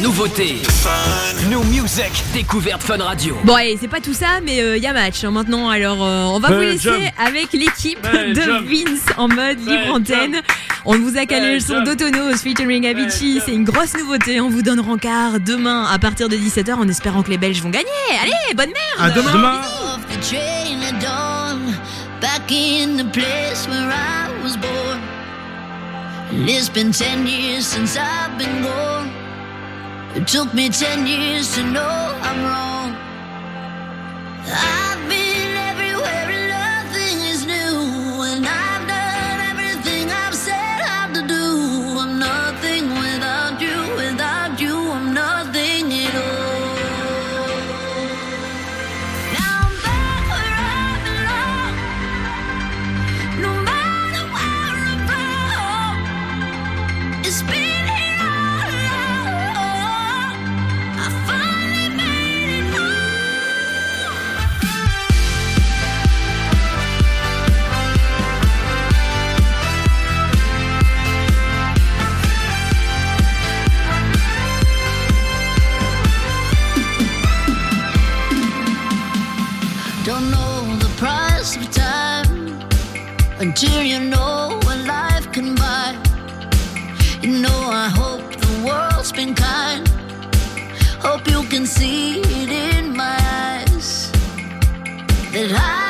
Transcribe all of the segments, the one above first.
nouveautés. New Music, découverte Fun Radio. Bon, allez, c'est pas tout ça, mais il y a match hein, maintenant. Alors, euh, on va vous laisser avec l'équipe Belgium. de Vince en mode libre Belgium. antenne. On vous a calé le son d'Autonos featuring Avicii. C'est une grosse nouveauté. On vous donne rencard demain à partir de 17h en espérant que les Belges vont gagner. Allez, bonne merde À demain. off the train at dawn, back in the place where I was born. And it's been ten years since I've been gone. It took me ten years to know I'm wrong. I've until you know what life can buy. You know, I hope the world's been kind. Hope you can see it in my eyes that I've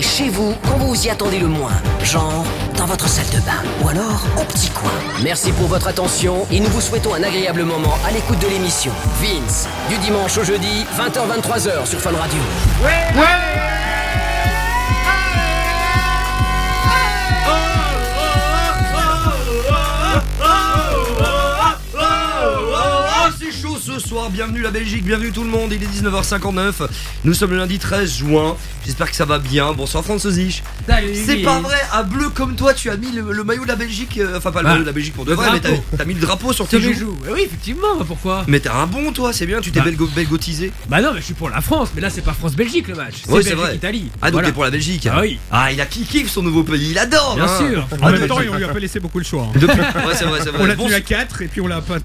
chez vous quand vous y attendez le moins. Genre, dans votre salle de bain. Ou alors, au petit coin. Merci pour votre attention et nous vous souhaitons un agréable moment à l'écoute de l'émission. Vince, du dimanche au jeudi, 20h-23h sur Fun Radio. Chaud ce soir, bienvenue la Belgique, bienvenue tout le monde, il est 19h59, nous sommes le lundi 13 juin, j'espère que ça va bien, bonsoir Franzosich. C'est pas vrai, à bleu comme toi tu as mis le, le maillot de la Belgique, euh, enfin pas le Ah, maillot de la Belgique pour de vrai, mais t'as mis le drapeau sur tes joues. jours. Eh Oui, effectivement, pourquoi? Mais t'es un bon toi, c'est bien, tu t'es Bah. belgo- belgotisé. Bah non, mais je suis pour la France, mais là c'est pas France-Belgique le match. C'est vrai. Belgique-Italie. Ah donc Voilà. t'es pour la Belgique Ah oui. Ah il a qui kiffe son nouveau pays, il adore Bien hein. sûr. Ah, En même temps, on lui a pas laissé beaucoup le choix. hein. Depuis- Ouais c'est vrai, c'est On l'a tenu à 4 et puis on l'a quoi.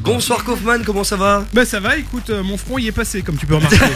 Bonsoir Kaufman, comment ça va? Bah ça va, écoute, euh, mon front y est passé comme tu peux remarquer.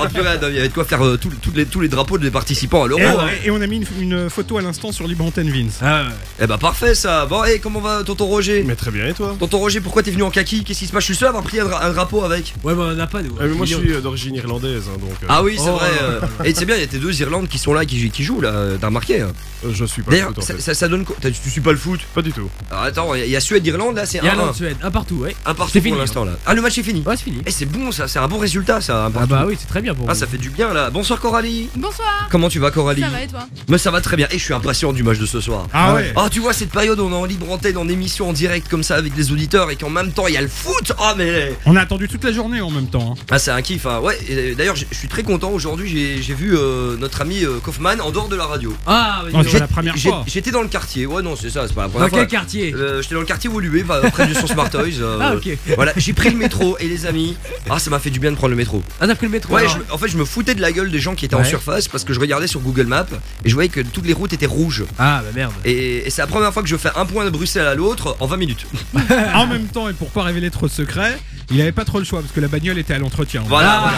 Oh purée, il y avait de quoi faire euh, tous tous les, tous les drapeaux des participants à l'euro. et, hein. et on a mis une, une photo à l'instant sur Libre Antenne Vince. Ah, ouais. Eh bah parfait ça. Bon et comment va tonton Roger? Mais très bien, et toi? Tonton Roger, pourquoi t'es venu en kaki? Qu'est-ce qui se passe? Je suis seul à avoir pris un, dra- un drapeau avec. Ouais, bah on en a pas nous. Ah, mais Moi je suis euh, d'origine irlandaise, hein, donc euh, Ah oui, c'est Oh. vrai. euh, et c'est bien, il y a tes deux Irlandes qui sont là, qui, qui jouent là. T'as remarqué hein euh, je suis pas D'ailleurs, foot, en ça, fait. ça- ça donne quoi T'as- Tu suis pas le foot Pas du tout. Alors attends, il y a Suède-Irlande là, c'est Irlande, 1 Suède, un partout, ouais. Un partout C'est pour fini, l'instant là. Ah, le match est fini. Ouais, c'est fini. Eh, c'est bon, ça, c'est un bon résultat, ça. un Ah partout. bah oui, c'est très bien pour Ah, vous. ça fait du bien là. Bonsoir Coralie. Bonsoir. Comment tu vas Coralie Ça va et toi Mais ça va très bien. Et je suis impatient du match de ce soir. Ah ouais. Ah, tu vois, cette période où on est en libre antenne, en émission en direct comme ça avec les auditeurs et qu'en même temps il y a le foot. Ah, mais. On a attendu toute la journée en même temps. hein. Ah, c'est un kiff. Hein. Ouais, et d'ailleurs, je je suis très content. Aujourd'hui, j'ai j'ai vu euh, notre ami euh, Kaufman en dehors de la radio. Ah, bah, Non. La première fois. J'étais dans le quartier. Ouais, non, c'est ça, c'est pas la dans première fois. quel quartier? Euh, J'étais dans le quartier Woluwe, bah, près du son Smart Toys. euh, Ah, ok. Voilà, j'ai pris le métro et les amis. Ah, ça m'a fait du bien de prendre le métro. Ah, t'as pris le métro Ouais, alors je- en fait, je me foutais de la gueule des gens qui étaient en Ouais. surface parce que je regardais sur Google Maps et je voyais que toutes les routes étaient rouges. Ah, bah merde. Et, et c'est la première fois que je fais un point de Bruxelles à l'autre en 20 minutes. en même temps, et pour pas révéler trop de secrets, il avait pas trop le choix parce que la bagnole était à l'entretien. Voilà.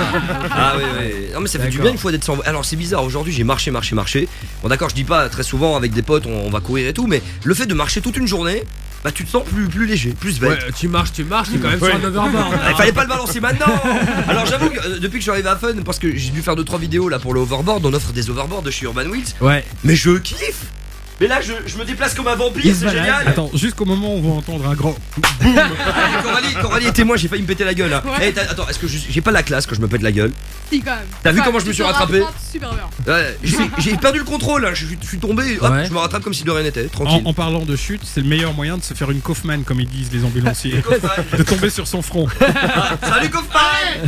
Ah oui, oui. Non, mais ça fait du bien une fois d'être sans. Alors, c'est bizarre. Aujourd'hui, j'ai marché, marché, marché. Bon, d'accord, je dis pas très souvent avec des potes, on, on va courir et tout, mais le fait de marcher toute une journée, bah, tu te sens plus, plus léger, plus Ouais, vête. tu marches, tu marches, t'es quand même sur un overboard. Ah, il fallait pas le balancer maintenant Alors j'avoue que euh, depuis que je suis arrivé à Fun, parce que j'ai dû faire 2-3 vidéos là pour le overboard, on offre des overboards de chez Urban Wheels, Ouais. mais je kiffe Mais là je, je me déplace comme un vampire, c'est génial Attends, jusqu'au moment où on va entendre un grand. Ah, Coralie, Coralie et témoin, j'ai failli me péter la gueule. hein. Ouais. Eh, t'as- attends, est-ce que je- j'ai pas la classe quand je me pète la gueule Si, quand même. T'as vu Enfin, comment je me tu suis te rattrapé rattrapes Super bien. Ouais, j'ai j'ai perdu le contrôle, hein, je, suis- je suis tombé, hop, Ouais. je me rattrape comme si de rien n'était, En, tranquille. en parlant de chute, c'est le meilleur moyen de se faire une Kaufman, comme ils disent les ambulanciers. de tomber sur son front. Salut Kaufman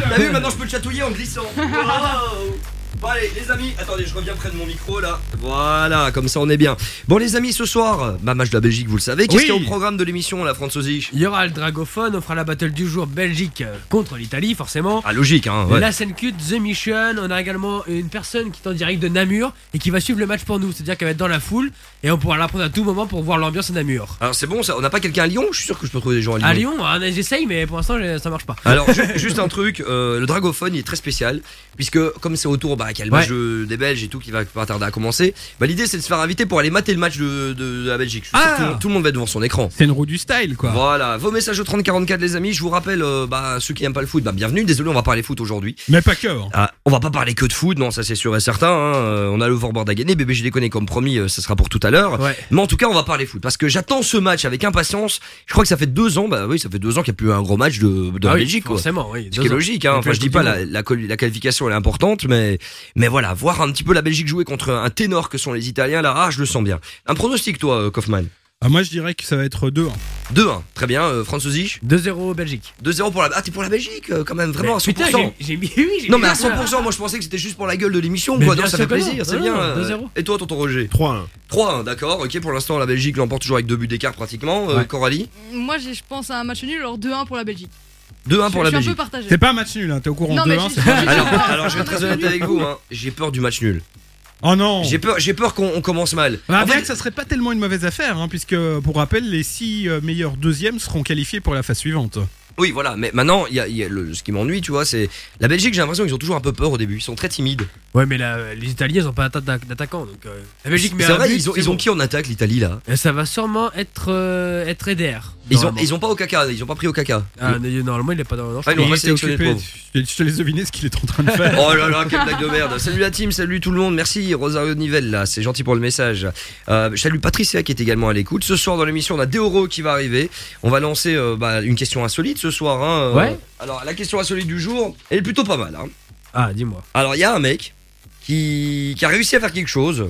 T'as vu, maintenant je peux te chatouiller en glissant. Wow. Bon allez les amis, attendez je reviens près de mon micro là. Voilà, comme ça on est bien. Bon les amis ce soir, bah match de la Belgique vous le savez, qu'est-ce Oui. qu'il y a au programme de l'émission la Franzosich Il y aura le Dragophone, on fera la battle du jour Belgique euh, contre l'Italie, forcément. Ah logique hein, ouais. La scène cut, The Mission, on a également une personne qui est en direct de Namur et qui va suivre le match pour nous, c'est-à-dire qu'elle va être dans la foule et on pourra la prendre à tout moment pour voir l'ambiance à Namur. Alors c'est bon ça, on n'a pas quelqu'un à Lyon? Je suis sûr que je peux trouver des gens à Lyon. À Lyon, ah, j'essaye, mais pour l'instant ça marche pas. Alors ju- juste un truc, euh, le Dragophone il est très spécial puisque comme c'est autour bah, qu'il y a le match Ouais. de- des Belges et tout qui va pas tarder à commencer, bah l'idée c'est de se faire inviter pour aller mater le match de, de- de la Belgique. Je Ah. tout, tout le monde va être devant son écran. C'est une roue du style, quoi. Voilà, vos messages au 3044 les amis, je vous rappelle, euh, bah, ceux qui n'aiment pas le foot, bah, bienvenue, désolé on va parler foot aujourd'hui. Mais pas que. hein. Ah, on va pas parler que de foot, non ça c'est sûr et certain, hein. Euh, on a le overboard à gagner, bébé j'ai déconné comme promis, euh, ça sera pour tout à l'heure. Ouais. Mais en tout cas on va parler foot, parce que j'attends ce match avec impatience, je crois que ça fait deux ans, bah oui ça fait deux ans qu'il n'y a plus un gros match de, de la Ah oui, Belgique quoi. forcément, oui. Ce qui est logique, hein. Enfin je dis pas la, la, la qualification elle est importante, mais, mais voilà, voir un petit peu la Belgique jouer contre un ténor que sont les Italiens, là, ah je le sens bien. Un pronostic toi euh, Kaufman Ah, moi, je dirais que ça va être 2 2-1, très bien, euh, Franzosich 2-0 Belgique. 2-0 pour la... Ah t'es pour la Belgique euh, quand même, vraiment à 100%. Putain, j'ai- mis. Oui, j'ai Non mis mais à ça. 100%, moi je pensais que c'était juste pour la gueule de l'émission Mais quoi, non ça fait plaisir, c'est bien. euh. 2-0. Et toi tonton Roger 3-1. 3-1, d'accord, ok pour l'instant la Belgique l'emporte toujours avec deux buts d'écart pratiquement, Euh, Ouais. Coralie Moi, j'ai- je pense à un match nul, alors 2-1 pour la Belgique. 2-1 Je- pour la Belgique. C'est pas un match nul, hein. T'es au courant Non, 2-1. mais c'est j'ai- pas- j'ai- Alors, alors je vais être très honnête avec vous, hein. j'ai peur du match nul. Oh non J'ai peur, j'ai peur qu'on on commence mal. Bah, En bien fait, que ça serait pas tellement une mauvaise affaire, hein, puisque pour rappel, les 6 meilleurs deuxièmes seront qualifiés pour la phase suivante. Oui voilà, mais maintenant il y a, il y a le- ce qui m'ennuie tu vois c'est la Belgique j'ai l'impression qu'ils ont toujours un peu peur au début, ils sont très timides. Ouais, mais les Italiens ils ont pas d'atta- d'attaquant donc. euh, la Belgique met C'est vrai but, ils ont, ils qui en attaque l'Italie là? Et Ça va sûrement être euh, être Eder. Ils ont, normalement. ils ont pas au caca, ils ont pas pris au caca. Ah, normalement il est pas dans. non, je Ah, ils l'ont Il pas était sélectionné, le occupé. pauvre. Je je te laisse deviner ce qu'il est en train de faire. Oh là là, quelle blague de merde. Salut la team, salut tout le monde. Merci Rosario Nivelle là, c'est gentil pour le message. Euh, je salue Patricia qui est également à l'écoute. Ce soir dans l'émission, on a Deoro qui va arriver. On va lancer euh, bah, une question insolite ce soir. Hein. Euh, Ouais. Alors la question insolite du jour, elle est plutôt pas mal. Hein. Ah, dis-moi. Alors il y a un mec qui, qui a réussi à faire quelque chose.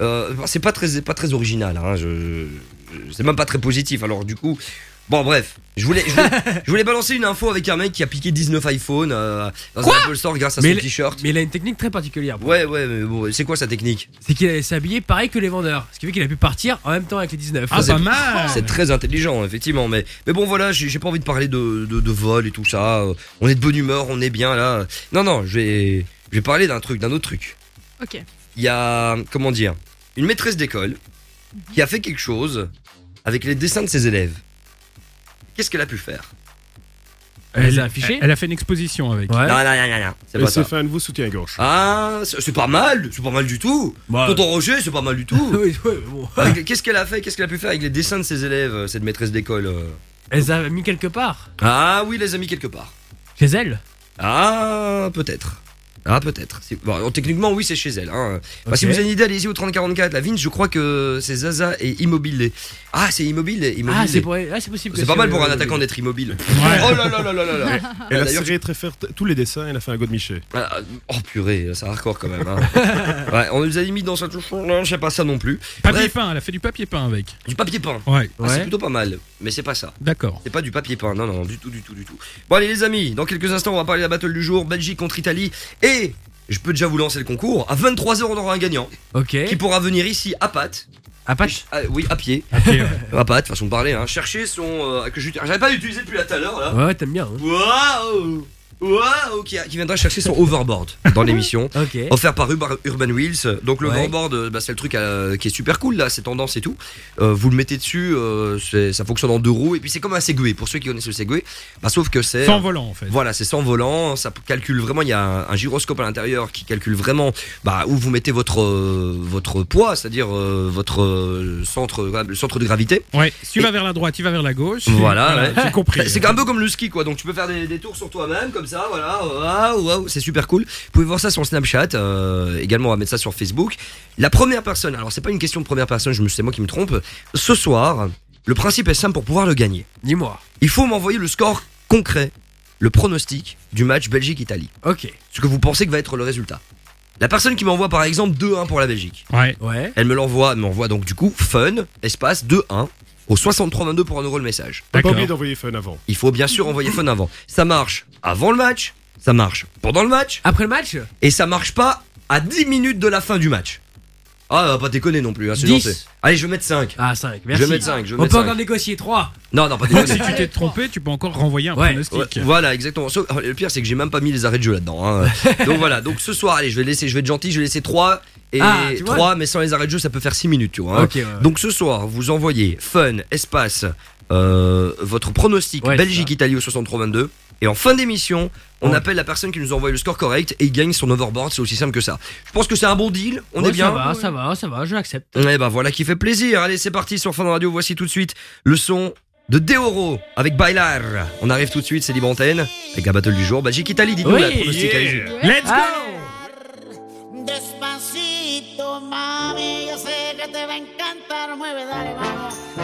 Euh, c'est pas très, pas très original. Hein. Je, je- c'est même pas très positif. Alors du coup. Bon bref, je voulais, je voulais, je voulais balancer une info avec un mec qui a piqué 19 iPhones euh, dans un Apple Store grâce à Mais son t-shirt. Mais il a une technique très particulière. Ouais, ouais, mais bon, c'est quoi sa technique C'est qu'il s'est habillé pareil que les vendeurs. Ce qui fait qu'il a pu partir en même temps avec les 19. Ah, c'est- pas mal C'est très intelligent, effectivement. Mais, mais bon, voilà, j'ai j'ai pas envie de parler de, de, de vol et tout ça. Euh, On est de bonne humeur, on est bien là. Non, non, je vais, je vais parler d'un truc, d'un autre truc. Ok. Il y a, comment dire, une maîtresse d'école qui a fait quelque chose avec les dessins de ses élèves. Qu'est-ce qu'elle a pu faire? Elle les a affichés. Elle a fait une exposition avec. Ouais. Non, non, non, non, non, c'est Elle pas s'est ça. fait un nouveau soutien-gorge. Ah, c'est pas mal, c'est pas mal du tout. Bah, Tonton Roger, c'est pas mal du tout. oui, oui, bon. Avec- Qu'est-ce qu'elle a fait? Qu'est-ce qu'elle a pu faire avec les dessins de ses élèves, euh, cette maîtresse d'école euh? Elle les a mis quelque part. Ah oui, les amis, quelque part. Chez elle? Ah, peut-être. Ah peut-être. Bon, techniquement oui c'est chez elle. Hein. Bah, si vous avez une idée allez-y au 3044. La Vince je crois que c'est Zaza et Immobilier. Ah c'est Immobilier. Ah, Immobilier. c'est pour- ah, c'est possible. que c'est pas mal pour un attaquant d'être immobile. Ouais. Oh là là là là là là. Et Ah, la d'ailleurs, série est très forte. Tous les dessins, elle a fait un Godemiché. Ah, oh purée, c'est hardcore quand même. hein. ouais, on nous a mis dans cette chanson, non, je sais pas ça non plus. Papier Bref, peint, elle a fait du papier peint avec. du papier peint. Ouais, Ah, c'est plutôt pas mal, mais c'est pas ça. d'accord. C'est pas du papier peint, non, non, du tout, du tout, du tout. Bon, allez, les amis, dans quelques instants, on va parler de la battle du jour Belgique contre Italie. Et je peux déjà vous lancer le concours. À 23h, on aura un gagnant Ok. qui pourra venir ici à patte. Ah, pas. Ah, oui, à pied. Ouais. À patte, façon de parler, hein. Chercher son. euh, que j'utilise- J'avais pas utilisé depuis tout à l'heure, là. Ouais, ouais, t'aimes bien. hein. Waouh! Waouh! Qui, qui viendra chercher son overboard dans l'émission. Offert par Urban, Urban Wheels. Donc le Ouais. grand board, euh, bah, c'est le truc euh, qui est super cool là, c'est tendance et tout. Euh, vous le mettez dessus, euh, ça fonctionne en deux roues et puis c'est comme un Segway. Pour ceux qui connaissent le Segway, bah, sauf que c'est Sans volant en fait. voilà, c'est sans volant, ça calcule vraiment, il y a un, un gyroscope à l'intérieur qui calcule vraiment bah, où vous mettez votre, euh, votre poids, c'est-à-dire euh, votre euh, centre, le centre de gravité. Ouais, si tu Et- vas vers la droite, tu vas vers la gauche. Voilà, ouais. j'ai compris. C'est un peu comme le ski quoi, donc tu peux faire des, des tours sur toi-même comme ça, voilà, waouh, waouh, c'est super cool. Vous pouvez voir ça sur Snapchat, euh, également on va mettre ça sur Facebook. La première personne, alors c'est pas une question de première personne, je me c'est moi qui me trompe. Ce soir, le principe est simple pour pouvoir le gagner. Dis-moi. Il faut m'envoyer le score concret, le pronostic du match Belgique-Italie. Ok. Ce que vous pensez que va être le résultat. La personne qui m'envoie par exemple 2-1 pour la Belgique, Ouais. Ouais. elle me l'envoie, elle m'envoie donc du coup fun, espace 2-1 au 6322 pour un euro le message. Pas oublier d'envoyer fun avant. Il faut bien sûr envoyer fun avant. Ça marche avant le match, ça marche pendant le match, Après le match et ça marche pas à 10 minutes de la fin du match. Ah, va pas déconner non plus, hein, c'est 10. gentil. Allez, je vais mettre 5. Ah, 5. Je Merci. vais mettre 5, je vais On mettre peut 5. encore négocier 3. Non, non, pas Donc si déconner. tu t'es trompé, tu peux encore renvoyer un Ouais. pronostic. Ouais, voilà, exactement. Sauf- Le pire, c'est que j'ai même pas mis les arrêts de jeu là-dedans. hein. Donc voilà, donc ce soir, allez, je vais laisser, je vais être gentil, je vais laisser 3 et Ah, tu vois 3, mais sans les arrêts de jeu, ça peut faire 6 minutes, tu vois. hein. Ouais. Donc ce soir, vous envoyez fun, espace, euh, votre pronostic Ouais, Belgique-Italie au 63-22. Et en fin d'émission, on Ouais. appelle la personne qui nous envoie le score correct et il gagne son overboard. C'est aussi simple que ça. Je pense que c'est un bon deal. On Ouais, est bien. Ça va, ça va, ça va, je l'accepte. Eh ben voilà qui fait plaisir. Allez, c'est parti sur Fun Radio. Voici tout de suite le son de Deoro avec Bailar. On arrive tout de suite, c'est libre antenne avec la battle du jour. Belgique-Italie, dis-nous Oui, la pronostic. yeah. Let's go encantar, mueve, dale, vamos.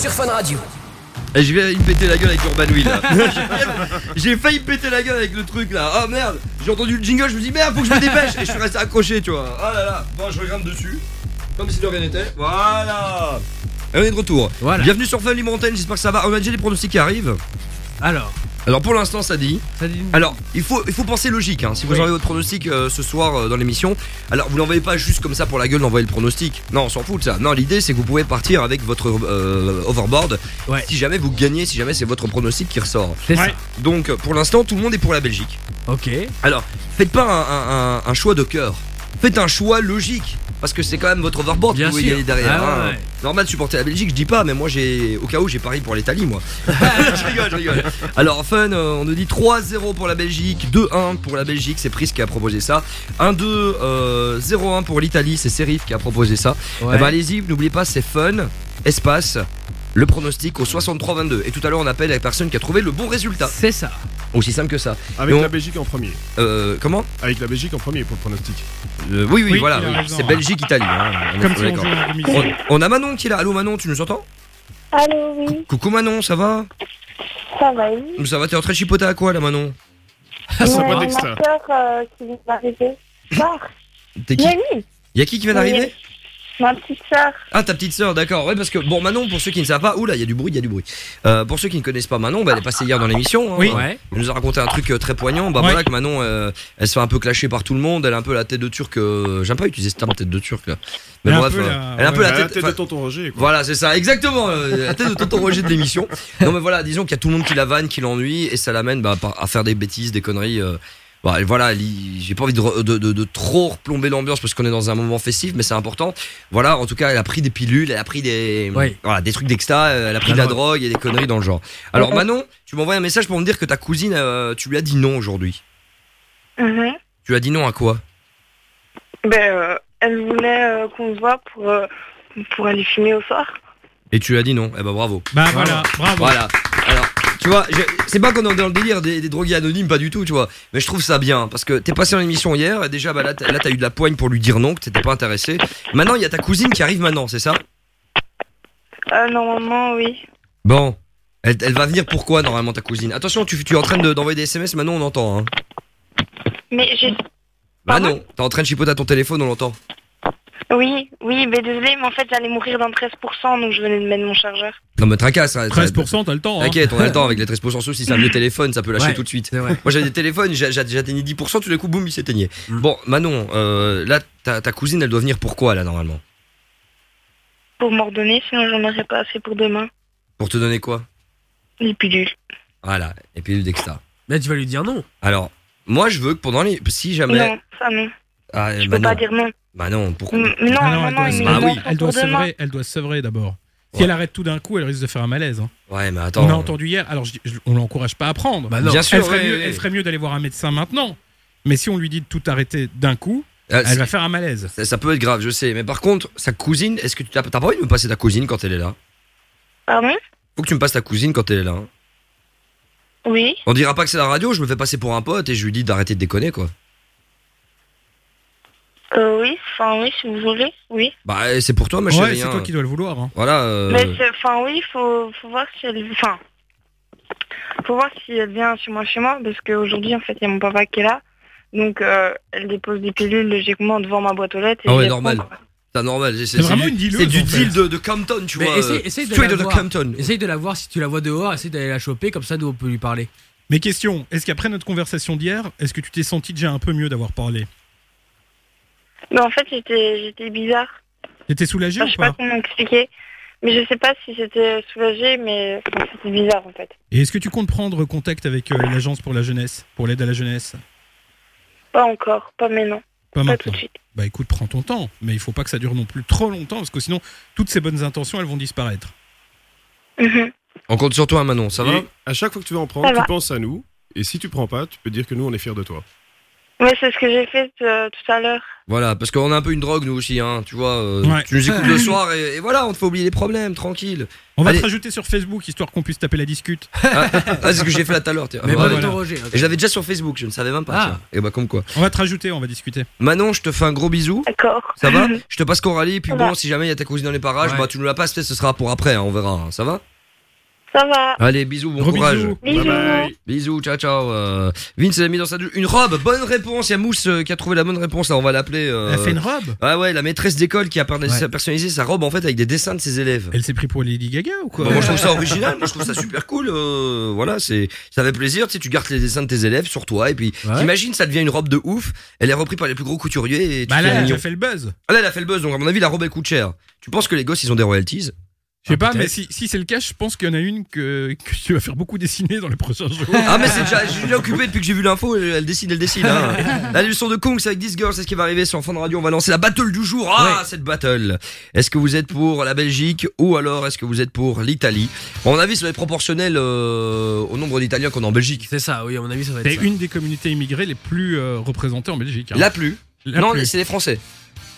Sur Fun Radio. Et je vais me péter la gueule avec Urban Will là. J'ai failli me péter la gueule avec le truc là. Oh merde, j'ai entendu le jingle, je me dis merde, faut que je me dépêche. Et je suis resté accroché, tu vois. Oh là là, bon, je regarde dessus. Comme si de rien n'était. Voilà. Et on est de retour. Voilà. Bienvenue sur Fun Libre Antenne, j'espère que ça va. On a déjà les pronostics qui arrivent. Alors, Alors pour l'instant, ça dit. ça dit. Alors, il faut, il faut penser logique. Hein. Si vous Oui. envoyez votre pronostic euh, ce soir euh, dans l'émission, alors vous l'envoyez pas juste comme ça pour la gueule d'envoyer le pronostic. Non, on s'en fout de ça. Non, l'idée c'est que vous pouvez partir avec votre euh, overboard Ouais. si jamais vous gagnez, si jamais c'est votre pronostic qui ressort. C'est Ouais. Donc pour l'instant, tout le monde est pour la Belgique. Ok. Alors, faites pas un, un- un- un choix de cœur. Faites un choix logique. Parce que c'est quand même votre overboard Bien que vous sûr. gagner derrière. Ah ouais, hein. ouais. Normal de supporter la Belgique, je dis pas, mais moi j'ai. Au cas où j'ai parié pour l'Italie, moi. je rigole, je rigole. Alors, fun, euh, on nous dit 3-0 pour la Belgique, 2-1 pour la Belgique, c'est Pris qui a proposé ça. 1-2, euh, 0-1 pour l'Italie, c'est Serif qui a proposé ça. Ouais. Eh ben, allez-y, n'oubliez pas, c'est fun, espace, le pronostic au 63-22. Et tout à l'heure, on appelle la personne qui a trouvé le bon résultat. C'est ça. Aussi simple que ça. Avec on- la Belgique en premier. Euh, comment? Avec la Belgique en premier pour le pronostic. Euh, Oui, oui, Oui, voilà, c'est Belgique-Italie. hein. On est Comme si on a Manon qui est là. Allô Manon, tu nous entends? Allô, oui, Coucou Manon, ça va? Ça va, oui. Ça va, t'es en train de chipoter à quoi là Manon? Ah, ça Ouais, va soeur euh, qui vient d'arriver. T'es qui? mais oui, Y'a qui qui vient d'arriver? Ma petite soeur. Ah ta petite sœur, d'accord. Ouais parce que bon Manon, pour ceux qui ne savent pas, oula, il y a du bruit, il y a du bruit. Euh, pour ceux qui ne connaissent pas Manon, bah, elle est passée hier dans l'émission. hein. Oui. Ouais. Elle nous a raconté un truc euh, très poignant. Bah Ouais. voilà que Manon, euh, elle se fait un peu clasher par tout le monde. Elle a un peu la tête de turc. euh, J'aime pas utiliser ce terme tête de turc là. Mais Elle a un bref, peu euh, la- elle a un peu ouais. la tête. tête enfin, de tonton Roger. Quoi. Voilà, c'est ça, exactement. euh, la tête de tonton Roger de l'émission. Non, mais voilà, disons qu'il y a tout le monde qui la vanne, qui l'ennuie, et ça l'amène bah, par- à faire des bêtises, des conneries. euh. Bah, et voilà, j'ai pas envie de, de, de- de trop replomber l'ambiance parce qu'on est dans un moment festif, mais c'est important. Voilà, en tout cas, elle a pris des pilules, elle a pris des, Oui. voilà, des trucs d'exta, euh, elle a pris La de la drogue. drogue et des conneries dans le genre. Alors, Manon, tu m'envoies un message pour me dire que ta cousine, euh, tu lui as dit non aujourd'hui. Mhm. Tu lui as dit non à quoi? Ben, euh, elle voulait euh, qu'on se voit pour, euh, pour aller fumer au soir. Et tu lui as dit non? Eh ben bravo. Bah voilà, bravo. Voilà. Alors, tu vois, je- c'est pas qu'on est dans le délire des, des drogués anonymes, pas du tout, tu vois. Mais je trouve ça bien parce que t'es passé en émission hier et déjà, bah là, t'as là, t'as eu de la poigne pour lui dire non, que t'étais pas intéressé. Maintenant, il y a ta cousine qui arrive maintenant, c'est ça? Euh, normalement, oui. Bon. Elle, elle va venir pourquoi normalement ta cousine? Attention, tu, tu es en train de- d'envoyer des SMS, maintenant on entend. Hein. Mais j'ai... Bah non, t'es en train de chipoter à ton téléphone, on l'entend. Oui, oui, mais désolé, mais en fait, j'allais mourir dans 13%, donc je venais de mettre mon chargeur. Non mais tracasse. hein, 13%, t'as le temps. hein. T'inquiète, on a le temps avec les 13% sauf si c'est un vieux téléphone, ça peut lâcher Ouais. tout de suite. Moi j'avais des téléphones, j'a- j'a- j'atteignais 10%, tout d'un coup boum, il s'éteignait. Mm. Bon, Manon, euh, là ta, ta cousine elle doit venir pourquoi là normalement? Pour m'ordonner, sinon j'en aurais pas assez pour demain. Pour te donner quoi? Les pilules. Voilà, et puis le Dexta. Mais tu vas lui dire non. Alors, moi je veux que pendant les. Si jamais. Non, ça non. Ah, Je bah peux pas dire non. Bah non, pourquoi non, Ah non, non, elle non, doit, se- Ah oui. elle doit sevrer, elle doit sevrer d'abord. Si Ouais. elle arrête tout d'un coup, elle risque de faire un malaise. hein. Ouais, mais attends. On a entendu hier, alors je je- on l'encourage pas à prendre. Bah non. Bien sûr, elle, ferait ouais, mieux, ouais. elle ferait mieux d'aller voir un médecin maintenant. Mais si on lui dit de tout arrêter d'un coup, Euh, elle va faire un malaise. ça, ça peut être grave, je sais. Mais par contre, sa cousine, est-ce que tu t'as pas envie de me passer ta cousine quand elle est là? Pardon? Faut que tu me passes ta cousine quand elle est là. hein. Oui. On dira pas que c'est la radio, je me fais passer pour un pote et je lui dis d'arrêter de déconner quoi. Euh, oui, enfin oui, si vous voulez, oui. Bah c'est pour toi ma Ouais, chérie. c'est hein. toi qui dois le vouloir. hein. Voilà. euh, Mais c'est- enfin oui, faut, faut voir si elle, enfin, faut voir si elle vient chez moi, chez moi, parce qu'aujourd'hui en fait il y a mon papa qui est là, donc euh, elle dépose des pilules logiquement devant ma boîte aux lettres. et Ah je ouais, les normal. prends, quoi. C'est normal. C'est C'est vraiment du- une dealeuse, C'est du en fait. deal de, de Compton, tu Mais vois. essaye, euh, essaye de straight la out of voir. Compton. Essaye de la voir si tu la vois dehors, essaye d'aller la choper, comme ça nous on peut lui parler. Mais question, est-ce qu'après notre conversation d'hier, est-ce que tu t'es senti déjà un peu mieux d'avoir parlé? Mais en fait j'étais, j'étais bizarre. T'étais soulagé Enfin, je ou sais pas pas comment expliquer, mais je sais pas si c'était soulagé, mais enfin, c'était bizarre en fait. Et est-ce que tu comptes prendre contact avec euh, l'agence pour la jeunesse, pour l'aide à la jeunesse? Pas encore, pas maintenant, Pas pas tout maintenant. de suite. Bah écoute, prends ton temps, mais il faut pas que ça dure non plus trop longtemps parce que sinon toutes ces bonnes intentions elles vont disparaître. Mhm. On compte sur toi Manon, ça va? Et à chaque fois que tu vas en prendre, Ça tu va. penses à nous. Et si tu prends pas, tu peux dire que nous, on est fiers de toi. Ouais, c'est ce que j'ai fait euh, tout à l'heure. Voilà, parce qu'on a un peu une drogue nous aussi, hein, tu vois. euh, Ouais. Tu nous écoutes le soir et, et voilà, on te fait oublier les problèmes, tranquille. On va Allez. te rajouter sur Facebook histoire qu'on puisse taper la discute. Ah, ah, c'est ce que j'ai fait là tout à l'heure. tiens. Mais Voilà. ok. Et je l'avais déjà sur Facebook, je ne savais même pas. Ah. tiens. Et bah comme quoi. On va te rajouter, on va discuter. Manon, je te fais un gros bisou. D'accord. Ça va Je te passe Coralie, et puis Ça bon, va. si jamais il y a ta cousine dans les parages, Ouais. bah tu nous la passes, peut-être ce sera pour après, hein, on verra. hein. Ça va Ça va. Allez, bisous, bon Gros courage. bisous. Bisous. Bisous, ciao, ciao. Euh, Vince elle a mis dans sa douche une robe. Bonne réponse. Il y a Mousse euh, qui a trouvé la bonne réponse. Là, on va l'appeler. euh, Elle a fait une robe Ah ouais, la maîtrrise d'école qui a Ouais. personnalisé sa robe en fait avec des dessins de ses élèves. Elle s'est pris pour Lady Gaga ou quoi Bah, moi je trouve ça original, moi je trouve ça super cool. euh, voilà, c'est ça fait plaisir. Tu sais, tu gardes les dessins de tes élèves sur toi et puis Ouais. t'imagines ça devient une robe de ouf. Elle est reprise par les plus gros couturiers et tu Bah fais là, elle a fait le buzz. Ah, là, elle a fait le buzz donc à mon avis la robe elle coûte cher. Tu penses que les gosses ils ont des royalties? Je sais Ah, pas, mais si, si c'est le cas, je pense qu'il y en a une que, que tu vas faire beaucoup dessiner dans les prochains jours. Ah mais c'est déjà, j'ai déjà occupé depuis que j'ai vu l'info. Elle décide, elle décide. Hein. La leçon de Kung, c'est avec This Girl, c'est ce qui va arriver sur Fun Radio. On va lancer la battle du jour. Ah cette battle. Est-ce que vous êtes pour la Belgique ou alors est-ce que vous êtes pour l'Italie? Bon, À mon avis, ça va être proportionnel euh, au nombre d'Italiens qu'on a en Belgique. C'est ça, oui, à mon avis, ça va être C'est une des communautés immigrées les plus euh, représentées en Belgique. hein. La plus. La non, c'est les Français.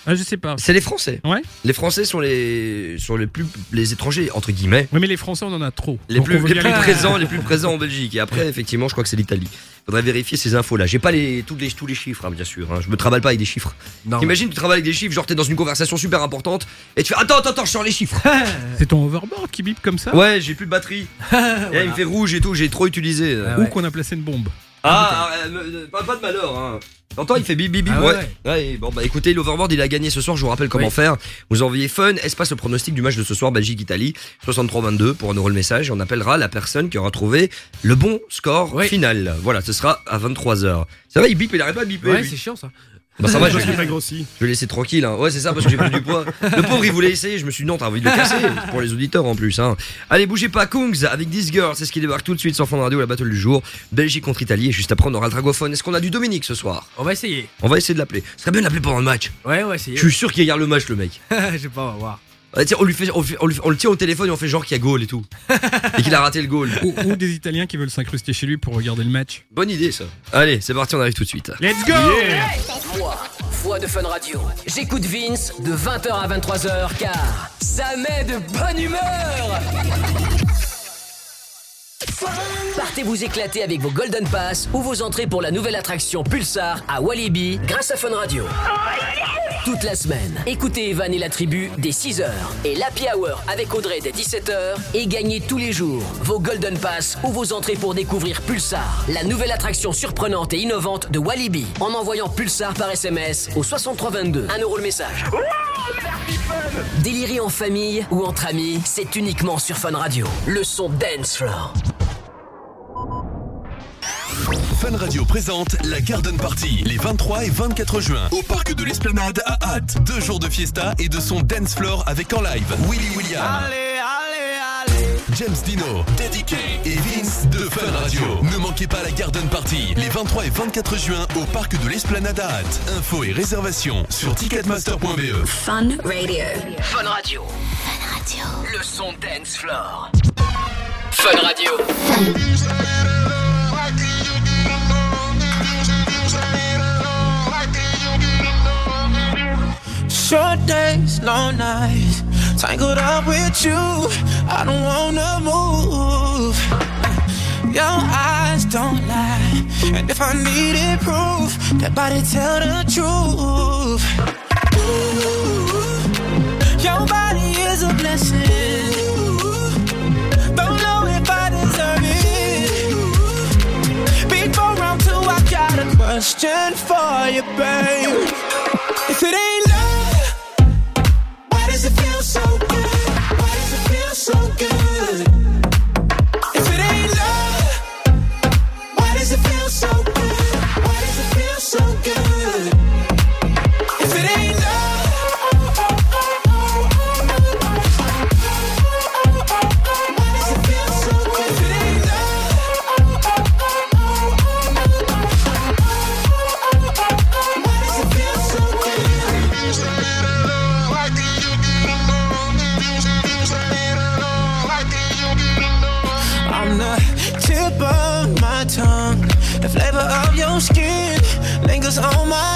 Ah, je sais pas. C'est les Français. Ouais. Les Français sont les sont les plus les étrangers entre guillemets. Oui, mais les Français, on en a trop. Les Donc, plus, les présents, les plus présents en Belgique. Et après, effectivement, je crois que c'est l'Italie. Faudrait vérifier ces infos-là. J'ai pas les, tous les, tous les chiffres, hein, bien sûr. hein. Je me travaille pas avec des chiffres. Non. Imagine, tu travailles avec des chiffres, genre t'es dans une conversation super importante et tu fais Attends, attends, attends, je sors les chiffres. C'est ton overboard qui bip comme ça? Ouais, j'ai plus de batterie. Et il me fait rouge et tout, j'ai trop utilisé. Ah Ou qu'on a placé une bombe. Ah, euh, euh, pas, pas de malheur, hein. T'entends, il fait bip bip bip. Ah ouais. ouais. Ouais, bon, bah écoutez, l'Overboard, il a gagné ce soir. Je vous rappelle comment Oui. faire. Vous envoyez fun, espace le pronostic du match de ce soir, Belgique-Italie, 63-22 pour un euro le message. On appellera la personne qui aura trouvé le bon score Oui. final. Voilà, ce sera à 23h. Ça va, il bip, il arrête pas de biper. Ouais, c'est chiant ça. Bah ça va, je vais, qu'il a grossi. je vais laisser tranquille. Hein. Ouais, c'est ça, parce que j'ai pris du poids. Le pauvre, il voulait essayer. Je me suis dit, non, t'as envie de le casser. Pour les auditeurs en plus. Hein. Allez, bougez pas, Kungs avec This Girl. C'est ce qui débarque tout de suite sur Fond Radio, la battle du jour. Belgique contre Italie. Et juste après, on aura le dragophone. Est-ce qu'on a du Dominique ce soir? On va essayer. On va essayer de l'appeler. Ce serait bien de l'appeler pendant le match. Ouais, on va essayer. Je suis sûr qu'il regarde le match, le mec. Je sais pas, on va voir. On, lui fait, on, fait- on lui- on le tient au téléphone et on fait genre qu'il y a goal et tout. et qu'il a raté le goal. ou, ou des Italiens qui veulent s'incruster chez lui pour regarder le match. Bonne idée, ça. Allez, c'est parti, on arrive tout de suite. Let's go Moi, voix de Fun Radio. J'écoute Vince de 20h à 23h car ça met de bonne humeur. Partez vous éclater avec vos Golden Pass ou vos entrées pour la nouvelle attraction Pulsar à Walibi grâce à Fun Radio. Toute la semaine, écoutez Evan et la tribu dès 6h et l'Happy Hour avec Audrey dès 17h et gagnez tous les jours vos Golden Pass ou vos entrées pour découvrir Pulsar, la nouvelle attraction surprenante et innovante de Walibi en envoyant Pulsar par SMS au 6322. 1 euro le message. Délirer en famille ou entre amis, c'est uniquement sur Fun Radio. Le son Dance Floor. Fun Radio présente la Garden Party les 23 et 24 juin au parc de l'Esplanade à Hâte. Deux jours de fiesta et de son dance floor avec en live Willy William. James Dino, Teddy K et Vince de Fun Radio. Ne manquez pas la Garden Party les 23 et 24 juin au parc de l'Esplanade à Hâte. Infos et réservations sur ticketmaster.be. Fun Radio. Fun Radio. Le son Dance Floor. Fun Radio. Short days, long nights, tangled up with you. I don't wanna move. Your eyes don't lie, and if I needed proof, that body tell the truth. Ooh, your body is a blessing. Don't know if I deserve it. Before round two, I got a question for you, babe. If it ain't does it feel so good? Why does it feel so good? Was on my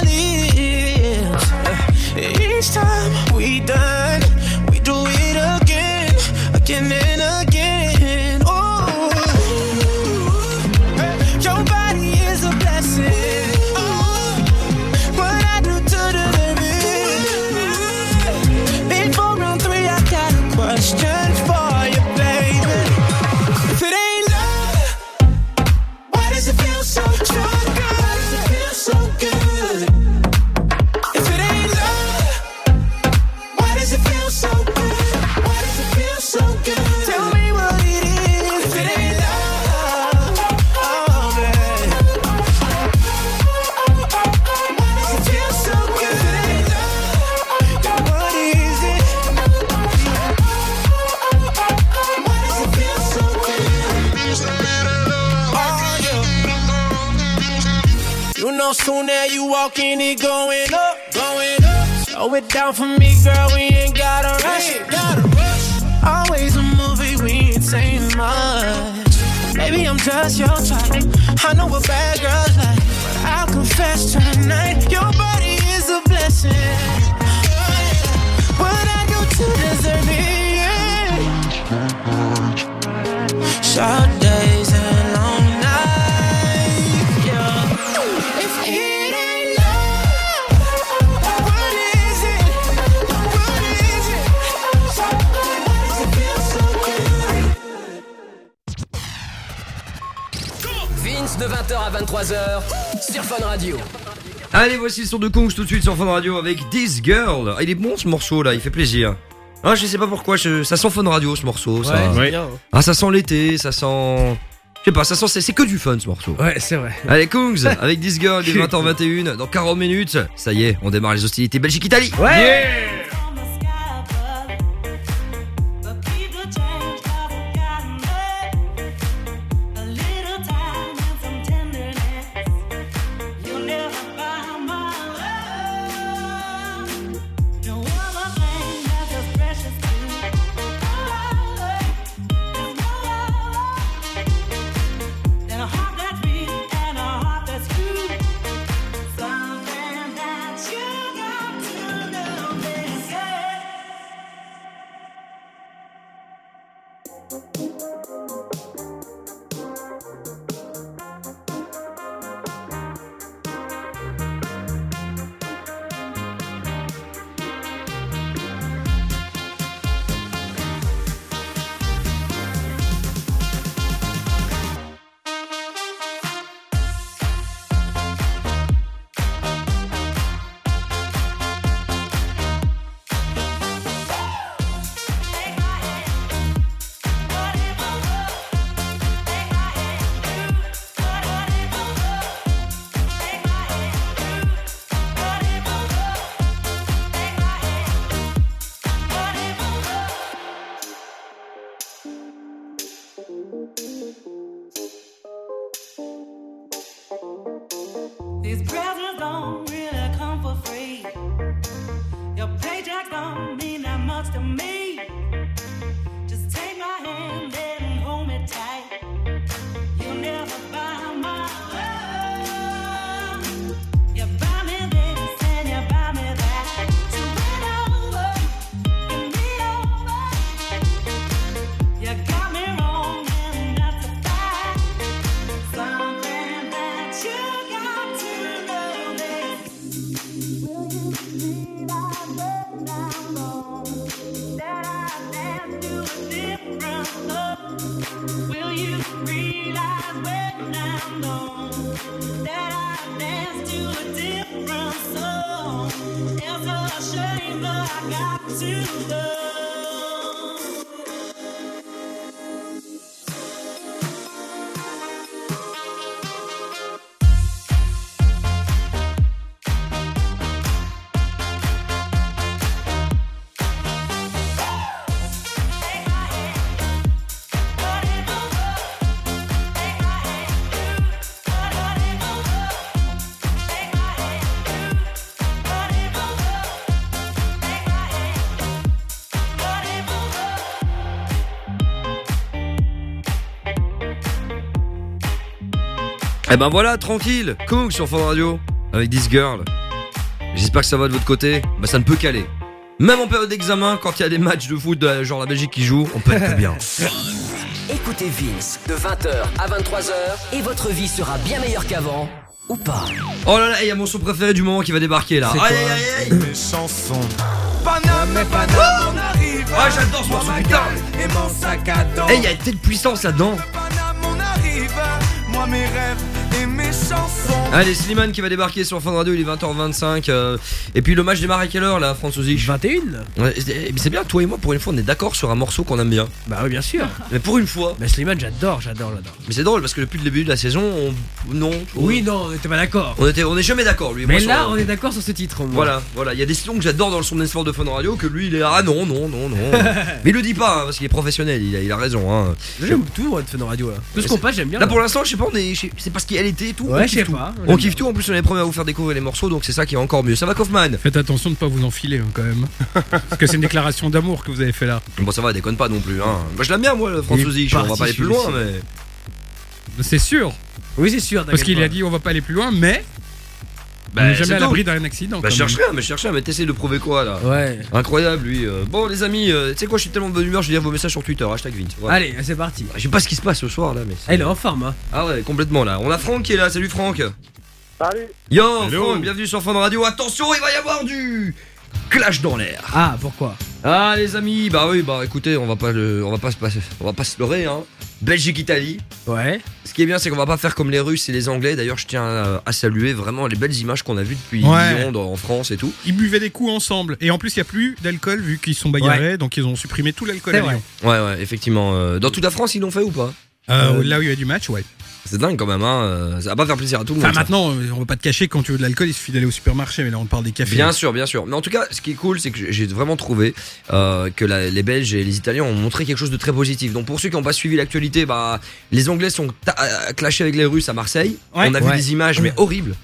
soon as you walk in, it going up, going up. Slow it down for me, girl. We ain't gotta rush. Gotta rush. Always a movie, we ain't saying much. Maybe I'm just your type. I know what bad girls like, but I'll confess tonight, your body is a blessing. What I do to deserve it? Short days 20h à 23h sur Fun Radio. Allez, voici le son de Kungs tout de suite sur Fun Radio avec This Girl. Ah, il est bon ce morceau là, il fait plaisir. Ah, je sais pas pourquoi, je- ça sent Fun Radio ce morceau. Ça. Ouais, c'est bien, hein. Ah, ça sent l'été, ça sent. Je sais pas, ça sent. c'est- que du fun ce morceau. Ouais, c'est vrai. Allez, Kungs avec This Girl des 20h21 dans 40 minutes. Ça y est, on démarre les hostilités Belgique-Italie. Ouais. These Eh ben voilà, tranquille, Kungs sur Fun Radio. avec This Girl. J'espère que ça va de votre côté. Bah ça ne peut qu'aller. Même en période d'examen, quand il y a des matchs de foot, de- genre la Belgique qui joue, on peut être bien. Écoutez Vince de 20h à 23h et votre vie sera bien meilleure qu'avant. Ou pas. Oh là là, il y a mon son préféré du moment qui va débarquer là. Aïe aïe aïe aïe Mes chansons. Paname, Paname, on arrive Ah j'adore ce morceau, putain Et mon sac à dos. Eh, il y a telle puissance là-dedans on arrive. Moi, mes rêves. Allez, Slimane qui va débarquer sur Fun Radio, il est 20h25. euh, et puis le match démarre à quelle heure là, François 21 Ouais, c'est mais c'est bien, toi et moi, pour une fois, on est d'accord sur un morceau qu'on aime bien. Bah oui, bien sûr. Mais pour une fois. Mais Slimane, j'adore, j'adore, j'adore. Mais c'est drôle parce que depuis le début de la saison, on. Non. Oui, non, on était pas d'accord. On était, on est jamais d'accord, lui. Mais moi, sur- là, on est d'accord sur ce titre. au moins. Voilà, voilà. Il y a des sons que j'adore dans le son d'espoir de Fun Radio que lui, il est ah non, non, non, non. Mais il le dit pas hein, parce qu'il est professionnel, il a, il a raison. Hein. J'aime tout, moi, de Fun Radio là. Tout ce qu'on passe, j'aime bien. Là pour l'instant, je sais pas, on est, c'est parce qu'elle était et tout. Ouais, on kiffe tout. pas, On j'aime kiffe tout. En plus, on est les premiers à vous faire découvrir les morceaux, donc c'est ça qui est encore mieux. Ça va, Kaufman Faites attention de ne pas vous enfiler hein, quand même. Parce que c'est une déclaration d'amour que vous avez fait là. Bon, ça va, déconne pas non plus. Hein. Moi, je l'aime bien, moi, le François Il est On va pas aller plus loin, mais. C'est sûr. Oui, c'est sûr. Parce qu'il a dit on va pas aller plus loin, mais. Bah, on n'est c'est jamais à l'abri d'un accident. Bah, cherche rien, mais cherche rien, mais t'essaies de prouver quoi là Ouais. Incroyable, lui. euh. Bon, les amis, euh, tu sais quoi, je suis tellement de bonne humeur, je vais lire vos messages sur Twitter, hashtag Vint. Voilà. Allez, c'est parti. Je sais pas ce qui se passe ce soir là, mais. c'est- Ah, il est en forme, hein. Ah ouais, complètement là. On a Franck qui est là, salut Franck. Salut. Yo, Hello. Franck, bienvenue sur Fun Radio. Attention, il va y avoir du clash dans l'air. Ah, pourquoi? Ah les amis, bah oui, bah écoutez, on va pas le, on va pas se passer, on va pas se leurrer, hein. Belgique Italie. Ouais. Ce qui est bien, c'est qu'on va pas faire comme les Russes et les Anglais. D'ailleurs, je tiens à, à saluer vraiment les belles images qu'on a vues depuis Ouais. Lyon, dans- en France et tout. Ils buvaient des coups ensemble. Et en plus, il n'y a plus d'alcool vu qu'ils sont bagarrés. Donc ils ont supprimé tout l'alcool C'est à Lyon. Ouais, ouais, effectivement. euh, dans toute la France, ils l'ont fait ou pas? Euh, Là où il y a du match, ouais. C'est dingue quand même, hein. euh, Ça va pas faire plaisir à tout le Enfin, monde. maintenant, on va pas te cacher, quand tu veux de l'alcool, il suffit d'aller au supermarché. Mais là, on parle des cafés. Bien sûr, bien sûr. Mais en tout cas, ce qui est cool, c'est que j'ai- vraiment trouvé euh, que la- les Belges et les Italiens ont montré quelque chose de très positif. Donc pour ceux qui n'ont pas suivi l'actualité, bah, les Anglais sont euh, clashés avec les Russes à Marseille. Ouais. On a vu des images, mais horribles.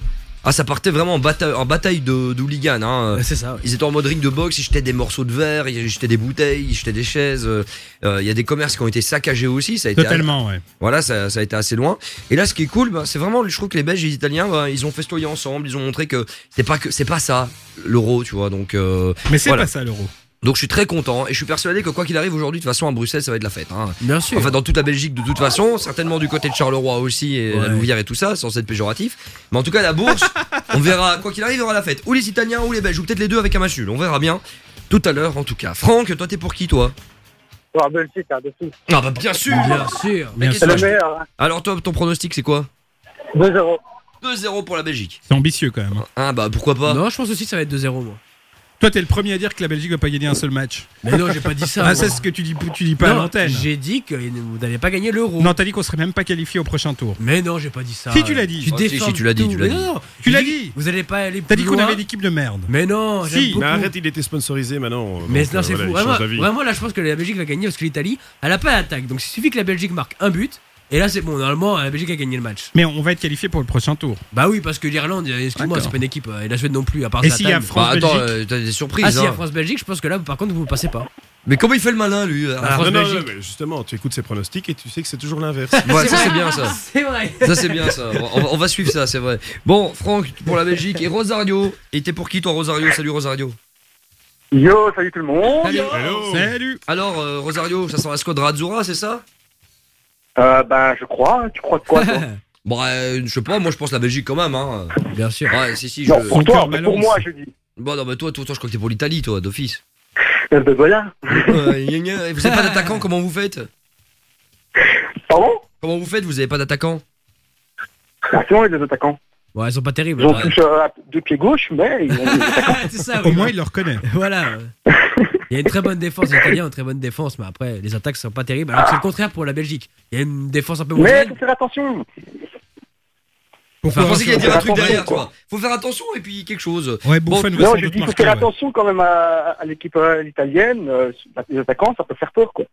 Ah, ça partait vraiment en bataille, en bataille de d'hooligans. Hein. C'est ça. ouais. Ils étaient en mode ring de boxe, ils jetaient des morceaux de verre, ils jetaient des bouteilles, ils jetaient des chaises. euh, euh, Il y a des commerces qui ont été saccagés aussi. Ça a été Totalement, ouais. voilà, ça, ça a été assez loin. Et là, ce qui est cool, bah, c'est vraiment, je trouve que les Belges et les Italiens, bah, ils ont festoyé ensemble, ils ont montré que c'est pas que c'est pas ça l'euro, tu vois. Donc, euh, Mais c'est voilà. pas ça l'euro. Donc je suis très content et je suis persuadé que quoi qu'il arrive aujourd'hui, de toute façon à Bruxelles, ça va être la fête. Hein. Bien sûr. Enfin, dans toute la Belgique, de toute façon, certainement du côté de Charleroi aussi et la. Louvière et tout ça, sans être péjoratif. Mais en tout cas, la bourse, on verra. Quoi qu'il arrive, il y aura la fête. Ou les Italiens ou les Belges, ou peut-être les deux avec un match nul. On verra bien. Tout à l'heure, en tout cas. Franck, toi, t'es pour qui, toi? Belgique, hein. Ah bah bien sûr. Bien sûr. Mais qu'est-ce C'est le meilleur. hein. Alors toi, ton pronostic, c'est quoi? 2-0. 2-0 pour la Belgique. C'est ambitieux quand même. hein. Ah bah pourquoi pas? Non, je pense aussi que ça va être 2-0, moi. Toi, t'es le premier à dire que la Belgique va pas gagner un seul match. Mais non, j'ai pas dit ça. Ah, c'est ce que tu dis, tu dis pas à Non, l'antenne. J'ai dit que vous n'allez pas gagner l'euro. Non, t'as dit qu'on serait même pas qualifié au prochain tour. Mais non, j'ai pas dit ça. Si, tu l'as dit. Tu Oh, si, défends si, tu l'as dit, tu l'as dit. non. Tu l'as dit. Vous allez pas aller T'as dit qu'on avait l'équipe de merde. Mais non, Si. Mais arrête, il était sponsorisé maintenant. Mais non, euh, c'est fou. d'avis. vraiment, là, je pense que la Belgique va gagner parce que l'Italie, elle a pas d'attaque. Donc, il suffit que la Belgique marque un but. Et là, c'est bon. Normalement, la Belgique a gagné le match. Mais on va être qualifié pour le prochain tour. Bah oui, parce que l'Irlande, excuse-moi, c'est pas une équipe. euh, Et la Suède non plus, à part Et s'il y a Bah France-Belgique attends, euh, t'as des surprises. Ah, si, il y a hein. France-Belgique, je pense que là, par contre, vous passez pas. Mais comment il fait le malin, lui Ah, Non, non, non, mais justement, tu écoutes ses pronostics et tu sais que c'est toujours l'inverse. Ouais, ça c'est bien ça. C'est vrai. Ça c'est bien ça. On va, on va suivre ça, c'est vrai. Bon, Franck pour la Belgique et Rosario. Et t'es pour qui toi, Rosario? Salut Rosario. Yo, salut tout le monde. Hello. Salut Alors euh, Rosario, ça sent la squadra Azzurra, c'est ça? Euh, ben, je crois. Tu crois de quoi, toi Bon, euh, je sais pas. Moi, je pense la Belgique quand même. Hein. Bien sûr. Ouais, si si. Je... Non, pour toi, mais pour moi, je dis. Bon, non, mais toi, toi, toi, je crois que t'es pour l'Italie, toi, d'office. Euh, ben voilà. Ouais, gna, gna. Et vous avez pas d'attaquant Comment vous faites? Pardon? Comment vous faites Vous avez pas d'attaquant? Ah, c'est bon, les attaquants. Ouais, ils sont pas terribles. Ils ont tous euh, deux pieds gauche, mais ils ont des attaquants. c'est ça, Au oui. moins, il le reconnaît. Voilà. Il y a une très bonne défense. Les Italiens ont une très bonne défense, mais après, les attaques sont pas terribles. Alors que c'est le contraire pour la Belgique. Il y a une défense un peu Mais moyenne. faut faire attention. Enfin, Pourquoi je pensais qu'il y a dire un truc derrière, quoi. toi. Faut faire attention et puis quelque chose. Ouais, Bon, va Non, je dis qu'il faut marquer. faire ouais. attention quand même à, à l'équipe euh, italienne. euh, les attaquants, ça peut faire peur, quoi.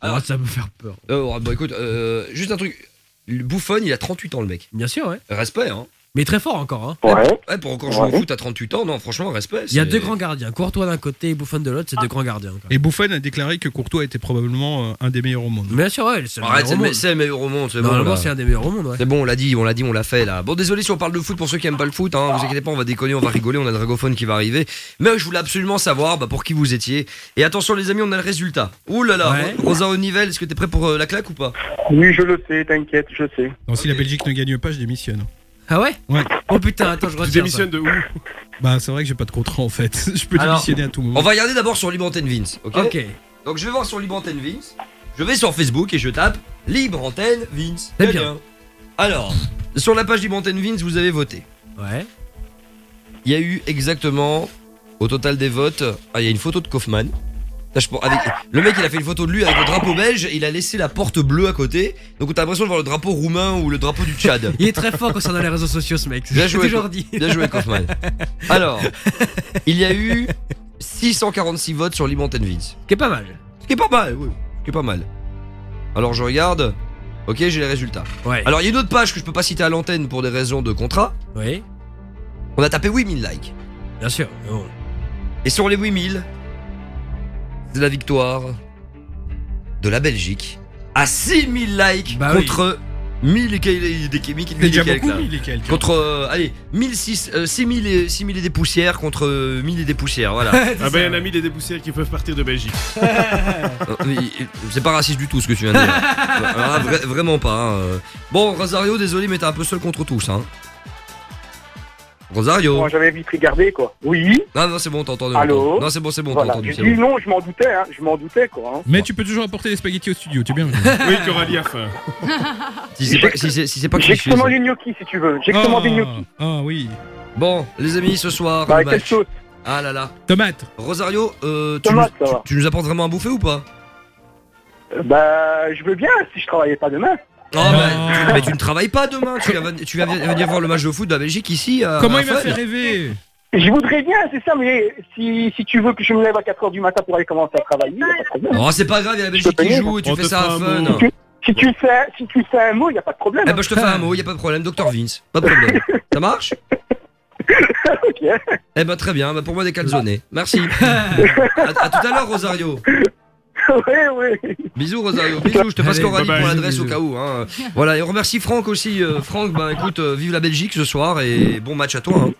Alors ça peut faire peur. Euh, bon, écoute, euh, juste un truc. Le Bouffon, il a 38 ans, le mec. Bien sûr, ouais. Respect, hein. Mais très fort encore. Hein. Ouais. Ouais, pour encore jouer au Ouais. foot à 38 ans, non, franchement, respect. Il y a deux grands gardiens. Courtois d'un côté et Buffon de l'autre, c'est deux grands gardiens. quoi. Et Buffon a déclaré que Courtois était probablement euh, un des meilleurs au monde. Bien sûr, ouais, c'est le Arrête, meilleur c'est au le, meilleur au monde, c'est bon. C'est un des meilleurs au monde. Ouais. C'est bon, on l'a dit, on l'a dit, on l'a fait là. Bon, désolé si on parle de foot pour ceux qui aiment pas le foot, hein, vous inquiétez pas, on va déconner, on va rigoler, on a le dragophone qui va arriver. Mais je voulais absolument savoir bah, pour qui vous étiez. Et attention les amis, on a le résultat. Ouh là là, Ouais. Rosa Onivelle, est-ce que t'es prêt pour euh, la claque ou pas? Oui, je le sais, t'inquiète, je sais. Non, si la Belgique ne gagne pas, je démissionne. Ah ouais Ouais. Oh putain, attends, je Tu retire ça. démissionnes de où Bah, c'est vrai que j'ai pas de contrat en fait. Je peux Alors, démissionner à tout moment. On va regarder d'abord sur Libre Antenne Vince, ok Ok. Donc je vais voir sur Libre Antenne Vince, je vais sur Facebook et je tape Libre Antenne Vince. C'est Très bien. Alors, sur la page Libre Antenne Vince, vous avez voté. Ouais. Il y a eu exactement, au total des votes, ah, il y a une photo de Kaufman. Avec, le mec, il a fait une photo de lui avec le drapeau belge et il a laissé la porte bleue à côté. Donc t'as l'impression de voir le drapeau roumain ou le drapeau du Tchad. Il est très fort concernant les réseaux sociaux, ce mec. Bien joué, toujours dit. Bien joué, Kaufman. Alors, il y a eu 646 votes sur Libre Antenne Vince. Qui est pas mal. Ce qui est pas mal, oui. Ce qui est pas mal. Alors je regarde. Ok, j'ai les résultats. Ouais. Alors il y a une autre page que je peux pas citer à l'antenne pour des raisons de contrat. Oui. On a tapé 8000 likes. Bien sûr. bon. Et sur les 8000, c'est la victoire de la Belgique à 6000 likes Bah oui. contre 1000 et quelques- déjà beaucoup, là. et. Contre, euh, allez, 1006, euh, 6000 et, 6000 et des poussières contre euh, 1000 et des poussières, voilà. Ah ben, il y en a mis des dépoussières qui peuvent partir de Belgique. Euh, euh, c'est pas raciste du tout ce que tu viens de dire. Ah, vra- vraiment pas. hein, euh. Bon, Rosario, désolé, mais t'es un peu seul contre tous. Hein. Rosario. Moi, j'avais vite regardé, quoi. Oui. Non, non, c'est bon, t'as entendu. Allô t'entends. Non, c'est bon, c'est bon, t'as Voilà. entendu. J'ai c'est dit bon. non, je m'en doutais, hein. Je m'en doutais, quoi. hein. Mais tu peux toujours apporter des spaghettis au studio, tu es bien. Oui, Coralie a faim. Si c'est pas, si c'est, si pas J'ai cliché. que manger gnocchi, si tu veux. J'ai que manger gnocchi. Ah oui. Bon, les amis, ce soir, Bah, le quelle match. Ah là là. Tomate. Rosario, euh, tu, Tomate, nous, tu, tu nous apportes vraiment à bouffer ou pas? Euh, Bah, je veux bien si je travaillais pas demain. Oh, bah, mais tu ne travailles pas demain. Tu vas, tu vas venir voir le match de foot de la Belgique ici. à- Comment à il m'a fait rêver Je voudrais bien, c'est ça, mais si, si tu veux que je me lève à 4h du matin pour aller commencer à travailler, y a pas de problème. Oh, c'est pas grave, il y a la Belgique qui joue et tu On fais te ça à un fun. mot. Si tu fais, si tu fais un mot, y a pas de problème. Eh ben, je te fais un mot, y a pas de problème. Dr Vince, pas de problème. Ça marche ok. Eh ben, très bien. Bah, pour moi, des calzonés. Merci. à, à tout à l'heure, Rosario. oui, oui. Bisous, Rosario. Bisous. Je te passe Coralie pour l'adresse au cas où. Hein. Voilà. Et on remercie Franck aussi. Euh, Franck, bah, écoute, euh, vive la Belgique ce soir et bon match à toi. Hein.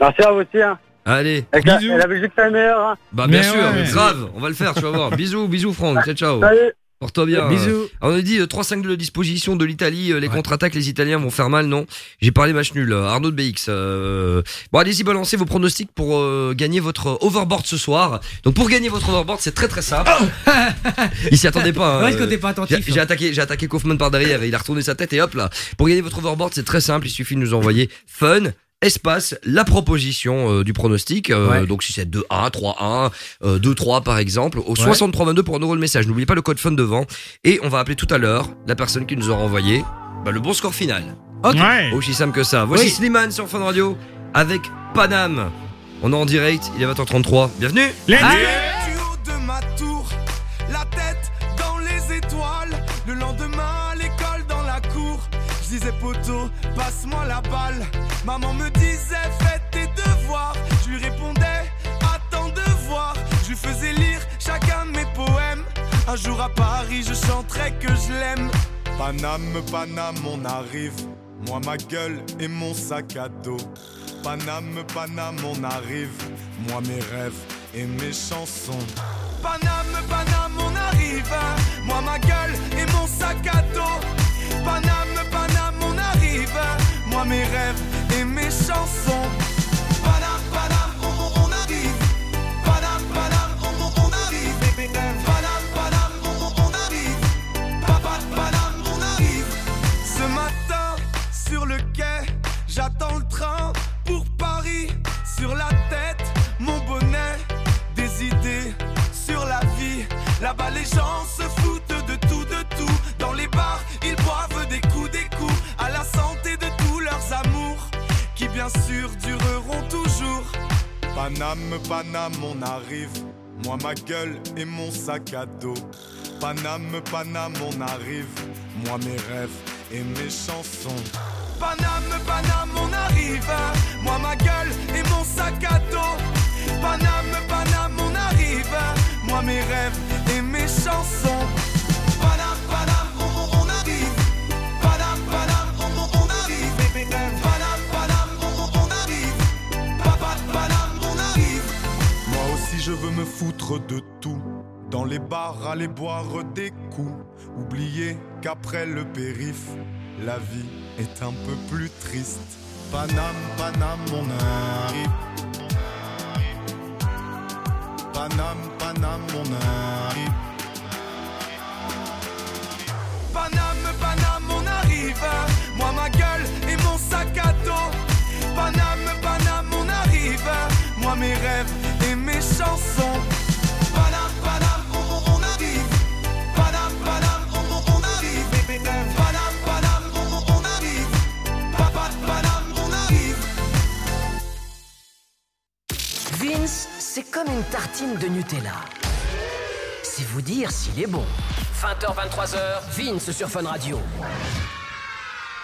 Merci à vous aussi, hein. Allez. Et la, et la Belgique, c'est la meilleure, hein. Bah, bien Mais sûr. ouais. Grave. On va le faire, tu vas voir. Bisous, bisous, Franck. Ciao, ciao. Salut. Porte-toi bien. Bisous. On a dit euh, 3-5 de disposition de l'Italie, euh, les contre-attaques, les Italiens vont faire mal, non? J'ai parlé match nul. euh, Arnaud de BX. euh, Bon, allez-y, balancez vos pronostics pour euh, gagner votre overboard ce soir. Donc, pour gagner votre overboard, c'est très très simple. il s'y attendait pas. hein, Ouais, euh, pas attentif j'ai hein. attaqué, j'ai attaqué Kaufman par derrière et il a retourné sa tête et hop là. Pour gagner votre overboard, c'est très simple. Il suffit de nous envoyer fun. Espace, la proposition euh, du pronostic. euh, Ouais. Donc si c'est 2-1, 3-1, euh, 2-3 par exemple, au 6322 pour un euro le message. N'oubliez pas le code fun devant. Et on va appeler tout à l'heure la personne qui nous aura envoyé bah, le bon score final. Ok. Ouais. Aussi simple que ça. Voici Oui. Slimane sur Fun Radio avec Paname. On est en direct, il est 20h33. Bienvenue haut de ma tour, la tête dans les étoiles. Le lendemain, à l'école dans la cour. Je disais poteau, passe-moi la balle. Maman me disait fais tes devoirs. Je lui répondais attends de voir. Je lui faisais lire chacun de mes poèmes. Un jour à Paris, je chanterai que je l'aime. Paname, Paname, on arrive. Moi, ma gueule et mon sac à dos. Paname, Paname, on arrive. Moi, mes rêves et mes chansons. Paname, Paname, on arrive. Moi, ma gueule et mon sac à dos. Paname, Paname, on arrive. Moi, mes rêves et mes chansons. Paname, Paname, on, on- arrive. Paname, Paname, on, on- arrive. Paname, Paname, on, on- arrive. Papa, Paname, on arrive. Ce matin, sur le quai, j'attends le train pour Paris. Sur la tête, mon bonnet, des idées sur la vie. Là-bas, les gens bien sûr dureront toujours. Paname, Paname, on arrive. Moi, ma gueule et mon sac à dos. Paname, Paname, on arrive. Moi, mes rêves et mes chansons. Paname, Paname, on arrive. Moi, ma gueule et mon sac à dos. Paname, Paname, on arrive. Moi, mes rêves et mes chansons. Je veux me foutre de tout. Dans les bars, aller boire des coups. Oublier qu'après le périph, la vie est un peu plus triste. Paname, Paname, on arrive. Paname, Paname, on arrive. Paname, Paname, on arrive. Moi, ma gueule et mon sac à dos. Paname, Paname, on arrive. Moi, mes rêves c'est comme une tartine de Nutella. C'est vous dire s'il est bon. 20h, 23h, Vince sur Fun Radio.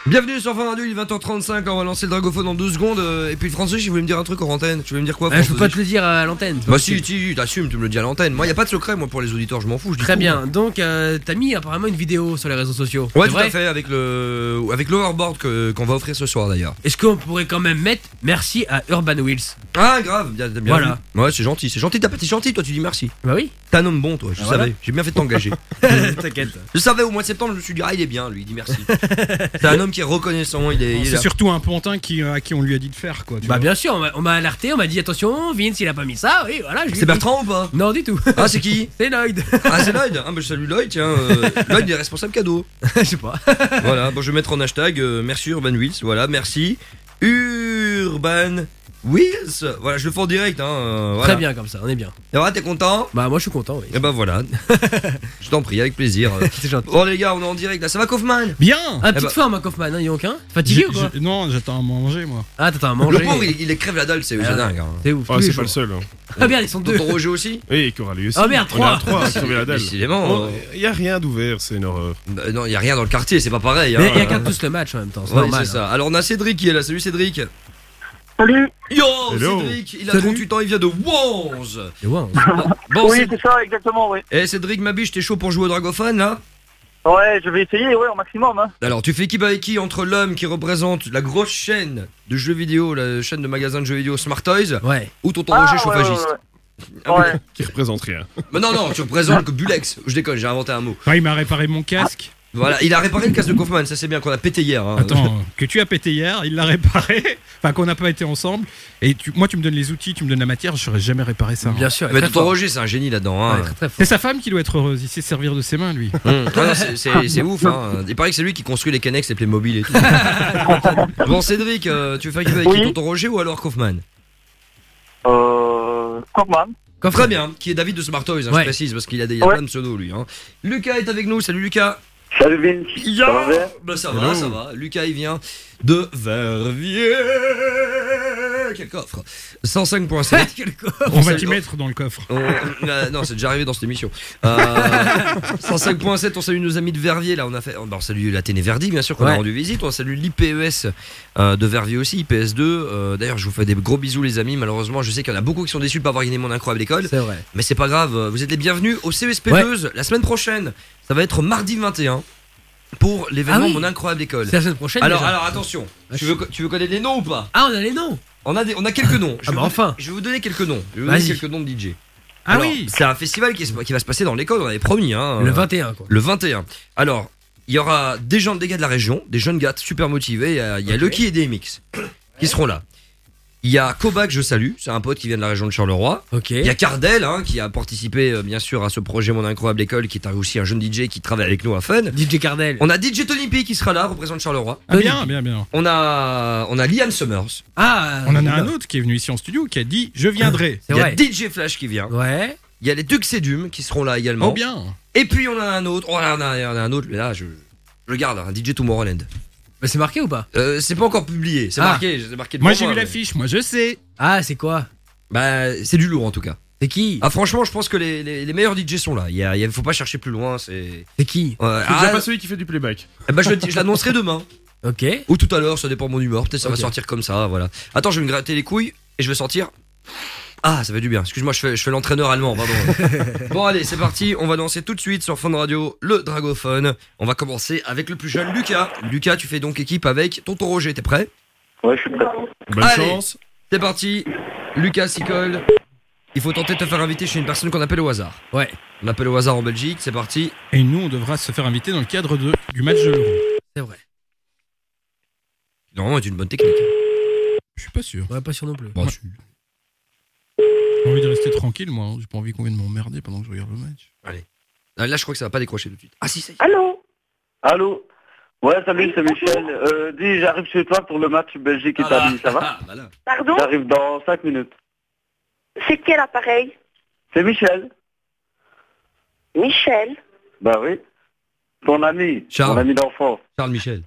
Bienvenue sur Fun Radio, il est 20h35, on va lancer le dragophone en deux secondes. euh, Et puis François, je voulais me dire un truc en antenne. Tu veux me dire quoi Ah, je peux pas te le dire à l'antenne. Bah si, si, t'assumes, tu me le dis à l'antenne. Moi, y a pas de secret, moi, pour les auditeurs, je m'en fous. Je dis Très tout, bien. moi. Donc, euh, t'as mis apparemment une vidéo sur les réseaux sociaux. Ouais, tout vrai à fait, avec le avec l'overboard qu'on va offrir ce soir d'ailleurs. Est-ce qu'on pourrait quand même mettre merci à Urban Wheels Ah, grave, bien, bien Voilà. vu. Ouais, c'est gentil, c'est gentil. T'as pas- T'es gentil, toi, tu dis merci. Bah oui. T'es un homme bon, toi, je Ah, savais. voilà. J'ai bien fait de t'engager. T'inquiète. Je savais au mois de septembre, je me suis dit, ah, il est bien, lui, il dit merci. c'est un homme qui est reconnaissant, il est. C'est surtout un pontin qui, euh, à qui on lui a dit de faire quoi. tu Bah vois. bien sûr, on m'a- on m'a alerté, on m'a dit attention, Vince il a pas mis ça, oui voilà. C'est dit. Bertrand ou pas? Non du tout. Ah, c'est qui? C'est Lloyd. Ah, c'est Lloyd Ah, bah je salue Lloyd, tiens. euh, Lloyd, il est responsable cadeau. Je sais pas. Voilà, bon, je vais mettre en hashtag euh, merci Urban Wheels. Voilà, merci Urban Wheels. Voilà, je le fais en direct. Hein, euh, voilà. Très bien comme ça, on est bien. Et voilà, t'es content? Bah moi je suis content, oui. Et ben voilà. je t'en prie, avec plaisir. C'est gentil. Bon, les gars, on est en direct là. Ça va, Kaufman Bien Ah, Eh petite bah- forme, hein, Kaufman, hein, Yonk, hein Fatigué ou quoi? Non, j'attends à manger moi. Ah, t'attends à manger. Le pauvre, il, il est crève la dalle, c'est Ah, dingue. hein. C'est ouf. Ah, c'est pas le seul. hein. Ah merde, ils sont deux. Roger aussi? Oui, et Coralie aussi. Oh, merde, à trois. trois à crever la dalle. Décidément. Euh, y a rien d'ouvert, c'est une horreur. bah, non, il y a rien dans le quartier, c'est pas pareil. Mais hein. il y a qu'à tous le match en même temps, c'est Ouais, normal. c'est ça. Alors on a Cédric qui est là. Salut Cédric. Salut Yo, Hello. Cédric, il a Salut. 38 ans, il vient de on- Bon, Oui, c'est ça, exactement, oui. Eh Cédric, ma biche, t'es chaud pour jouer au Dragophone là? Ouais, je vais essayer, ouais, au maximum. Hein. Alors, tu fais équipe avec qui entre l'homme qui représente la grosse chaîne de jeux vidéo, la chaîne de magasins de jeux vidéo Smart Toys, Ouais. ou tonton Ah, Roger ouais, chauffagiste ouais, Ah. Ouais. Qui représente rien. Mais non, non, tu représentes que Bulex. Je déconne, j'ai inventé un mot. Ouais, il m'a réparé mon casque. Voilà, il a réparé le casque de Kaufman, ça c'est bien qu'on a pété hier. hein. Attends, que tu as pété hier, il l'a réparé. Enfin, qu'on n'a pas été ensemble. Et tu, moi, tu me donnes les outils, tu me donnes la matière, je saurais jamais réparer ça. Bien sûr. Mais fort. Roger, c'est un génie là-dedans. hein. Ouais. C'est sa femme qui doit être heureuse. Il sait servir de ses mains, lui. Hum. Ah c'est- ouf, hein. Il paraît que c'est lui qui construit les Canex, les Playmobil et tout. bon, Cédric, euh, tu veux faire avec qui Oui. tonton Roger ou alors Kaufman Euh. Kaufman. Très bien, qui est David de Smart Toys, hein, je précise, parce qu'il a, des, il y a Ouais. plein de pseudos lui. Hein. Lucas est avec nous, salut Lucas. Salut Vince. Ya Ça va bien Bah ça Hello. va, ça va. Lucas il vient de Verviers. Quel coffre 105.7. Quel con. On va t'y mettre dans le coffre. On- euh, non, c'est déjà arrivé dans cette émission. Euh, 105.7, on salue nos amis de Verviers. Là, on a fait. bah, on salue la Téné Verdi, bien sûr, qu'on a Ouais. rendu visite. On salue l'IPES euh, de Verviers aussi, IPS2. Euh, D'ailleurs, je vous fais des gros bisous, les amis. Malheureusement, je sais qu'il y en a beaucoup qui sont déçus de pas avoir gagné mon incroyable école. C'est vrai. Mais c'est pas grave, vous êtes les bienvenus au CESP2 la semaine prochaine. Ça va être mardi 21 pour l'événement Ah oui. Mon incroyable école. C'est la semaine prochaine. Alors, déjà. alors attention, Ah, tu veux, tu veux connaître les noms ou pas? Ah, on a les noms. on a, des, on a quelques noms. Je Ah vais bah vous- enfin. Je vais vous donner quelques noms. Je vais vous donner Vas-y. quelques noms de DJ. Ah Alors, oui C'est un festival qui, se- qui va se passer dans l'école, on avait promis. Hein, Le euh, 21 quoi. Le 21. Alors, il y aura des gens, des gars de la région, des jeunes gars super motivés. Il y a, il y a Ok. Lucky et DMX qui seront là. Il y a Kovac, je salue, c'est un pote qui vient de la région de Charleroi. Ok. Il y a Cardel, hein, qui a participé euh, bien sûr à ce projet Mon Incroyable École, qui est un- aussi un jeune DJ qui travaille avec nous à Fun. DJ Cardel. On a DJ Tony P qui sera là, représente Charleroi. Ah, bien, bien, bien. On a, on a Liam Summers. Ah. On en a un autre qui est venu ici en studio qui a dit Je viendrai. C'est Il y a vrai. DJ Flash qui vient. Ouais. Il y a les Ducs Sedum qui seront là également. Oh, bien. Et puis on a un autre. Oh, là, on a, on a un autre, mais là je, je le garde, un DJ Tomorrowland. Mais c'est marqué ou pas? Euh, c'est pas encore publié, c'est Ah. marqué, c'est marqué Moi, j'ai vu mais- l'affiche, moi, je sais. Ah, c'est quoi? Bah, c'est du lourd en tout cas. C'est qui? Ah, franchement, je pense que les, les, les meilleurs DJ sont là. Il y a, il y a- faut pas chercher plus loin, c'est. C'est qui? Ouais, C'est déjà ah, pas celui qui fait du playback. eh bah, je, je l'annoncerai demain. Ok. Ou tout à l'heure, ça dépend de mon humeur. Peut-être ça va sortir comme ça, voilà. Attends, je vais me gratter les couilles et je vais sortir. Ah, ça fait du bien. Excuse-moi, je fais, je fais l'entraîneur allemand, pardon. bon, allez, c'est parti. On va danser tout de suite sur Fun Radio, le Dragophone. On va commencer avec le plus jeune, Lucas. Lucas, tu fais donc équipe avec Tonton Roger. T'es prêt? Ouais, je suis prêt. Bonne Allez, chance. C'est parti. Lucas s'y colle. Il faut tenter de te faire inviter chez une personne qu'on appelle au hasard. Ouais. On appelle au hasard en Belgique, c'est parti. Et nous, on devra se faire inviter dans le cadre de, du match de l'Euro. C'est vrai. Normalement, c'est une bonne technique. Je suis pas sûr. Ouais, pas sûr non plus. Bon, Ouais. J'ai envie de rester tranquille, moi. hein. J'ai pas envie qu'on vienne m'emmerder pendant que je regarde le match. Allez. Ah, Là, je crois que ça va pas décrocher tout de suite. Ah si, ça y est. Allô? Allô? Ouais, salut, c'est Michel. Euh, dis, j'arrive chez toi pour le match Belgique-Italie, ça va? Ah, voilà. Pardon? J'arrive dans 5 minutes. C'est quel appareil? C'est Michel Michel? Bah oui. Ton ami, Charles. ton ami d'enfance. Charles Michel.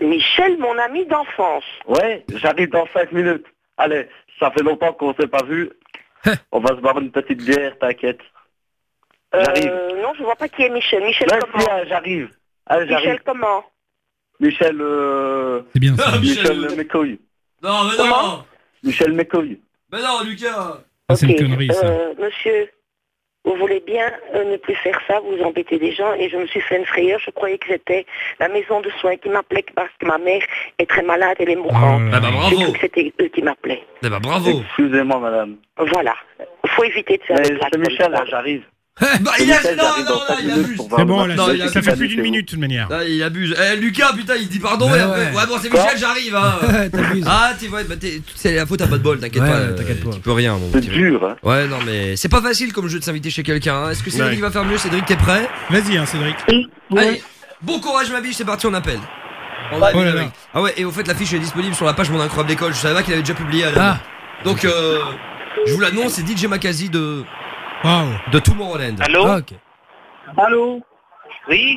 Michel, mon ami d'enfance. Ouais, j'arrive dans 5 minutes. Allez, ça fait longtemps qu'on s'est pas vu. On va se boire une petite bière, t'inquiète. J'arrive. Euh, non, je vois pas qui est Michel. Michel comment si, ah, j'arrive. Allez, Michel j'arrive. comment Michel, euh... C'est bien ça. Michel Michel- McCoy. Non, mais Comment Michel McCoy. Mais non, Lucas Ah, c'est une connerie, ça. euh, monsieur, vous voulez bien euh, ne plus faire ça, vous embêtez des gens, et je me suis fait une frayeur, je croyais que c'était la maison de soins qui m'appelait parce que ma mère est très malade, elle est mourante. Oh Ah bah J'ai bravo cru que c'était eux qui m'appelaient. Eh bah bravo Excusez-moi, madame. Voilà. Il faut éviter de faire Mais des Michel, là, j'arrive. Bah, C'est il a... Non, non, non, 5 il abuse C'est bon, là, Non, il ça fait plus d'une minute de toute manière. Là, il abuse. Eh, Lucas, putain, il dit pardon. Ouais, et après- ouais. ouais, bon, c'est Michel, j'arrive. Hein. T'abuses. Ah, t'es ouais, bah, t'es- c'est la faute à pas de bol, t'inquiète Ouais, pas. ouais, euh, t'inquiète pas. Tu peux rien, mon C'est dur, hein. Ouais, non, mais c'est pas facile comme jeu de s'inviter chez quelqu'un. hein. Est-ce que Cédric Ouais. va faire mieux? Cédric, t'es prêt? Vas-y, hein, Cédric. Allez, bon courage, ma biche, c'est parti, on appelle. On va Oh là aller, là. Ah ouais, et au fait, l'affiche est disponible sur la page Mon Incroyable École. Je savais pas qu'il avait déjà publié Ah. Donc, euh, je vous l'annonce, c'est DJ Makazi de, Waouh. de Tomorrowland. Allô Ah, ok. Allô Oui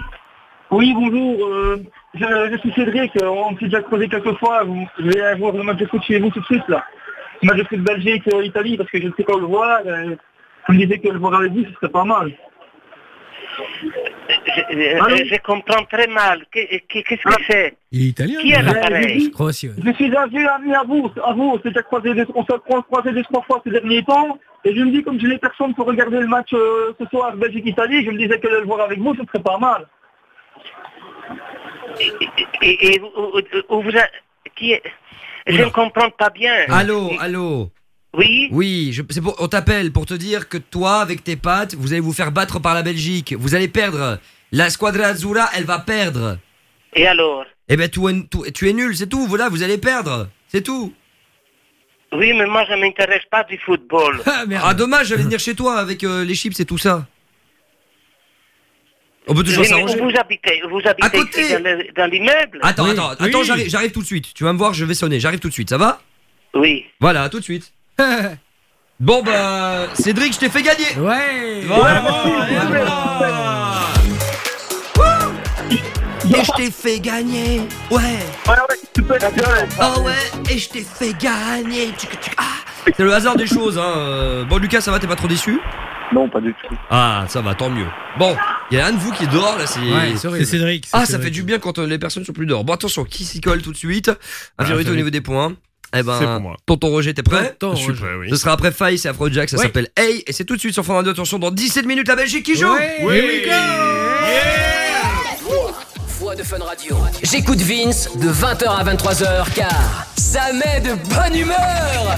Oui, bonjour. euh, je, je suis Cédric. euh, On s'est déjà croisé quelques fois. Vous- Je vais voir le match de foot chez vous tout de suite, là. Le match de foot Belgique-Italie, parce que je ne sais pas où le voir. euh, Vous me disiez que le voir avec vous, ce serait pas mal. Je comprends très mal. Qu'est-ce que c'est Il est italien. Qui est l'appareil Je suis un vieux ami à vous, à vous. On s'est déjà croisé, des- on s'est cro- croisé deux, trois fois ces derniers temps. Et je me dis, comme je n'ai personne pour regarder le match euh, ce soir Belgique-Italie, je me disais que de le voir avec vous, ce serait pas mal. Et, et où, où vous a- qui est Je ne comprends pas bien. Allô, allô Oui Oui, je, c'est pour, on t'appelle pour te dire que toi, avec tes pattes, vous allez vous faire battre par la Belgique. Vous allez perdre. La Squadra Azzurra, elle va perdre. Et alors Eh ben, tu, es- tu- tu es nul, c'est tout. Voilà, vous allez perdre. C'est tout. Oui, mais moi, je ne m'intéresse pas du football. Ah, merde. Ah, dommage, j'allais venir chez toi avec euh, les chips et tout ça. On peut toujours Oui, mais s'arranger. où vous habitez? Vous habitez? À côté. ici dans le- dans l'immeuble? Attends, Oui, attends, oui. attends, j'arrive, j'arrive tout de suite. Tu vas me voir, je vais sonner. J'arrive tout de suite, ça va? Oui. Voilà, à tout de suite. Bon bah, Cédric, je t'ai fait gagner. Ouais. Voilà, et je t'ai fait gagner. Ouais. Ouais, ouais. Oh ouais, et je t'ai fait gagner. Ah. C'est le hasard des choses, hein. Euh, Bon, Lucas, ça va, t'es pas trop déçu? Non, pas du tout. Ah, ça va, tant mieux. Bon, il y a un de vous qui est dehors là, c'est. Ouais. Cédric. Ah, ça fait du bien quand euh, les personnes sont plus dehors. Bon, attention, qui s'y colle tout de suite? Ah, Infériorité au niveau des points. Eh ben, C'est pour moi. tonton Roger, t'es prêt Tonton Je suis prêt, oui. Ce sera après Faye, c'est Afrojack, ça s'appelle Hey, et c'est tout de suite sur Fond Radio. Attention, dans 17 minutes, la Belgique qui joue Ouais. Oui. Here we go. Voix de Fun Radio. J'écoute Vince de 20h à 23h car ça met de bonne humeur.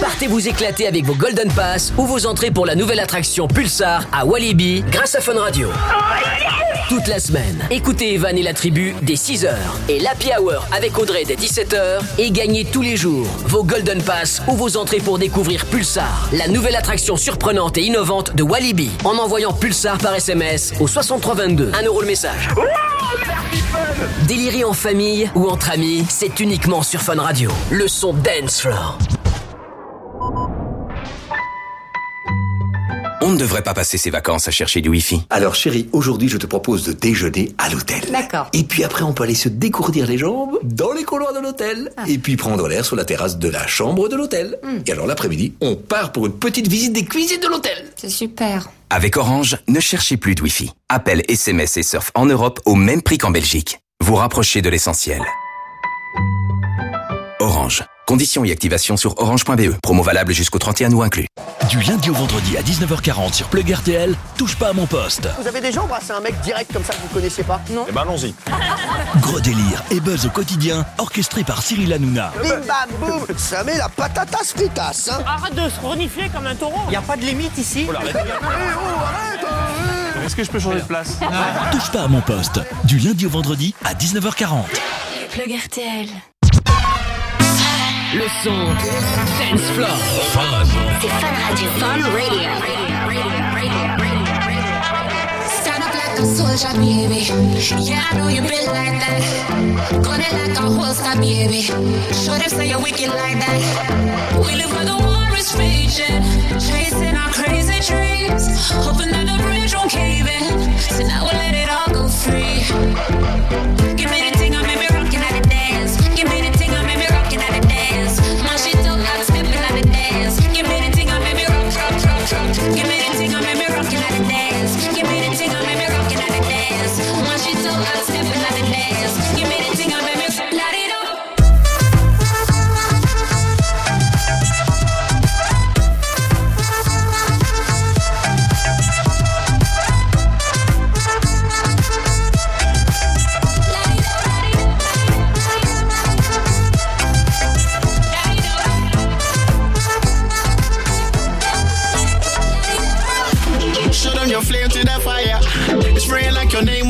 Partez vous éclater avec vos Golden Pass ou vos entrées pour la nouvelle attraction Pulsar à Walibi grâce à Fun Radio. Toute la semaine, écoutez Evan et la tribu dès 6h et l'Happy Hour avec Audrey dès 17h et gagnez tous les jours vos Golden Pass ou vos entrées pour découvrir Pulsar, la nouvelle attraction surprenante et innovante de Walibi en envoyant Pulsar par SMS au 6322. 1 euro le message. Délirer en famille ou entre amis, c'est uniquement sur Fun Radio. Le son Dance Floor. On ne devrait pas passer ses vacances à chercher du Wi-Fi. Alors chérie, aujourd'hui je te propose de déjeuner à l'hôtel. D'accord. Et puis après on peut aller se décourdir les jambes dans les couloirs de l'hôtel. Et puis prendre l'air sur la terrasse de la chambre de l'hôtel. Et alors l'après-midi, on part pour une petite visite des cuisines de l'hôtel. C'est super. Avec Orange, ne cherchez plus de Wi-Fi. Appel, SMS et surf en Europe au même prix qu'en Belgique. Vous rapprochez de l'essentiel. Orange. Conditions et activation sur orange.be. Promo valable jusqu'au 31 août inclus. Du lundi au vendredi à 19h40 sur Plug RTL, touche pas à mon poste. Vous avez déjà embrassé un mec direct comme ça que vous connaissiez pas? Non. Eh ben allons-y. Gros délire et buzz au quotidien, orchestré par Cyril Hanouna. Bim bam boum Ça met la patatas fritas hein. Arrête de se renifler comme un taureau. Y a pas de limite ici. Est-ce que je peux changer de place? Touche pas à mon poste. Du lundi au vendredi à 19h40. Plug RTL. Le son Dance Floor. Fun. C'est Fun Radio. Fun Radio. Stand up like a soldier, baby. Yeah, I know you built like that. Gun it like a holster, baby. Show them say you're wicked like that. We live where the war is raging, chasing our crazy dreams, hoping that the bridge won't cave in. So now we'll let it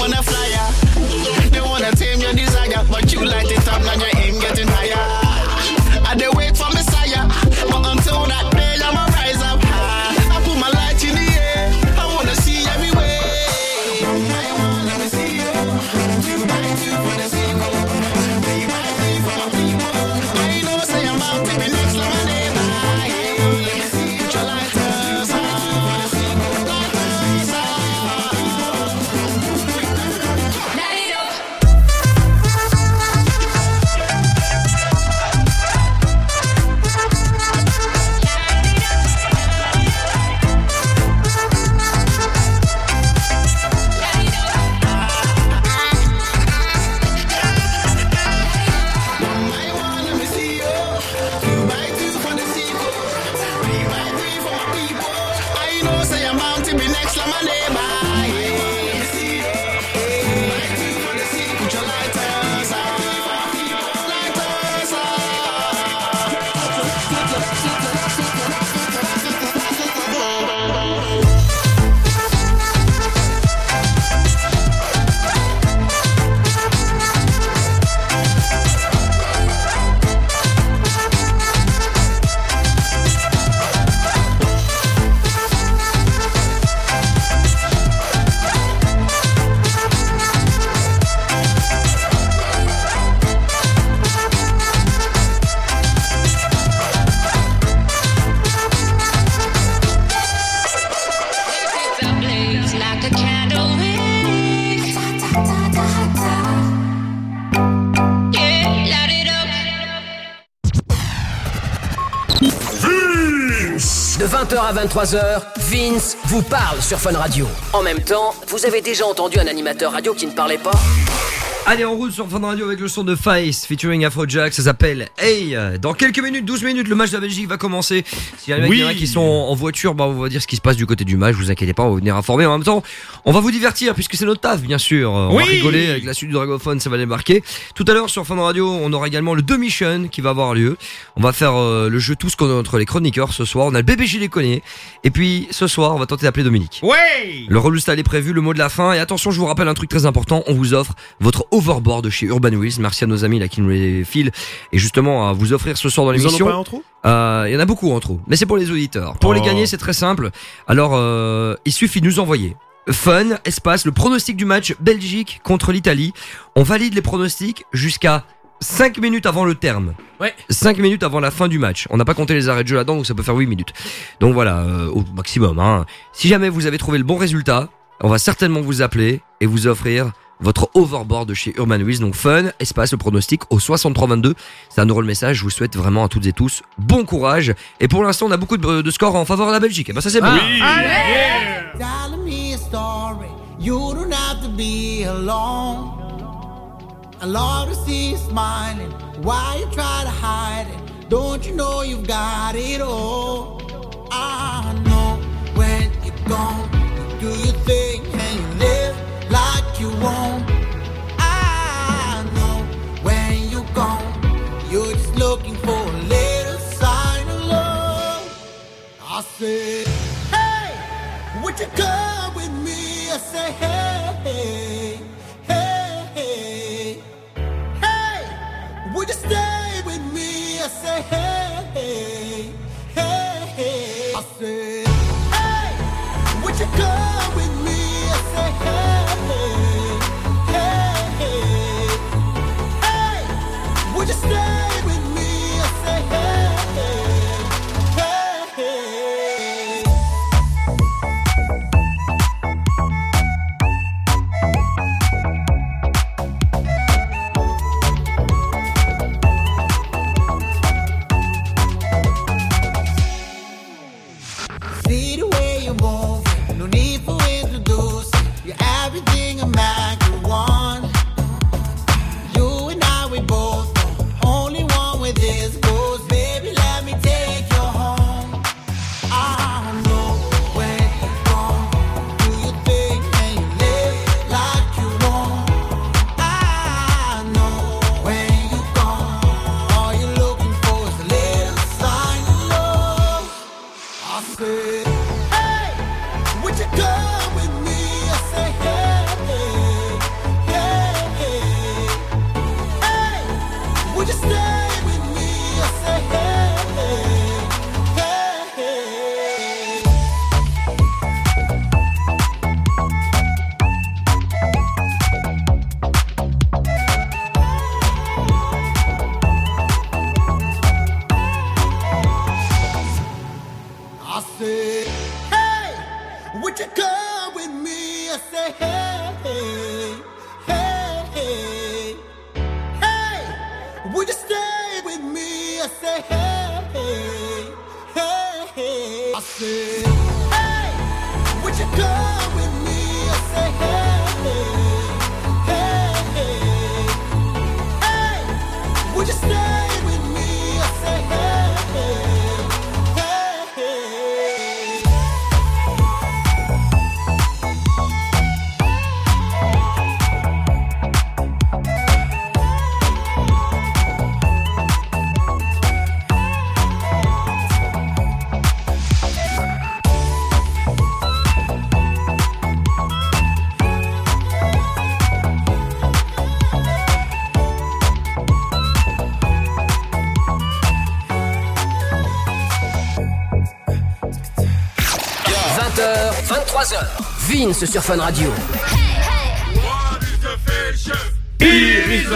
like your 23h, Vince vous parle sur Fun Radio. En même temps, vous avez déjà entendu un animateur radio qui ne parlait pas Allez, en route sur Fun Radio avec le son de Face featuring Afrojack. Ça s'appelle Hey. Dans quelques minutes, 12 minutes, le match de la Belgique va commencer. S'il y a des Oui. mecs qui sont en voiture, bah, on va dire ce qui se passe du côté du match. Vous inquiétez pas, on va venir informer. En même temps, on va vous divertir puisque c'est notre taf, bien sûr. On va rigoler avec la suite du Dragophone, ça va débarquer. Tout à l'heure sur Fun Radio, on aura également le The Mission qui va avoir lieu. On va faire euh, le jeu tous contre les chroniqueurs ce soir. On a le bébé Gilles Conné. Et puis ce soir, on va tenter d'appeler Dominique. Ouais Le relustyle est prévu, le mot de la fin. Et attention, je vous rappelle un truc très important. On vous offre votre overboard de chez Urban Wheels. Merci à nos amis là qui nous les filent. Et justement, à vous offrir ce soir dans l'émission. Euh, Il y en a beaucoup en trop. Mais c'est pour les auditeurs. Pour les Oh. gagner, c'est très simple. Alors, euh, il suffit de nous envoyer. Fun, espace, le pronostic du match Belgique contre l'Italie. On valide les pronostics jusqu'à 5 minutes avant le terme. Ouais. 5 minutes avant la fin du match. On n'a pas compté les arrêts de jeu là-dedans, donc ça peut faire 8 minutes. Donc voilà, euh, au maximum. Hein. Si jamais vous avez trouvé le bon résultat, on va certainement vous appeler et vous offrir votre overboard de chez Urban Wiz. Donc fun, espace, le pronostic au 6322. C'est un euro le message. Je vous souhaite vraiment à toutes et tous bon courage. Et pour l'instant, on a beaucoup de, de scores en faveur de la Belgique. Et ben ça c'est bon. Telling me a story. You don't have to be alone. I love to see you smiling. Why you try to hide it? Don't you know you've got it all? I know when you're gone, you do your thing won't. I know when you're gone, you're just looking for a little sign of love. I said, hey, would you come with me? I say, hey, hey, hey, hey, would you stay with me? I say, hey, hey, hey. I said, hey, would you come hey, would you stay I said, hey, would you come Euh, 23h. Vince sur Fun Radio. Here is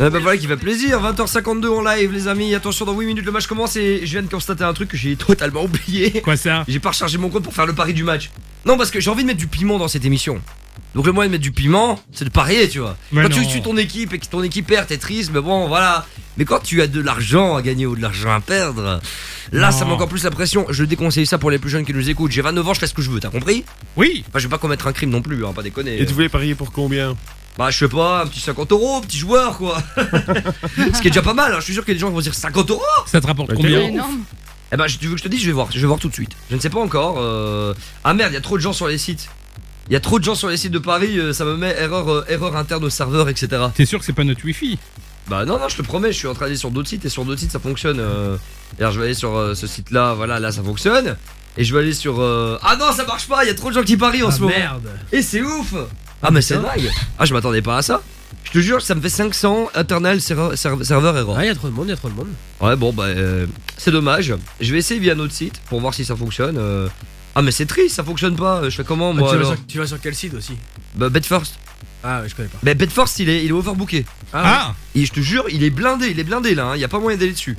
euh, bah voilà qui fait plaisir, 20h52 en live les amis, attention dans 8 minutes le match commence et je viens de constater un truc que j'ai totalement oublié. Quoi ça? J'ai pas rechargé mon compte pour faire le pari du match. Non parce que j'ai envie de mettre du piment dans cette émission. Donc le moyen de mettre du piment, c'est de parier tu vois. Mais quand tu suis ton équipe et que ton équipe perd, t'es triste, mais bon voilà. Mais quand tu as de l'argent à gagner ou de l'argent à perdre, là Non. ça met encore plus la pression. Je déconseille ça pour les plus jeunes qui nous écoutent. J'ai 29 ans, je fais ce que je veux, t'as compris? Oui. Enfin je vais pas commettre un crime non plus, hein, pas déconner. Et tu voulais parier pour combien? Bah je sais pas, un petit 50 euros, petit joueur quoi. Ce qui est déjà pas mal, hein. je suis sûr qu'il y a des gens qui vont dire 50 euros Ça te rapporte Bah, combien? Eh ben je- tu veux que je te dise, je vais voir, je vais voir tout de suite. Je ne sais pas encore. euh, Ah merde, il y a trop de gens sur les sites. Il y a trop de gens sur les sites de Paris, euh, ça me met erreur, euh, erreur interne au serveur, etc. T'es sûr que c'est pas notre wifi? Bah non, non, je te promets, je suis en train d'aller sur d'autres sites et sur d'autres sites ça fonctionne. euh. Alors je vais aller sur euh, ce site là, voilà, là ça fonctionne. Et je vais aller sur. euh, Ah non, ça marche pas, il y a trop de gens qui parient en Ah, ce moment. merde. Et c'est ouf Ah mais c'est dingue Ah je m'attendais pas à ça Je te jure, ça me fait 500 internal serveur, serveur, error. Ouais, y a trop de monde, y a trop de monde. Ouais, bon, bah, euh, c'est dommage. Je vais essayer via un autre site pour voir si ça fonctionne. Ah mais c'est triste, ça fonctionne pas. Je fais comment Ah, moi tu, vas alors sur, tu vas sur quel site aussi Bah Bedfirst. Ah ouais, je connais pas. Bah Bedfirst il est, il est overbooké. Ah, Et je te jure, il est blindé, il est blindé là. Il y a pas moyen d'aller dessus.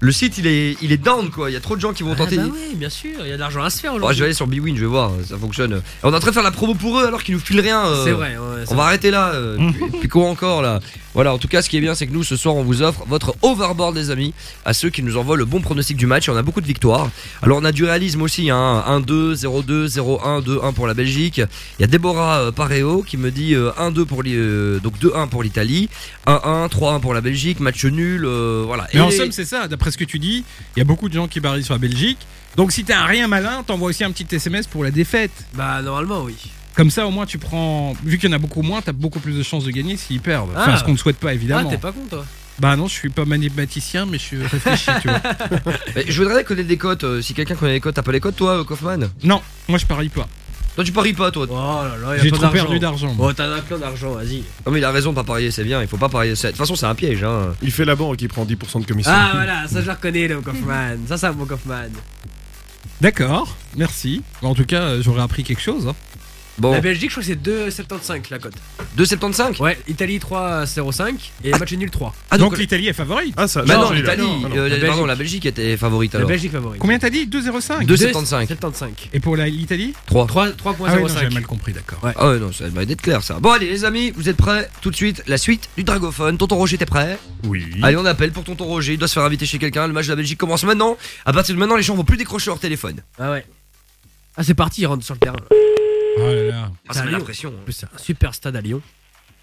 Le site il est, il est down quoi. Il y a trop de gens qui vont Ah tenter. bah oui, bien sûr, il y a de l'argent à se faire aujourd'hui. je vais aller sur Bwin, je vais voir, ça fonctionne. On est en train de faire la promo pour eux alors qu'ils nous filent rien. euh. C'est vrai, ouais, c'est on va vrai. arrêter là. euh, puis, puis quoi encore là Voilà, en tout cas, ce qui est bien, c'est que nous, ce soir, on vous offre votre overboard, les amis, à ceux qui nous envoient le bon pronostic du match. Et on a beaucoup de victoires. Alors, on a du réalisme aussi, hein 1-2, 0-2, 0-1, 2-1 pour la Belgique. Il y a Déborah euh, Pareo qui me dit euh, 1-2 pour les, euh, donc 2-1 pour l'Italie, 1-1, 3-1 pour la Belgique, match nul, euh, voilà. Mais en Et- somme, c'est ça, d'après ce que tu dis, il y a beaucoup de gens qui barrent sur la Belgique. Donc si t'es un rien malin, t'envoies aussi un petit SMS pour la défaite. Bah normalement oui. Comme ça au moins tu prends, vu qu'il y en a beaucoup moins, t'as beaucoup plus de chances de gagner s'ils perdent. Enfin Ah. ce qu'on ne souhaite pas évidemment. Ah, t'es pas con toi Bah non, je suis pas mathématicien, mais je suis réfléchi, tu vois. Mais je voudrais connaître des cotes. euh, si quelqu'un connaît les cotes, t'as pas les cotes toi, euh, Kaufman Non, moi je parie pas. Toi, tu paries pas, toi Oh là là, y a J'ai trop perdu d'argent. Oh, t'en as plein d'argent, vas-y. Non, mais il a raison de pas parier, c'est bien. Il faut pas parier. C'est- De toute façon, c'est un piège. Hein. Il fait la banque, il prend 10% de commission. Ah voilà, ça je le reconnais, le Kaufman. Ça, c'est mon Kaufman. D'accord, merci. En tout cas, euh, j'aurais appris quelque chose. hein. Bon. La Belgique, je crois que c'est 2,75 la cote. 2,75 Ouais, Italie 3,05 et match nul 3. Ah, donc, l'Italie est favorite. Ah, ça, Bah non, j'ai l'Italie. Euh, La pardon, Belgique. la Belgique était favorite La alors. Belgique favorite. Combien t'as dit 2,05 2,75. 75. Et pour la- l'Italie 3. 3, Ah 3,05. j'avais mal compris, d'accord. Ouais. Ah ouais, non, ça va être clair ça. Bon, allez, les amis, vous êtes prêts Tout de suite, la suite du Dragophone. Tonton Roger, t'es prêt? Oui. Allez, on appelle pour Tonton Roger. Il doit se faire inviter chez quelqu'un. Le match de la Belgique commence maintenant. À partir de maintenant, les gens vont plus décrocher leur téléphone. Ah ouais. Ah, c'est parti, il rentre sur le terrain. Oh là là. Ah, C'est ça met la pression. En plus, c'est un super stade à Lyon.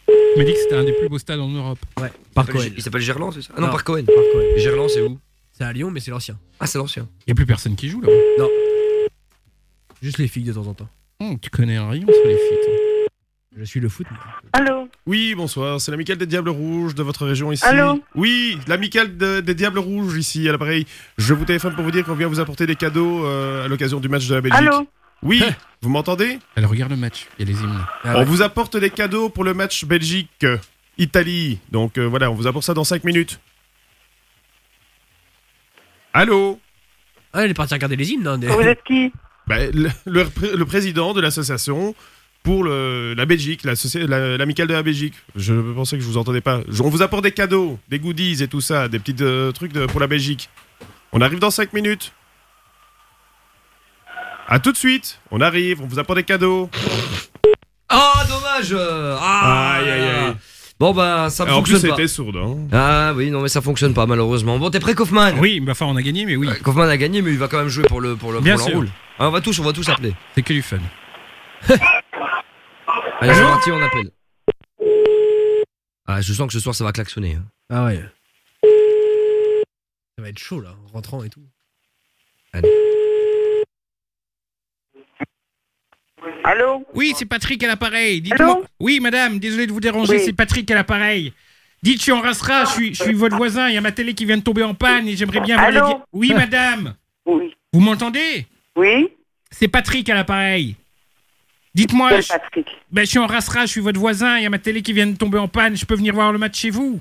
Il m'a dit que c'était un des plus beaux stades en Europe. Ouais, par Cohen. Il s'appelle Gerland, c'est ça Ah non, Non. par Cohen. Par Cohen. Gerland, c'est où C'est à Lyon, mais c'est l'ancien. Ah, c'est l'ancien. Il y a plus personne qui joue là. Non. Juste les filles de temps en temps. Oh, tu connais un rayon sur les filles. toi. Je suis le foot. mais- Allô Oui, bonsoir, c'est l'amicale des Diables Rouges de votre région ici. Allô Oui, l'amicale de- des Diables Rouges ici à l'appareil. Je vous téléphone pour vous dire qu'on vient vous apporter des cadeaux euh, à l'occasion du match de la Belgique. Allô Oui, vous m'entendez? Elle regarde le match, il y a les hymnes. Ah On ouais. vous apporte des cadeaux pour le match Belgique-Italie. Donc euh, voilà, on vous apporte ça dans 5 minutes. Allô? Ah, elle est partie regarder les hymnes. non, des- Vous êtes qui? Bah, le, le pré- le président de l'association pour le- la Belgique, l'associ- la- l'amicale de la Belgique. Je pensais que je vous entendais pas. Je- on vous apporte des cadeaux, des goodies et tout ça, des petits euh, trucs de- pour la Belgique. On arrive dans 5 minutes. À tout de suite, on arrive, on vous apporte des cadeaux. Ah, dommage euh, Ah Aïe, aïe, aïe. Bon, bah, ça en plus, fonctionne pas. c'était sourde. Hein. Ah oui, non, mais ça fonctionne pas, malheureusement. Bon, t'es prêt, Kaufman? Oui, bah, enfin on a gagné, mais oui. Euh, Kaufman a gagné, mais il va quand même jouer pour le pour le Bien pour sûr. l'enroule. Ah, on va tous, on va tous appeler. C'est que du fun. Allez, c'est parti, on appelle. Ah, je sens que ce soir ça va klaxonner. hein. Ah ouais. Ça va être chaud là, en rentrant et tout. Allô Oui, c'est Patrick à l'appareil. Dites-moi. Oui, madame, désolé de vous déranger, Oui. c'est Patrick à l'appareil. Dites, je suis en rassera, je suis, je suis votre voisin, il y a ma télé qui vient de tomber en panne et j'aimerais bien vous la Allô dire. Oui, madame. Oui. Vous m'entendez Oui C'est Patrick à l'appareil. Dites-moi, je, Patrick ben, je suis en rassera, je suis votre voisin, il y a ma télé qui vient de tomber en panne, je peux venir voir le match chez vous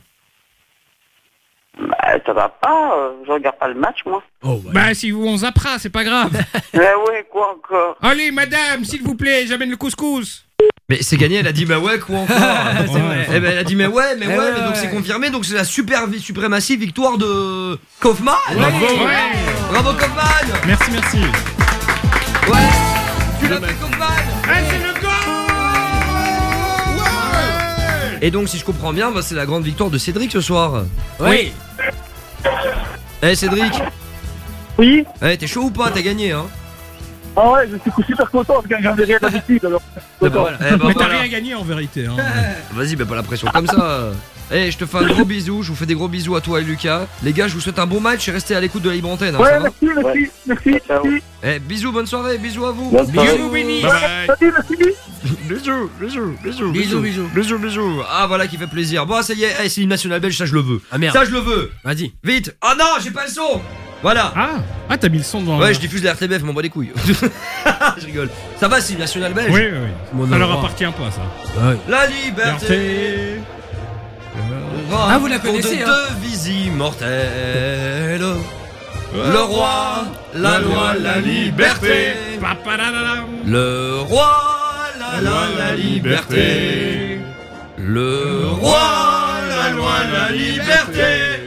bah, Ça va pas, euh, je regarde pas le match, moi. Oh, Bah, si vous on zappera, c'est pas grave. Eh ouais, quoi encore Allez, madame, s'il vous plaît, j'amène le couscous. Mais c'est gagné, elle a dit, bah ouais, quoi encore C'est vrai. Eh ben, elle a dit, mais ouais, mais Eh ouais, ouais, mais donc ouais. c'est confirmé, donc c'est la super suprématie victoire de Kaufman Bravo. Bravo, Kaufman Merci, merci. Ouais Tu l'as fait, Kaufman Ah, Et donc, si je comprends bien, bah, c'est la grande victoire de Cédric ce soir. Oui. Eh, Cédric. Oui. Eh, t'es chaud ou pas? T'as gagné, hein Ah ouais, je suis super content parce que j'avais rien d'habitude alors. Voilà. Eh ben, Mais t'as voilà. rien gagné en vérité. Hein. Vas-y, bah pas la pression comme ça. Eh, je te fais un gros bisou, je vous fais des gros bisous à toi et Lucas. Les gars, je vous souhaite un bon match et restez à l'écoute de la libre antenne. hein, Ouais, merci, merci, merci, merci. Eh, bisous, bonne soirée, bisous à vous. Bonne. Bisous. Salut, merci. Bisous, bisous, bisous, Bisous, bisous. bisous, bisous. Ah voilà qui fait plaisir. Bon, ça y est, eh, c'est une nationale belge, ça je le veux. Ah merde. Ça je le veux. Vas-y. Vite. Ah non, j'ai pas le son. Voilà. Ah, ah t'as mis le son devant. Ouais, je diffuse la RTBF, m'en bats les couilles. je rigole. Ça va, c'est une nationale belge. Oui, oui, oui. Mon Ça leur appartient pas, ça. Ouais. La liberté. Ah, vous la Pour connaissez, de hein. immortelles. Le roi, la loi, la liberté. Le roi, la la la liberté. Le roi, la loi, la liberté.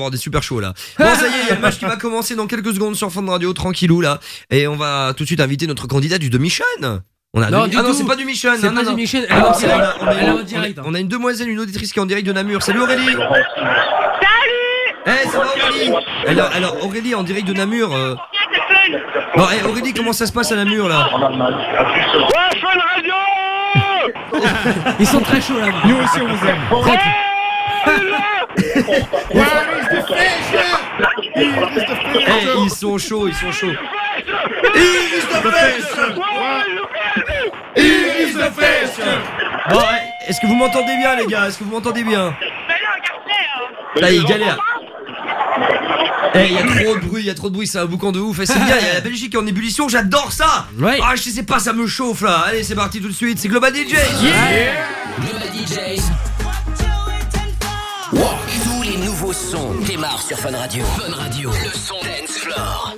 Bon, on est super chaud là. Bon, ça y est, il y a le match qui va commencer dans quelques secondes sur Fun Radio, tranquillou là. Et on va tout de suite inviter notre candidat du demi-chaîne. On a Non, demi- du ah non, c'est pas du Michel. C'est pas non, du. Michel, elle est en Ah, direct. on a- on a- Elle est en on a- direct, hein. On a une demoiselle, une auditrice qui est en direct de Namur. Salut Aurélie. Salut Eh, ça va Aurélie alors, alors, Aurélie en direct de Namur. euh, Bon, eh, Aurélie, comment ça se passe à Namur là Ouais, Fun Radio Ils sont très chauds là. Nous aussi, on vous aime. Eh, ils sont chauds, ils sont chauds. Iris Iris Bon, eh, est-ce que vous m'entendez bien les gars? Est-ce que vous m'entendez bien? Là, il galère. Eh, il y a trop de bruit, il y a trop de bruit, c'est un boucan de ouf. Et c'est bien, il y a la Belgique qui est en ébullition, j'adore ça. Ah, je sais pas, ça me chauffe là. Allez, c'est parti tout de suite, c'est Global DJ Global DJs. Sons démarrent sur Fun Radio. Fun Radio, le son dance floor.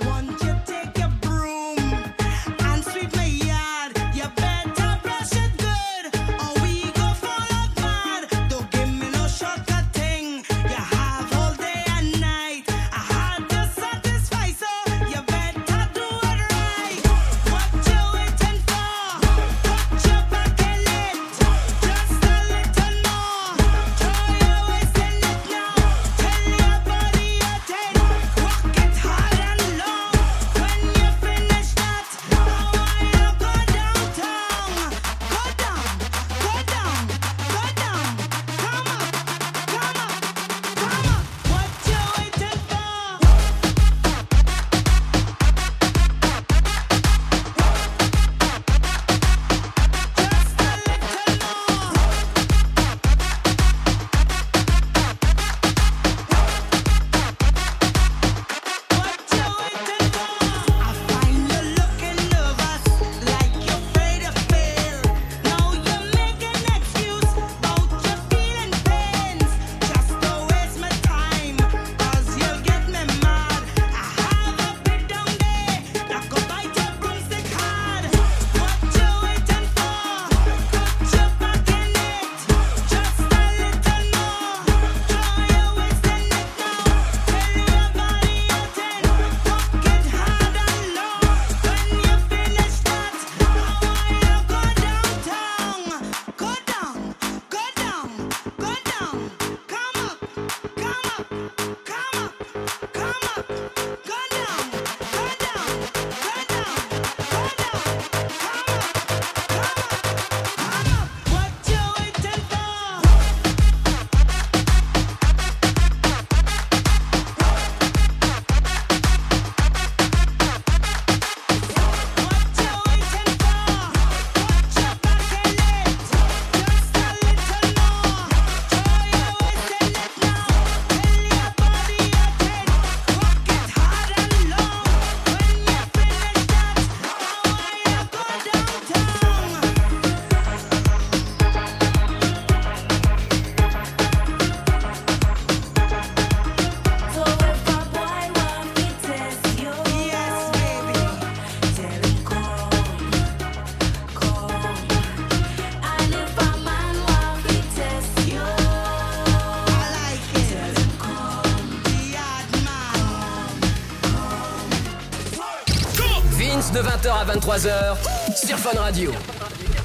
23h sur Fun Radio.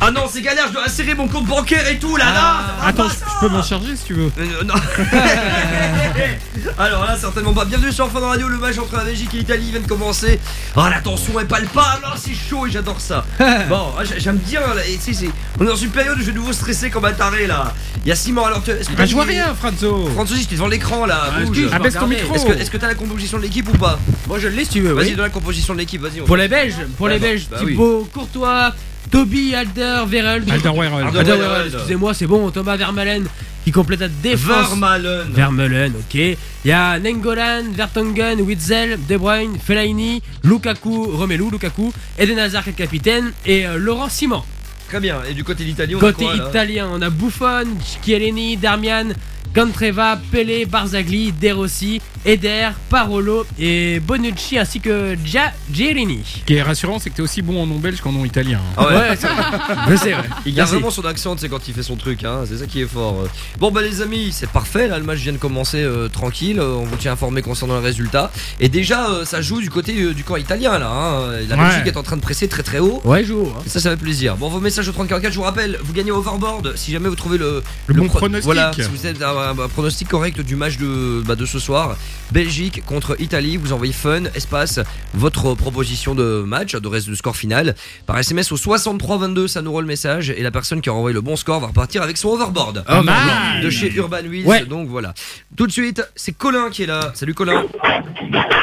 Ah non, c'est galère, je dois insérer mon compte bancaire et tout là, là ça va Ah, Attends, pas, je, ça. je peux m'en charger si tu veux. Euh, non. Alors là, certainement pas. Bienvenue sur Fun Radio, le match entre la Belgique et l'Italie vient de commencer. Ah, la tension est palpable, ah, c'est chaud et j'adore ça. Bon, ah, j'ai- j'aime bien. Là, et tu sais, c'est- on est dans une période où je vais de nouveau stresser comme un taré là. Il y a Simon, alors tu- que Bah, je vois rien, Franzo. Franzo, je suis devant l'écran là. Ah, bouge. Abaisse ton regarder. micro. Est-ce que est-ce que t'as la composition de l'équipe ou pas? Moi je l'ai si tu veux. Vas-y, oui. donne la composition de l'équipe, vas-y. on Pour les Belges, pour les Belges, bah oui. Thibaut Courtois, Toby Alder. Alderweireld, Alderweireld. excusez-moi, c'est bon. Thomas Vermalen qui complète la défense. Vermaelen. Vermeulen, ok. Il y a Nengolan, Vertonghen, Witzel, De Bruyne, Fellaini, Lukaku, Romelu, Lukaku, Eden Hazard qui est capitaine et euh, Laurent Simon. Très bien. Et du côté de l'Italie, on a Côté quoi, là italien, on a Buffon, Chiellini, Darmian, Cantreva, Pelé, Barzagli, De Rossi, Eder, Parolo et Bonucci ainsi que Gia Girini. Ce qui est rassurant, c'est que t'es aussi bon en nom belge qu'en nom italien. hein. Ah ouais, Ouais, c'est vrai. Il garde Merci. vraiment son accent, c'est quand il fait son truc, hein. c'est ça qui est fort. Bon bah les amis, c'est parfait, là le match vient de commencer euh, tranquille, euh, on vous tient informé concernant le résultat. Et déjà euh, ça joue du côté euh, du camp italien là, hein. la Ouais. Belgique est en train de presser très très haut. Ouais, joue. hein. Et ça, ça fait plaisir. Bon, vos messages au 3044, je vous rappelle, vous gagnez Overboard si jamais vous trouvez le, Le bon pro- pronostic. Voilà, si vous êtes un, un- un pronostic correct du match de, bah, de ce soir, Belgique contre Italie, vous envoyez fun, espace, votre proposition de match, de reste de score final, par SMS au 6322, ça nous rend le message, et la personne qui aura envoyé le bon score va repartir avec son Overboard. Pas mal. De chez Urban Wheels, Ouais. donc voilà. Tout de suite, c'est Colin qui est là. Salut Colin.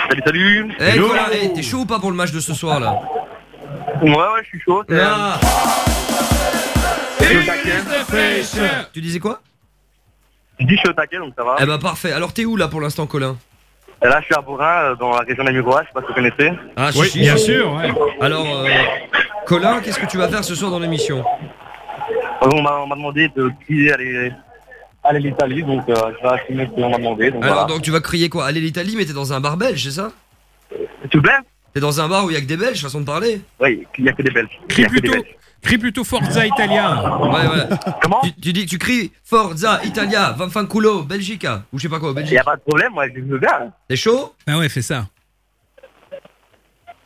Salut, salut. Eh Colin, t'es chaud ou pas pour le match de ce soir là Ouais, ouais, je suis chaud. Ah. Tu disais quoi? Je dis je suis au taquet, donc ça va. Eh bah parfait. Alors t'es où là pour l'instant Colin Et là, je suis à Bourrin, euh, dans la région d'Amurois, je sais pas si vous connaissez. Ah, Oui, si, bien si. sûr, ouais. Alors, euh, Colin, qu'est-ce que tu vas faire ce soir dans l'émission On m'a on m'a demandé de crier aller aller l'Italie, donc euh, je vais assumer ce qu'on m'a demandé. Donc Alors, voilà. donc tu vas crier quoi? Allez l'Italie, mais t'es dans un bar belge, c'est ça? S'il vous plaît? T'es dans un bar où il y a que des Belges, façon de parler? Oui, il y a que des Belges. Il y Crie a que des plutôt, Belges. Crie plutôt Forza Italia. Ouais, ouais. Comment Tu, tu dis, tu cries Forza Italia, Vanfanculo, Belgica, ou je sais pas quoi, Il Belgique. y a pas de problème, moi je veux bien. T'es chaud? Ah ouais, fais ça.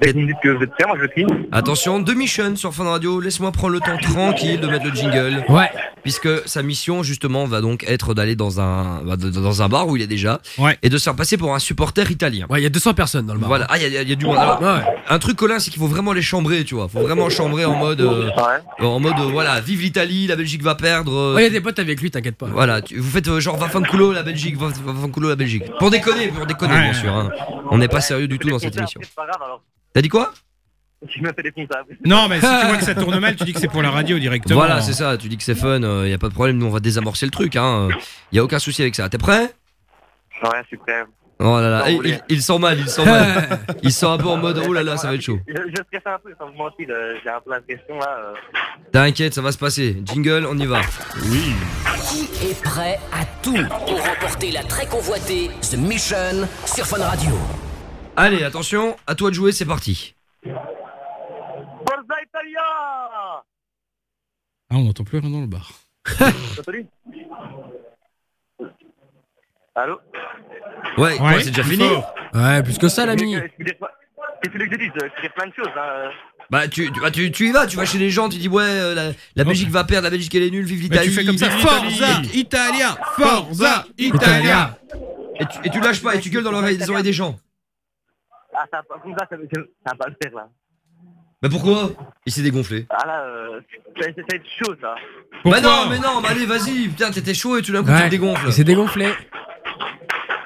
Dès que vous me dites que vous êtes prêts, moi je crie. Attention, deux missions sur Fun Radio. Laisse-moi prendre le temps tranquille de mettre le jingle. Ouais. Puisque sa mission, justement, va donc être d'aller dans un, bah, dans un bar où il est déjà. Ouais. Et de se faire passer pour un supporter italien. Ouais, il y a 200 personnes dans le bar. Voilà, ah, il y, a- y du monde. Alors, Ouais. un truc, Colin, c'est qu'il faut vraiment les chambrer, tu vois. Faut vraiment chambrer en mode. euh, Ouais. en mode, euh, voilà, vive l'Italie, la Belgique va perdre. euh, Ouais, il y a des potes avec lui, t'inquiète pas. Voilà, tu- vous faites euh, genre Vanfanculo la Belgique, Van- Vanfanculo la Belgique. Pour déconner, pour déconner, Ouais. bien sûr. hein. On n'est pas sérieux du tout dans cette émission. T'as dit quoi fais des comptables. Non, mais si tu vois que ça tourne mal, tu dis que c'est pour la radio directement. Voilà, c'est ça. Tu dis que c'est fun, il y a pas de problème. Nous, on va désamorcer le truc. Hein. Il y a aucun souci avec ça. T'es prêt Ouais, je suis prêt. Oh là là, Non, il, il sent mal, il sent mal. il sent un peu en mode oh là là, ça va être chaud. Je, je stresse un peu, sans vous mentir, euh, j'ai un peu l'impression là. euh, T'inquiète, ça va se passer. Jingle, on y va. Oui. Qui est prêt à tout pour remporter la très convoitée The Mission sur Fun Radio? Allez, attention, à toi de jouer, c'est parti. Forza Italia Ah, on n'entend plus rien dans le bar. Allô Ouais, quoi, c'est déjà fini. Ouais, plus que ça, l'ami. Qu'est-ce que je dise Je dire plein de choses. Hein. Bah tu, tu, bah, tu, tu y vas, tu vas chez les gens, tu dis ouais, euh, la, la Belgique va perdre, la Belgique elle est nulle, vive l'Italie. tu fais comme ça. vive Forza l'Italie. Italia. Forza Italia. Et tu, et tu lâches pas, et tu gueules dans l'oreille des oreilles des gens. Ah, ça, comme ça, ça, ça, ça va pas le faire là. Bah pourquoi? Il s'est dégonflé. Ah là, euh, ça, ça va être chaud ça. bah non, mais non, bah allez, vas-y, putain, t'étais chaud et tout d'un coup tu Ouais, te dégonfles. il s'est dégonflé.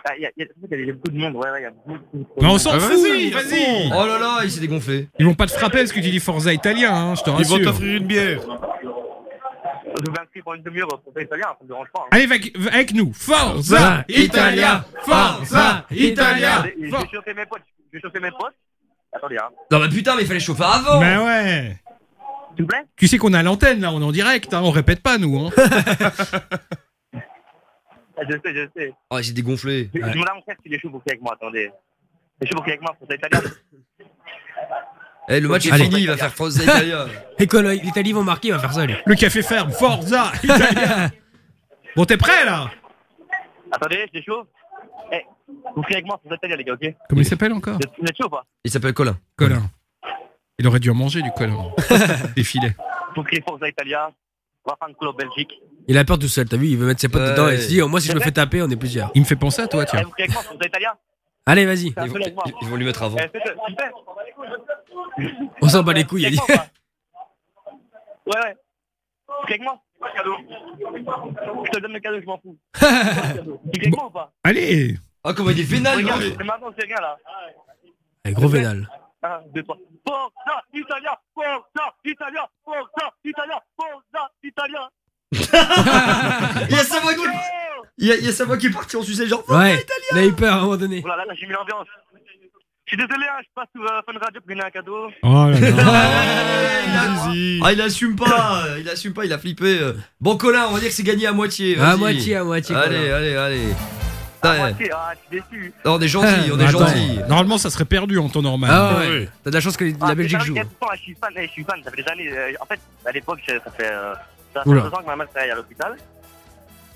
Ah, Il y, a, il y, a, il y a beaucoup de monde, ouais, ouais, il y a beaucoup de Mais on s'en Ah, fout, vas-y, vas-y. Oh là là, il s'est dégonflé. Ils vont pas te frapper parce que tu dis Forza Italien, hein, je te Ils vont rassure. t'offrir une bière. Je vais inscrire pour une demi-heure pour faire italien, ça me dérange pas. hein. Allez, avec, avec nous. Forza Italia. Forza Italia. Mes potes, je vais chauffer mes potes. Attendez, hein. Non bah putain, mais il fallait chauffer avant. Mais ouais. S'il vous plaît Tu sais qu'on est à l'antenne là, on est en direct, hein, on répète pas nous. Hein. Ah, Je sais, je sais. Oh, il s'est dégonflé. Je je demande à mon frère s'il est chaud pour avec moi, attendez. C'est chaud pour crier avec moi, pour ça italien. Eh, le match est Allez. fini, il va faire Forza Italia. Et quand l'Italie vont marquer, il va faire ça, lui. Le café ferme, Forza Italia. Bon, t'es prêt là? Attendez, c'est chaud. Eh, vous criez avec moi, ça italien, les gars, ok Comment il s'appelle encore Vous êtes- Vous êtes chaud ou pas Il s'appelle Colin. Colin. Il aurait dû en manger du Colin. Des filets. Vous criez Forza Italia, Vafanculo Belgique. Il a peur tout seul, t'as vu Il veut mettre ses potes Ouais. dedans et il se dit, oh, moi, si je me fais taper, on est plusieurs. Il me fait penser à toi, Eh, tiens. vous criez avec moi, Forza Italia Allez, vas-y. Ils vont, avec moi. ils- ils vont lui mettre avant. Eh, faites-le, s'il vous plaît. On s'en bat les couilles, il a dit. Ouais, ouais. Vous criez avec moi Je te donne le cadeau, je m'en fous. Criez avec moi ou pas Allez Ah, comment il est vénal, Regarde, lui. c'est maintenant, c'est rien là. Allez, gros vénal. 1, 2, 3. Forza Italia Forza Italia Forza Italia Forza Italia Il y a sa voix qui, il y a, il y a sa voix qui est partie en sucette, genre. Ouais, il a eu peur à un moment donné. Voilà, là, là j'ai mis l'ambiance. suis désolé, hein, je passe sur euh, Fun Radio pour gagner un cadeau. Oh là Ah, il assume pas, il assume pas, il a flippé. Bon, Colin, on va dire que c'est gagné à moitié. À vas-y. moitié, à moitié, Allez, allez, allez. À Ouais. moitié, ah, je suis déçu. Non, on est gentil, on est Attends, gentil. Normalement, ça serait perdu en temps normal. Ah ouais. T'as de la chance que Ah, la Belgique c'est joue. vrai que, Je suis fan, eh, je suis fan, ça fait des années. euh, En fait, à l'époque, ça fait, euh, ça fait Oula. deux ans que ma mère travaille à l'hôpital.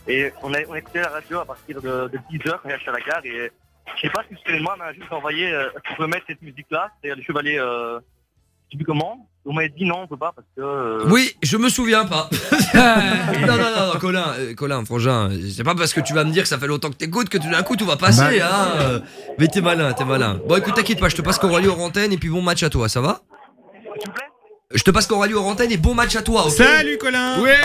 Et on a, on a écouté la radio à partir de, de 10h quand j'étais à la gare. Et je sais pas si c'est moi, m'a juste envoyé euh, qu'on peut mettre cette musique-là, c'est-à-dire les chevaliers, euh, je sais plus comment. On m'a dit non, on peut pas parce que. euh, Oui, je me souviens pas. non, non, non, non, Colin, euh, Colin, frangin, c'est pas parce que tu vas me dire que ça fait longtemps que t'écoutes que tout d'un coup tout va passer, Bah. hein. euh, Mais t'es malin, t'es malin. Bon, écoute, t'inquiète pas, je te passe Coralie aux antennes et puis bon match à toi, ça va? Je te passe Coralie aux antennes et bon match à toi, ok Salut Colin Ouais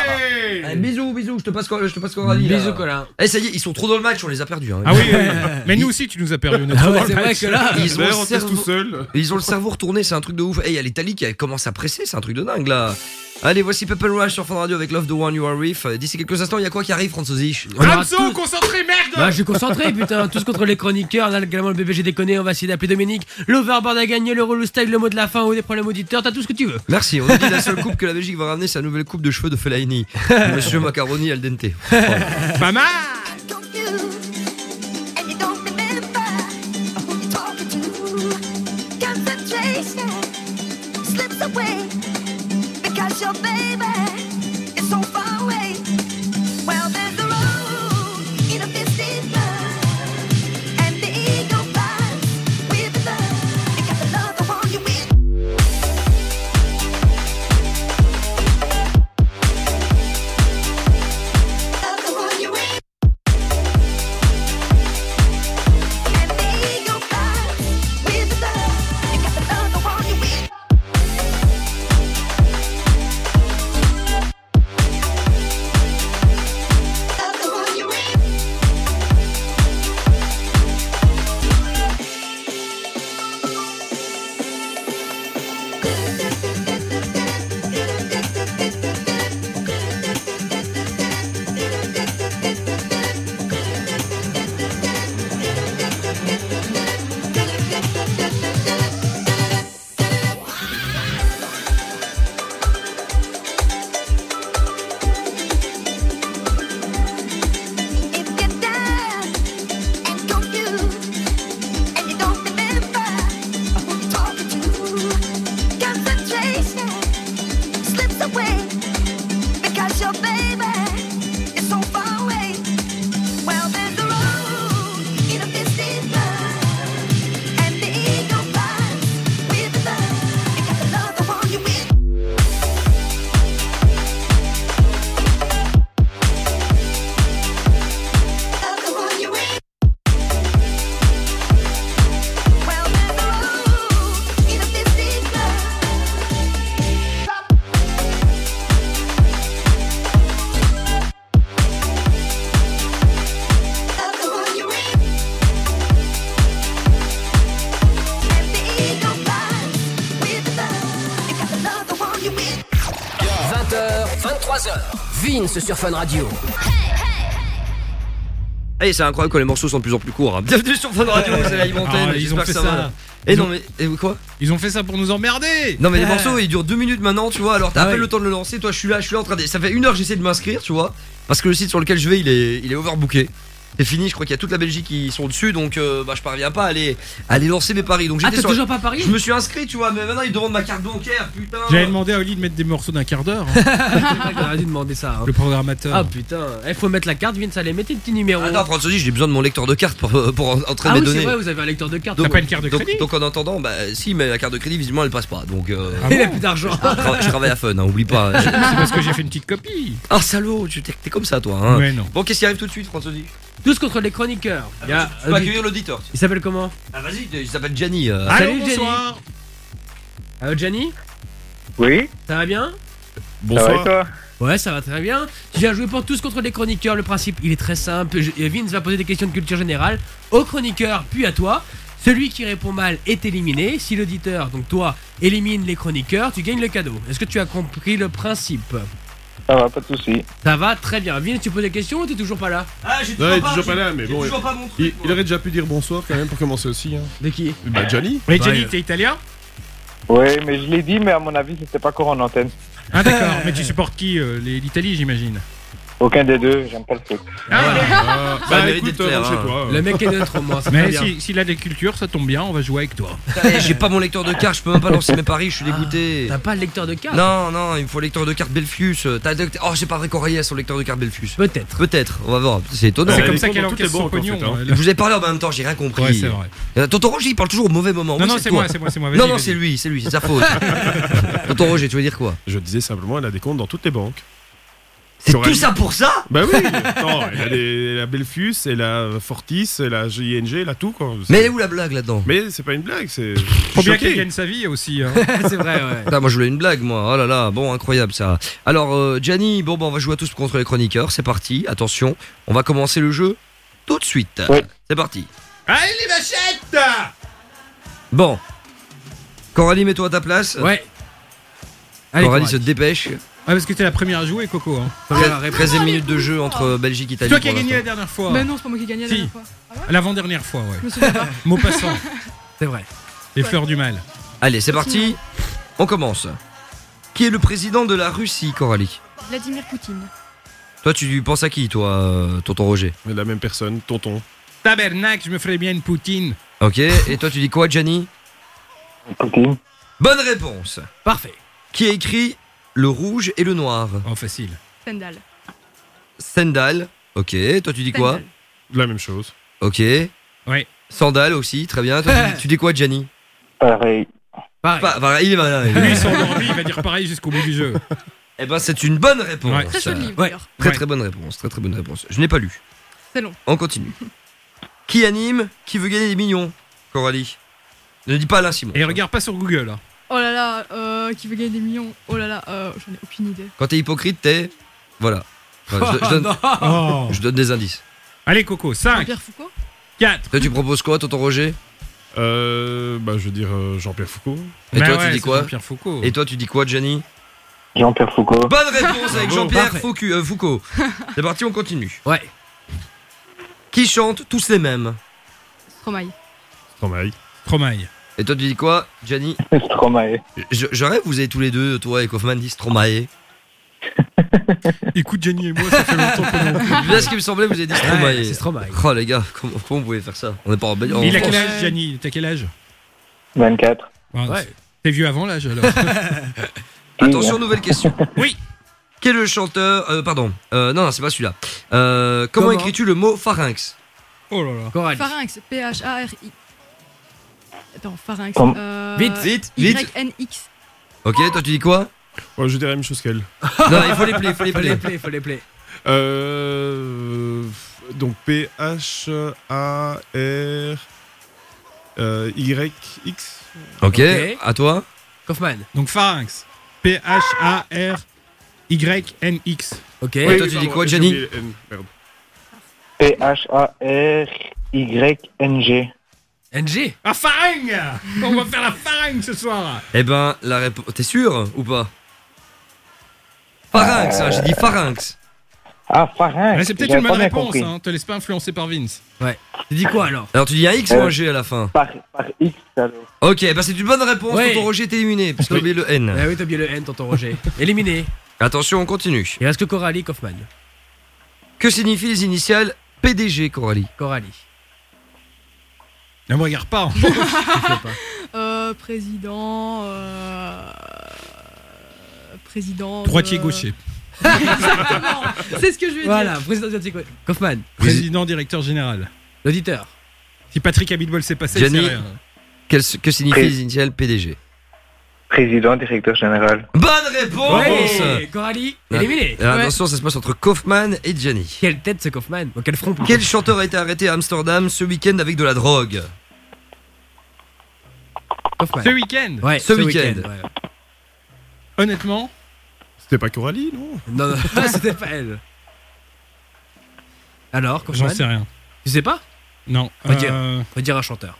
Eh, Bisous, bisous, je te passe, Cor- je te passe Coralie. là. Bisous, Colin. Eh, ça y est, ils sont trop dans le match, on les a perdus. Hein. Ah oui, oui, oui. mais nous aussi, tu nous as perdu. on est Ah trop ouais, dans le c'est vrai match. que là- Ils ont, D'ailleurs, le teste cerveau... tout seul. ils ont le cerveau retourné, c'est un truc de ouf. Eh, il y a l'Italie qui commence à presser, c'est un truc de dingue là. Allez, voici Pepper Rush sur Fun Radio avec Love the One You Are With. Euh, D'ici quelques instants, il y a quoi qui arrive, Franzosich Ramso, tout- concentré, merde Bah, je suis concentré, putain. Tous contre les chroniqueurs. On a également le BBG déconné. On va essayer d'appeler Dominique. L'overboard a gagné, le relou style, le mot de la fin ou des problèmes auditeurs. T'as tout ce que tu veux. Merci, on a dit la seule coupe que la Belgique va ramener, c'est la nouvelle coupe de cheveux de Fellaini. Monsieur Macaroni al dente. Pas mal your baby Vince sur Fun Radio. Eh, c'est incroyable quand les morceaux sont de plus en plus courts. hein. Bienvenue sur Fun Radio, c'est la. Ah, ils ont j'espère fait que ça. va. Eh Ils non, ont- mais eh, quoi Ils ont fait ça pour nous emmerder Non mais les Ah. morceaux ils durent deux minutes maintenant tu vois alors t'as Ah à peine ouais. le temps de le lancer toi je suis là je suis là en train de ça fait une heure que j'essaie de m'inscrire tu vois parce que le site sur lequel je vais il est il est overbooké c'est fini je crois qu'il y a toute la Belgique qui sont dessus donc euh, bah je parviens pas à aller à aller lancer mes paris donc Ah, j'étais t'es sur- toujours pas à Paris je me suis inscrit tu vois mais maintenant ils demandent ma carte bancaire putain J'avais demandé à Oli de mettre des morceaux d'un quart d'heure. hein. On aurait dû demander ça. hein. le programmateur. Ah putain, il faut mettre la carte, Vince, allez, mettez le petit numéro. Attends François j'ai besoin de mon lecteur de carte pour, pour entrer ah mes oui, c'est données vrai, vous avez un lecteur de carte. donc, T'as pas une carte de donc- crédit donc en attendant bah si mais la carte de crédit visiblement elle passe pas donc euh, Ah Il a plus d'argent. je, tra- je travaille à Fun hein, oublie pas C'est parce que j'ai fait une petite copie. Ah salaud tu- t'es t'es comme ça toi hein. Ouais, non. Bon qu'est-ce qui arrive tout de suite François Tous contre les chroniqueurs. Il y a- Tu peux accueillir l'auditeur Il s'appelle comment Ah vas-y il s'appelle Gianni euh. Allô, Salut, Jenny. bonsoir. Allo Gianni Oui, Ça va bien Bonsoir. toi Ouais, ça va très bien. Tu viens jouer pour tous contre les chroniqueurs. Le principe, il est très simple. Je- Vince va poser des questions de culture générale aux chroniqueurs, puis à toi. Celui qui répond mal est éliminé. Si l'auditeur, donc toi, élimine les chroniqueurs, tu gagnes le cadeau. Est-ce que tu as compris le principe? Ça va, pas de soucis. Ça va très bien. Vince, tu poses des questions ou t'es toujours pas là Ah, j'ai toujours pas là, mais j'ai bon. toujours il- pas mon truc, il, moi. il aurait déjà pu dire bonsoir quand même pour commencer aussi. Hein. De qui Bah, Johnny. Mais Jenny, t'es italien Oui, mais je l'ai dit, mais à mon avis, c'était pas encore en antenne. Ah d'accord, mais tu supportes qui euh, les- L'Italie, j'imagine. Aucun des deux, j'aime pas le foot. Ah, Ça bah, mérite écoute, d'être clair, rentre chez hein. toi. Le mec est neutre au moins, Mais si- s'il a des cultures, ça tombe bien, on va jouer avec toi. Eh, J'ai pas mon lecteur de cartes, je peux même pas lancer mes paris, je suis dégoûté. T'as pas le lecteur de cartes Non, non, il me faut le lecteur de cartes Belfius. De- Oh, j'ai pas vrai Coralie a son lecteur de cartes Belfius. Peut-être. Peut-être, on va voir. C'est étonnant. C'est comme ça qu'elle encaisse les son pognon. fait, hein. Je vous ai parlé en même temps, j'ai rien compris. Ouais, c'est vrai. Euh, Tonton Roger, il parle toujours au mauvais moment. Non, non, c'est moi, c'est moi, c'est moi. Non, non, c'est lui, c'est lui, c'est sa faute. Tonton Roger, tu veux dire quoi? Je disais simplement, elle a des comptes dans toutes les banques. C'est tout ça pour ça Bah oui, attends, elle a, des, elle a Belfius, elle a Fortis, elle a ING, elle a tout quoi. Mais elle est où la blague là-dedans? Mais c'est pas une blague, c'est. Faut bien qu'elle gagne sa vie aussi. hein. c'est vrai, ouais. Putain, moi je voulais une blague moi, oh là là, bon incroyable ça. Alors euh, Gianni, bon bah, on va jouer à tous contre les chroniqueurs, c'est parti, attention, on va commencer le jeu tout de suite. Oui. C'est parti. Allez les vachettes Bon. Coralie, mets-toi à ta place. Ouais. Allez, Coralie se dépêche. Ah parce que t'es la première à jouer, Coco. Hein. Première réponse. 13 e minute de jeu entre Belgique et C'est Italie. toi qui as pour gagné la dernière fois. Mais non, c'est pas moi qui ai gagné la Si. dernière fois. Ah ouais L'avant-dernière fois, ouais. Je me souviens pas. Mot passant. C'est vrai. Les fleurs du mal. Allez, c'est parti. On commence. Qui est le président de la Russie, Coralie Vladimir Poutine. Toi, tu penses à qui, toi, euh, tonton Roger Mais la même personne, tonton. Tabernacle, je me ferais bien une poutine. Ok, et toi, tu dis quoi, Gianni Poutine. Bonne réponse. Parfait. Qui a écrit Le rouge et le noir Oh, facile. Stendhal. Stendhal. Ok, toi, tu dis quoi. La même chose. Ok. Ouais. Sandal aussi, très bien. Toi, tu, dis, tu dis quoi, Gianni Pareil. Pareil. Voilà, il est malin. il Lui, il s'est endormi, il va dire pareil jusqu'au bout du jeu. Eh ben, c'est une bonne réponse. Ouais. Très Ouais. d'ailleurs. Très Ouais. très bonne réponse, très très bonne réponse. Je n'ai pas lu. C'est long. On continue. qui anime Qui veut gagner des millions Coralie? Ne dis pas Alain Simon. Et regarde pas sur Google. hein. Oh là là, euh, qui veut gagner des millions Oh là là, euh, j'en ai aucune idée. Quand t'es hypocrite, t'es. Voilà. Voilà, je, je donne, Oh. je donne des indices. Allez, Coco, 5, Jean-Pierre Foucault 4. Toi, tu proposes quoi, tonton Roger? Euh, bah, je veux dire euh, Jean-Pierre Foucault. Et toi, ouais, tu dis quoi? Jean-Pierre Foucault. Et toi, tu dis quoi, Gianni Jean-Pierre Foucault. Bonne réponse avec Bravo. Jean-Pierre Parfait. Foucault. euh, Foucault. C'est parti, on continue. Ouais. Qui chante tous les mêmes? Stromae. Stromae. Stromae. Et toi, tu dis quoi, Gianni Stromae. je, je rêve, vous avez tous les deux, toi et Kaufman, dit Stromae. Écoute, Jenny et moi, ça fait longtemps qu'on Bien ce qui me semblait, vous avez dit Stromae. Ouais, c'est Stromae. Oh les gars, comment, comment vous pouvez faire ça On n'est pas en Belgique. Il a quel âge, Gianni T'as quel âge 24. Ouais. Ouais. T'es vieux avant l'âge alors Attention, nouvelle question. Oui. Quel est le chanteur euh, Pardon. Euh, non, non, c'est pas celui-là. Euh, comment, Comment écris-tu le mot pharynx? Oh là là. Coralie. Pharynx. P-H-A-R-I. Attends, pharynx. Euh, Vite, vite, vite. Y-N-X. Ok, toi tu dis quoi Ouais, je dirais la même chose qu'elle. Non, il faut les play, il faut les play. play, faut les play. Euh, donc P-H-A-R euh, Y-X. Ok, Ok. à toi Kaufman. Donc pharynx. P-H-A-R-Y-N-X. Ok. Et toi, tu dis quoi, Gianni. P-H-A-R-Y-N-G. NG. Ah, pharynx On va faire la pharynx ce soir Eh ben, la réponse. T'es sûr ou pas? Pharynx, hein, j'ai dit pharynx. Ah, pharynx. Ouais, C'est peut-être une bonne réponse, hein. te laisse pas influencer par Vince. Tu dis quoi alors? Alors tu dis un X ou Euh. un G à la fin? Par, par X, alors. Ok, bah c'est une bonne réponse. Ouais. Tonton Roger est éliminé, parce qu'on a oublié le N. Ah oui, t'as bien le N, tonton Roger. Éliminé. Attention, on continue. Il reste que Coralie Kaufman. Que signifient les initiales PDG, Coralie? Coralie. Ne me regarde pas. Euh, président. Euh... Président. de- Droitier gaucher. Exactement. C'est ce que je vais Voilà, dire. président de quoi Kaufman. Président directeur général. L'auditeur. Si Patrick Abitbol s'est passé, c'est Gianni. rien. Quelles- Que signifient Pré- les initiales PDG Président, directeur général. Bonne réponse Ouais, Coralie, éliminé. Ouais. Attention, ça se passe entre Kaufman et Gianni. Quelle tête ce Kaufman Quel front. Quel chanteur a été arrêté à Amsterdam ce week-end avec de la drogue? Ce week-end, Ouais, Ce week-end. ouais. honnêtement, C'était pas Coralie, non Non, non, c'était pas elle. Alors, j'en sais rien. Tu sais pas? Non. Ok. euh, On va dire un chanteur.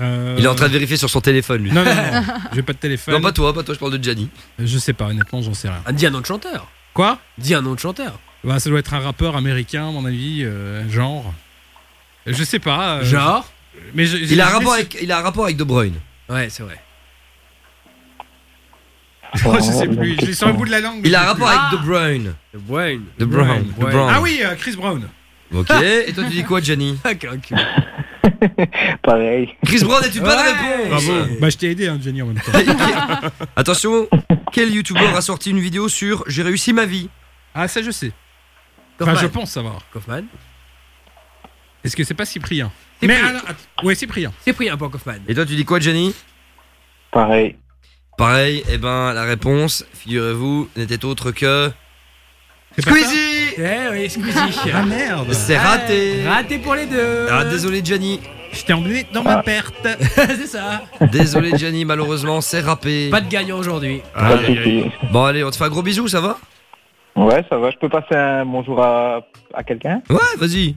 Euh, Il est en train de vérifier sur son téléphone, lui. Non, non, non. J'ai pas de téléphone. Non, pas toi, pas toi, je parle de Gianni. Je sais pas, honnêtement, j'en sais rien. Ah, dis un nom de chanteur. Quoi? Dis un nom de chanteur. Bah, ça doit être un rappeur américain, à mon avis, euh, genre. Je sais pas. euh, Genre? Mais je- Il a, un je- rapport avec, il a un rapport avec De Bruyne. Ouais, c'est vrai. Oh, je sais plus. Je l'ai sur le bout de la langue. mais Il a un sais rapport plus. avec De Bruyne. De Bruyne. De Bruyne. De Bruyne. Ah oui, euh, Chris Brown. Ok, et toi tu dis quoi, Gianni Ah, quel. Pareil. Chris Brown est une bonne Ouais. réponse Bravo. Bah, je t'ai aidé, hein, Jenny, en même temps. Attention, quel youtubeur a sorti une vidéo sur J'ai réussi ma vie Ah, ça, je sais. Enfin, Kaufman. je pense savoir. Kaufman. Est-ce que c'est pas Cyprien? Mais alors, att- ouais, Cyprien. Cyprien pour Kaufman. Et toi tu dis quoi, Gianni Pareil. Pareil, et ben la réponse, figurez-vous, n'était autre que. Squeezie Eh oui, Squeezie. Ah merde. C'est raté Raté pour les deux. Ah, désolé, Gianni. Je t'ai emmené dans ma perte. c'est ça. Désolé, Gianni, malheureusement, c'est râpé. Pas de gagnant aujourd'hui. Pas de souci. Bon, allez, on te fait un gros bisou, ça va? Ouais, ça va. Je peux passer un bonjour à, à quelqu'un? Ouais, vas-y.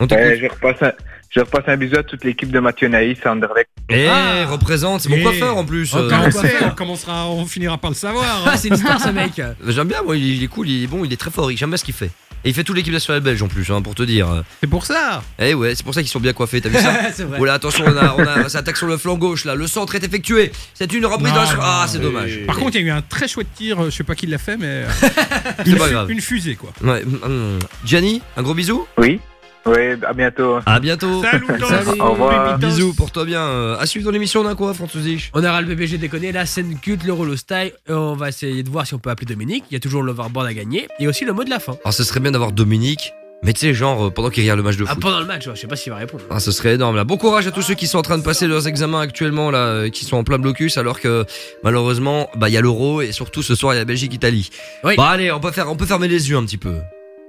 On Ouais, t'écoute. je, repasse un, je repasse un bisou à toute l'équipe de Mathieu Naïs à Anderlecht. Eh, Ah. représente, c'est mon Eh. coiffeur en plus. euh. On, faire on commencera, on finira par le savoir. Ah, hein. c'est une star ce mec. J'aime bien, moi, il est, cool, il est bon, il est très fort, il- j'aime bien ce qu'il fait. Et il fait toute l'équipe nationale belge en plus, hein, pour te dire. C'est pour ça. Eh ouais, c'est pour ça qu'ils sont bien coiffés, t'as vu ça c'est vrai. Voilà, attention, on, a, on, a, ça attaque sur le flanc gauche là, le centre est effectué. C'est une reprise Non, dans Ah, c'est dommage. Par contre, il y a eu un très chouette tir. euh, Je sais pas qui l'a fait, mais euh, C'est une, pas grave. une fusée quoi. Ouais, hum, Gianni, un gros bisou Oui. Oui, à bientôt. À bientôt. Salut, Salut. Au revoir. Bisous pour toi bien. Euh, À suivre dans l'émission d'un quoi, Francis On aura le PPG déconné, la scène culte, le Rollo Style. On va essayer de voir si on peut appeler Dominique. Il y a toujours l'overboard à gagner. Et aussi le mot de la fin. Alors, Ah, ce serait bien d'avoir Dominique, mais tu sais, genre, euh, pendant qu'il regarde le match de Ah, foot. pendant le match, ouais, je sais pas s'il va répondre. Ah, ce serait énorme là. Bon courage à tous ceux qui sont en train de passer leurs examens actuellement là, euh, qui sont en plein blocus, alors que malheureusement, bah il y a l'Euro et surtout ce soir il y a Belgique-Italie. Oui. Bah allez, on peut faire, on peut fermer les yeux un petit peu.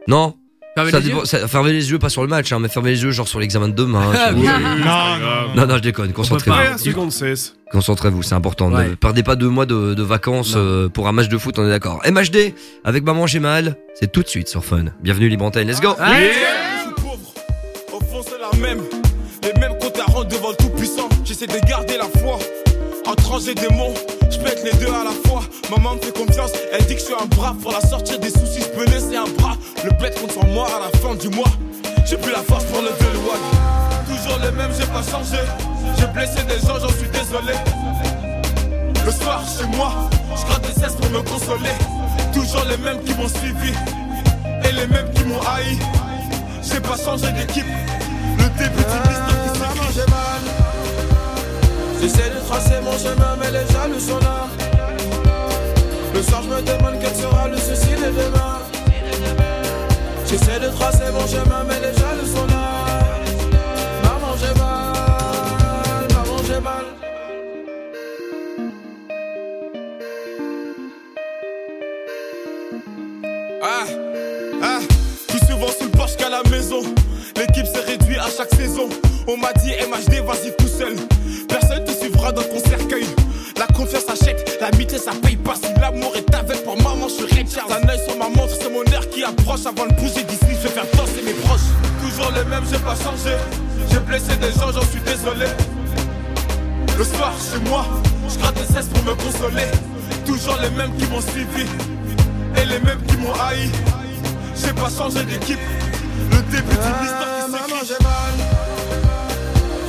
Non? Fermez Ça les dépend- yeux ça- fermer les yeux pas sur le match, hein, mais fermer les yeux genre sur l'examen de demain. Ah, vois. oui. Non, non, Non, non, je déconne. Concentrez-vous. Cesse. Concentrez-vous, c'est important. Ouais. Ne perdez pas deux mois de, de vacances Non. euh, pour un match de foot, on est d'accord. MHD avec Maman j'ai mal, c'est tout de suite sur Fun. Bienvenue Libre Antenne, let's go. Ah, Je suis pauvre, au fond c'est la même. Les mêmes comptes à rendre devant le tout-puissant. J'essaie de garder la foi. Entre anges et démons, je pète les deux à la fois. Maman me fait confiance, elle dit que je suis un bras. Pour la sortir des soucis, je peux un bras. Le bête compte sur moi à la fin du mois. J'ai plus la force pour le wag. Toujours les mêmes, j'ai pas changé. J'ai blessé des gens, j'en suis désolé. Le soir, chez moi, je gratte des cesses pour me consoler. Toujours les mêmes qui m'ont suivi et les mêmes qui m'ont haï. J'ai pas changé d'équipe. Le début d'une histoire qui. J'essaie de tracer mon chemin, mais les jaloux sont là. Le soir, je me demande quel sera le souci de demain. J'essaie de tracer mon chemin, mais les jaloux sont là. Maman, j'ai mal. Maman, j'ai mal. Ah, ah, plus souvent sous le porche qu'à la maison. L'équipe s'est réduite à chaque saison. On m'a dit MHD, vas-y tout seul. Personne te suivra dans ton cercueil. La confiance achète, l'amitié ça paye pas. Si l'amour est avec pour maman, je suis Richard. Un œil sur ma montre, c'est mon air qui approche. Avant de bouger d'ici, je vais faire danser mes proches. Toujours les mêmes, j'ai pas changé. J'ai blessé des gens, j'en suis désolé. Le soir, chez moi, je gratte des cesses pour me consoler. Toujours les mêmes qui m'ont suivi et les mêmes qui m'ont haï. J'ai pas changé d'équipe. Le début d'une histoire qui j'ai mal.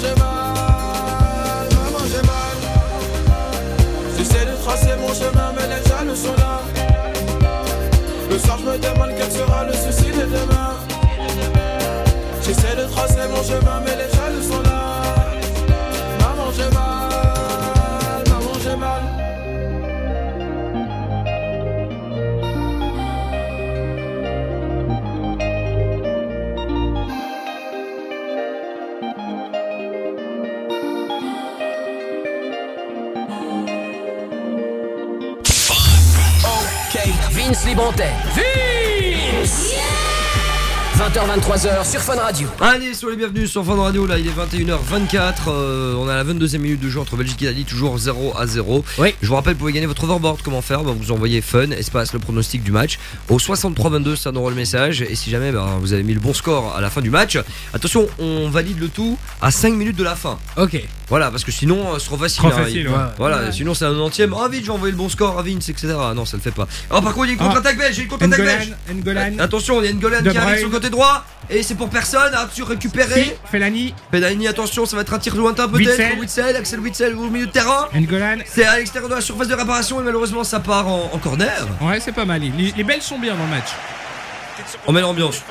j'ai mal, j'ai mal. J'essaie de tracer mon chemin, mais les jaloux sont là. Le soir, je me demande quel sera le souci de demain. J'essaie de tracer mon chemin, mais les Vince les Bantais. Vince 20h-23h sur Fun Radio. Allez, soyez les bienvenus sur Fun Radio. Là, il est 21h24. euh, on a la 22e minute de jeu entre Belgique et Italie, toujours 0 à 0. Je vous rappelle, vous pouvez gagner votre overboard. Comment faire? Bah, Vous envoyez Fun, espace le pronostic du match. Au 63-22, ça nous le message. Et si jamais bah, vous avez mis le bon score à la fin du match, attention, on valide le tout à 5 minutes de la fin. Ok. Voilà, parce que sinon, euh, c'est trop facile. Trop hein. facile, Il- ouais. Voilà, Ouais. sinon c'est un 90ème. Ah, vite, j'ai envoyé le bon score à Vince, etc. Non, ça le fait pas. Alors, par contre, il y a une contre-attaque belge. Il y a une contre-attaque belge. Attention, il y a une Golan qui arrive sur le côté droit. Et c'est pour personne. Attention, récupéré. Si, Fellaini. Fellaini, attention, ça va être un tir lointain peut-être. Witzel. Axel Witzel au milieu de terrain. N'Golan. C'est à l'extérieur de la surface de réparation et malheureusement ça part en, en corner. Ouais, c'est pas mal. Les, les Belges sont bien dans le match. On met l'ambiance.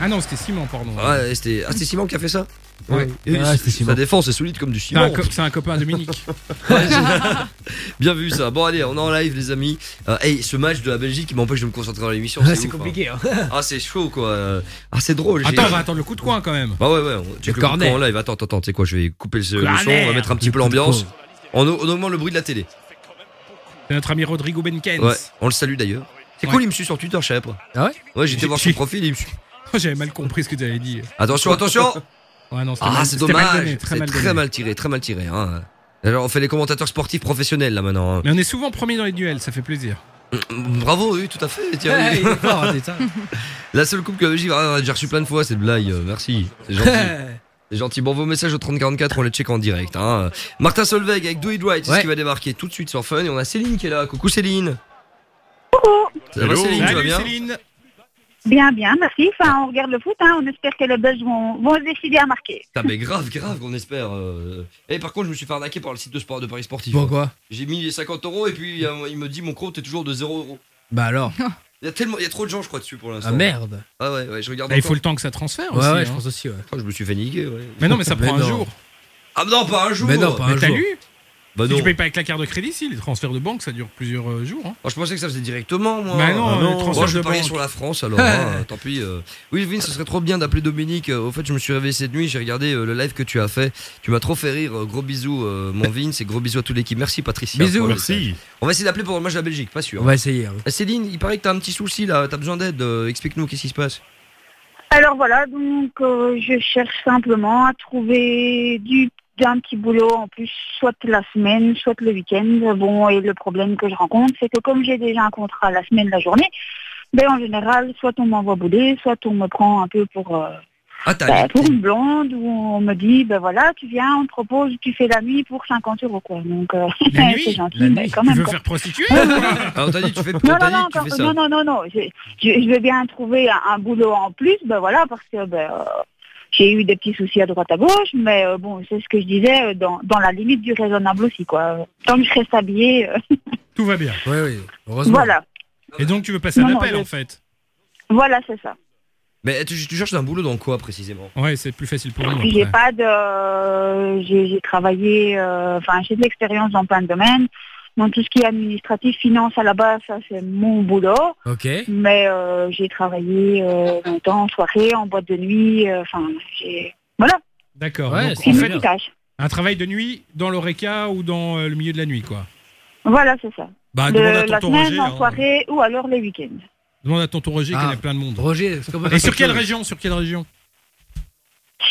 Ah non, c'était Simon, pardon. Ouais, c'était ah, Simon qui a fait ça Ouais. Et Ah, Simon. Sa défense est solide comme du C'est ciment. un, co- c'est un copain de Dominique. Ouais, c'est- Bien vu ça. Bon allez, on est en live les amis. Euh, hey, ce match de la Belgique qui m'empêche de me concentrer dans l'émission. Ouais, c'est ouf, compliqué, hein. Ah c'est chaud quoi. Euh, Ah c'est drôle. j'ai- Attends, on va attendre le coup de coin quand même. Bah ouais ouais. On check le, corner. coup en live. Attends attends attends. Tu sais quoi Je vais couper le, son. On va mettre un petit peu l'ambiance. On, on augmente le bruit de la télé. C'est notre ami Rodrigo Benkens. Ouais. On le salue d'ailleurs. C'est Ouais. cool, il me suit sur Twitter, je savais pas. Ah ouais Ouais, j'étais voir son j'ai- profil, il me suit. J'avais mal compris ce que tu avais dit. Attention, attention Ouais, non, c'était Ah, c'est dommage. très C'est mal très donné. mal tiré, très mal tiré. Hein. Alors, on fait les commentateurs sportifs professionnels là maintenant. hein. Mais on est souvent premier dans les duels, ça fait plaisir. Bravo, oui, tout à fait. Thierry. Ouais, il est fort, c'est ça. La seule coupe que j'ai ah, j'ai reçu plein de fois, c'est de blague. euh, Merci, c'est gentil. C'est gentil. Bon, vos messages au 3044, on les check en direct. Hein. Martin Solveig avec Do It Right, c'est ce qui va débarquer tout de suite sur Fun. Et on a Céline qui est là. Coucou Céline. Ça va Hello. Céline, tu vas Salut bien Céline. Bien, bien, merci. Enfin, on regarde le foot, hein. on espère que les Belges vont, vont se décider à marquer. Putain, mais grave, grave qu'on espère. euh. Et par contre, je me suis fait arnaquer par le site de sport de Paris Sportif. Pourquoi? J'ai mis les 50 euros et puis euh, il me dit mon compte est toujours de 0 euros. Bah alors? Il y a tellement, il y a trop de gens, je crois, dessus pour l'instant. Ah merde. Ah ouais, ouais, je regarde. Bah, il faut le temps que ça transfère Ouais, aussi. ouais, hein. je pense aussi, ouais. Je me suis fait niquer, ouais. Mais non, mais ça Mais prend un non. jour. Ah non, pas un jour. Mais non, pas un Mais t'as jour. lu? Bah Si non. tu payes pas avec la carte de crédit, si, les transferts de banque, ça dure plusieurs euh, jours. hein. Oh, je pensais que ça faisait directement, moi. Bah non, Ah le transfert Bon, je de banque. sur la France alors. hein, tant pis. euh. Oui, Vin, ce serait trop bien d'appeler Dominique. Euh, Au fait, je me suis réveillé cette nuit, j'ai regardé euh, le live que tu as fait. Tu m'as trop fait rire. Gros bisous, euh, mon Vince, et gros bisous à toute l'équipe. Merci, Patricia. Bisous. Merci. On va essayer d'appeler pour le match de la Belgique, pas sûr. On va essayer. hein. Céline, il paraît que t'as un petit souci là. T'as besoin d'aide. euh, Explique-nous qu'est-ce qui se passe? Alors voilà, donc euh, je cherche simplement à trouver du d'un petit boulot en plus, soit la semaine, soit le week-end. Bon, et le problème que je rencontre, c'est que comme j'ai déjà un contrat la semaine, la journée, ben en général, soit on m'envoie bouler, soit on me prend un peu pour euh, Ah, ben, pour une blonde, ou on me dit, ben voilà, tu viens, on te propose, tu fais la nuit pour 50 euros, quoi. Donc, euh, c'est gentil, mais quand Tu même. veux quoi. faire prostituer Ah, dit, tu fais, on Non, non, non, tu fais ça. non, non, non, non. Je, je, je vais bien trouver un, un boulot en plus, ben voilà, parce que ben, euh, j'ai eu des petits soucis à droite à gauche, mais euh, bon, c'est ce que je disais, euh, dans, dans la limite du raisonnable aussi, quoi. Tant que je reste habillée, euh, Tout va bien. Oui, oui. Heureusement. voilà, Et donc tu veux passer un Non, non, appel je- en fait? Voilà, c'est ça. Mais tu, tu cherches un boulot dans quoi précisément? Ouais, c'est plus facile pour nous. J'ai pas de, j'ai travaillé, euh, enfin, j'ai de l'expérience dans plein de domaines. Tout ce qui est administratif, finance à la base, ça c'est mon boulot. Ok. Mais euh, j'ai travaillé euh, longtemps en soirée, en boîte de nuit. euh, Enfin, j'ai voilà, D'accord. Ouais, c'est une un travail de nuit dans l'ORECA ou dans euh, le milieu de la nuit, quoi. Voilà, c'est ça. Bah, à la semaine, Roger. en hein. soirée ou alors les week-ends. Demande à tonton Roger Ah. qu'il y a plein de monde. Roger, Et sur quelle région Sur quelle région?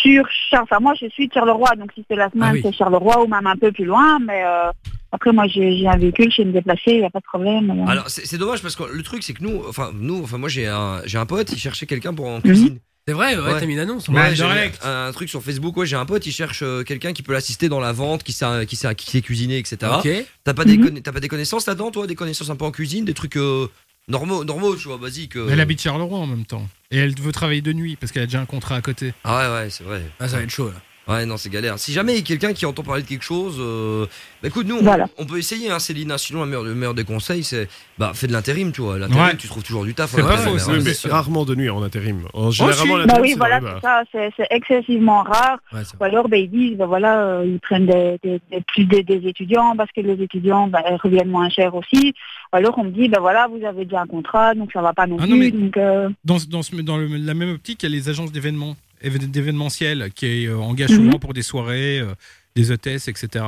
Sur Char- enfin moi je suis de Charleroi, donc si c'est la semaine Ah oui. c'est Charleroi ou même un peu plus loin, mais euh, après moi j'ai j'ai un véhicule, je sais me déplacer, il n'y a pas de problème. euh. Alors c'est c'est dommage parce que le truc c'est que nous, enfin nous, enfin moi j'ai un j'ai un pote, il cherchait quelqu'un pour Mhm. en cuisine. C'est vrai, ouais, Ouais. t'as mis une annonce. Ouais, direct. un, un truc sur Facebook, ouais, j'ai un pote, il cherche euh, quelqu'un qui peut l'assister dans la vente, qui sait, qui sait, qui sait cuisiner, etc. Ok. T'as pas, des Mhm. pas des connaissances là-dedans, toi, des connaissances un peu en cuisine, des trucs euh, normaux, normaux, tu vois, basiques. euh. Elle habite Charleroi en même temps. Et elle veut travailler de nuit parce qu'elle a déjà un contrat à côté. Ah ouais, ouais, c'est vrai. Ah, ça va être chaud là. Ouais, non, c'est galère. Si jamais il y a quelqu'un qui entend parler de quelque chose, euh, bah, écoute, nous, on, peut essayer, hein, Céline. Hein, sinon, le meilleur, des conseils, c'est bah, fais de l'intérim, tu vois. L'intérim, tu trouves toujours du taf. C'est hein, vrai, mais hein, rarement de nuit en intérim. En généralement, bah oui, voilà, c'est ça. C'est excessivement rare. Ou alors, ben, ils disent, ben, voilà, euh, ils prennent des, plus des, étudiants parce que les étudiants ben, reviennent moins cher aussi. Ou alors, on me dit, bah voilà, vous avez déjà un contrat, donc ça va pas non ah plus. Donc, euh, dans, dans, la même optique, il y a les agences d'événements d'événementiel qui euh, engage souvent mhm. pour des soirées, euh, des hôtesses, etc.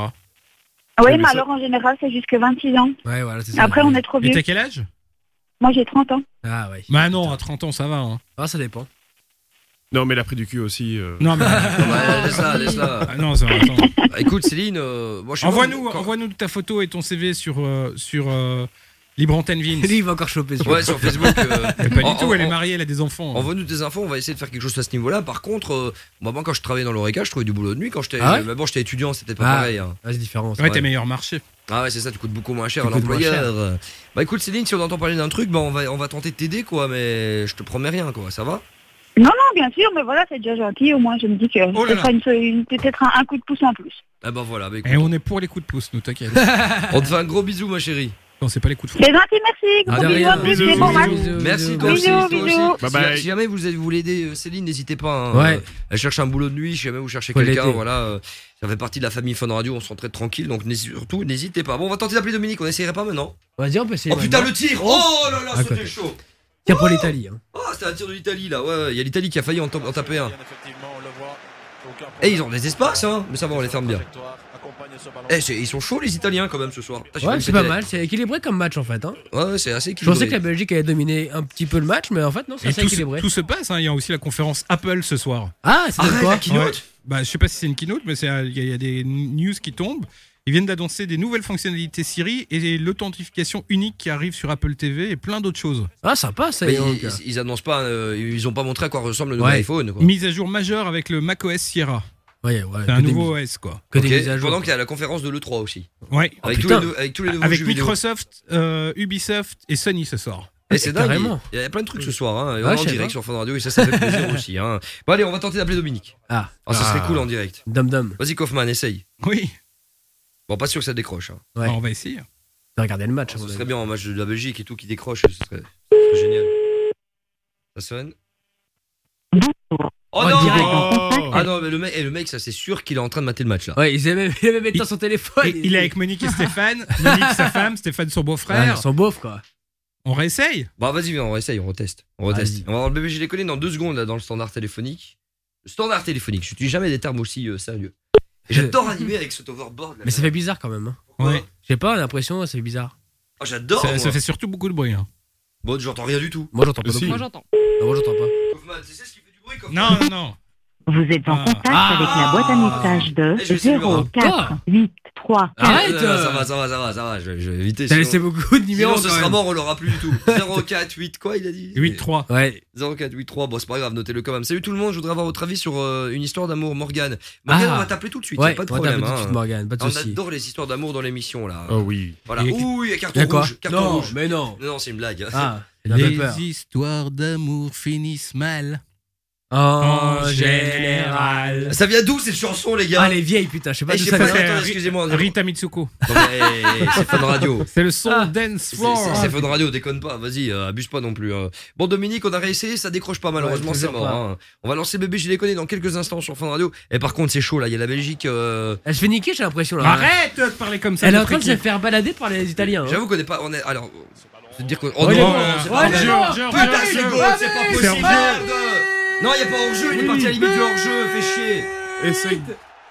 Oui, mais alors en général, c'est jusque 26 ans. Ouais, voilà. Après, on est trop vieux. Et t'as quel âge? Moi, j'ai 30 ans. Ah ouais. Bah non, à 30 ans, ça va. Hein. Ah, ça dépend. Non, mais l'après du cul aussi. Euh. Non, mais. bah, laisse-la, laisse-la. Ah, non, ça va, bah, écoute, Céline, euh, moi, je Envoie-nous ta photo et ton CV sur, sur Libre antenne Vince. Lui, il va encore choper sur Ouais, sur Facebook. euh, Pas du tout, elle est mariée, elle a des enfants. Envoie-nous des enfants, on va essayer de faire quelque chose à ce niveau-là. Par contre, euh, moi, quand je travaillais dans l'ORECA, je trouvais du boulot de nuit. Quand j'étais Ah ouais mais bon, j'étais étudiant, c'était pas pareil. Ah, hein. c'est différent. Ouais, t'es meilleur marché. Ah ouais, c'est ça, tu coûtes beaucoup moins cher à l'employeur. Bah écoute, Céline, si on entend parler d'un truc, bah on va, on va tenter de t'aider, quoi, mais je te promets rien, quoi, ça va Non, non, bien sûr, mais voilà, c'est déjà gentil. Au moins, je me dis que Oh ce peut-être un, coup de pouce en plus. Ah bah voilà, bah, eh, écoute, Et on est pour les coups de pouce, nous, t'inquiète. on te fait un gros bisou, ma chérie. Non, c'est pas les coups de foudre. C'est gentil, merci. Merci, Si, jamais vous, voulez aider euh, Céline, n'hésitez pas. Hein, ouais. Euh, elle cherche un boulot de nuit. Si jamais vous cherchez quelqu'un, voilà. Euh, ça fait partie de la famille Fun Radio. On se sent très tranquille. Donc surtout, n'hésitez pas. Bon, on va tenter d'appeler Dominique. On n'essayerait pas maintenant. Vas-y, on peut essayer. Oh putain, le tir Oh, oh là là, c'était chaud. Tiens pour l'Italie. Hein. Oh, c'était un tir de l'Italie là. Ouais, il y a l'Italie qui a failli en, taper un. Et eh, ils ont des espaces, hein. Mais ça va, on les ferme bien. Eh, ils sont chauds les Italiens quand même ce soir. Ouais, c'est pas mal, c'est équilibré comme match en fait. Hein. Ouais, c'est assez équilibré. Je pensais que la Belgique allait dominer un petit peu le match, mais en fait, non, c'est assez équilibré. Se, tout se passe, hein. il y a aussi la conférence Apple ce soir. Ah, c'est quoi ouais. bah, Je sais pas si c'est une keynote, mais il y, a des news qui tombent. Ils viennent d'annoncer des nouvelles fonctionnalités Siri et l'authentification unique qui arrive sur Apple TV et plein d'autres choses. Ah, sympa ça. Mais ils, ils, annoncent pas, euh, pas montré à quoi ressemble le nouvel ouais. iPhone. Mise à jour majeure avec le macOS Sierra. C'est un nouveau des... OS, quoi. Que okay. des Pendant qu'il y a la conférence de l'E3 aussi. Avec, oh, avec tous les nouveaux Avec Microsoft, euh, Ubisoft et Sony ce soir. Et c'est dingue. Il y a plein de trucs ce soir. Hein. Ouais, en direct pas. sur Fun Radio et ça, ça fait plaisir aussi. Hein. Bon, allez, on va tenter d'appeler Dominique. Ah. ah ça serait ah. cool en direct. Dom Dom. Vas-y, Kaufman, essaye. Oui. Bon, pas sûr que ça décroche. Hein. Ouais. Bon, on va essayer. Regardez le match. ce serait bien en match de la Belgique et tout qui décroche. Ce serait, génial. Ça sonne. Oh non Ah non, mais le mec, eh, le mec ça c'est sûr qu'il est en train de mater le match là. Ouais, il a même, il éteint son téléphone. Il est avec Monique et Stéphane. Monique, sa femme, Stéphane, son beau-frère. Ah, son beauf quoi. On réessaye Bah vas-y, viens, on réessaye, on reteste. On reteste. On va avoir le BBG dans deux secondes là dans le standard téléphonique. Standard téléphonique, je jamais des termes aussi euh, sérieux. J'adore animer avec cet overboard là. Mais ça fait bizarre quand même. Hein. Ouais. J'ai pas l'impression, ça fait bizarre. Oh, j'adore ça, fait surtout beaucoup de bruit. Hein. Bon, j'entends rien du tout. Moi j'entends pas. Euh, si. Ah, moi j'entends. Pas. Kaufman, tu sais ce non, non, non. Vous êtes en ah. contact ah. avec la ah. boîte à messages de eh, je 0, 8, 3, 4. Arrête ah, euh, Ça va, ça va, ça va, ça va, je, je vais éviter. T'as laissé beaucoup de numéros. Sinon, ce sera mort, on l'aura plus du tout. 0, 8, quoi il a dit 8, 3. Ouais. 0, 8, 3, bon, c'est pas grave, notez-le quand même. Salut tout le monde, je voudrais avoir votre avis sur euh, une histoire d'amour, Morgane. Morgane, on va t'appeler tout de suite, ouais, pas de problème. Hein. On adore les histoires d'amour dans l'émission, là. Oh oui. Voilà. Et... Ouh, il y a carton rouge. Carton non, mais non. Non, c'est une blague. Ah, les histoires d'amour finissent mal. En général. Ça vient d'où cette chanson, les gars Ah, les vieilles, putain, je sais pas eh, d'où ça vient. Rita Mitsuko. Eh, c'est Fun Radio. C'est le son ah. dance floor. C'est Fun Radio, déconne pas, vas-y, euh, abuse pas non plus. Hein. Bon, Dominique, on a réessayé, ça décroche pas malheureusement, c'est mort. Hein. On va lancer bébé, je déconne, dans quelques instants sur Fun Radio. Et par contre, c'est chaud là, il y a la Belgique. Euh, je vais niquer, j'ai l'impression là. Arrête de parler comme ça. Elle est en train de se faire balader par les Italiens. Hein. J'avoue qu'on est pas. On est, alors. Dire qu'on. Oh non, oh, oh, c'est pas possible. Putain, c'est pas possible. Non, y a pas hors-jeu, il est parti à la limite du hors-jeu, fait chier. Essaye.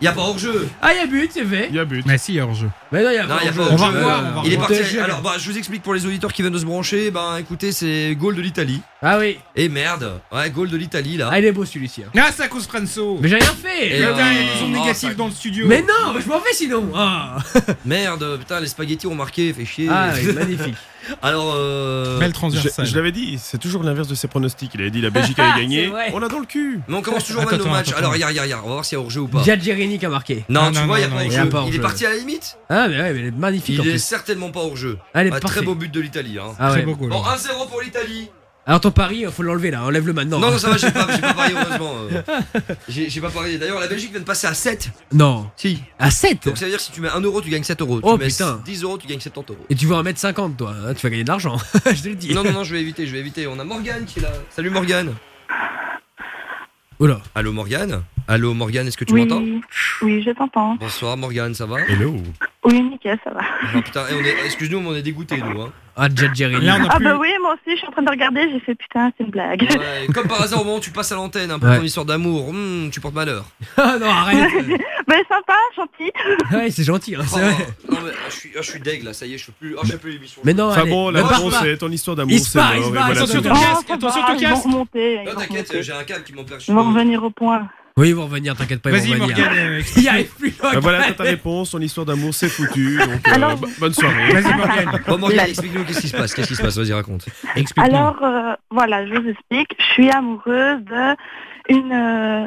Y a pas hors-jeu. Ah, y a but, c'est vrai. Il y a but. Mais si, il y a hors-jeu. Mais non, y a pas hors-jeu. On va hors-jeu. Il est remonter. parti. Alors, bah, je vous explique pour les auditeurs qui viennent de se brancher. Ben, écoutez, c'est goal de l'Italie. Ah oui. Et merde. Ouais, goal de l'Italie là. Ah, il est beau celui-ci. Hein. Ah, ça cause Franso Mais j'ai rien fait. Et il y a des ondes négatives dans le studio. Mais non, je m'en vais sinon. Merde, putain, les spaghettis ont marqué, fait chier. Ah, oui, magnifique. Alors, euh... Belle transversale. Je, l'avais dit, c'est toujours l'inverse de ses pronostics. Il avait dit la Belgique allait gagner. On l'a dans le cul. Mais on commence toujours mal nos matchs. Attends, Alors, regarde, regarde, on va voir s'il y a hors-jeu ou pas. Djadjerini qui a marqué. Non, tu vois, il n'y a, pas hors-jeu. Il est parti à la limite? Ah, mais ouais, mais il est magnifique. Il en est certainement pas hors-jeu. Ah, très beau but de l'Italie. Hein. Ah, ouais. Bon, 1-0 pour l'Italie. Alors ton pari, faut l'enlever là, enlève-le maintenant. Non, non, ça va, j'ai pas, j'ai pas parié, heureusement. euh. J'ai j'ai pas parié. D'ailleurs, la Belgique vient de passer à 7. Non. Si. À 7 Donc ça veut dire que si tu mets 1 euro, tu gagnes 7 euros. Oh, tu mets putain. 10 euros, tu gagnes 70 euros. Et tu vas en mettre 50 toi, hein, tu vas gagner de l'argent, je te le dis. Non, non, non, je vais éviter, je vais éviter. On a Morgane qui est là. Salut Morgane. Oula. Allô Morgane? Allô Morgane, est-ce que tu oui, m'entends? Oui, je t'entends. Bonsoir Morgane, ça va? Hello. Oui, nickel, ça va. Ah, putain, eh, on est- excuse-nous, mais on est dégoûtés nous. Hein. Ah, Jet Jerry. Ah bah oui, moi aussi, je suis en train de regarder, j'ai fait putain, c'est une blague. Ouais, comme par hasard, au moment où tu passes à l'antenne, un peu Ouais. ton histoire d'amour, hmm, tu portes malheur. Ah non, arrête. Mais sympa, gentil. ouais, c'est gentil, hein, Oh, c'est vrai. non, mais ah, je suis, ah, je suis deg là, ça y est, je fais plus, ah, je fais plus l'émission. Mais non, Enfin allez, bon, la ne pars réponse pas. c'est ton histoire d'amour, Il se c'est barre, il mort. se et barre, voilà, attention c'est ton casque, attention ton ils vont casque. remonter. ils Non, vont t'inquiète, remonter. j'ai un câble qui m'empêche. Ils vont revenir au point. Oui, ils vont revenir, t'inquiète pas, ils Vas-y vont revenir. Morgane, euh, Il y arrive plus Ah, voilà, t'as ta réponse, ton histoire d'amour c'est foutu. Donc, euh, Alors- bonne soirée. Vas-y, Morgane. Bon, Morgane, explique-nous qu'est-ce qui se passe, qu'est-ce qui se passe, vas-y, raconte. Explique-nous. Alors, euh, voilà, je vous explique. Je suis amoureuse de une, euh,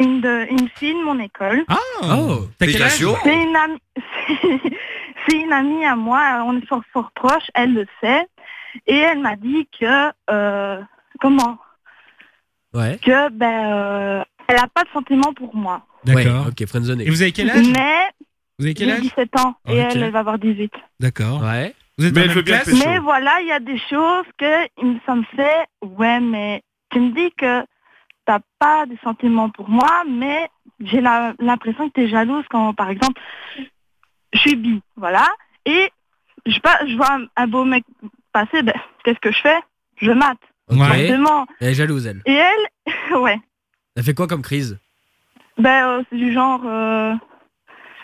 une, de, une fille de mon école. Ah Oh, T'as quel âge? Félicitations. C'est une amie, c'est une amie à moi. On est fort fort proches. Elle le sait. Et elle m'a dit que euh, comment? Ouais. que ben euh, elle a pas de sentiments pour moi. Ouais, D'accord. ok, friendzone. Et vous avez quel âge? Mais Vous avez quel j'ai âge? 17 ans et elle, elle va avoir 18. D'accord. Ouais. Vous êtes Mais dans la même. Mais voilà, il y a des choses que il me- ça me fait ouais, mais tu me dis que t'as pas de sentiments pour moi, mais j'ai l'impression que tu es jalouse quand, par exemple, je suis bi, voilà, et je, pas, je vois un, un beau mec passer, ben, qu'est-ce que je fais? Je mate, forcément. Elle est jalouse, elle. Et elle, ouais, Elle fait quoi comme crise? Ben, euh, c'est du genre, euh,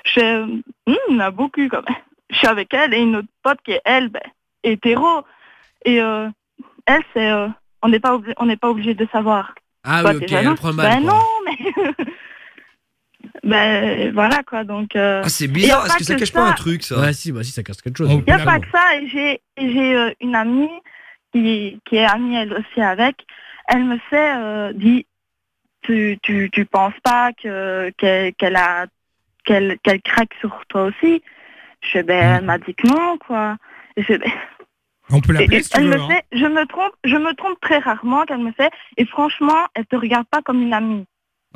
je fais, euh, beaucoup quand même. Je suis avec elle et une autre pote qui est elle, ben, hétéro. Et euh, elle, c'est, euh, on n'est pas, obli- on n'est pas obligé de savoir. Ah Toi, oui, t'es ok, elle prend mal. Ben quoi. non, mais. ben voilà quoi, donc. euh, Ah, c'est bizarre, est-ce que ça cache pas un truc ça Ouais, si, bah si, ça casse quelque chose. Oh, Il n'y a pas que ça, et j'ai et j'ai euh, une amie qui, qui est amie elle aussi avec. Elle me fait euh, dit tu, tu, tu penses pas que qu'elle qu'elle a qu'elle qu'elle craque sur toi aussi Je fais ben elle m'a dit que non quoi. Et je fais, ben, On peut l'appeler si tu elle veux. me hein. fait je me trompe je me trompe très rarement qu'elle me fait et franchement elle te regarde pas comme une amie.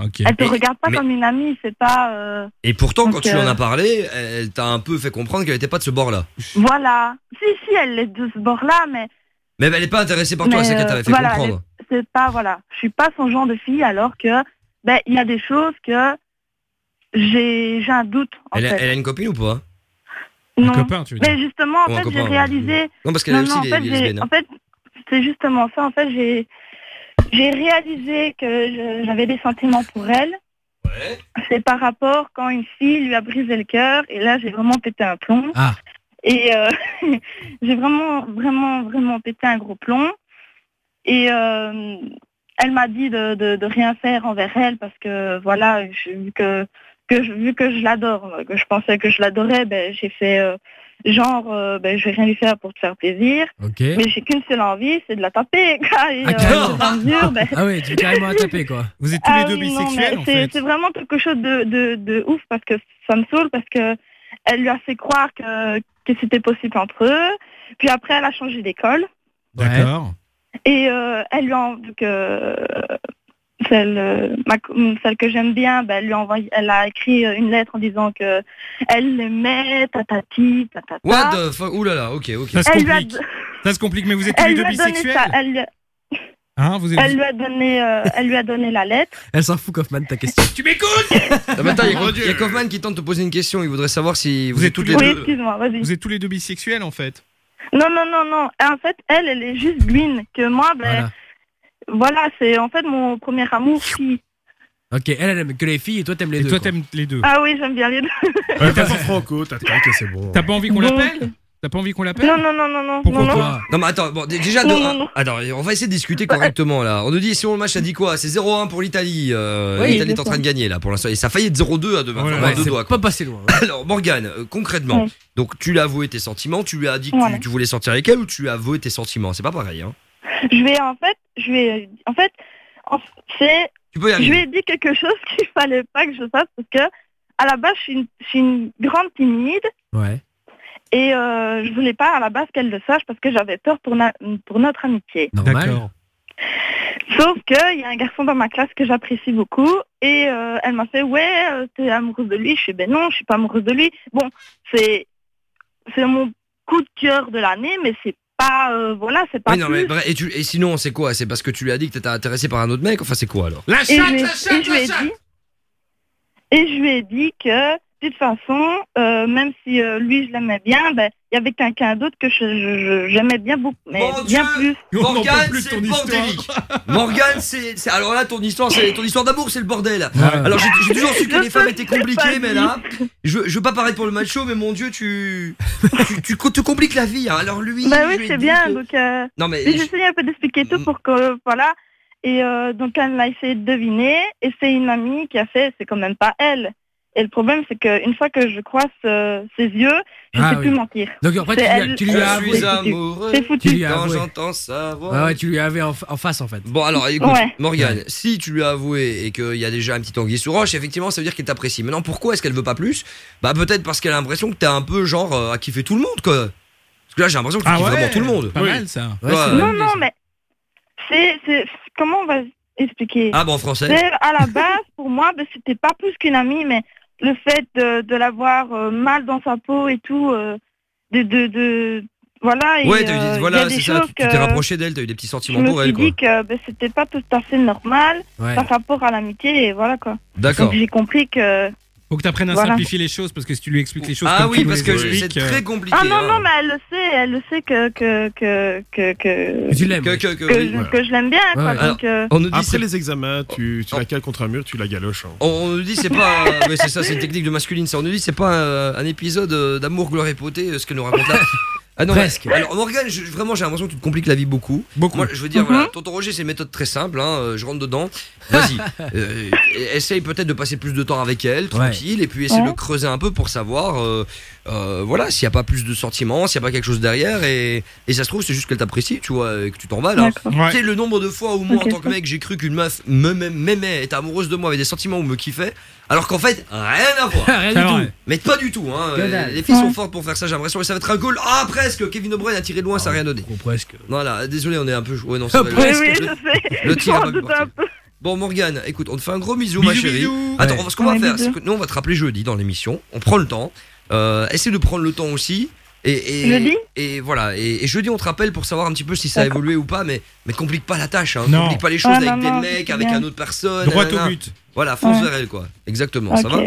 Ok. Elle te Et- regarde pas mais- comme une amie, c'est pas euh, Et pourtant, quand tu en euh, as parlé, elle t'a un peu fait comprendre qu'elle était pas de ce bord-là. voilà. Si si elle est de ce bord-là mais Mais elle est pas intéressée par toi, c'est qu'elle t'avait euh, fait voilà, comprendre. C'est pas voilà je suis pas son genre de fille alors que ben il y a des choses que j'ai j'ai un doute en Elle, a- fait elle a une copine ou pas? Non copain, tu veux dire? mais justement en Ou un fait copain, j'ai ouais. réalisé Non, parce qu'elle a aussi non, en des, fait, des j'ai- lesbiennes. hein. en fait c'est justement ça en fait j'ai j'ai réalisé que je- j'avais des sentiments pour elle c'est par rapport quand une fille lui a brisé le cœur et là j'ai vraiment pété un plomb Ah. et euh, j'ai vraiment vraiment vraiment pété un gros plomb et euh, elle m'a dit de, de, de rien faire envers elle parce que voilà je- vu que que je, vu que je l'adore que je pensais que je l'adorais ben j'ai fait euh, genre euh, ben je vais rien lui faire pour te faire plaisir mais j'ai qu'une seule envie c'est de la taper quoi, et, Ah, euh, à mesure, ben, Ah ouais, tu veux carrément la taper quoi. Vous êtes tous ah les deux oui, non, bisexuels en c'est fait. c'est vraiment quelque chose de, de, de ouf parce que ça me saoule parce que elle lui a fait croire que, que c'était possible entre eux. Puis après, elle a changé d'école D'accord. Et euh, elle lui a donc euh, celle, euh, ma celle que j'aime bien, ben, elle lui a envoyé, elle a écrit euh, une lettre en disant que elle l'aimait, tatati, tatata. What the fuck? Ouh là là, ok, ok. Ça se Elle lui a, complique. Ça se complique, mais vous êtes tous elle les lui deux bisexuels ça, elle, lui a- Hein, vous êtes... elle lui a donné, euh, elle lui a donné la lettre. Elle s'en fout, Kaufman, ta question. Tu m'écoutes Ah, il y a- Mon il y, a Dieu. Kaufman qui tente de te poser une question. Il voudrait savoir si vous, Vous êtes toutes tous les Oui, deux. excuse-moi, vas-y. Vous êtes tous les deux bisexuels en fait. Non, non, non, non. En fait, elle, elle est juste green. Que moi, ben, Voilà. voilà, c'est en fait mon premier amour fille. Ok, elle, elle aime que les filles et toi t'aimes les Et deux. toi quoi. t'aimes les deux. Ah oui, j'aime bien les deux. Ouais, t'as pas Franco, t'as c'est bon. T'as pas envie qu'on Donc- l'appelle? T'as pas envie qu'on l'appelle Non, non, non, non, non. Pourquoi non, non. Non mais attends, bon, déjà de Non, non, un- non. Attends, on va essayer de discuter correctement là. On nous dit si on le match a dit quoi? C'est 0-1 pour l'Italie. euh, Oui, L'Italie est en train de gagner là pour l'instant et ça a failli être 0-2 à demain. Ouais, Enfin, ouais, deux doigts, pas passé loin. Alors Morgane, euh, concrètement, Ouais. donc tu lui as avoué tes sentiments, tu lui as dit que tu- Voilà. tu, voulais sortir avec elle ou tu lui as avoué tes sentiments? C'est pas pareil hein. Je vais en fait, je vais, en fait, en- c'est, Tu peux y je lui ai dit quelque chose qu'il fallait pas que je fasse parce que à la base, je suis une, je suis une grande timide Ouais. Et euh, je voulais pas à la base qu'elle le sache parce que j'avais peur pour, notre amitié. D'accord. Sauf qu'il y a un garçon dans ma classe que j'apprécie beaucoup et euh, elle m'a fait ouais euh, t'es amoureuse de lui. Je fais ben non je suis pas amoureuse de lui. Bon c'est c'est mon coup de cœur de l'année mais c'est pas euh, voilà c'est pas Oui, non, mais plus. et, tu- et sinon, c'est quoi? C'est parce que tu lui as dit que t'étais intéressé par un autre mec? Enfin, c'est quoi alors? Et je lui ai dit et je lui ai dit que de toute façon euh, même si euh, lui je l'aimais bien ben il y avait quelqu'un d'autre que je- j'aimais bien beaucoup mais bien plus. Morgane, c'est bordélique. Morgane, c'est. Alors là, ton histoire, c'est ton histoire d'amour, c'est le bordel. Alors j'ai toujours su que les femmes étaient compliquées, mais là, je, je veux pas paraître pour le macho, mais mon dieu, tu. Tu, tu, te compliques la vie. hein. Alors lui. Bah oui, c'est bien. que- Donc, euh, Non, mais mais je- j'essaie un peu d'expliquer tout pour que voilà. Et euh, donc elle a essayé de deviner, et c'est une amie qui a fait, c'est quand même pas elle. Et le problème, c'est qu'une fois que je croise euh, ses yeux, je ne Ah sais oui. plus mentir. Donc, en fait, tu lui as- elle- tu lui as c'est avoué. foutu. amoureux C'est foutu. Tu lui as quand j'entends sa voix. Ouais, ouais, tu lui avais en, en face en fait. Bon alors écoute, Ouais. Morgane, si tu lui as avoué et qu'il y a déjà un petit anguille sous roche, effectivement ça veut dire qu'elle t'apprécie. Maintenant pourquoi est-ce qu'elle veut pas plus? Bah peut-être parce qu'elle a l'impression que t'es un peu genre euh, à kiffer tout le monde quoi. Parce que là j'ai l'impression que tu Ah kiffes ouais, vraiment tout le monde. pas mal, ça. Ouais, Ouais, c'est ouais. Non, non, mais c'est, comment on va expliquer? Ah bon en français à la base, pour moi, ben, c'était pas plus qu'une amie, mais le fait de, de l'avoir euh, mal dans sa peau et tout, euh, de, de, de, voilà. et, Ouais, euh, voilà, c'est ça, tu t'es rapproché d'elle, t'as eu des petits Je sentiments me pour suis elle quoi. dit que ben, c'était pas tout à fait normal Ouais. par rapport à l'amitié, et voilà quoi. D'accord. Donc j'ai compris que. Faut que tu apprennes à Voilà. simplifier les choses parce que si tu lui expliques les choses Ah comme oui, tu parce que c'est euh, très compliqué. Ah non, hein. non, mais elle le sait, elle le sait que, que, que, que, que, tu l'aimes. Que, que, que, que oui. je, que je l'aime bien, quoi. Donc, euh, On nous dit Après c'est- les examens, tu, tu la cales contre un mur, tu la galoches. hein. On, on nous dit c'est pas. mais c'est ça, c'est une technique de masculine. Ça, on nous dit c'est pas un épisode euh, d'amour gloire et beauté, euh, ce qu'elle nous raconte là. Ah non, Presque. mais- alors Morgane, je- vraiment j'ai l'impression que tu te compliques la vie beaucoup. Beaucoup. Moi, je veux dire, Mhm. voilà, tonton Roger, c'est une méthode très simple. Hein, euh, je rentre dedans. Vas-y. euh, essaye peut-être de passer plus de temps avec elle, tranquille, et puis essaye Ouais. de creuser un peu pour savoir, euh, euh, voilà, s'il n'y a pas plus de sentiments, s'il n'y a pas quelque chose derrière, et, et ça se trouve c'est juste qu'elle t'apprécie, tu vois, et que tu t'en vas là. D'accord. Tu sais le nombre de fois où moi Ok, en tant que ça. mec j'ai cru qu'une meuf me- me- m'aimait, était amoureuse de moi, avait des sentiments ou me kiffait, alors qu'en fait rien à voir. Rien du C'est tout. vrai. Mais pas du tout, hein. Les filles sont fortes pour faire ça, j'ai l'impression. Et ça va être un goal. Ah, presque Kevin O'Brien a tiré de loin, ça n'a rien donné. Bon, presque. Voilà, désolé, on est un peu. Ouais, non, ça va. oui, Le- oui, le- je sais. le tir. Bon, Morgane, écoute, on te fait un gros bisou, ma chérie. bisous. Attends, Ouais. ce qu'on va Ouais, faire, c'est que nous, on va te rappeler jeudi dans l'émission. On prend le temps. Euh, essaie de prendre le temps aussi. Et, et, Jeudi et voilà, et, et jeudi on te rappelle pour savoir un petit peu si ça a évolué ou pas, mais, mais complique pas la tâche, hein. Non. complique pas les choses Ah, avec non, des non, mecs, avec un autre personne. droit au but. Voilà, fonce Ouais. vers elle quoi. Exactement, ça va.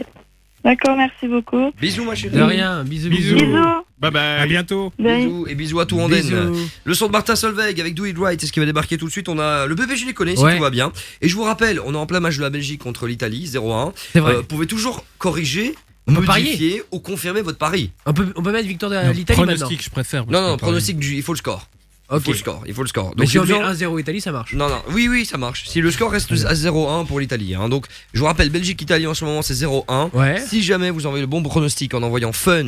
D'accord, merci beaucoup. Bisous ma chérie. De rien, bisous, bisous. Bisous. Bye bye. À bientôt. Bye. Bisous et bisous à tout Anden. Bisous. Le son de Martin Solveig avec Do It Right, c'est ce qui va débarquer tout de suite. On a le bébé, je les connais, si tout va bien. Et je vous rappelle, on est en plein match de la Belgique contre l'Italie, 0-1. C'est vrai. Euh, vous pouvez toujours corriger, On peut modifier ou confirmer votre pari. On peut, on peut mettre victoire de l'Italie maintenant. pronostic, je préfère. Non, non, pronostic, du- il faut le score. Il faut le score, il faut le score. Mais Donc si on met besoin- 1-0 Italie, ça marche. Non, non, oui, oui, ça marche. Si le score reste à 0-1 pour l'Italie. hein. Donc, je vous rappelle, Belgique-Italie en ce moment, c'est 0-1. Ouais. Si jamais vous envoyez le bon pronostic en envoyant fun,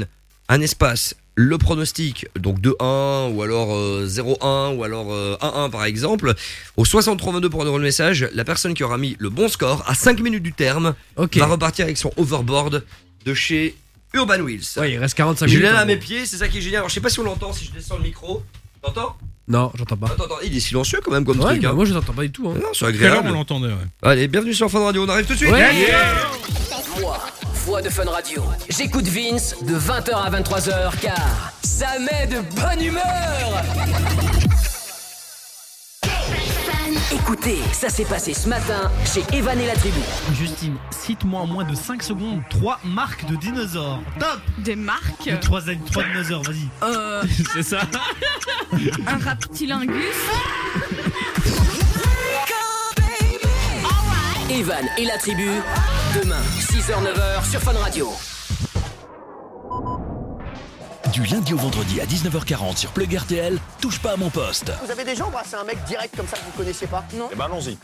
un espace, le pronostic, donc 2-1 ou alors euh, 0-1 ou alors euh, 1-1 par exemple, au 6322 pour envoyer le message, la personne qui aura mis le bon score à 5 minutes du terme va repartir avec son overboard de chez Urban Wheels. Ouais, il reste 45 minutes. Julien en à mes gros. pieds, c'est ça qui est génial. Alors je sais pas si on l'entend, si je descends le micro. T'entends? Non, j'entends pas. Attends, attends, il est silencieux quand même comme Ouais, truc. bah hein. moi je t'entends pas du tout. Hein. Non, c'est Tout à l'heure, on agréable. l'entendait. ouais. Allez, bienvenue sur Fun Radio, on arrive tout de suite. Ouais. Moi, voix de Fun Radio. J'écoute Vince de 20h à 23h car ça met de bonne humeur. Écoutez, ça s'est passé ce matin chez Evan et la tribu. Justine, cite-moi en moins de 5 secondes 3 marques de dinosaures. Top Des marques 3, dinosaures, vas-y. euh, C'est ça Un raptilingus Evan et la tribu, demain, 6h-9h sur Fun Radio. Du lundi au vendredi à 19h40 sur Plug RTL, touche pas à mon poste. Vous avez déjà embrassé un mec direct comme ça que vous connaissiez pas Non. Eh ben allons-y.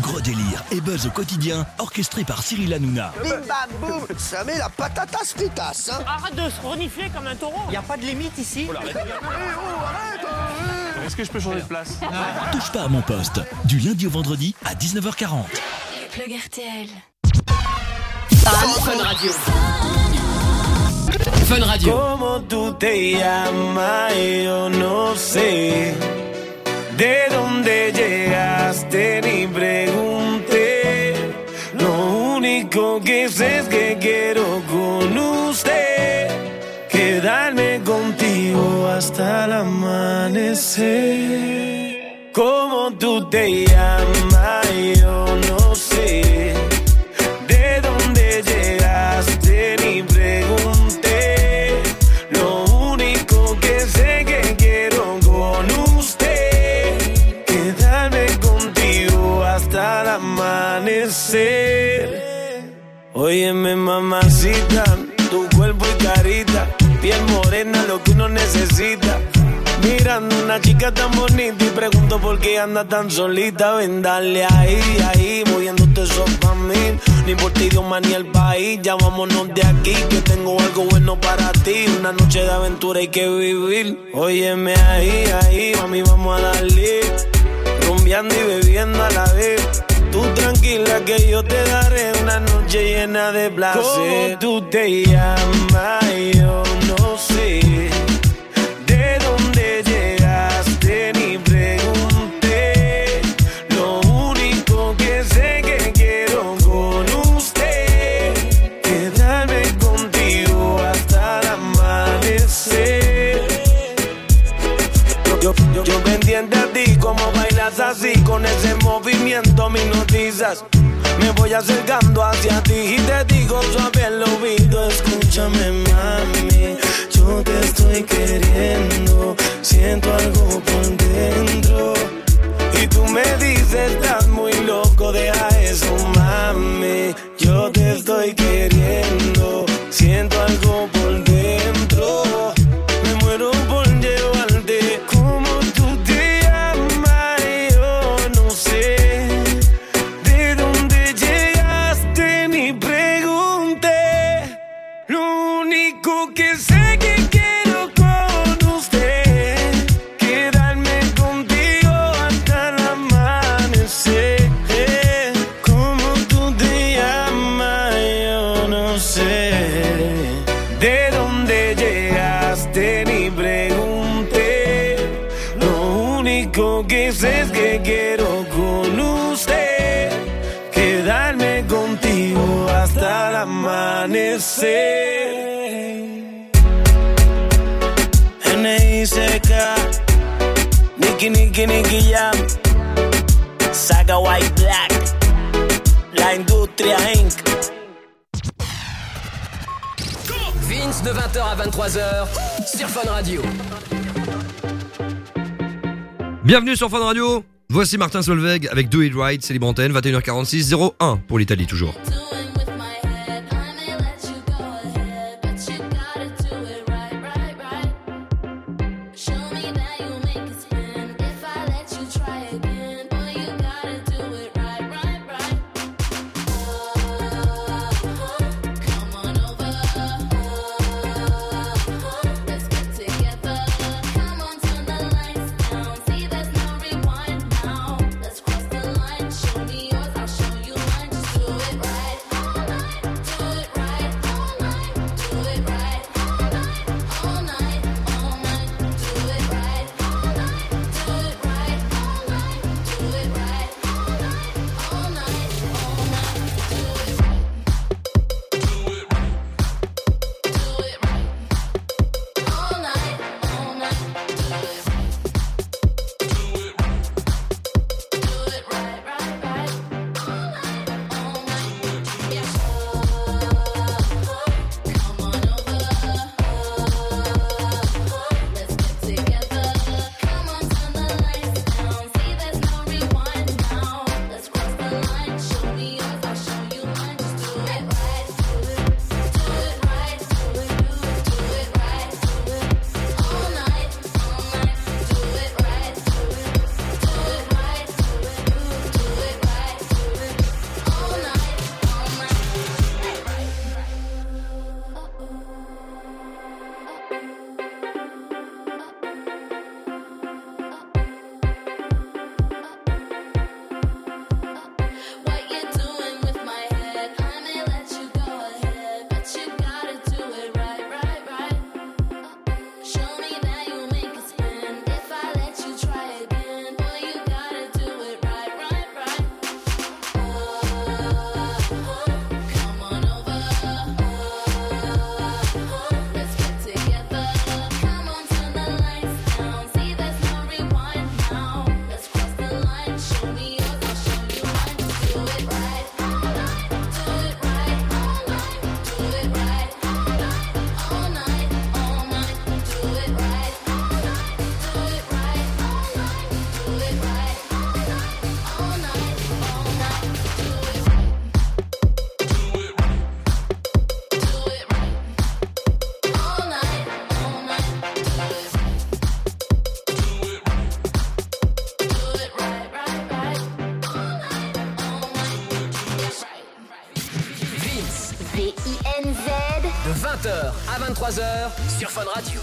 Gros délire et buzz au quotidien, orchestré par Cyril Hanouna. Bim bam boum Ça met la patatas fritas hein Arrête de se renifler comme un taureau. Y a pas de limite ici Est-ce que je peux changer de place? Touche pas à mon poste, du lundi au vendredi à 19h40. Plug RTL. Fun Radio. Fun. ¿Cómo tú te llamas? Yo no sé. ¿De dónde llegaste? Ni pregunté. Lo único que sé es que quiero con usted quedarme contigo hasta el amanecer. ¿Cómo tú te llamas? Óyeme, mamacita, tu cuerpo y carita, piel morena, lo que uno necesita. Mirando una chica tan bonita y pregunto por qué anda tan solita. Ven, dale ahí, ahí, moviéndote eso pa' mí. Ni por ti, idioma ni el país, ya vámonos de aquí, que tengo algo bueno para ti. Una noche de aventura hay que vivir. Óyeme ahí, ahí, mami, vamos a darle. Rumbeando y bebiendo a la vez. Tranquila que yo te daré una noche llena de placer. ¿Cómo tú te llamas? Así, con ese movimiento me noticias. Me voy acercando hacia ti y te digo suave el oído, escúchame mami, yo te estoy queriendo, siento algo por dentro. Y tú me dices, estás muy loco, deja eso mami, yo te estoy queriendo, siento Jam. Saga White Black. La Industria Inc. Vince de 20h à 23h sur Fun Radio. Bienvenue sur Fun Radio. Voici Martin Solveig avec Do It Right, c'est libre antenne, 21h46, 01 pour l'Italie toujours. Radio.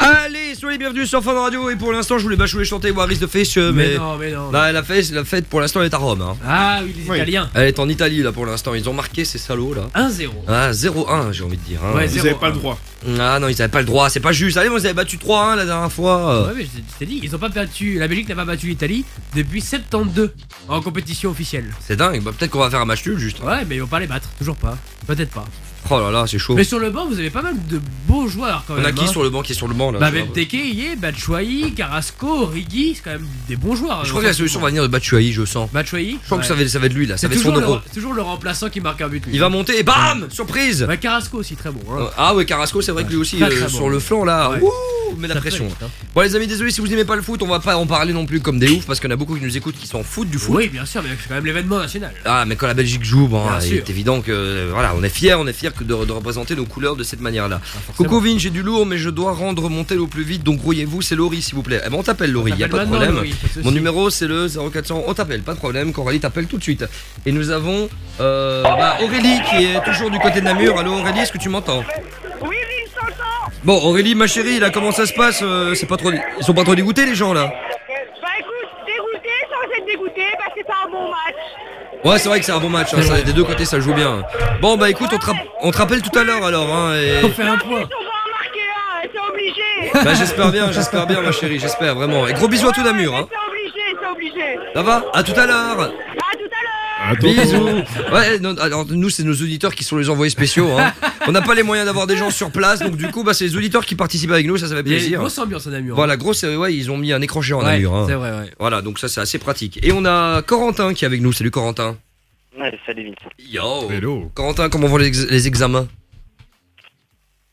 Allez, soyez les bienvenus sur Fun Radio et pour l'instant je voulais pas chanter What is the Fish mais, Mais non, mais non. Bah, la fête, la fête pour l'instant elle est à Rome hein. Ah oui, les Italiens. Elle est en Italie là pour l'instant, ils ont marqué ces salauds là 1-0. Ah 0-1 j'ai envie de dire hein. Ouais, Ils 0-1. avaient pas le droit Ah non ils avaient pas le droit, c'est pas juste Allez moi ils avaient battu 3-1 la dernière fois Ouais, mais je t'ai dit, ils ont pas battu. La Belgique n'a pas battu l'Italie depuis 72 en compétition officielle. C'est dingue, bah, peut-être qu'on va faire un match nul juste Ouais, mais ils vont pas les battre, toujours pas. Peut-être pas. Oh là là c'est chaud Mais sur le banc, vous avez pas mal de beaux joueurs quand On même. a qui hein. sur le banc qui est sur le banc là Bah. Benteke, Yé, Batshuayi, Carrasco, Riggy, c'est quand même des bons joueurs. Je crois que la solution va venir de Batshuayi je sens Batshuayi Je crois que ça va, ça va être lui là, ça C'est va être son toujours, euro le- toujours le remplaçant qui marque un but. lui. Il va monter et bam Surprise Bah, Carrasco aussi très bon. hein. Ah ouais Carrasco c'est vrai que lui aussi euh, sur le flanc là. Ouh, met la Ça pression fait hein. Bon les amis désolé si vous aimez pas le foot on va pas en parler non plus comme des oufs parce en a beaucoup qui nous écoutent qui s'en foutent du foot Oui, bien sûr, mais c'est quand même l'événement national. Ah mais quand la Belgique joue bon Bien il sûr. est évident que euh, voilà on est fiers on est fiers de, de représenter nos couleurs de cette manière là Ah, Coco Vin j'ai du lourd mais je dois rendre mon tel au plus vite donc grouillez-vous c'est Laurie s'il vous plaît. Eh ben on t'appelle Laurie y a pas de problème. Laurie. Mon numéro c'est le 0400 on t'appelle pas de problème Coralie t'appelle tout de suite. Et nous avons euh, bah, Aurélie qui est toujours du côté de Namur. Allô Aurélie est-ce que tu m'entends? Oui, oui, je t'entends. Bon Aurélie ma chérie là comment ça se passe euh, C'est pas trop ils sont pas trop dégoûtés les gens là Bah écoute, dégoûté, sans être dégoûté, bah c'est pas un bon match. Ouais c'est vrai que c'est un bon match hein, ça, des deux côtés ça joue bien Bon bah écoute on te, rapp- on te rappelle tout à l'heure alors hein, et... On fait un point. Obligé. Bah j'espère bien j'espère bien ma chérie j'espère vraiment Et gros bisous à tout Namur hein. C'est obligé, c'est obligé. Ça va? À tout à l'heure À tout à l'heure. Bisous Ouais non, alors nous c'est nos auditeurs qui sont les envoyés spéciaux hein. On n'a pas les moyens d'avoir des gens sur place donc du coup bah c'est les auditeurs qui participent avec nous ça ça fait Il y a une plaisir grosse ambiance à Namur. Voilà grosse euh, ouais ils ont mis un écran géant à Namur hein. c'est vrai, ouais. Voilà donc ça c'est assez pratique Et on a Corentin qui est avec nous salut Corentin Ouais, salut Vincent. Yo Corentin comment vont les, ex- les examens?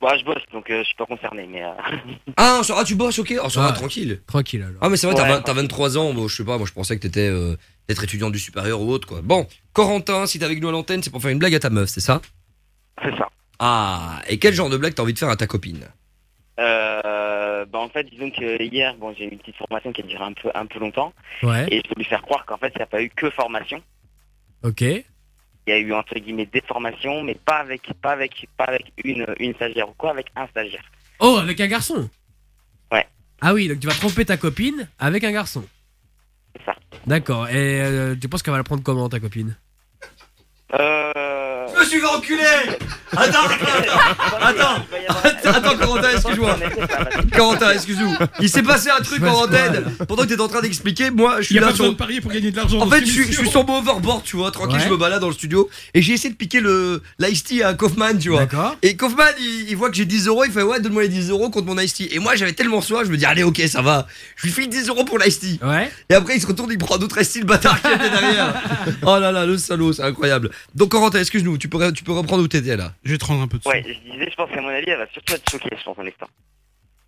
Bah, je bosse, donc euh, je suis pas concerné, mais. Euh... Ah, ah, tu bosses, ok. Va, Ouais. tranquille. Tranquille alors. Ah, mais c'est vrai, t'as Ouais. vingt- t'as 23 ans. Bon, je sais pas, moi je pensais que t'étais euh, étudiant du supérieur ou autre, quoi. Bon, Corentin, si t'es avec nous à l'antenne, c'est pour faire une blague à ta meuf, c'est ça? C'est ça. Ah, et quel genre de blague t'as envie de faire à ta copine? Euh, bah, en fait, disons que hier, bon, j'ai eu une petite formation qui a duré un peu, un peu longtemps. Ouais. Et je voulais lui faire croire qu'en fait, il n'y a pas eu que formation. Ok. Il y a eu, entre guillemets, des formations, mais pas avec, pas avec, pas avec une, une stagiaire ou quoi, avec un stagiaire. Oh, avec un garçon? Ouais. Ah oui, donc tu vas tromper ta copine avec un garçon. C'est ça. D'accord. Et euh, tu penses qu'elle va le prendre comment ta copine? Euh... Je me suis fait enculer Attends, attends, attends, attends, Corentin, excuse-moi. Corentin, excuse-nous. Il s'est passé un truc en antenne. Pendant que t'étais en train d'expliquer, moi, je suis Il y a là pas besoin de parier pour gagner de l'argent. En fait, je suis, sur mon overboard, tu vois, tranquille, je me balade dans le studio et j'ai essayé de piquer le l'ice tea à Kaufman, tu vois. D'accord. Et Kaufman, il, il voit que j'ai 10 euros, il fait ouais, donne-moi les 10 euros contre mon ice tea. Et moi, j'avais tellement soif, je me dis allez, ok, ça va. Je lui file 10 euros pour l'ice tea. Ouais. Et après, il se retourne, il prend d'autres ice tea, le bâtard qui était derrière. oh là là, le salaud, c'est incroyable. Donc, Corentin, excuse-nous, tu peux, tu peux reprendre où t'étais là? Je vais te rendre un peu de Ouais, je disais, je pense qu'à mon avis, elle va surtout être choquée, je pense, en instant.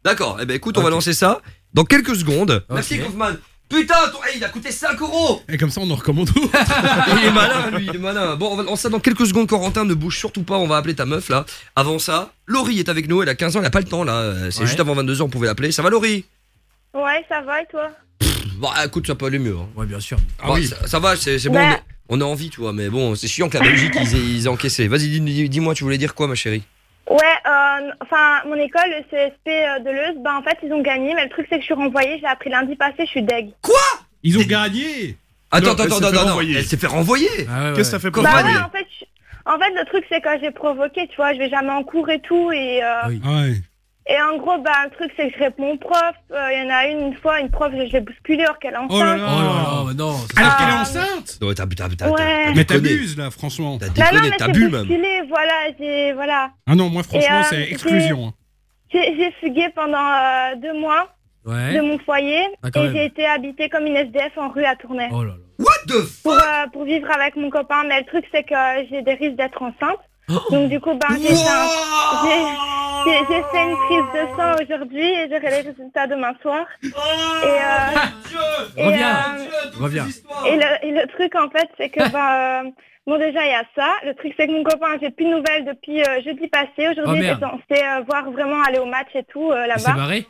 D'accord, eh ben écoute, on va lancer ça dans quelques secondes. Merci, Kaufman. Putain, ton- hey, il a coûté 5 euros Et comme ça, on en recommande tout. Il est malin, lui, il est malin. Bon, on va lancer ça dans quelques secondes, Corentin. Ne bouge surtout pas, on va appeler ta meuf là. Avant ça, Laurie est avec nous, elle a 15 ans, elle a pas le temps là. Euh, C'est Ouais. juste avant 22 ans, on pouvait l'appeler. Ça va, Laurie? Ouais, ça va et toi? Bon, écoute, ça peut aller mieux. hein. Ouais, bien sûr. Ah oui. ça, ça va, c'est c'est bon, Bah. on, est, on a envie, tu vois, mais bon, c'est chiant que la Belgique, ils, aient, ils encaissé. Vas-y, dis- dis- dis-moi, tu voulais dire quoi, ma chérie? Ouais, euh, enfin, mon école, le CSP euh, de Leuze, bah en fait, ils ont gagné, mais le truc, c'est que je suis renvoyée, j'ai appris lundi passé, je suis deg. Ils ont gagné. Attends, Non, attends, attends, non, elle s'est fait renvoyer. Ah ouais, Qu'est-ce que ça fait pour Bah ouais, en fait, je- en fait, le truc, c'est que j'ai provoqué, tu vois, je vais jamais en cours et tout, et, euh, Oui. Ouais. Et en gros, bah, le truc, c'est que je réponds au prof, euh, il y en a une, une fois, une prof, je l'ai bousculée alors qu'elle est Oh là enceinte. là. Oh là là, mais non. Alors qu'elle est Ah, enceinte. Ouais, t'as t'as- t'as- Ouais. t'as Mais t'abuses là, franchement. T'as Bah non, déconné, c'est bu même. bousculé, voilà, j'ai, voilà. Ah non, moi franchement, euh, c'est exclusion. hein. J'ai j'ai fugué pendant euh, deux mois de mon foyer, Ah, et même. j'ai été habitée comme une SDF en rue à Tournai. Oh là là. What the f... pour, euh, pour vivre avec mon copain. Mais le truc, c'est que j'ai des risques d'être enceinte. Oh. Donc, du coup, ben, j'ai fait, une prise de sang aujourd'hui et j'aurai les résultats demain soir. Et, euh, et, Reviens. euh, Reviens. et, le, et le truc, en fait, c'est que, ben, euh, bon, déjà, il y a ça. Le truc, c'est que mon copain, j'ai plus de nouvelles depuis euh, jeudi passé. Aujourd'hui, Oh, euh, voir vraiment aller au match et tout euh, là-bas. barré?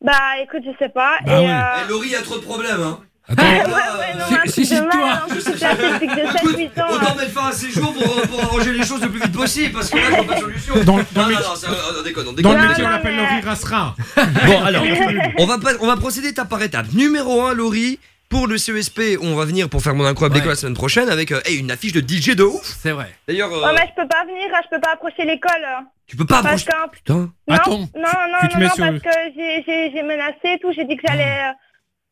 Bah, écoute, je sais pas. Bah et, euh, Eh, Laurie, il y a trop de problèmes, hein. Attends. ouais, ouais, non, Si- si, toi. mal. En plus, c'est un truc de 7-8 ans. Autant hein. mettre fin à ces jours pour, pour arranger les choses le plus vite possible parce que là, je vois pas de solution. Dans- dans non, le non, non, c'est- on on déconne, on Dans déconne. le métier, on non, l'appelle mais- Laurie Rassera. Bon, alors, on va, pas- on va procéder étape par étape. Numéro 1, Laurie. Pour le CESP, on va venir pour faire mon incroyable Ouais. école la semaine prochaine avec euh, hey, une affiche de DJ de ouf. C'est vrai. D'ailleurs, euh, Ouais, mais je peux pas venir, je peux pas approcher l'école. tu peux pas Parce approcher. Putain. non, Attends, non, non, non, mets non, sur parce que j'ai- j'ai j'ai menacé et tout, j'ai dit que j'allais... euh,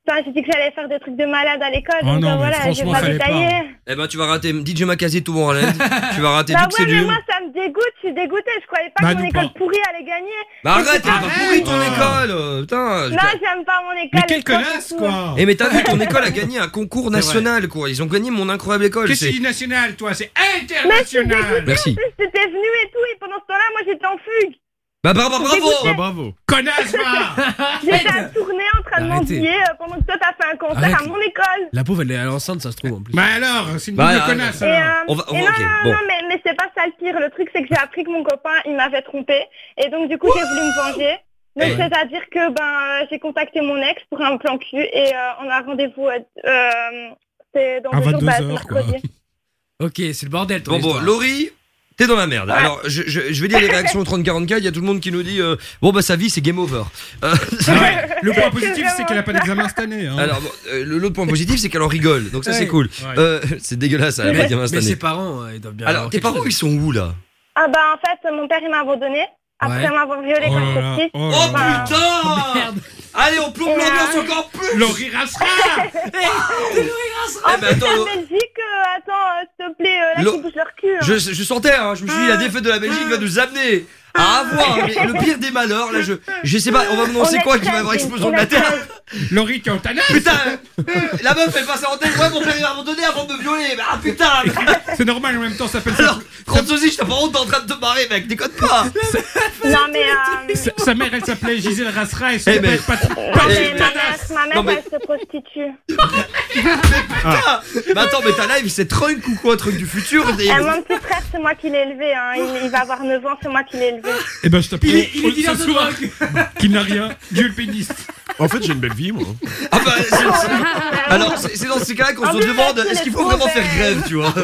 Enfin, j'ai dit que j'allais faire des trucs de malade à l'école, Oh donc non, euh, mais voilà, j'ai franchement, pas fallait pas. détaillé. Eh ben, tu vas rater DJ Macasé tout Tomorrowland. tu vas rater Bah ouais, mais moi ça me dégoûte, je suis dégoûtée, je croyais pas Bah, que mon école pas. pourrie allait gagner. Bah arrête, elle va pourrir ton Ah. école. euh, Putain. je- Non, j'aime pas mon école. Mais quelle connasse, quoi Eh mais t'as vu, ton école a gagné un concours national, quoi. Ils ont gagné mon incroyable école. Qu'est-ce national, toi C'est Mais je international Merci. en plus t'étais venu et tout, et pendant ce temps-là, moi j'étais en fugue. Bah bravo, bravo. Bah, bravo. Connasse, va J'étais à tourner en train de Arrêtez. euh, pendant que toi t'as fait un concert Arrête. à mon école. La pauvre, elle est enceinte, ça se trouve en plus. Bah alors, c'est une Bah, double ah, connasse, Et, alors. euh, On va- on et va- non, ok, non, bon. non, mais, mais c'est pas ça le pire. Le truc, c'est que j'ai appris que mon copain, il m'avait trompé. Et donc, du coup, j'ai voulu me venger. Donc, c'est-à-dire que ben, euh, j'ai contacté mon ex pour un plan cul et euh, on a rendez-vous. euh, euh, c'est dans À deux jours, bah, 22 c'est heures, mercredi. Ok, c'est le bordel, ton Bon, bon, histoire. Laurie, t'es dans la merde. Alors, je, je, je vais dire les réactions au 3044. Il y a tout le monde qui nous dit euh, Bon, bah, sa vie, c'est game over. Euh, ouais. Le point positif, c'est qu'elle a pas d'examen cette année. hein. alors, bon, euh, le- l'autre point positif, c'est qu'elle en rigole. Donc, ça, c'est Ouais. cool. Ouais. Euh, c'est dégueulasse, elle a pas de gamin cette mais année. ses parents, euh, ils doivent bien. Alors, avoir tes quelque parents, chose. ils sont où là? Ah, bah, en fait, mon père, il m'a abandonné. Après Ouais. m'avoir violé Oh quand j'étais petite. oh Oh putain Merde. Allez, on plombe l'ambiance euh, encore plus Laurie Rassera Eh ben, attends, la Lo- Belgique, euh, attends, euh, s'il te plaît, euh, là, Lo- qui bouge leur cul. hein. je, je sentais, hein, je me suis dit, la défaite de la Belgique va nous amener à avoir le pire des malheurs. Là, je, je sais pas, on va On est quoi qui va avoir explosion on de la terre. Laurie, t'es en tanasse Putain La meuf, elle passe en tête, ouais, mon père il m'a abandonné avant de me violer Mais ah putain C'est normal, en même temps, ça s'appelle ça. Alors, Franzosi, je t'as pas honte, t'es en train de te marrer, mec, déconne pas Non, mais. euh, Sa, sa mère, elle s'appelait Gisèle Rassera et son père, Patrick. non, mais ma mère, ma mère Non, mais- elle se prostitue. Ah. Mais attends, mais ta live, c'est Trunk ou quoi Trunk du futur Eh, mon petit frère, c'est moi qui l'ai élevé. Hein. Il, il va avoir 9 ans, c'est moi qui l'ai élevé. Eh ben, je t'apprends Il est- drogue. qu'il n'a rien. Dieu le. En fait, j'ai une belle vie, moi. Ah bah, c'est- c'est- Alors, c'est c'est dans ces cas-là qu'on En se demande est-ce est qu'il faut vraiment faire grève, tu vois?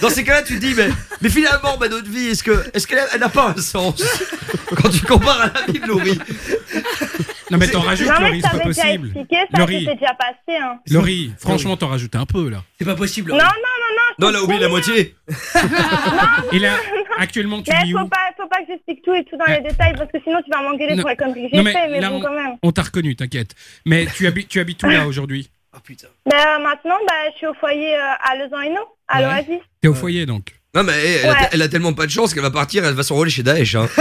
Dans ces cas-là, tu te dis, mais, mais finalement, bah, notre vie, est-ce que est-ce qu'elle a- elle n'a pas un sens? Quand tu compares à la vie de Laurie. Non, mais t'en rajoutes, Non, mais Laurie, ça c'est pas avait déjà possible. expliqué, ça Laurie, c'était déjà passé. Hein. Laurie, franchement, t'en rajoutes un peu, là. C'est pas possible. Non, non, non, non. Non, elle a oublié la moitié. Et là, actuellement, tu Mais vis faut où pas, faut pas que j'explique tout et tout dans les détails parce que sinon tu vas m'engueuler Non. pour les conneries que j'ai mais fait, mais là, bon, quand même. On t'a reconnu, t'inquiète. Mais tu habites, tu habites où, là, aujourd'hui? Oh putain. Ben, euh, maintenant, bah, je suis au foyer euh, à Lezan-Hainaut, à Ouais. l'Oasis. T'es au foyer, donc? Non, mais elle, a, Ouais. elle a tellement pas de chance qu'elle va partir, elle va s'enrôler chez Daesh. Hein.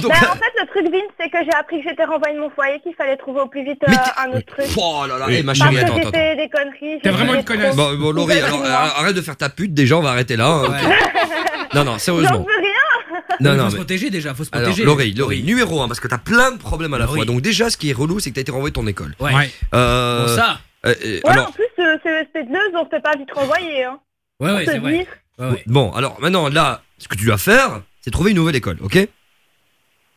Donc, Ben, en fait, le truc, Vince, c'est que j'ai appris que j'étais renvoyée de mon foyer, qu'il fallait trouver au plus vite euh, un autre truc. Oh là là, Oui. eh, ma chérie, attends, attends. fait des conneries. T'es vraiment fait une connasse. Bon, bon, Laurie, alors euh, arrête de faire ta pute, déjà, on va arrêter là. hein. Non, non, J'en sérieusement. veux rien. Non, non, faut se protéger déjà, faut se Alors, protéger. Laurie, Laurie, numéro 1, parce que t'as plein de problèmes à la Laurie. fois. Donc, déjà, ce qui est relou, c'est que t'as été renvoyé de ton école. Ouais. Ouais. Euh, Bon, ça. euh, euh, Ouais, alors, en plus, euh, c'est c'est de l'euse, on peut pas vite renvoyer. Hein. Ouais, ouais, Pour te c'est vrai. dire. Ouais, ouais. bon, alors maintenant, là, ce que tu dois faire, c'est trouver une nouvelle école, ok?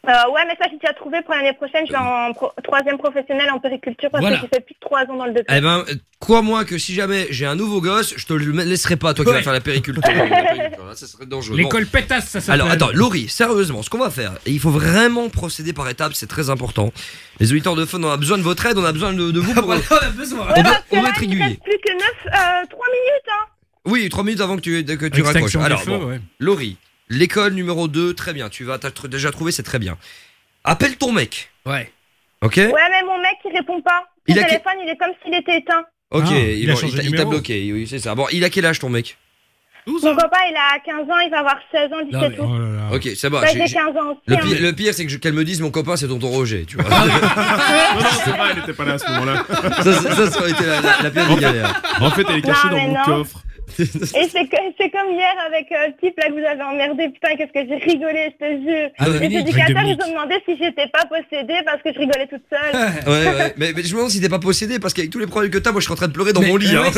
Euh, ouais, mais ça, j'ai déjà trouvé pour l'année prochaine. Je vais en pro- troisième professionnel en périculture parce Voilà. que j'ai fait plus de trois ans dans le domaine. Eh ben, euh, crois-moi que si jamais j'ai un nouveau gosse, je te le laisserai pas, toi qui Ouais. vas faire la périculture. Ça serait dangereux. Bon. L'école pétasse, ça s'appelle. Alors attends, Laurie, sérieusement, ce qu'on va faire, et il faut vraiment procéder par étapes, c'est très important. Les auditeurs de fun, on a besoin de votre aide, on a besoin de, de vous pour. on a besoin. On doit, que on doit là, être il me régulier. reste plus que 9, euh, 3 minutes. Hein. Oui, trois minutes avant que tu, que tu raccroches. Alors, feu, bon, ouais. Laurie, l'école numéro 2, très bien, tu vas t'as déjà trouvé, c'est très bien. Appelle ton mec. Ouais. Ok Ouais, mais mon mec, il répond pas. Son Il a téléphone, il est comme s'il était éteint. Ok, Ah, il, bon, changé il t'a- bloqué, oui, c'est ça. Bon, il a quel âge ton mec? Mon copain, il a 15 ans, il va avoir 16 ans, 17 mais- ans. Oh là là. Ok, ça va. Bah, j'ai- j'ai j'ai- 15 ans aussi. Le hein. pire, le pire, c'est que qu'elle me dise mon copain c'est tonton Roger, tu vois. Non, non, c'est vrai, elle était pas là à ce moment-là. ça, ça, ça, aurait été la, la, la pire des galères. En fait, elle est cachée Non, dans mon non. coffre. Et c'est que- c'est comme hier avec euh, le type là que vous avez emmerdé. Putain, qu'est-ce que j'ai rigolé, je te jure. Ah, Les éducateurs, ils ont demandé si j'étais pas possédée parce que je rigolais toute seule. Ouais, ouais. Mais, mais je me demande si t'es pas possédé parce qu'avec tous les problèmes que t'as, moi je serais en train de pleurer dans Mais- mon lit. hein.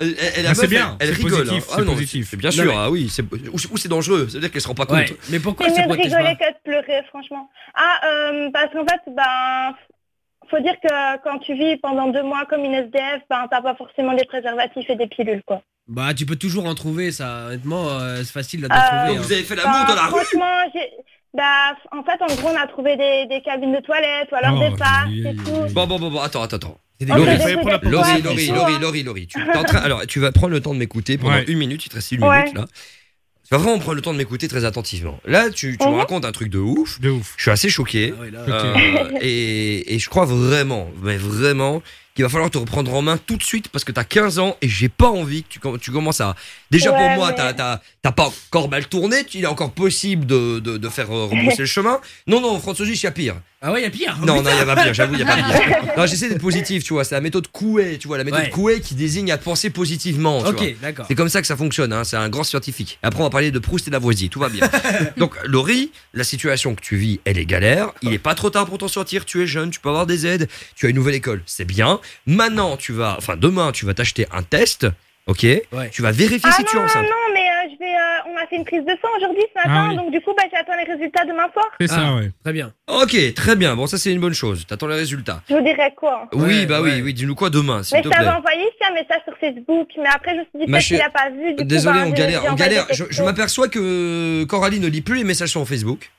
Elle, elle- Ah, c'est bien, elle, rigole. positif, hein. c'est non, positif. Bien Non, sûr, mais- ah oui. c'est- Ou, ou c'est dangereux, ça veut dire qu'elle se rend pas compte. Ouais. Mais pourquoi C'est mieux de rigoler de pleurer, franchement. Ah, euh, parce qu'en fait, ben. Faut dire que quand tu vis pendant deux mois comme une SDF, ben t'as pas forcément des préservatifs et des pilules quoi. Bah, tu peux toujours en trouver, ça. Honnêtement, euh, c'est facile de Euh, trouver. Donc hein. vous avez fait Ben, l'amour dans la rue Franchement, j'ai- bah, en fait, en gros, on a trouvé des, des cabines de toilettes ou alors Oh, des et tout. Bon, bon, bon, bon, attends, attends, attends. Laurie, Laurie, Laurie, Laurie, Laurie, tu, en train- alors, tu vas prendre le temps de m'écouter pendant Ouais. une minute, il te reste une Ouais. minute là. Tu vas vraiment prendre le temps de m'écouter très attentivement. Là, tu, tu me Mhm. racontes un truc de ouf. De ouf. Je suis assez choqué. là. Euh, et, et je crois vraiment, mais vraiment, qu'il va falloir te reprendre en main tout de suite parce que t'as 15 ans et j'ai pas envie que tu commences à. Déjà pour moi, mais- t'as, t'as, t'as pas encore mal tourné, il est encore possible de, de, de faire euh, repousser le chemin. Non, non, François il y a pire. Ah ouais, il y a pire. Non, non, il y a pas pire, j'avoue, il y a pas pire. Non, j'essaie d'être positif, tu vois, c'est la méthode Coué, tu vois, la méthode Ouais. Coué qui désigne à penser positivement. tu Ok, d'accord. C'est comme ça que ça fonctionne, hein, c'est un grand scientifique. Après, on va parler de Proust et Lavoisier, tout va bien. Donc, Laurie, la situation que tu vis, elle est galère. Il est pas trop tard pour t'en sortir, tu es jeune, tu peux avoir des aides, tu as une nouvelle école, c'est bien. Maintenant, tu vas, enfin, demain, tu vas t'acheter un test, ok Tu vas vérifier Ah si tu es non, enceinte. non, mais euh, je vais, euh, on a fait une prise de sang aujourd'hui ce matin, Ah oui. donc du coup, bah, j'attends les résultats demain soir. C'est ça, ouais. Très bien. Ok, très bien, bon, ça c'est une bonne chose. T'attends les résultats. Je vous dirai quoi. oui, bah oui, oui, dis-nous quoi demain, s'il Mais te je t'avais plaît. envoyé ici un message sur Facebook, mais après je me suis dit Ma peut-être qu'il a pas vu. Du coup, Désolé, bah, on galère, on galère. Je, je m'aperçois que Coralie ne lit plus les messages sur Facebook.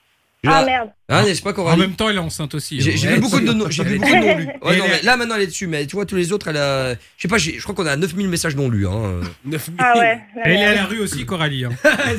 Je Ah merde. Ah, n'est-ce pas En Coralie même temps, elle est enceinte aussi. J'ai j'ai Ouais. vu beaucoup de non- j'ai vu beaucoup de non lus. Ouais, non, mais là maintenant elle est dessus, mais tu vois tous les autres, elle a, je sais pas, j'ai- je crois qu'on a 9000 messages non lus. Hein. Ah ouais. Elle est à la rue aussi, Coralie. hein.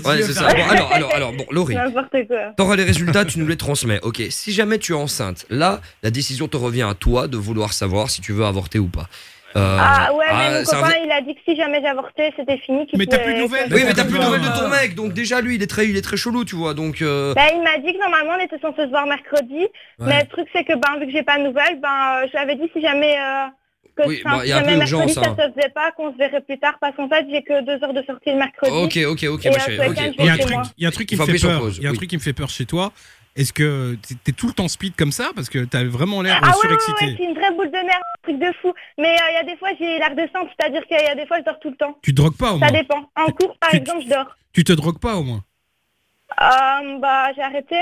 Ouais, c'est ça. Bon, alors, alors, alors, bon, Laurie. N'importe quoi. T'auras les résultats, tu nous les transmets. Ok, si jamais tu es enceinte, là, la décision te revient à toi de vouloir savoir si tu veux avorter ou pas. Euh, Ah ouais, ah, mais mon copain, il a dit que si jamais j'avortais, c'était fini. qu'il Mais t'as plus de nouvelles. Oui, mais t'as plus de nouvelles de ton mec, donc déjà lui, il est très, il est très chelou, tu vois. Donc. euh, Bah, il m'a dit que normalement on était censé se voir mercredi, mais le truc c'est que ben vu que j'ai pas de nouvelles, ben euh, je l'avais dit si jamais euh, que Oui, bah, si y a un jamais peu mercredi ça hein. se faisait pas, qu'on se verrait plus tard parce qu'en fait j'ai que deux heures de sortie le mercredi. Ok, ok, ok, Il y a un truc, qui me fait peur. Il y a un truc qui me fait peur chez toi. Est-ce que t'es- tout le temps speed comme ça? Parce que t'as vraiment l'air Ah ouais, ouais, surexcité. ouais, c'est une vraie boule de nerfs, un truc de fou. Mais euh, il y a des fois j'ai l'air de simple, c'est-à-dire qu'il y a des fois je dors tout le temps. Tu te drogues pas au Ça moins dépend. En cours par exemple je dors. Tu te drogues pas au moins Euh, bah j'ai arrêté.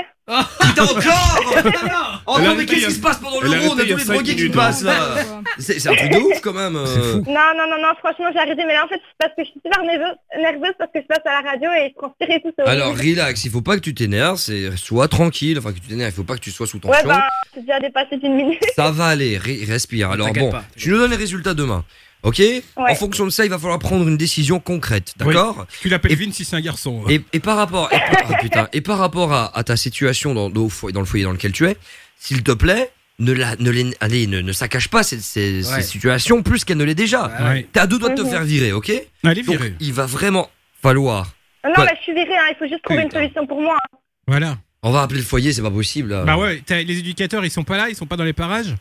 Putain, encore Oh non, mais qu'est-ce qui se passe pendant l'euro On a tous les drogués qui minutes, passent hein. là C'est un truc de ouf quand même euh. Non, non, non, non, franchement, j'ai arrêté. Mais là, en fait, c'est parce que je suis super nerveuse, parce que je passe à la radio et je transpire et tout. c'est Alors relax, il faut pas que tu t'énerves, c'est sois tranquille, enfin que tu t'énerves, il faut pas que tu sois sous Ouais, tension. bah, c'est déjà dépassé d'une minute. Ça va aller, respire. Alors bon, tu nous donnes les résultats demain. Ok En fonction de ça, il va falloir prendre une décision concrète, d'accord Tu l'appelles Vin si c'est un garçon. et, et par rapport, et, ah, putain, et par rapport à, à ta situation dans, le foyer dans lequel tu es, s'il te plaît, ne la, ne les, allez, ne, ne saccage pas ces, ces, situations plus qu'elle ne l'est déjà. Ouais. T'as deux doigts de te Mhm. faire virer, ok Allez, Donc virez. il va vraiment falloir. Non, Quoi mais je suis virée, hein, il faut juste trouver une solution pour moi. hein. Voilà. On va appeler le foyer, c'est pas possible. là. Bah ouais, les éducateurs, ils sont pas là, ils sont pas dans les parages?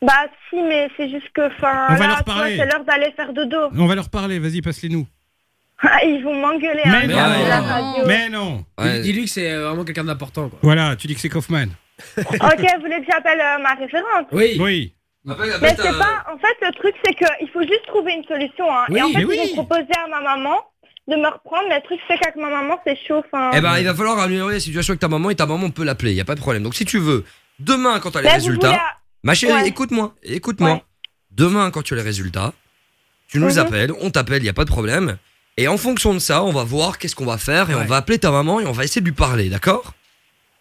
Bah, si, mais c'est juste que, enfin, On va là, parler. c'est l'heure d'aller faire dodo. On va leur parler, vas-y, passe-les nous. Ils vont m'engueuler, hein, Mais non. la radio. Mais non Ouais. Dis-lui que c'est euh, vraiment quelqu'un d'important, quoi. Voilà, tu dis que c'est Kaufman. Ok, vous voulez que j'appelle euh, ma référente? Oui. Oui. Appelle- appelle Mais ta- c'est pas, en fait, le truc, c'est qu'il faut juste trouver une solution. Hein. Oui, et en fait, mais ils oui. ont proposé à ma maman de me reprendre, mais le truc, c'est qu'avec ma maman, c'est chaud. Enfin, Eh ben, il va falloir améliorer la situation avec ta maman et ta maman peut l'appeler, y a pas de problème. Donc si tu veux, demain quand tu as les Mais vous résultats, ma chérie, Ouais. écoute-moi, écoute-moi. Ouais. Demain quand tu as les résultats, tu nous Mhm. appelles, on t'appelle, y a pas de problème. Et en fonction de ça, on va voir qu'est-ce qu'on va faire et on va appeler ta maman et on va essayer de lui parler, d'accord?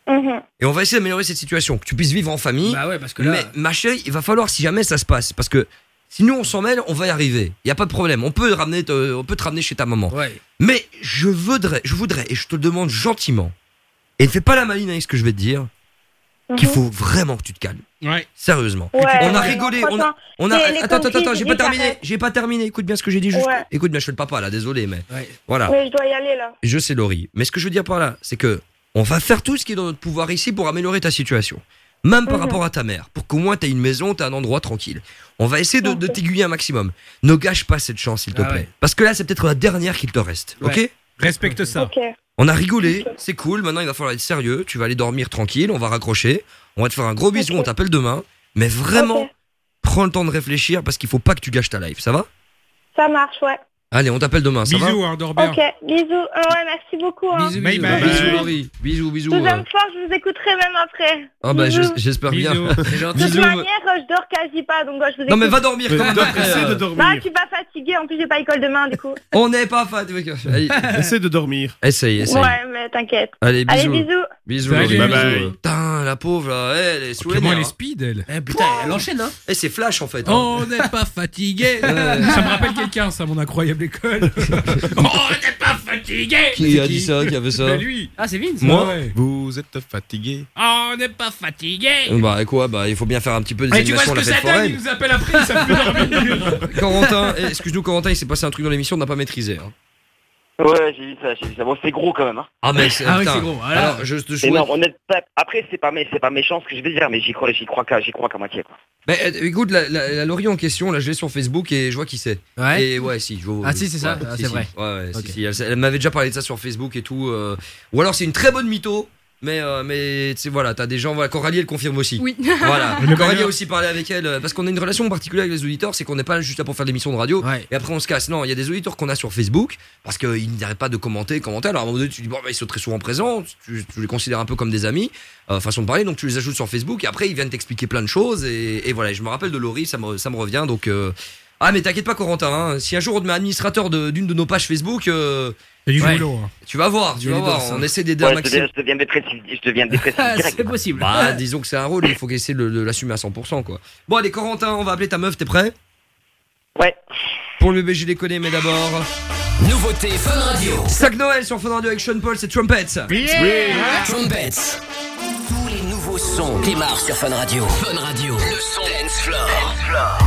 Mhm. Et on va essayer d'améliorer cette situation, que tu puisses vivre en famille. Bah ouais, parce que là. Mais ma chérie, il va falloir si jamais ça se passe, parce que si nous on s'en mêle, on va y arriver. Y a pas de problème. On peut ramener, te- on peut te ramener chez ta maman. Ouais. Mais je voudrais, je voudrais, et je te le demande gentiment, et ne fais pas la maline avec ce que je vais te dire, qu'il Mhm. faut vraiment que tu te calmes. Ouais. Sérieusement. Ouais, on a rigolé, on a, franchement, on a, c'est les attends, attends, attends, j'ai pas terminé, j'ai pas terminé. Écoute bien ce que j'ai dit juste. Ouais. Écoute bien, je fais le papa là, désolé, mais Ouais. voilà. Mais je dois y aller, là. Je sais Laurie, mais ce que je veux dire par là, c'est que on va faire tout ce qui est dans notre pouvoir ici pour améliorer ta situation. Même par Mhm. rapport à ta mère, pour qu'au moins t'aies une maison, t'as un endroit tranquille. On va essayer de, t'aiguiller un maximum. Ne gâche pas cette chance, s'il te Ah plaît. ouais. Parce que là, c'est peut-être la dernière qu'il te reste. Ok? Respecte ça. Ok. On a rigolé, c'est cool. Maintenant, il va falloir être sérieux. Tu vas aller dormir tranquille. On va raccrocher. On va te faire un gros bisou. On t'appelle demain. Mais vraiment, prends le temps de réfléchir parce qu'il faut pas que tu gâches ta life. Ça va? Ça marche, ouais. Allez, on t'appelle demain, ça va Bisous, hein, dors bien. Ok, bisous. Euh, ouais, merci beaucoup. Hein. Bisous, Bye bisous, bye. bisous, Laurie. Bisous, bisous. Deuxième euh. fois, je vous écouterai même après. Ah bah Bisous. j'es- j'espère bien. Bisous. De toute Bisous. manière, euh, je dors quasi pas, donc euh, je vous Non mais écoute. va dormir quand même. Essayer de euh. Bah, dormir. je suis pas fatiguée, en plus j'ai pas école demain, du coup. On n'est pas fan. Allez, Essaie de dormir. essaye, essaye. Ouais, mais t'inquiète. Allez, Allez, bisous. bisous. Bisous, Salut, Laurie, bye bisous. bye. La pauvre là, elle est sous les Comment elle est nerfs. speed, elle Eh, putain, elle enchaîne, hein. Eh, c'est flash en fait. hein. On n'est pas fatigué. Ça me rappelle quelqu'un, ça, mon incroyable école. On n'est pas fatigué. Qui a dit ça Qui a fait ça Bah, lui. Ah, c'est Vince. Moi Ouais. Vous êtes fatigué. On n'est pas fatigué. Bah quoi Bah il faut bien faire un petit peu des Ouais, tu vois ce animations que la ça fête donne Il foraine. nous appelle après, savent plus dormir. Corentin, eh, excuse-nous Corentin, il s'est passé un truc dans l'émission, on n'a pas maîtrisé. hein. Ouais, j'ai vu ça, j'ai vu ça. Bon, c'est gros quand même. Hein. Ah mais c'est Ah oui, putain. c'est gros. Alors, Alors je te souhaite. énorme. On est pas- Après, c'est pas, mé- c'est pas méchant ce que je vais dire, mais j'y crois, j'y crois qu'à, j'y crois qu'à moitié. Quoi. Bah, euh, écoute, la, la, la Laurie en question, là je l'ai sur Facebook et je vois qui c'est. Ouais. Et ouais, si, je vois. Ah, si, c'est ça Ouais, Ah, si, c'est si. vrai. Ouais, ouais, si, Ok. si. Elle, elle m'avait déjà parlé de ça sur Facebook et tout. euh, Ou alors c'est une très bonne mytho, mais, euh, mais tu sais, voilà, t'as des gens. Voilà, Coralie, elle confirme aussi. Oui. Voilà, Coralie a aussi parlé avec elle euh, parce qu'on a une relation particulière avec les auditeurs, c'est qu'on n'est pas juste là pour faire de l'émission de radio Ouais. et après on se casse. Non, il y a des auditeurs qu'on a sur Facebook parce qu'ils n'arrêtent pas de commenter, commenter. Alors à un moment donné, tu dis bon, bah, ils sont très souvent présents, tu, tu les considères un peu comme des amis, euh, façon de parler, donc tu les ajoutes sur Facebook et après ils viennent t'expliquer plein de choses et, et voilà. et je me rappelle de Laurie, ça me, ça me revient donc. euh, ah mais t'inquiète pas Corentin, hein, si un jour on te met administrateur de- d'une de, nos pages Facebook, euh, du Ouais. boulot. hein. tu vas voir, tu vas voir, on hein. essaie d'aider Ouais, un maximum. je deviens dépressif, je deviens dépressif Ah, direct. c'est possible. Bah, disons que c'est un rôle, il faut essayer de, de l'assumer à 100%, quoi. Bon, allez, Corentin, on va appeler ta meuf, t'es prêt? Ouais. Pour le bébé, je les connais, mais d'abord. Nouveauté Fun Radio. Sac Noël sur Fun Radio avec Sean Paul, c'est Trumpets. Trumpets. Tous les nouveaux sons démarrent sur Fun Radio. Fun Radio. Le son dance floor. Big tic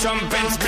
trumpets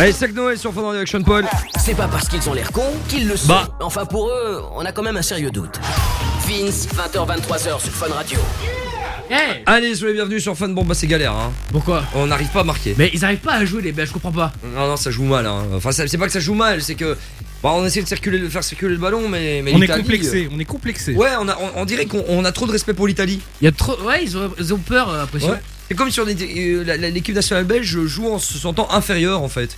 Allez, c'est que Noël sur Fun Radio Action Paul. C'est pas parce qu'ils ont l'air cons qu'ils le sont. Bah. Enfin, pour eux, on a quand même un sérieux doute. Vince, 20h-23h sur Fun Radio. Allez, soyez bienvenus sur Fun. Bon, bah, c'est galère, hein. Pourquoi On n'arrive pas à marquer. Mais ils arrivent pas à jouer les Belges, je comprends pas. Non, non, ça joue mal, hein. Enfin, ça- c'est pas que ça joue mal, c'est que. Bah, on essaie de circuler, de faire circuler le ballon, mais. mais On est complexé, euh, on est complexé. Ouais, on, a, on, on dirait qu'on on a trop de respect pour l'Italie. Il y a trop. Ouais, ils ont, ils ont peur, euh. Ouais. C'est comme si on était- euh, l'équipe nationale belge joue en se sentant inférieur en fait.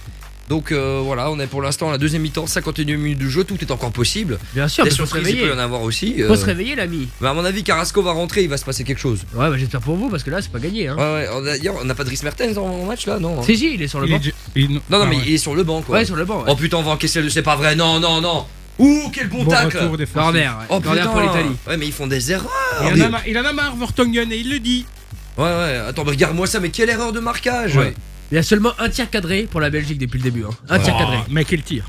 Donc euh, voilà, on est pour l'instant à la deuxième mi-temps, 51 minutes de jeu, tout est encore possible. Bien sûr, Des surprises, il peut y en avoir aussi. Faut euh. se réveiller, l'ami. Mais à mon avis, Carrasco va rentrer, il va se passer quelque chose. Ouais, bah j'espère pour vous, parce que là, c'est pas gagné. Hein. Ouais, ouais, on a- d'ailleurs, on n'a pas de Dries Mertens en, en match là, non hein Si, si, il est sur le Il banc. il- Non, non, Ah mais ouais. il est sur le banc quoi. Ouais, sur le banc. ouais. Oh putain, on va encaisser le. C'est pas vrai, non, non, non. Ouh, quel bon, Bon tacle retour défensif. Corner, ouais. Oh pour l'Italie. Ouais, mais ils font des erreurs Il en, Mais- a marre, il en a marre, Vertonghen, et il le dit. Ouais, ouais, attends, mais regarde-moi ça, mais quelle erreur de marquage Ouais. Il y a seulement un tir cadré pour la Belgique depuis le début. Hein. Un tir Oh, cadré. Mais quel tir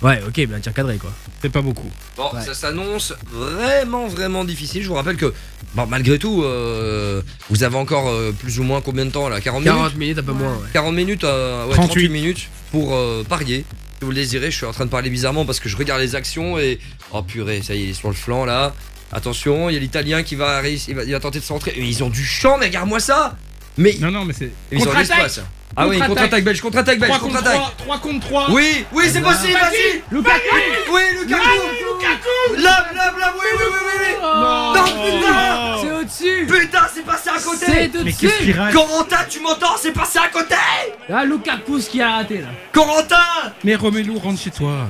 Ouais, ok, mais un tir cadré quoi. C'est pas beaucoup. Bon, Ouais. ça s'annonce vraiment, vraiment difficile. Je vous rappelle que, bon, malgré tout, euh, vous avez encore euh, plus ou moins combien de temps là? 40 minutes? 40 minutes, un peu moins. Ouais. 40 minutes, euh, ouais, 38. 38 minutes pour euh, parier. Si vous le désirez, je suis en train de parler bizarrement parce que je regarde les actions et. Oh purée, ça y est, il est sur le flanc là. Attention, il y a l'Italien qui va réussir, il va, il va tenter de centrer. Mais ils ont du champ, mais regarde-moi ça. Mais Non, non, mais c'est. ils ont l'espace. Ah oui, Contre-attaque. contre-attaque belge, contre-attaque belge, 3 contre contre-attaque. 3, 3 contre 3. Oui, oui, c'est possible, vas-y. Lukaku Oui, Lukaku. Lukaku. Là, là, là, oui, oui, oui, oui, oui. Non, putain. C'est au-dessus. Putain, c'est passé à côté. C'est de Mais qu'est-ce qu'il dessus rate Corentin, tu m'entends? C'est passé à côté. Ah, Lukaku, ce qui a raté là. Corentin. Mais Romelu, rentre chez toi.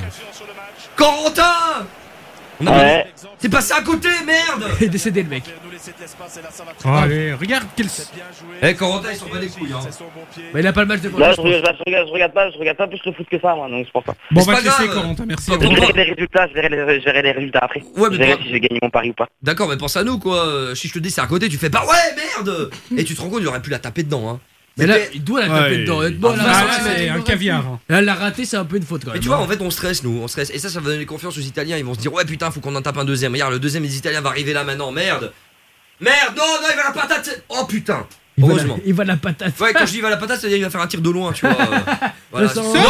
Corentin Ouais. C'est passé à côté, merde Il est décédé le mec. Oh, allez, regarde quel. Eh, Corentin, ils sont pas des couilles, hein Mais il a pas le match de Là, je regarde, je, regarde, je regarde pas, je regarde pas plus le foot que ça, moi, donc c'est pour ça. Bon, c'est on va te laisser. Corentin, merci. Je verrai les résultats, je verrai les, je verrai les résultats après. Ouais, mais je verrai si j'ai gagné mon pari ou pas. D'accord, mais pense à nous, quoi Si je te dis c'est à côté, tu fais pas ouais, merde Et tu te rends compte, il aurait pu la taper dedans, hein Mais là, il doit la taper Ouais. dedans. Honnêtement, Ah, là, là, c'est- un caviar. hein. Là, elle l'a raté, c'est un peu une faute quand Mais même. tu vois, en fait, on stresse, nous, on stresse. Et ça, ça va donner confiance aux Italiens. Ils vont se dire, ouais, putain, faut qu'on en tape un deuxième. Regarde, le deuxième des Italiens va arriver là maintenant, merde. Merde, non, non, il va la patate. Oh putain. il va la- Heureusement. Il va la patate. Ouais, quand je dis il va la patate, c'est-à-dire qu'il va faire un tir de loin, tu vois. euh, voilà. Non, Non, non,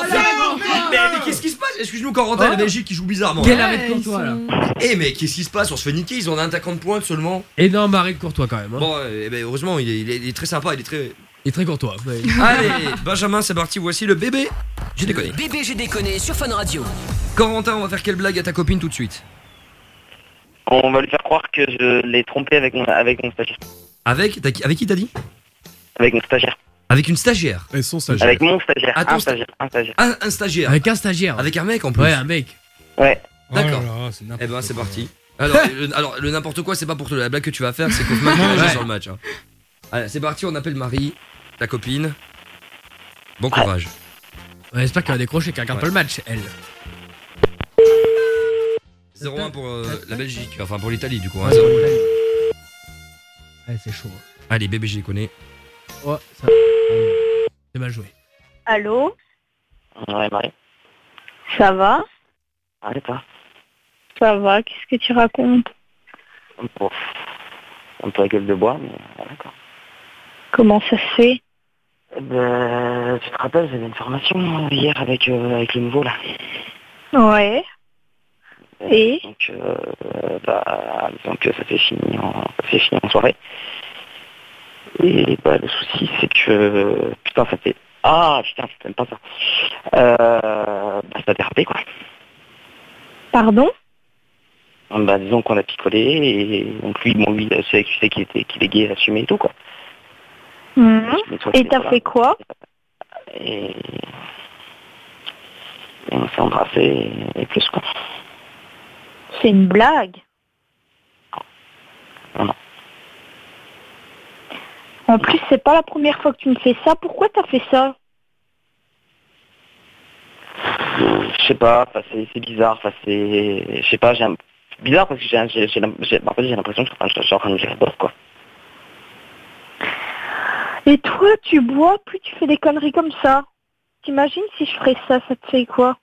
Oh là, mais, non, mais, mais qu'est-ce qui se passe? Excuse-nous, Corentin, Hein la Belgique qui joue bizarrement. Quel arrêt de Courtois là? Eh, mais qu'est-ce qui se passe On se fait niquer, ils ont un attaquant de pointe seulement. Énorme arrêt de Courtois quand même. hein. Bon, eh ben, heureusement, il est, il est- il est très sympa, il est très. Il est très Courtois. ouais. Allez, Benjamin, c'est parti, voici le bébé. J'ai déconné. Bébé, j'ai déconné sur Fun Radio. Corentin, on va faire quelle blague à ta copine tout de suite? On va lui faire croire que je l'ai trompé avec mon, avec mon stagiaire. Avec? Avec qui t'as dit? Avec mon stagiaire. Avec une stagiaire Et son stagiaire. Avec mon stagiaire. Ah, un sta- stagiaire. Un stagiaire. un, un stagiaire. Avec un stagiaire. Avec un mec en plus. Ouais, un mec. Ouais. D'accord. Oh c'est n'importe Eh ben, c'est parti. Alors, le, alors, le n'importe quoi, c'est pas pour toi. La blague que tu vas faire, c'est Kaufman qui Ouais. sur le match. hein. Allez, c'est parti, on appelle Marie, ta copine. Bon courage. Ouais, J'espère qu'elle va décrocher, qu'elle regarde Ouais. pas le match, elle. 0-1 pour euh, la Belgique, enfin pour l'Italie du coup. hein, Ouais, 0. Ouais, c'est chaud. Allez, bébé, j'y connais. Oh, ça. C'est mal joué. Allô Ouais, Marie. Ça va Allez, toi. Ça va, qu'est-ce que tu racontes Bon. Un peu la gueule de bois, mais voilà, quoi. Comment ça se fait Eh Ben, tu te rappelles, j'avais une formation hier avec, euh, avec le nouveau, là. Ouais. Et Donc, euh, bah, disons que ça s'est fini en, ça s'est fini en soirée. Et bah, le souci, c'est que, putain, ça fait, ah, putain, c'est même pas ça. Euh, bah, ça a dérapé, quoi. Pardon? Bah, disons qu'on a picolé, et donc lui, bon, lui, c'est tu sais qu'il était, qu'il est gay, assumé et tout, quoi. Mhm. Toi, Et t'as fait quoi? Et, et on s'est embrassé, et, et plus, quoi. C'est une blague. Non, non. En plus, c'est pas la première fois que tu me fais ça. Pourquoi t'as fait ça? Je sais pas, c'est bizarre, c'est, je sais pas, bizarre parce que j'ai, j'ai, j'ai, j'ai- en fait, j'ai l'impression que je, suis en train de me virer bof, quoi. Et toi, tu bois, plus tu fais des conneries comme ça. T'imagines si je ferais ça, ça te fait quoi?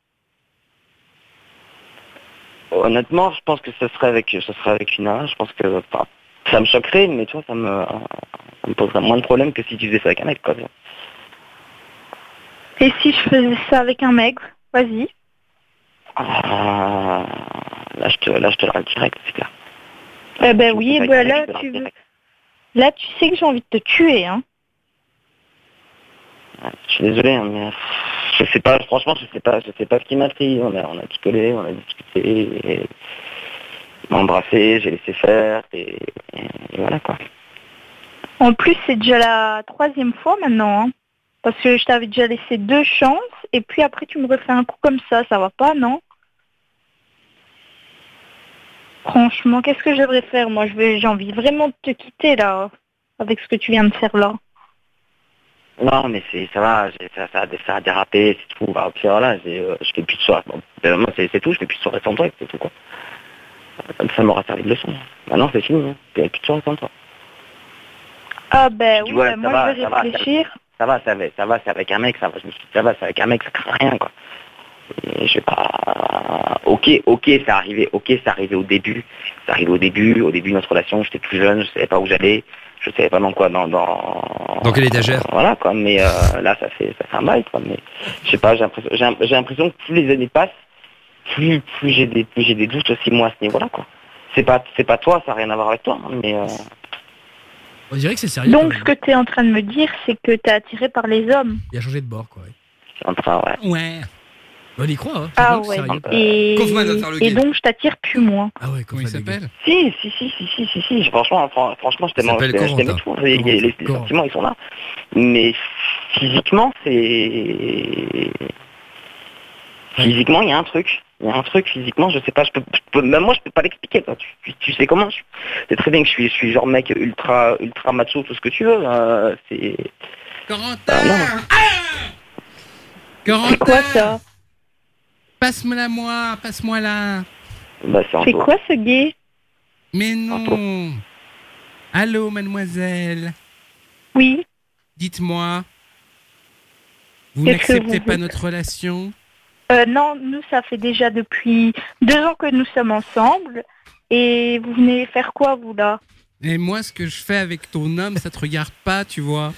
Honnêtement, je pense que ce serait avec, ce serait avec une nana, je pense que, enfin, ça me choquerait, mais tu vois, ça me, ça me poserait moins de problèmes que si tu faisais ça avec un mec, quoi. Et si je faisais ça avec un mec Vas-y. Ah, là, je te, là, je te le direct, c'est clair. Eh ben oui, bah là, tu direct. là tu sais que j'ai envie de te tuer, hein. Je suis désolé, hein, mais je sais pas, franchement, je sais pas, je sais pas ce qui m'a pris. On a, on a picolé, on a discuté, et m'a embrassé, j'ai laissé faire, et, et voilà quoi. En plus, c'est déjà la troisième fois maintenant, hein. Parce que je t'avais déjà laissé deux chances, et puis après tu me refais un coup comme ça, ça va pas, non? Franchement, qu'est-ce que je devrais faire Moi, je vais, j'ai envie vraiment de te quitter là, avec ce que tu viens de faire là. Non, mais c'est, ça va, ça, ça, a, ça a dérapé, c'est tout. Bah, au pire, voilà, euh, je fais plus de soirée. Bon, moi, c'est, c'est tout, je fais plus de soirée sans toi, c'est tout quoi. Ça, m'aura servi de leçon. Maintenant, c'est fini, hein. fais plus de soirée sans toi. Ah ben Tu oui, ben moi va, je vais ça va, ça- réfléchir. Ça va, ça va, ça va, c'est avec un mec, ça va, je me suis dit, ça va, c'est avec un mec, ça craint rien, quoi. Et je vais pas... Ok, ok, c'est arrivé, ok, c'est arrivé au début. C'est arrivé au début, au début de notre relation, j'étais plus jeune, je savais pas où j'allais, je savais pas dans quoi, dans... Dans, Dans quelle étagère Voilà, quoi, mais euh, là, ça fait, ça fait un bail, quoi, mais je sais pas, j'ai l'impression que plus les années passent, plus, plus j'ai des, plus j'ai des doutes aussi, moi, à ce niveau-là, quoi. C'est pas, c'est pas toi, ça n'a rien à voir avec toi, hein, mais... euh, On dirait que c'est sérieux. Donc ce que tu es en train de me dire, c'est que tu es attiré par les hommes. Il a changé de bord, quoi. Enfin, ouais. Ouais. On y croit, hein. Ah ouais. sérieux. Et, donc je t'attire plus moi. Ah ouais, Comment il s'appelle Si, si, si, si, si, si, si. Franchement, fran- franchement, je t'aime, tout. Les, les- les sentiments, ils sont là. Mais physiquement, c'est... Physiquement, il y a un truc. Il y a un truc, physiquement, je sais pas, je peux, je peux- même moi, je peux pas l'expliquer. toi. Tu, tu- tu sais comment je C'est très bien que je suis, je suis genre mec ultra, ultra macho, tout ce que tu veux. euh, c'est... Corentin C'est quoi ça Passe-moi-la moi, passe-moi-la. Bah, c'est C'est quoi ce gay Mais non. Allô, mademoiselle. Oui. Dites-moi. Vous n'acceptez vous pas notre relation? Euh, non, nous ça fait déjà depuis deux ans que nous sommes ensemble. Et vous venez faire quoi vous là? Et moi, ce que je fais avec ton homme, ça te regarde pas, tu vois.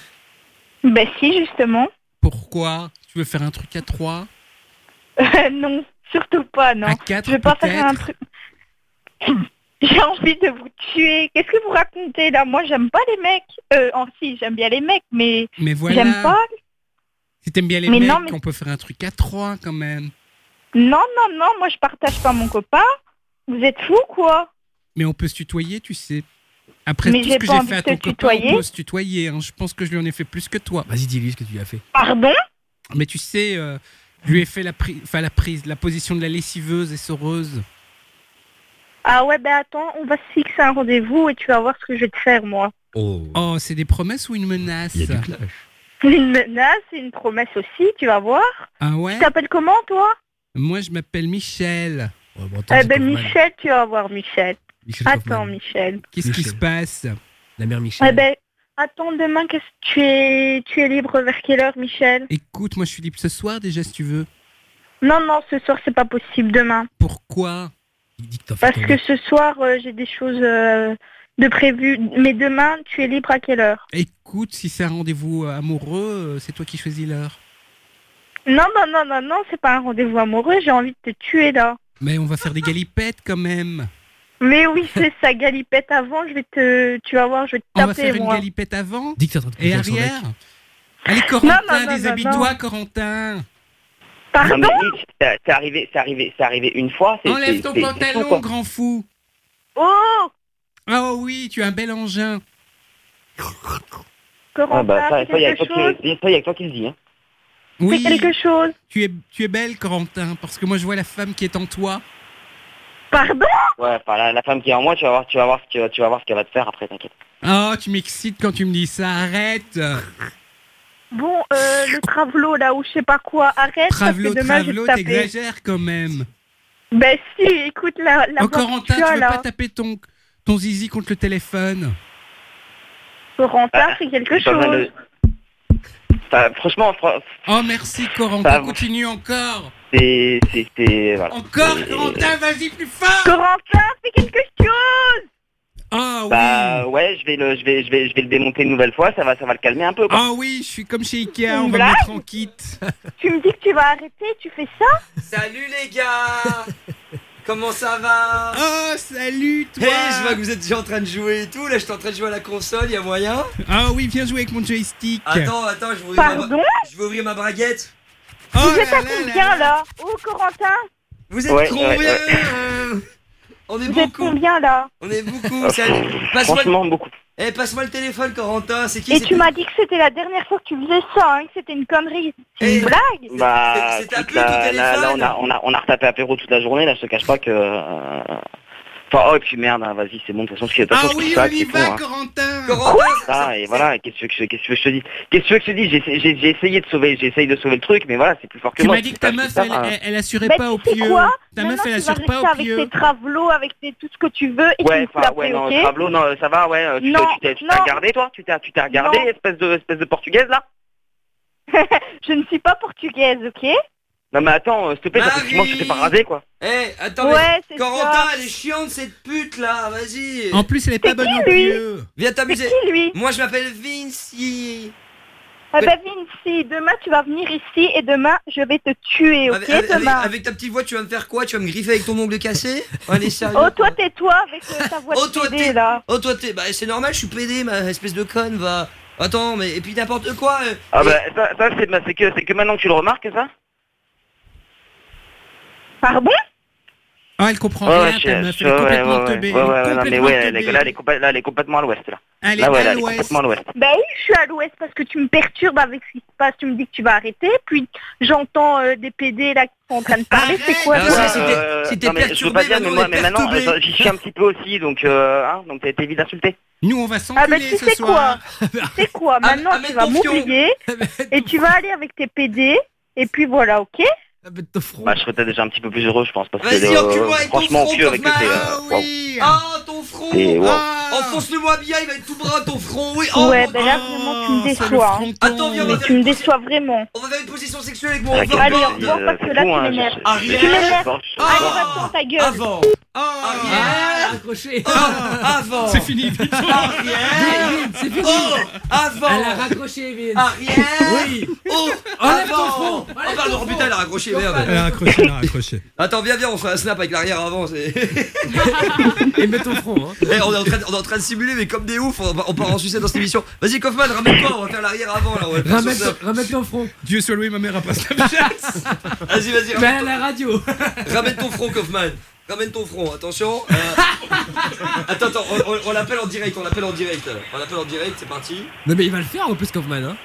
Ben si justement. Pourquoi? Tu veux faire un truc à trois? Euh, non, surtout pas, non. À quatre, je vais pas faire un truc. J'ai envie de vous tuer. Qu'est-ce que vous racontez là? Moi, j'aime pas les mecs. Euh, en si, j'aime bien les mecs, mais Mais voilà. j'aime pas. Si t'aimes bien les Mais mecs, non, mais- on peut faire un truc à trois quand même. Non, non, non. Moi, je partage pas mon copain. Vous êtes fou, quoi Mais on peut se tutoyer, tu sais. Après Mais tout j'ai ce que j'ai fait à ton copain, on peut se tutoyer. hein. Je pense que je lui en ai fait plus que toi. Vas-y, dis-lui ce que tu lui as fait. Pardon? Mais tu sais, euh, je lui ai fait la, pri- enfin, la prise, la position de la lessiveuse et soreuse. Ah ouais, ben attends, on va se fixer un rendez-vous et tu vas voir ce que je vais te faire, moi. Oh, c'est des promesses ou une menace? Une menace, une promesse aussi, tu vas voir. Ah ouais? Tu t'appelles comment, toi? Moi, je m'appelle Michel. Eh ben Michel, tu vas voir Michel. attends Michel. Qu'est-ce qui se passe? La mère Eh ben, attends demain, qu'est-ce que tu es tu es libre vers quelle heure Michel? Écoute, moi, je suis libre ce soir déjà, si tu veux. Non non, ce soir c'est pas possible demain. Pourquoi? Parce que ce soir euh, j'ai des choses euh, de prévues. Mais demain, tu es libre à quelle heure? Écoute, si c'est un rendez-vous euh, amoureux, euh, c'est toi qui choisis l'heure. Non non non non non, c'est pas un rendez-vous amoureux. J'ai envie de te tuer là. Mais on va faire des galipettes quand même. Mais oui, c'est ça, galipette avant. Je vais te, tu vas voir, je vais te On va taper faire une galipette avant Dis que t'es en train de et arrière. Allez, Corentin, Non, non, non, déshabille-toi. Corentin. Oui, c'est arrivé, c'est arrivé, c'est arrivé une fois. Enlève ton pantalon, grand fou. Oh Oh oui, tu as un bel engin. Corentin, Ah bah, ça, ça, y a que toi qui, ça, y a que toi qui le dis. Hein. Oui. Fais quelque chose. Tu es, tu es belle, Corentin, parce que moi je vois la femme qui est en toi. Pardon? Ouais, enfin, la, la femme qui est en moi, tu vas voir, tu vas voir, ce que- tu vas voir ce qu'elle va te faire après, t'inquiète. Oh, tu m'excites quand tu me dis ça, arrête. Bon, euh, le travelo là ou je sais pas quoi, arrête Travelo, parce que demain travelo, t'exagères quand même. Ben si, écoute la, la Oh, Corentin, tu tu as, veux là. pas taper ton, ton zizi contre le téléphone Corentin, fais quelque besoin chose. de- Enfin, franchement, fran- Oh, merci, Corentin, continue encore. c'est, c'est, c'est, voilà. Encore, C'est- Corentin, vas-y plus fort Corentin, fais quelque chose Ah Bah ouais, je vais le, je vais, je vais, je vais le démonter une nouvelle fois. Ça va, ça va le calmer un peu. Quoi. Ah oui, je suis comme chez Ikea, on va mettre en kit. Tu me dis que tu vas arrêter, tu fais ça? Salut les gars Comment ça va Oh, salut Hey, toi je vois que vous êtes déjà en train de jouer et tout. Là, je suis en train de jouer à la console, y a moyen Ah oui, viens jouer avec mon joystick. Attends, attends, je vais ouvrir, ma, Pardon je vais ouvrir ma braguette. Oh Vous êtes à combien là Oh Corentin Vous êtes Ouais, combien ouais, ouais. euh On est Vous êtes beaucoup. combien là On est beaucoup. Salut. Passe-moi Franchement, beaucoup. Eh, passe-moi le téléphone, Corentin. C'est qui Et tu m'as dit que c'était la dernière fois que tu faisais ça, hein, que c'était une connerie. C'est Eh, une blague Bah, c'est ta pute au là, là, téléphone on a, on a, on a retapé apéro toute la journée. Là, je te cache pas que. euh, Enfin, oh, et puis merde, hein, vas-y, c'est bon. De toute façon, ce qui est toute Ah oui, c'est on y va, tout, hein. Corentin Corentin, Ça, et voilà, qu'est-ce que tu veux que je- qu'est-ce que tu je te dise? Qu'est-ce que tu veux que je te dise? J'ai- J'ai j'ai essayé de sauver, j'ai essayé de sauver le truc, mais voilà, c'est plus fort que Tu moi. m'as dit que ta pas- meuf, elle, elle, elle assurait Mais pas au tu pieu. quoi? Ta meuf, elle tu assure pas au avec pieu. tes travelots, avec tes, tout ce que tu veux, et tu Ouais, la ouais, non, Pablo, non, ça va, ouais. Tu Non, tu t'es tu regardé, toi? Tu t'es tu regardé, Non. espèce de, espèce de portugaise, là? Je ne suis pas portugaise, ok? Non, mais attends, euh, s'il te plaît, que tu t'es pas rasé, quoi. Eh, attends, Ouais, mais c'est Corentin, ça. elle est chiante cette pute là, vas-y. En plus, elle est pas bonne au lui pieu. Viens C'est t'amuser. qui lui Moi, je m'appelle Vinci. Eh ben Vinci, demain tu vas venir ici et demain je vais te tuer, ok Avec, avec- avec- demain avec ta petite voix, tu vas me faire quoi? Tu vas me griffer avec ton ongle cassé? Allez, sérieux Oh toi tais-toi avec euh, ta voix Oh, de toi, PD t'es- là Oh, toi, t'es. Bah, c'est normal, je suis pédé, ma espèce de conne, va. Attends, mais. Et puis n'importe quoi. euh, Ah et- bah, ça, ça c'est bah, c'est que, c'est que maintenant que tu le remarques, ça? Pardon? Ah, elle comprend Ouais, rien, je- meuf. Elle est complètement ouais, ouais, teubée. ouais, ouais, Elle est non, mais complètement ouais, elle est- teubée. là, elle est, là, elle est complètement à l'ouest, là. Elle est Là, ouais, à là, elle est l'ouest. complètement à l'ouest. Ben oui, je suis à l'ouest parce que tu me perturbes avec ce qui se passe. Tu me dis que tu vas arrêter, puis j'entends euh, des PD là qui sont en train de parler. C'est quoi Ah, ça Euh, non, mais je veux pas perturbé, dire, mais maintenant, moi, mais euh, j'y suis un petit peu aussi, donc, euh, hein, donc t'as été vite insulté. Nous, on va Ah s'enculer ben tu ce sais quoi Tu sais quoi Maintenant ah, tu vas m'oublier et tu vas aller avec tes PD et puis voilà, ok? Bah, je serais peut-être déjà un petit peu plus heureux, je pense, parce que, Vas-y, euh, encule-moi avec ton franchement, au front, cul avec eux, Kaufman. c'est, Ah euh, waouh. Oui. Ah, ton front Et. Ah, Enfonce-le-moi bien, il va être tout brun, ton front, oui Oh, Ouais, mon- ben là oh, vraiment tu me c'est le déçois. hein. fronton. Attends, viens, on va Mais faire tu me une déçois vraiment. On va faire une position sexuelle avec mon Ah. Allez, au euh, revoir parce que là tu hein, m'énerves. Arrière. Allez, Ah. va-t'en ta gueule. Avant Oh, Arrière Oh, Avant c'est fini, vite. Arrière C'est fini. Oh Avant Elle a raccroché, Vin. Arrière Oui. Oh Enlève ton Avant front. Oh Enlève pardon, ton putain, elle a raccroché, merde Elle a raccroché, elle a raccroché. Attends, viens, viens, on fait un snap avec l'arrière avant. Et mets ton front. Hein. Eh, on, est en train de, on est en train de simuler, mais comme des oufs, on, on part en sucette dans cette émission. Vas-y, Kaufman, ramène-toi, on va faire l'arrière avant là. On va Remets, Snap. remets ton front. Dieu soit loué, ma mère a pas Snapchat. Vas-y, vas-y, Mais ramène, à la radio. ramène ton front, Kaufman. Ramène ton front, attention. euh, Attends, attends, on, on- on l'appelle en direct, on l'appelle en direct. On l'appelle en direct, c'est parti. Non, mais il va le faire en plus, Kaufman. Hein.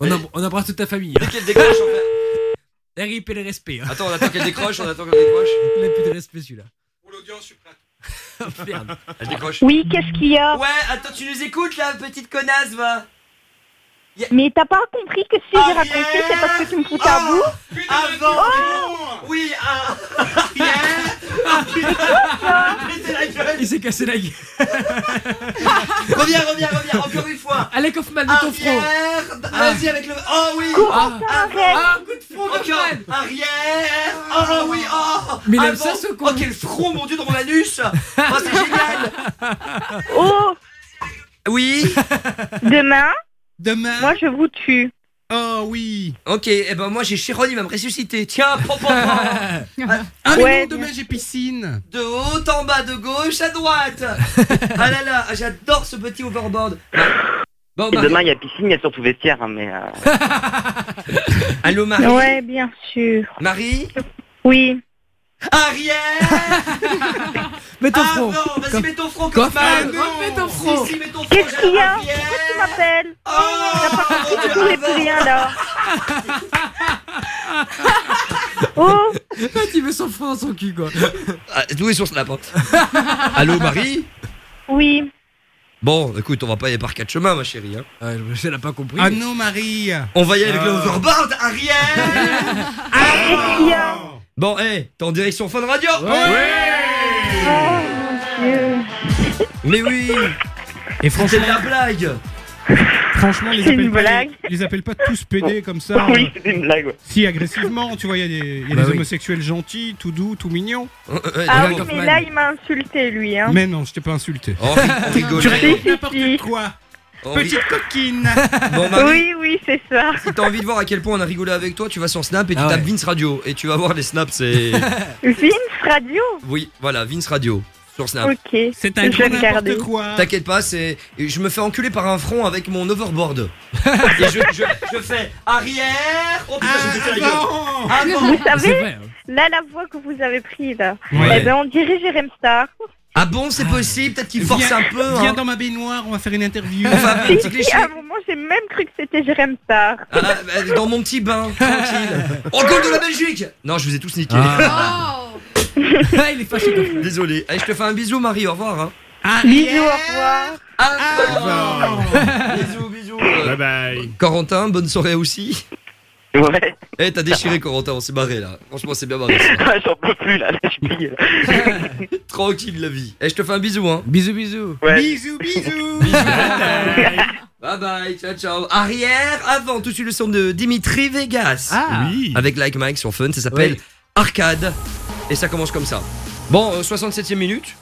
On, em- on embrasse toute ta famille. Dès qu'elle décroche, on fait. RIP le respect. Hein. Attends, on attend qu'elle décroche, on attend qu'elle décroche. Il a plus de respect celui-là. Pour l'audience, je suis prêt. Oh, merde. Elle décroche. Oui, qu'est-ce qu'il y a? Ouais, attends, tu nous écoutes là, petite connasse, va. Mais t'as pas compris que si j'ai raccroché, c'est parce que tu me foutais à bout Avant Oui, ah. Pétez la gueule Il s'est cassé la gueule. Reviens, reviens, reviens, encore une fois. Allez, Kaufman, mets ton front. Arrière Vas-y avec le... Oh oui. Ah, Avant ah, un coup de front, Encore Kaufman. Arrière. Oh oui, oh. Mais il aime ça, ce con. Oh quel front, mon dieu, dans mon anus. Oh, c'est génial. Oh. Oui. Demain, Demain. moi je vous tue. Oh oui. Ok, et ben moi j'ai Chiron, il va me ressusciter. Tiens, pom, pom. Ah mais Ouais, non, demain j'ai piscine. De haut en bas, de gauche à droite Ah là là, j'adore ce petit overboard Bon, Et Marie- demain, il y a piscine, il y a surtout vestiaire, hein, mais. euh, Allô Marie Ouais, bien sûr. Marie Oui. Arrière Mets ton Ah front. non, vas-y mets ton front Kaufman, remets ton front. Si, si, mets ton front Qu'est-ce qu'il y a. Pourquoi tu m'appelles Oh T'as pas compris plus rien là. Oh Ah, tu veux son front dans son cul, quoi. Ah, D'où est sur Snap hein. Allô Marie Oui. Bon, écoute, on va pas y aller par quatre chemins ma chérie hein. Ah, je elle a pas compris. Ah non Marie. On va y aller avec le Ah. overboard Arrière Qu'est-ce qu'il y a Bon, hé, t'es en direction Fun Radio Oh mon dieu. Mais oui Et C'est de franchement, la blague Franchement, les C'est appelle une pas, blague. les, les appelle pas tous PD comme ça. Oui, euh, c'était une blague, ouais. Si agressivement, tu vois, il y a des, il y a Bah des oui. homosexuels gentils, tout doux, tout mignons. Ah oui, mais là, il m'a insulté, lui. Hein. Mais non, je t'ai pas insulté. Oh. Tu si, n'importe si. quoi. Petite coquine. Bon, Marie, Oui, oui, c'est ça. si t'as envie de voir à quel point on a rigolé avec toi, tu vas sur Snap et tu Ah tapes. Vince Radio. Et tu vas voir les snaps, c'est. Vince Radio Oui, voilà, Vince Radio. Sur Snap. Ok. C'est Je un vais regarder. n'importe quoi. T'inquiète pas, c'est. Je me fais enculer par un front avec mon overboard. et je, je, je fais arrière. Oh putain, la gueule. Avant. Vous savez, vrai. hein. là, la voix que vous avez prise, là, Ouais. eh ben, on dirait Jérém Star. Ah bon, c'est possible, peut-être qu'il force Viens- un peu. Viens hein. dans ma baignoire, on va faire une interview. On va faire un petit Si, cliché. à un moment, j'ai même cru que c'était Jérém Star. Ah, bah, dans mon petit bain, tranquille. Oh, goal de la Belgique Non, je vous ai tous niqués. Ah. Ah, il est fâché comme. Désolé. Allez, je te fais un bisou, Marie. Au revoir. Hein. Bisous, au revoir. Ah, bisous, bisous. Bye bye. Corentin, bonne soirée aussi. Ouais, Eh, t'as déchiré, Corentin. On s'est barré là. Franchement, c'est bien barré. ça. j'en peux plus là, là je. Tranquille, la vie. Eh, je te fais un bisou, hein. Bisous, bisous. Ouais. Bisous, bisous. Bye bye, ciao, ciao. Arrière, avant, tout de suite le son de Dimitri Vegas. Ah. Oui. Avec Like Mike sur Fun, ça s'appelle Oui. Arcade. Et ça commence comme ça. Bon, euh, 67ème minute.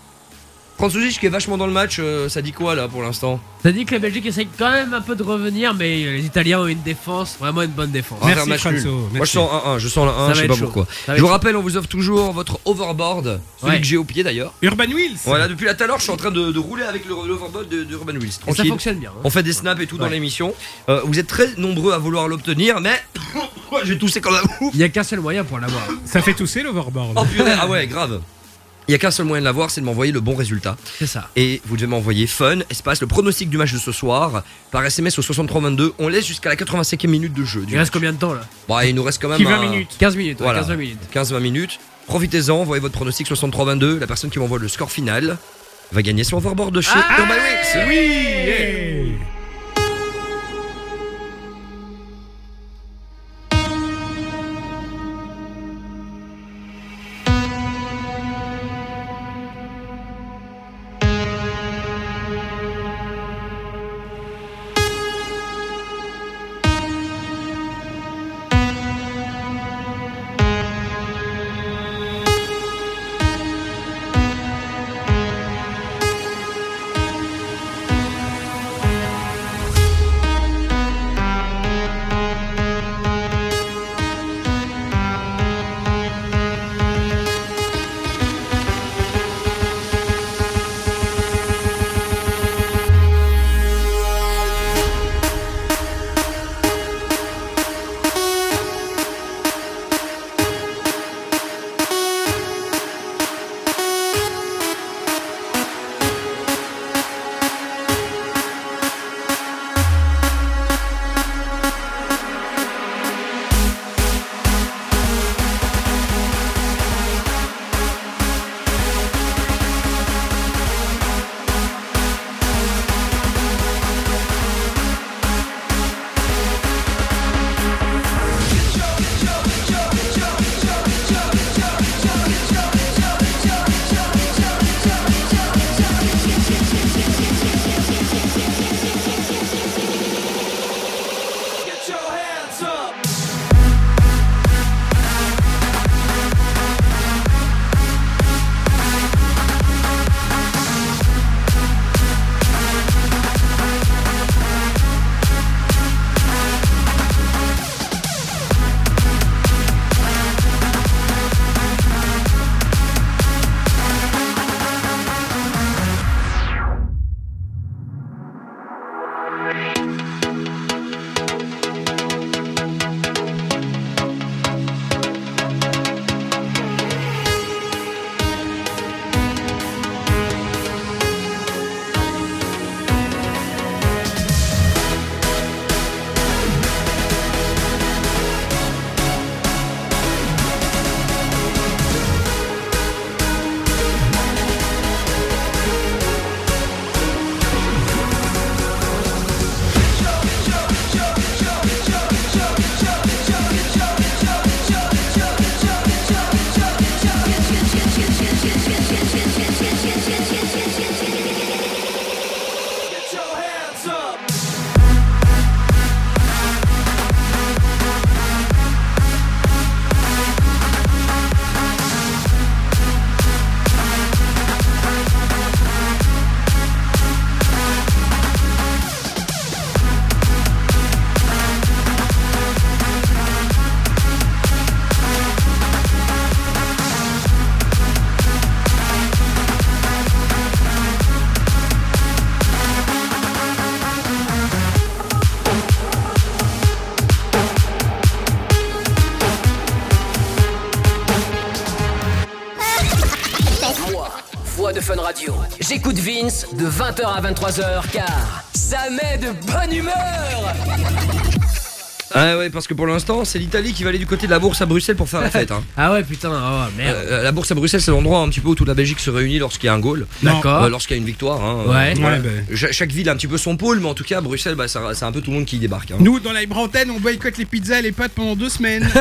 Franzouzic qui est vachement dans le match, euh, ça dit quoi là pour l'instant Ça dit que la Belgique essaye quand même un peu de revenir, mais les Italiens ont une défense, vraiment une bonne défense. Merci, faire match Franzo, nul. Moi je merci. sens 1-1, je sens le 1, Ça je sais pas chaud. pourquoi. Je vous rappelle, on vous offre toujours votre overboard, celui Ouais. que j'ai au pied d'ailleurs. Urban Wheels. Voilà, depuis là tout à l'heure, je suis en train de, de rouler avec le l'overboard de, de Urban Wheels. Et ça fonctionne bien. hein. On fait des snaps et tout dans l'émission. Euh, vous êtes très nombreux à vouloir l'obtenir, mais j'ai toussé comme un ouf. Il n'y a qu'un seul moyen pour l'avoir. Ça fait tousser l'overboard. Oh purée, ah ouais, grave. Il y a qu'un seul moyen de l'avoir, c'est de m'envoyer le bon résultat. C'est ça. Et vous devez m'envoyer fun, espace, le pronostic du match de ce soir, par SMS au 6322. On laisse jusqu'à la 85e minute de jeu. Du Il reste match. combien de temps là Bon, il nous reste quand même Qui 20 un- minutes. 15 minutes. ouais, Voilà. 15 minutes. 15-20 minutes. Profitez-en, envoyez votre pronostic 6322. La personne qui m'envoie le score final va gagner son overboard de chez Ah. Oui. J'écoute Vince de 20h à 23h car ça met de bonne humeur. Ah ouais, parce que pour l'instant, c'est l'Italie qui va aller du côté de la bourse à Bruxelles pour faire la fête. hein. Ah ouais, putain, oh merde. Euh, la bourse à Bruxelles, c'est l'endroit un petit peu où toute la Belgique se réunit lorsqu'il y a un goal. D'accord. Euh, lorsqu'il y a une victoire. hein. Ouais. voilà. Ouais, bah. Cha- Chaque ville a un petit peu son pôle, mais en tout cas, Bruxelles, bah, ça- c'est un peu tout le monde qui y débarque. hein. Nous, dans la libre antenne, on boycotte les pizzas et les pâtes pendant deux semaines.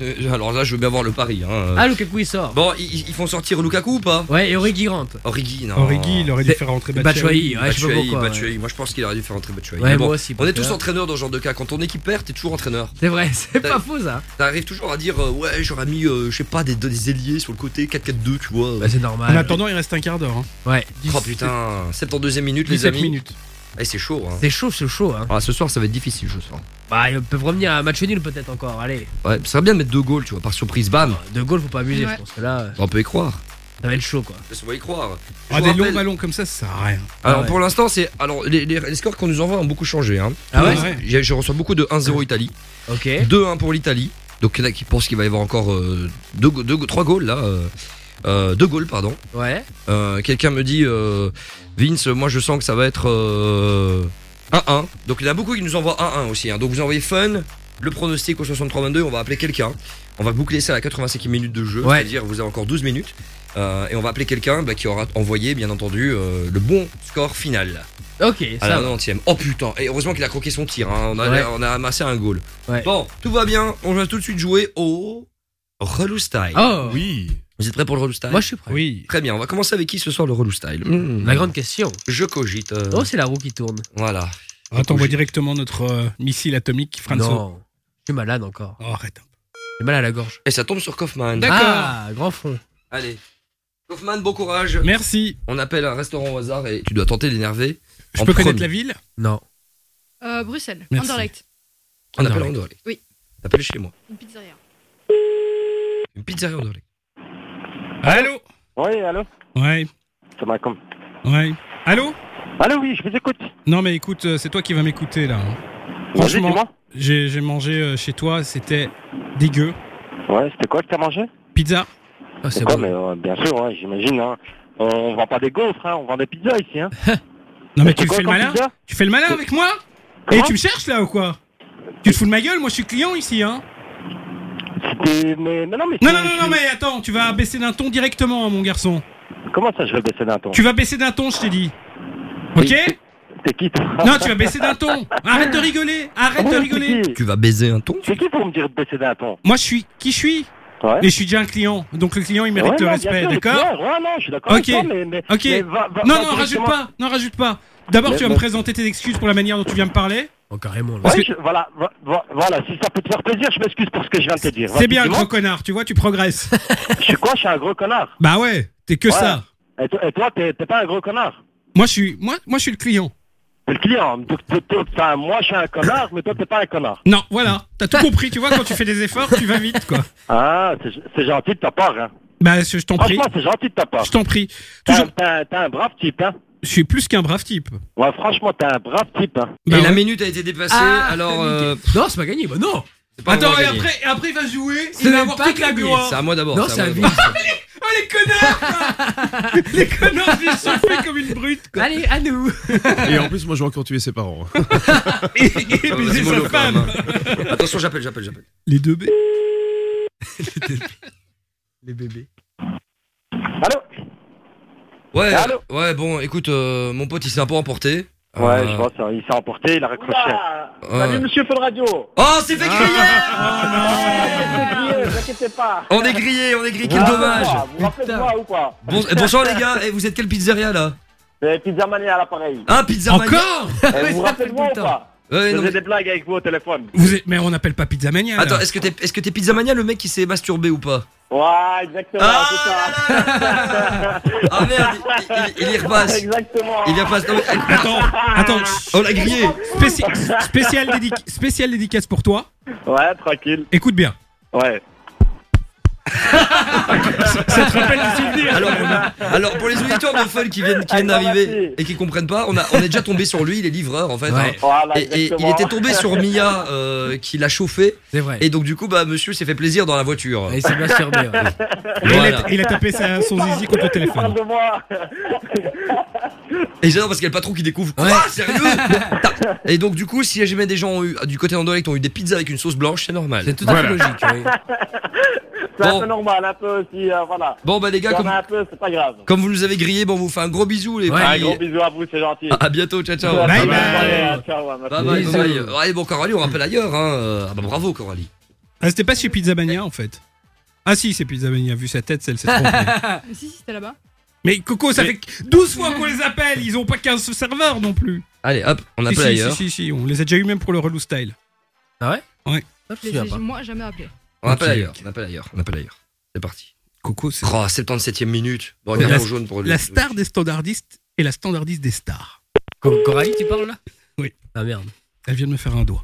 Euh, alors là, je veux bien voir le pari. hein. Ah, Lukaku il sort. Bon, ils, ils font sortir Lukaku ou pas? Ouais, et Origi rentre. Origi, non. Origi, il aurait dû faire rentrer Batshuayi, Batshuayi. ouais, je sais pas Batshuayi, pourquoi, Batshuayi. Moi, je pense qu'il aurait dû faire rentrer Batshuayi. Ouais, Mais moi bon, aussi, On est tous entraîneurs dans ce genre de cas. Quand ton équipe perd, t'es toujours entraîneur. C'est vrai, c'est pas faux ça. T'arrives toujours à dire, euh, ouais, j'aurais mis, euh, je sais pas, des, des ailiers sur le côté, 4-4-2, tu vois. Bah, c'est En normal. attendant, il reste un quart d'heure. hein. Ouais. Oh putain, 72 e minute, les 17 amis. minutes. Eh, c'est chaud, hein. C'est chaud, c'est chaud, hein. Ah, ce soir, ça va être difficile, je sens. Bah, ils peuvent revenir à un match nul peut-être encore, allez. Ouais, ça serait bien de mettre deux goals, tu vois, par surprise, bam. De goal, faut pas abuser, Ouais. je pense que là, On peut y croire. Ça va être chaud quoi. Laisse-moi y croire. Je Ah, vous des rappelle- longs ballons comme ça, ça sert à rien. Alors Ah ouais. pour l'instant, c'est alors les, les- les scores qu'on nous envoie ont beaucoup changé. Hein. Ah ouais. J'ai- Je reçois beaucoup de 1-0 Italie, Ok. 2-1 pour l'Italie. Donc il y en a qui pensent qu'il va y avoir encore euh, deux, go- deux, trois goals là. Euh, euh, deux goals, pardon. Ouais. Euh, Quelqu'un me dit euh, Vince, moi je sens que ça va être euh, 1-1. Donc il y en a beaucoup qui nous envoient 1-1 aussi. hein. Donc vous envoyez fun, le pronostic au 63-22, on va appeler quelqu'un. On va boucler ça à la 85e minute de jeu, Ouais. c'est-à-dire vous avez encore 12 minutes. Euh, et on va appeler quelqu'un bah, qui aura envoyé, bien entendu, euh, le bon score final. Ok, À ça la va. 90e. Oh putain, et heureusement qu'il a croqué son tir, hein. on, a, Ouais. on a amassé un goal. Ouais. Bon, tout va bien, on va tout de suite jouer au relou style. Oh Oui. Vous êtes prêts pour le relou style Moi je suis prêt. Oui. Très bien, on va commencer avec qui ce soir le relou style Hmm. La grande question. Je cogite. euh, Oh, c'est la roue qui tourne. Voilà. Ah, t'envoies directement notre euh, missile atomique, Franzo. Non. Je suis malade encore. Oh, arrête. J'ai mal à la gorge. Et ça tombe sur Kaufman. D'accord. Ah, grand front. Allez. Kaufman, bon courage. Merci. On appelle un restaurant au hasard et tu dois tenter d'énerver. Je En peux connaître la ville? Non. Euh, Bruxelles, Merci. Anderlecht, On appelle Anderlecht. Anderlecht. Oui. Appelle chez moi. une pizzeria. Une pizzeria Anderlecht. Allô? Oui, allô? Ouais. Ça m'a comme. Ouais. Allô? Allô, oui, je vous écoute. Non, mais écoute, euh, c'est toi qui vas m'écouter là. Vas-y, Franchement, j'ai mangé euh, chez toi, c'était dégueu. Ouais, c'était quoi que t'as mangé? Pizza Oh, c'est bon. mais euh, bien sûr, ouais, j'imagine. Hein. On vend pas des gaufres, hein, on vend des pizzas ici. Hein. Non, mais tu quoi fais le malin pizza Tu fais le malin avec moi Et tu me cherches là ou quoi Tu te fous de ma gueule Moi je suis client ici, hein C'était. Mais, mais non, mais. Non, non, non, non, mais attends, tu vas baisser d'un ton directement, mon garçon. Comment ça, je vais baisser d'un ton Tu vas baisser d'un ton, je t'ai dit. Ok T'es qui toi Non, tu vas baisser d'un ton. Arrête de rigoler, arrête de Ouais, rigoler. Tu vas baiser un ton C'est qui pour me dire de baisser d'un ton Moi je suis qui je suis Ouais. Et je suis déjà un client, donc le client il mérite Ouais, le non, respect, d'accord Ouais, non, je suis d'accord Ok, avec toi, mais, mais, ok. mais va- va- non, va non, rajoute pas, non, rajoute pas. D'abord, Mais- tu vas me mais- présenter tes excuses pour la manière dont tu viens me parler. Oh, carrément. Là. Parce Ouais, que- je- voilà, voilà, si ça peut te faire plaisir, je m'excuse pour ce que je viens de te dire. C'est bien, dis-moi. gros connard, tu vois, tu progresses. Je suis quoi Je suis un gros connard? bah ouais, t'es que Ouais. ça. Et toi, et toi, t'es t'es pas un gros connard? Moi je suis, moi, moi je suis le client. Le client. Enfin, moi, je suis un connard, mais toi, t'es pas un connard. Non, voilà, t'as tout compris, tu vois, quand tu fais des efforts, tu vas vite, quoi. Ah, c'est c'est gentil de ta part. Hein. Bah, je t'en prie, Franchement, c'est gentil de ta part. je t'en prie. T'es un- Toujours, T'es un, t'es un brave type, hein. je suis plus qu'un brave type. Ouais, franchement, t'es un brave type, hein. Bah Et la minute a été dépassée, Ah, alors. euh, Non, c'est pas gagné. Bah non. Attends, et après, et après il va jouer, C'est il va avoir toute la gloire. C'est à moi d'abord. Non, c'est à d'abord. Oh les connards. Les connards, suis fait comme une brute quoi. Allez, à nous. Et en plus, moi, je vois encore tuer ses parents. Et, et baiser vas-y, sa femme. même, hein. Attention, j'appelle, j'appelle, j'appelle. Les deux B. Les bébés. Allô? Ouais, Allô? ouais, bon, écoute, euh, mon pote il s'est un peu emporté. Ouais, Euh, je vois ça. Il s'est emporté, il a raccroché. ouais. Salut, monsieur Fun Radio. Oh, c'est fait griller pas. On est grillé, on est grillé, quel Ah, dommage Vous vous rappelez de moi ou quoi Bon, Bonsoir les gars, et vous êtes quelle pizzeria là C'est Pizza Mania à l'appareil. Ah, Pizza Mania Encore Eh, Vous vous rappelez de moi ou pas Ouais, Je non, faisais mais- des blagues avec vous au téléphone. Vous êtes, mais on n'appelle pas Pizza Mania. là. Attends, est-ce que t'es est-ce que t'es Pizza Mania le mec qui s'est masturbé ou pas? Ouais, exactement, Ah c'est ça. Ah merde, il, il- il y repasse. Exactement. Il y repasse. Non, mais- Attends, attends. On l'a grillé Spéci- spécial, dédic- spécial dédicace pour toi. Ouais, tranquille. Écoute bien. Ouais. Ça te rappelle des souvenirs alors, alors, pour les auditeurs de Fun qui viennent, qui viennent d'arriver et qui comprennent pas, on, a, on est déjà tombé sur lui, il est livreur en fait. Ouais. hein. Voilà, et, et il était tombé sur Mia euh, qui l'a chauffé. C'est vrai. Et donc du coup, bah monsieur s'est fait plaisir dans la voiture. Et c'est bien masturbé. ouais. Il, a, il a tapé sa- son zizi contre le téléphone. Et j'adore parce qu'il y a le patron qui découvre. Quoi Ouais. Sérieux T'as- Et donc du coup, si jamais des gens ont eu, du côté ont eu des pizzas avec une sauce blanche, c'est normal. C'est tout à fait logique. oui. C'est Bon. un peu normal, un peu aussi, euh, voilà. Bon bah les gars, comme, a un peu, c'est pas grave. comme vous nous avez grillé, bon, on vous fait un gros bisou les Ouais. Un gros bisou à vous, c'est gentil. À bientôt, ciao ciao. Bye Bye bye. Ciao, ouais, merci. Bye bye, Bisous. bye bye. Ouais, bon Coralie, on rappelle ailleurs hein. Euh, Ah bah bravo Coralie. Ah, c'était pas chez Pizza Mania en fait. Ah si, c'est Pizza Mania. Vu sa tête, celle s'est trompée. Mais si, si, c'était là-bas. Mais Coco, ça fait 12 fois qu'on les appelle. Ils ont pas 15 serveurs non plus. Allez hop, on appelle si, ailleurs. si, si, si, on les a déjà eu même pour le relou style. Ah ouais? Ouais. Ah, je les souviens ai pas. moi jamais appelé. On appelle ailleurs, on appelle ailleurs, on appelle ailleurs. C'est parti. Coco, c'est Oh, 77ème minute. Bon, la, regarde jaune pour lui. la star des standardistes et la standardiste des stars. Co- Coralie, tu parles là? Oui. Ah merde. Elle vient de me faire un doigt.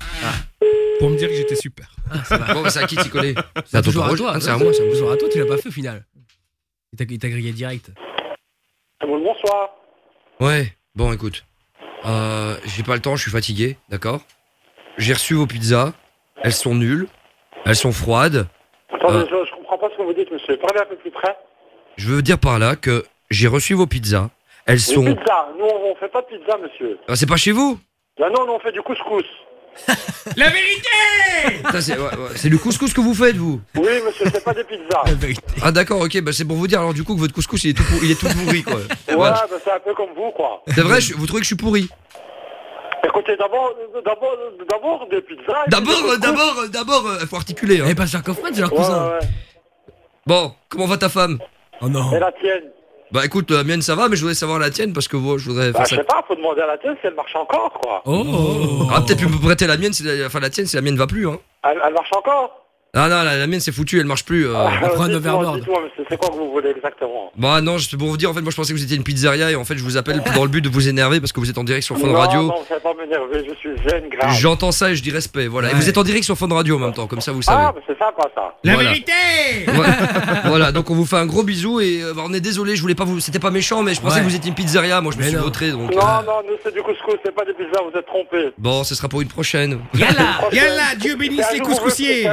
Pour me dire que j'étais super. Ah, ça va. Bon, bah, c'est à qui t'y collais C'est C'est à toi. Ah, C'est à moi, c'est à moi. Toujours à toi, tu l'as pas fait au final. Il t'a- il t'a grillé direct. Bonsoir. Ouais, bon écoute. Euh, j'ai pas le temps, je suis fatigué, d'accord? J'ai reçu vos pizzas. Elles sont nulles. Elles sont froides. Attendez, Euh. je, je comprends pas ce que vous dites, monsieur. Parlez un peu plus près. Je veux dire par là que j'ai reçu vos pizzas. Elles sont. pizza. Nous, on, on fait pas de pizza, monsieur. Ah, c'est pas chez vous? Ah non, nous, on fait du couscous. La vérité c'est ouais, ouais, c'est du couscous que vous faites, vous Oui, monsieur, c'est pas des pizzas. Ah, d'accord, ok, bah c'est pour vous dire alors du coup que votre couscous il est tout, pour- il est tout pourri, quoi. Ouais, Voilà. bah, c'est un peu comme vous, quoi. C'est vrai, je- vous trouvez que je suis pourri Écoutez, d'abord, d'abord, d'abord des pizzas. D'abord, d'abord, d'abord, euh, faut articuler. Hein. Eh, pas sur Kaufman, c'est leur cousin. ouais, ouais. Bon, comment va ta femme? Oh non. Et la tienne? Bah écoute, la mienne ça va, mais je voudrais savoir la tienne parce que moi, je voudrais Bah, faire je ça. sais pas, faut demander à la tienne si elle marche encore, quoi. Oh. Ah, peut-être me prêter la mienne, si la- enfin la tienne, si la mienne va plus. Hein. Elle, elle marche encore? Ah non, la, la mienne c'est foutu, elle marche plus. euh. Ah, prend un c'est quoi que vous voulez exactement Bah non, c'est pour vous dire, en fait, moi je pensais que vous étiez une pizzeria et en fait je vous appelle dans le but de vous énerver parce que vous êtes en direct sur Fun non, Radio. Non, ça pas m'énerver, je suis jeune, grave. J'entends ça et je dis respect, voilà. Et vous êtes en direct sur Fun Radio en même temps, comme ça vous savez. Ah, bah, c'est sympa, ça. La Voilà. vérité Voilà. donc on vous fait un gros bisou et euh, bah, on est désolé, je voulais pas vous. C'était pas méchant, mais je pensais Ouais. que vous étiez une pizzeria, moi je me suis vautré donc. Non, euh, non, nous, c'est du couscous, c'est pas des pizzas, vous êtes trompés. Bon, ce sera pour une prochaine. Yalla Yalla, Dieu bénisse les couscoussiers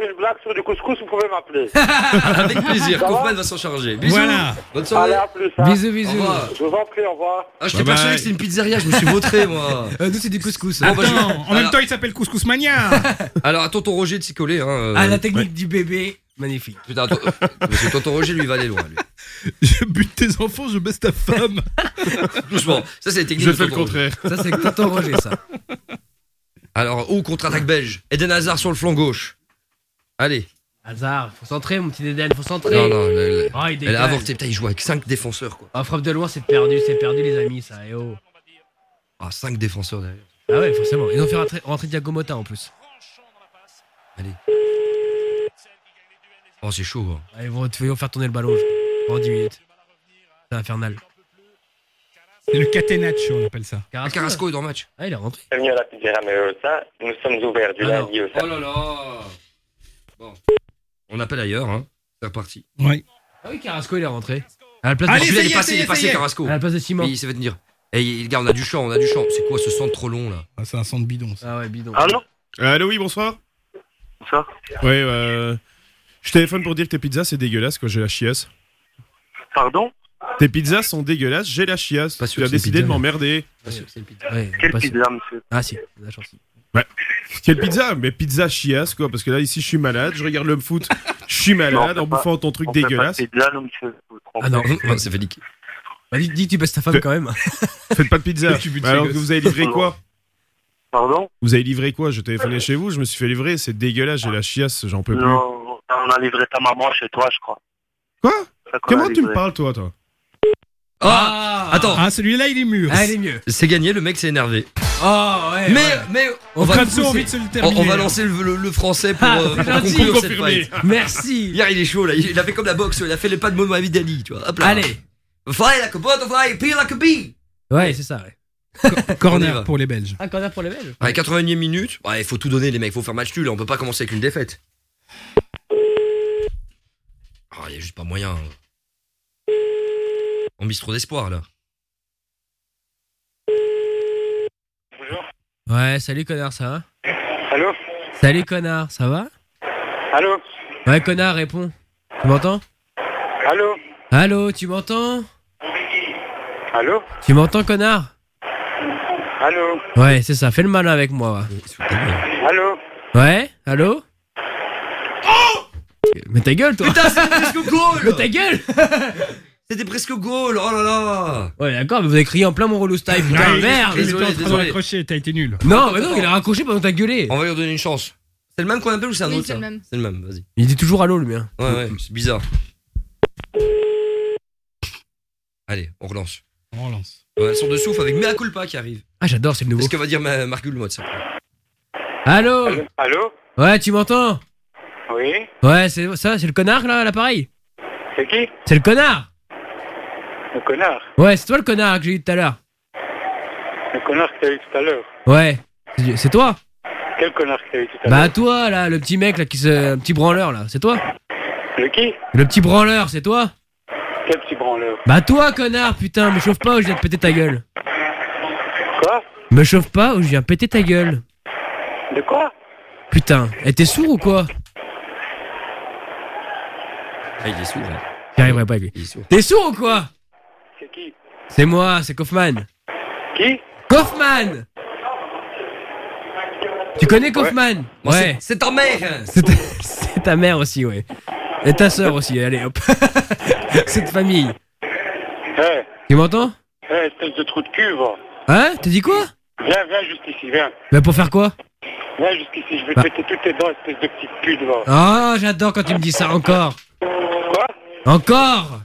Faire une blague sur du couscous, vous pouvez m'appeler. Avec plaisir, Kaufman va s'en charger. Bisous. Voilà. Bonne Allez, soirée. à plus. hein. Bisous, Au bisous. revoir. Je vous en prie, au revoir. Ah, j'étais Bye persuadé bye. que c'était une pizzeria, je me suis vautré moi. Euh, nous, c'est du couscous. Bon, bah, je- Attends, en même alors- temps, il s'appelle Couscous Mania Alors, à tonton Roger de s'y coller. Hein, euh, Ah, la technique du bébé. Magnifique. Putain, ton- parce que tonton Roger lui il va aller loin. Lui. Je bute tes enfants, je baisse ta femme. Doucement. Ça, c'est la technique Je de fais le tonton Roger. contraire. Ça, c'est tonton Roger, ça. Alors, ou contre-attaque belge. Eden Hazard sur le flanc gauche. Allez. Hazard, faut centrer, mon petit Dédé, faut centrer. Non, non, elle, elle- Oh, il elle a avorté. Putain, il joue avec 5 défenseurs quoi. Ah, frappe de loin, c'est perdu, c'est perdu, les amis, ça. Eh oh. Ah, 5 défenseurs derrière. Ah ouais, forcément. Ils ont fait rentrer, rentrer Diago Motta en plus. Allez. Oh, c'est chaud. hein. Ah, ils, vont, ils vont faire tourner le ballon je- pendant 10 minutes. C'est infernal. C'est le catenaccio, on appelle ça. Ah, Carrasco est dans le match. Ah, il est rentré. Bienvenue à la pizzeria Merosa. Nous sommes ouverts du Alors. lundi au Oh samedi. là là. Bon. On appelle ailleurs, hein. C'est reparti. Ouais. Ah oui, Carrasco, il est rentré. À la place Allez, de, Celui-là, il est est, passé, il est, est passé. Carrasco. à la place de Simon. Oui, ça va venir. Eh, les gars, on a du champ, on a du champ. C'est quoi ce centre trop long là Ah, c'est un centre bidon, ça. Ah ouais, bidon. Allô Allô, oui, bonsoir. Bonsoir. Ouais, euh, je téléphone pour dire que tes pizzas c'est dégueulasse, quoi, j'ai la chiasse. Pardon Tes pizzas sont dégueulasses, j'ai la chiasse. Pas Tu as décidé de m'emmerder. Pas sûr que c'est une pizza. Ouais, Quelle pizza, monsieur Ah si, la chance. Quelle pizza Mais pizza chiasse, quoi, parce que là, ici, je suis malade, je regarde le foot, je suis malade Non, en bouffant ton truc On fait pas de dégueulasse. pizza, trompez. Ah non. Ouais, c'est fait niquer. Bah, dis, dis tu baisses ta femme quand même. Faites pas de pizza. Bah, alors que vous avez livré quoi Pardon Vous avez livré quoi Je téléphonais chez vous, je me suis fait livrer, c'est dégueulasse, j'ai la chiasse, j'en peux plus. Non, on a livré ta maman chez toi, je crois. Quoi Comment tu me parles, toi, toi Ah, Attends, Ah, celui-là, il est mûr. Ah, elle est mieux. c'est gagné, le mec s'est énervé. Oh, ouais. Mais, ouais. mais, On on va, va Kratzo a envie de se le on, terminer. on va lancer le, le- le français pour, Ah, euh, pour conclure cette fight. Merci. Hier, il est chaud là, il a fait comme la boxe, il a fait les pas de Mohamed Ali, tu vois. Hop là. Allez. Fly like a butterfly, peel like a bee. Ouais, c'est ça, ouais. Corner pour les Belges. Un corner pour les Belges. Ouais, 81 minutes, ouais, il faut tout donner les mecs, faut faire match nul, on peut pas commencer avec une défaite. Ah, il y a juste pas moyen. On mise trop d'espoir là. Ouais, salut connard, ça va? Allô? Salut connard, ça va? Allô? Ouais, connard, réponds. Tu m'entends? Allô? Allô, tu m'entends? Allô? Tu m'entends, connard? Allô? Ouais, c'est ça, fais le malin avec moi. Allô? Ouais, ouais allô? Mais ta gueule, toi! Putain, c'était presque goal Mais ta gueule C'était presque goal, oh là là Ouais, d'accord, mais vous avez crié en plein mon relou style, putain, Ouais, merde Il était en désolé, train de désolé. raccrocher, t'as été nul. Non, mais non, il a raccroché pendant que t'as gueulé On va lui redonner une chance. C'est le même qu'on appelle ou c'est un Oui, autre c'est ça le même. C'est le même, vas-y. Il dit toujours allô, le mien. Ouais, ouais, c'est bizarre. Allez, on relance. On relance. Ouais, son de souffle avec Mea Culpa qui arrive. Ah, j'adore, c'est le nouveau. C'est ce que va dire Ma- Marc Gulmot, ça. Allô Allô Ouais, tu m'entends Oui Ouais, c'est ça, c'est le connard là, à l'appareil C'est qui C'est le connard Le connard. Ouais, c'est toi le connard que j'ai eu tout à l'heure. Le connard que t'as eu tout à l'heure. Ouais, c'est- toi Quel connard que t'as eu tout à Bah l'heure toi là, le petit mec là qui se... un petit branleur là, c'est toi Le qui Le petit branleur, c'est toi Quel petit branleur Bah toi connard, putain, me chauffe pas ou je viens de péter ta gueule. Quoi Me chauffe pas ou je viens péter ta gueule. De quoi Putain, et t'es sourd ou quoi Ah, il est sourd, là. J'y arriverai pas avec lui. Il est sourd. T'es sourd ou quoi C'est moi, c'est Kaufman. Qui Kaufman Tu connais Kaufman Ouais. c'est- C'est ta mère C'est ta... c'est ta mère aussi, ouais. Et ta sœur aussi, allez hop. c'est de famille. Eh, Tu m'entends? Eh, espèce de trou de cul, va. Hein? T'as dit quoi? Viens, viens juste ici, viens. Mais pour faire quoi? Viens jusqu'ici, je vais Bah. te péter toutes tes dents, espèce de petite pute, va. Ah, j'adore quand tu me dis ça encore. Quoi? Encore?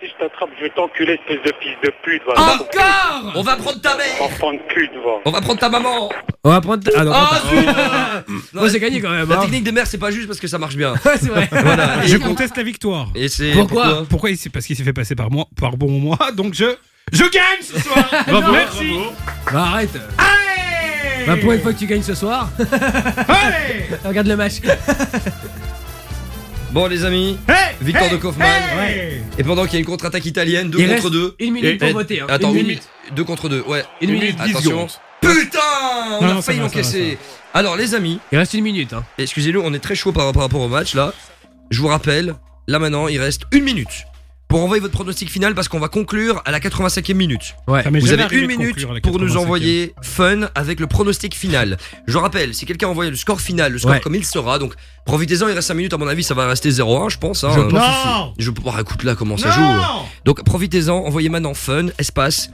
Si je t'attrape, je vais t'enculer, espèce de fils de pute, va. Encore On va prendre ta mère Enfant de pute, va. On va prendre ta maman On va prendre. Ah non, Ah, prends ta- zut Bon, c'est gagné quand même. La hein. technique des mères, c'est pas juste parce que ça marche bien. Ouais, c'est vrai. Voilà. Je conteste la victoire. Et c'est. Pourquoi Pourquoi il Parce qu'il s'est fait passer par moi, par bon moi, donc je je gagne ce soir. Bravo, Merci. bravo. Bah arrête. Allez Bah pour une fois que tu gagnes ce soir. Allez Regarde le match. Bon, les amis, Hey victoire hey, de Kaufman. hey Et pendant qu'il y a une contre-attaque italienne, 2 Il contre reste 2. une minute pour voter, hein. Attends, Une une minute. 2 contre 2, ouais. Une minute, Attention. Putain On Non, a failli l'encaisser. Alors, les amis, Il reste une minute. Hein. excusez-nous, on est très chaud par, par rapport au match là. Je vous rappelle, là maintenant, il reste une minute pour envoyer votre pronostic final parce qu'on va conclure à la 85e minute. Ouais. Vous avez une minute pour nous 85e. envoyer fun avec le pronostic final. Je rappelle, si quelqu'un a envoyé le score final, le score Ouais. comme il sera, donc profitez-en, il reste 5 minutes, à mon avis, ça va rester 0-1, je pense. hein. Je pense Non Je bah, écoute là comment ça joue. Non Donc profitez-en, envoyez maintenant fun, espace.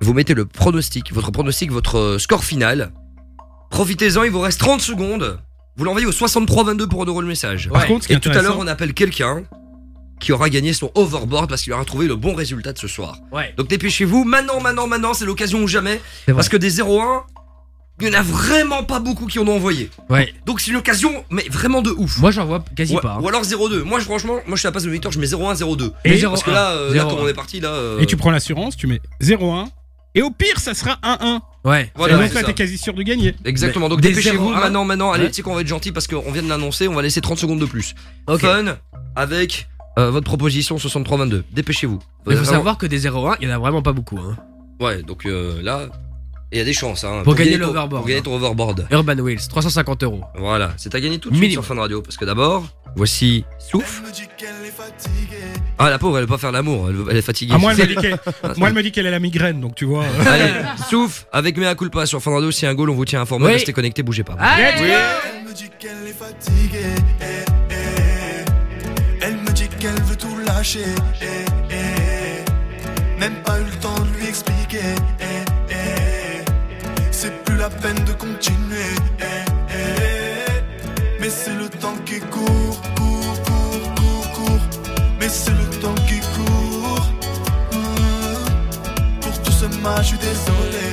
Vous mettez le pronostic, votre pronostic, votre euh, score final. Profitez-en, il vous reste 30 secondes. Vous l'envoyez au 6322 pour rendre le message. Par contre, ce qui Et est tout à l'heure, on appelle quelqu'un qui aura gagné son overboard parce qu'il aura trouvé le bon résultat de ce soir. Ouais. Donc dépêchez-vous, maintenant, maintenant, maintenant, c'est l'occasion ou jamais. Parce que des 0-1, il y en a vraiment pas beaucoup qui en ont envoyé. Ouais. Donc c'est une occasion, mais vraiment de ouf. Moi j'en vois quasi Ouais, pas. hein. Ou alors 0-2. Moi, je- franchement, moi je suis à la passe de Victor, je mets 0-1, 0-2. Et Parce que là, euh, 0-1. là, comme on est parti, là. euh, Et tu prends l'assurance, tu mets 0-1. Et au pire, ça sera 1-1. Ouais. Voilà, et donc là, t'es quasi sûr de gagner. Exactement, donc dépêchez-vous 0-1. maintenant, maintenant. Allez, Ouais. tu sais qu'on va être gentil parce qu'on vient de l'annoncer, on va laisser 30 secondes de plus. Fun avec euh, votre proposition 6322. Dépêchez-vous. Mais faut Vraiment- savoir que des 0-1, il y en a vraiment pas beaucoup. Hein. Ouais, donc euh, là, il y a des chances. Hein, Pour gagner ton- l'overboard, Pour gagner hein. ton overboard. Urban Wheels, 350 euros. Voilà, c'est à gagner tout de suite sur Fun Radio. Parce que d'abord, voici Souf. Ah, la pauvre, elle veut pas faire l'amour, elle, est fatiguée. Ah, moi, elle me dit qu'elle moi, elle me dit qu'elle a la migraine, donc tu vois. euh, Allez, Souf, avec Mea Culpa sur Fun Radio, a un goal, on vous tient informé. Oui. Restez connectés, bougez pas. Allez Elle me dit qu'elle est fatiguée. Qu'elle veut tout lâcher. eh, eh. Même pas eu le temps de lui expliquer. eh, eh. C'est plus la peine de continuer. eh, eh. Mais c'est le temps qui court, court, court, court. Mais c'est le temps qui court. Pour tout ce mal, je suis désolé.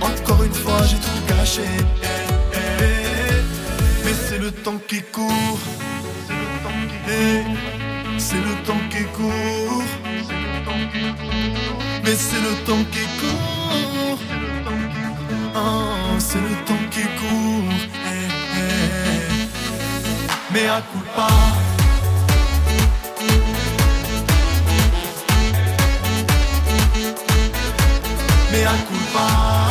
Encore une fois, j'ai tout gâché. Mais c'est le temps qui court c'est le temps qui court. Mais c'est le temps qui court. Ah, c'est le temps qui court. Mais à coup pas. Mais à coup pas.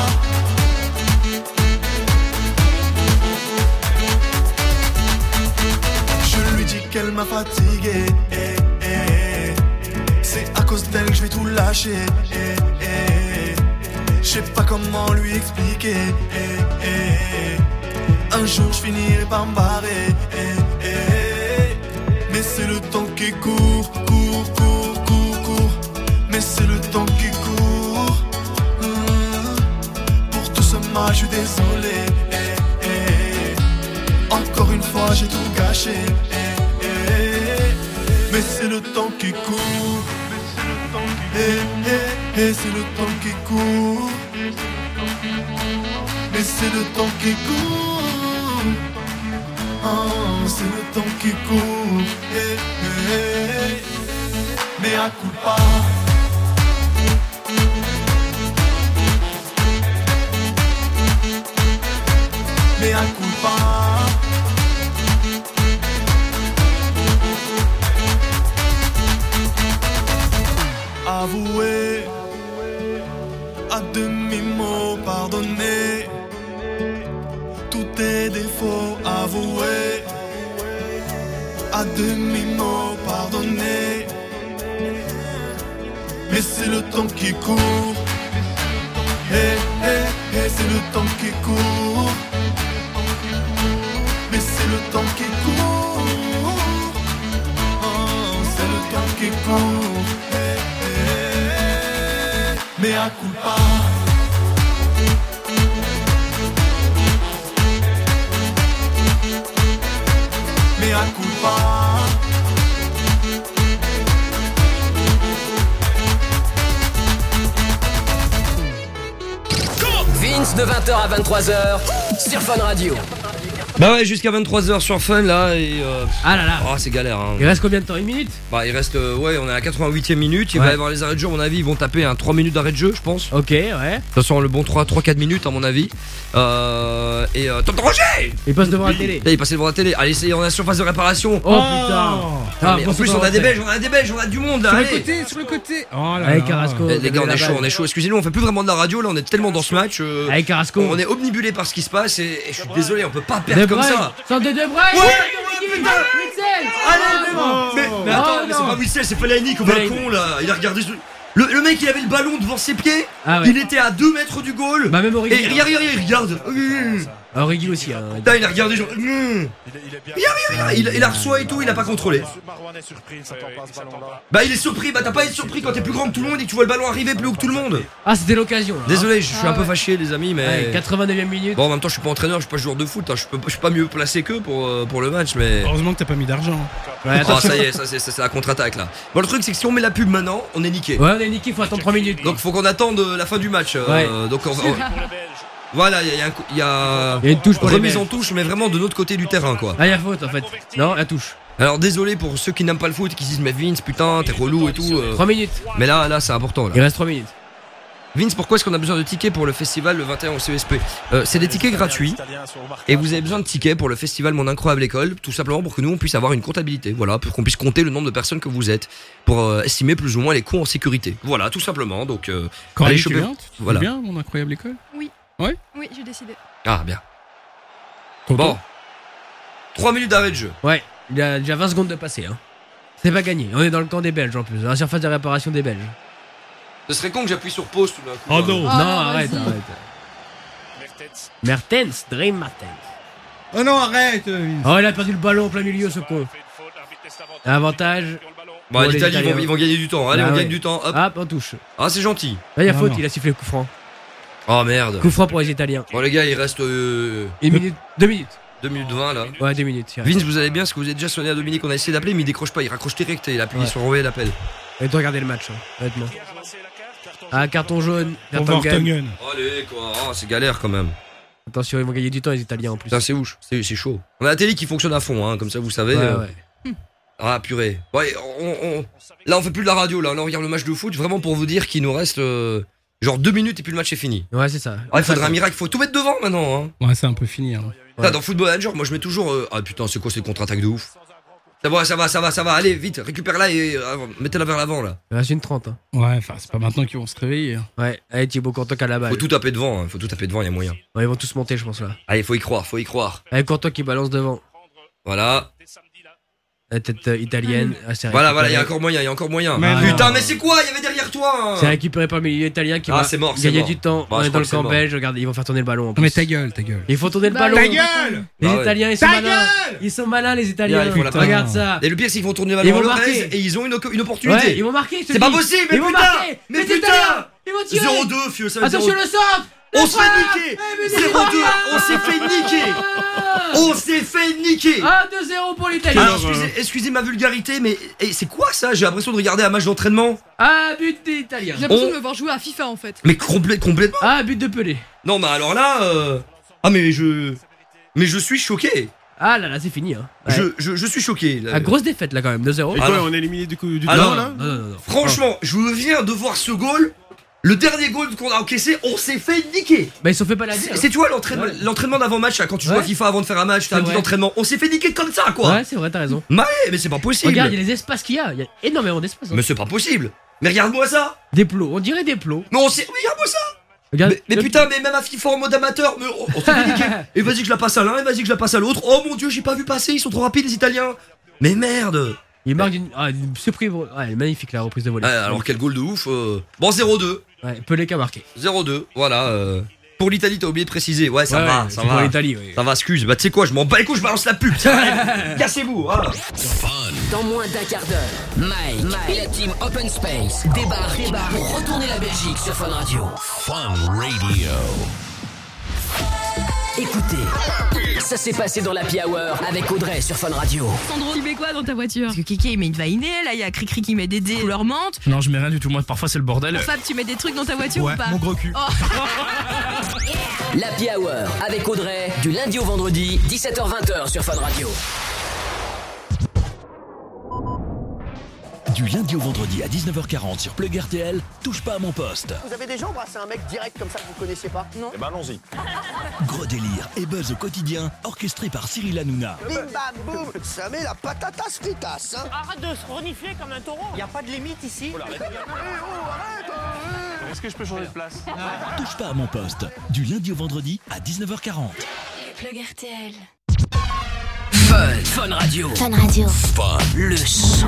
M'a fatigué. Eh, eh. C'est à cause d'elle que je vais tout lâcher. Eh, eh. Je sais pas comment lui expliquer. Eh, eh. Un jour je finirai par me. Mais c'est le temps qui court, court, court, court, court. Mais c'est le temps qui court. Hum. Pour tout ce mal, je suis désolé. Encore une fois, j'ai tout gâché. Mais c'est le temps qui court. Eh, eh, eh, c'est le temps qui court. Mais c'est le temps qui court. Oh, c'est le temps qui court. Mais à coup. Mais à coup pas. Avouer à demi-mot pardonner tous tes défauts avoués. À demi-mot pardonner mais c'est le temps qui court. Eh, eh, eh, c'est le temps qui court. Mais c'est le temps qui court mais à coup pas Vince de 20h à 23h sur Fun Radio. Bah ouais, jusqu'à 23h sur Fun là et. euh, Ah là là. Oh, c'est galère. Hein. Il reste combien de temps Une minute? Bah, il reste. euh, ouais, on est à la 88e minute. Il va Ouais. y avoir les arrêts de jeu, à mon avis. Ils vont taper un 3 minutes d'arrêt de jeu, je pense. Ok, ouais. De toute façon, le bon 3-4 minutes, à mon avis. Euh, et. Euh, Tonton Roger Il passe devant la télé. Là, il passait devant la télé. Allez, c'est- on est en surface de réparation. Oh, putain. Ah, mais en plus, on a des. Belges, on a des Belges, on a du monde là. Sur le allez. côté, sur le côté. Oh là Avec là. Carrasco. Eh, Les gars, on est chaud, on est chaud. Excusez-nous, on fait plus vraiment de la radio là, on est tellement dans ce match. euh, Avec Carrasco. On est omnibulé par ce qui se passe et, et je suis désolé, on peut pas perdre comme Bruyne. ça. Centre de Bruyne. Ouais, Witzel. Allez, mais bon. Mais, mais Oh, attends, mais c'est pas c'est Fellaini balcon là. Il a regardé. Le, le mec, il avait le ballon devant ses pieds. Ah ouais. Il était à 2 mètres du goal. Bah, même Origi. Et regarde, regarde, regarde, Origi aussi. Hein. Putain, il a regardé genre. mmh. Regarde, regarde, regarde. Il, il a reçoit et tout, il a pas contrôlé. Bah, il est surpris. Bah, t'as pas été surpris quand t'es plus grand que tout le monde et que tu vois le ballon arriver plus haut que tout le monde. Ah, c'était l'occasion. là. Désolé, je suis Ah un peu ouais. fâché, les amis, mais. Ouais, 89e minute. Bon, en même temps, je suis pas entraîneur, je suis pas joueur de foot, hein, je, peux, je suis pas mieux placé qu'eux pour, euh, pour le match, mais. Heureusement que t'as pas mis d'argent. Ouais, Oh, attention. ça y est, ça, c'est la contre-attaque là. Bon, le truc, c'est que si on met la pub maintenant, on est niqué. Ouais, on est niqué, faut attendre 3 minutes. Donc, faut qu'on attende euh, la fin du match. euh, Ouais. donc, on va- on- voilà, il y, a- il y a un coup- il y a. Il y a une touche pour les remise en touche, mais vraiment de l'autre côté du terrain, quoi. Ah, il y a faute en fait. Non, la touche. Alors, désolé pour ceux qui n'aiment pas le foot et qui se disent, mais Vince, putain, t'es relou et tout. euh. 3 minutes. Mais là, là, c'est important. Là. Il reste 3 minutes. Vince, pourquoi est-ce qu'on a besoin de tickets pour le festival le 21 au CESP Euh, C'est des tickets gratuits et vous avez besoin de tickets pour le festival Mon Incroyable École, tout simplement pour que nous on puisse avoir une comptabilité, voilà, pour qu'on puisse compter le nombre de personnes que vous êtes, pour euh, estimer plus ou moins les coûts en sécurité. Voilà, tout simplement. Donc, euh, allez tu choper- viens Tu Voilà. bien, mon incroyable école? Oui. Ouais Oui, j'ai décidé. Ah bien. Bon, 3 minutes d'arrêt de jeu. Ouais, il a déjà 20 secondes de passer. Hein. C'est pas gagné. On est dans le camp des Belges en plus, dans la surface de réparation des Belges. Ce serait con que j'appuie sur pause tout d'un coup. Oh non. non, arrête, vas-y. arrête. Mertens, Dream Martens. Oh non, arrête Vince. Oh, il a perdu le ballon en plein milieu, ce con. Avantage. Bon, Pour les l'Italie, ils vont, Italiens. ils vont gagner du temps. Allez, Ah on ouais. gagne du temps. Hop. Hop, on touche. Ah, c'est gentil. Là, il y a Non, faute, non. il a sifflé le coup franc. Oh merde. Coup franc pour les Italiens. Bon, les gars, il reste euh, Une minute, deux minutes. 2 minutes 20 là. Ouais, deux minutes. tiens. Vince, vous allez bien? Parce que vous avez déjà sonné à Dominique. On a essayé d'appeler, mais il décroche pas. Il raccroche direct et il appuie Ouais. sur envoyer l'appel. Et de regarder le match, hein, honnêtement. Ah, carton jaune. Carton. Allez, quoi. Oh, c'est galère quand même. Attention, ils vont gagner du temps, les Italiens en plus. Putain, c'est ouche. C'est c'est chaud. On a la télé qui fonctionne à fond, hein, comme ça, vous savez. Ouais, euh. ouais. Ah, purée. Ouais, on, on- Là, on fait plus de la radio. Là, Là, on regarde le match de foot. Vraiment pour vous dire qu'il nous reste euh, genre 2 minutes et puis le match est fini. Ouais, c'est ça. Ah, il faudrait un miracle. Faut tout mettre devant maintenant. Hein. Ouais, c'est un peu fini. Hein. Putain, Dans Football Manager, moi je mets toujours. euh, Ah putain, c'est quoi cette contre-attaque de ouf? Ça va, ça va, ça va, ça va. Allez, vite, récupère-la et euh, mettez-la vers l'avant là. Il reste une 30. Hein. Ouais, enfin, c'est pas maintenant qu'ils vont se réveiller. hein. Ouais, allez, Thibaut Courtois qui a la balle. Faut tout taper devant. hein, Faut tout taper devant, il y a moyen. Ouais, ils vont tous monter, je pense là. Allez, faut y croire, faut y croire. Allez, Courtois qui balance devant. Voilà. La tête euh, italienne. ah, c'est Voilà, voilà, il y a encore moyen, il y a encore moyen. Mais Putain, non. mais c'est quoi Il y avait derrière toi hein C'est récupéré par le milieu italien qui Ah, va c'est mort, c'est gagner mort. du temps. Bah, On je est crois dans le que c'est camp mort. belge, regarde, ils vont faire tourner le ballon. en Non, plus. mais ta gueule, ta gueule. Il faut tourner le Bah ballon. Ta gueule Les Bah ouais. Italiens, ils sont Ta malins. gueule Ils sont malins, les Italiens. Ils font la Regarde passe. ça. Et le pire, c'est qu'ils vont tourner le Ils ballon vont à Lopez marquer. et ils ont une, une opportunité. Ouais, ils vont marquer. je te C'est pas dis. possible, mais Ils vont putain marquer. Mais Les putain Italiens, Ils vont tirer 0-2, fieu, ça va être Attention 0-2. le centre On se fait niquer Eh, mais 0-2 Italiens On s'est fait niquer On s'est fait niquer Ah, 2-0 pour l'Italie. Alors, excusez, excusez ma vulgarité, mais eh, c'est quoi ça? J'ai l'impression de regarder un match d'entraînement. Ah, but des Italiens. J'ai l'impression On- de devoir jouer à FIFA en fait. Mais complè- complètement. Ah, but de Pelé. Non, mais alors là. euh, Ah, mais je. Mais je suis choqué. Ah là là, c'est fini. Hein. Ouais. Je, je, je suis choqué. là. Ah, grosse défaite là quand même, 2-0. Et quoi, Alors- on est éliminé du coup du Alors- temps là? Non, non, non, non. Franchement, je viens de voir ce goal. Le dernier goal qu'on a encaissé, on s'est fait niquer. Bah, ils se sont fait balader. C'est hein. c'est tu vois l'entraînement Ouais. l'entraînement d'avant-match là, quand tu joues à Ouais. FIFA avant de faire un match, t'as C'est un petit entraînement. On s'est fait niquer comme ça quoi. Ouais, c'est vrai, t'as raison. Ouais, mais c'est pas possible. Regarde, il y a les espaces qu'il y a. Il y a énormément d'espace. hein. Mais c'est pas possible. Mais regarde-moi ça. Des plots, on dirait des plots. Mais on s'est. Regarde-moi ça. Regarde. Mais, mais putain, mais même à FIFA en mode amateur, mais on, on s'est fait niquer. Et vas-y que je la passe à l'un, et vas-y que je la passe à l'autre. Oh mon dieu, j'ai pas vu passer, ils sont trop rapides les Italiens. Mais merde. Il marque une, ah, une surprise. Ouais, elle est magnifique la reprise de volée. Ouais, alors quel goal de ouf. euh. Bon 0-2. Ouais, Pelé qui a marqué. 0-2, voilà. euh. Pour l'Italie, t'as oublié de préciser. Ouais, ça Ouais, va, ouais, ça c'est va. pour l'Italie, oui. Ça va, excuse. Bah, tu sais quoi, je m'en bats les couilles, je balance la pub. ça. Cassez-vous, hein. Dans moins d'un quart d'heure, Mike, et la team Open Space débarquent pour retourner la Belgique sur Fun Radio. Fun Radio. Écoutez, ça s'est passé dans l'Happy Hour avec Audrey sur Fun Radio. Sandro, tu mets quoi dans ta voiture Parce que Kiki il met une vainée, là il y a Cricri qui met des dés couleur menthe. Non, je mets rien du tout. Moi, parfois, c'est le bordel. Fab, tu mets des trucs dans ta voiture Ouais, ou pas mon gros cul. Oh. L'Happy Hour avec Audrey, du lundi au vendredi, 17h-20h sur Fun Radio. Du lundi au vendredi à 19h40 sur Plug RTL, touche pas à mon poste. Vous avez déjà embrassé un mec direct comme ça que vous connaissiez pas? Non. Eh ben allons-y. Gros délire et buzz au quotidien, orchestré par Cyril Hanouna. Bim bam boum Ça met la patatas fritas hein Arrête de se renifler comme un taureau. Y a pas de limite ici? Est-ce que je peux changer de place? Touche pas à mon poste, du lundi au vendredi à 19h40. Plug RTL. Fun, Fun Radio. Fun Radio. Fun. Le son.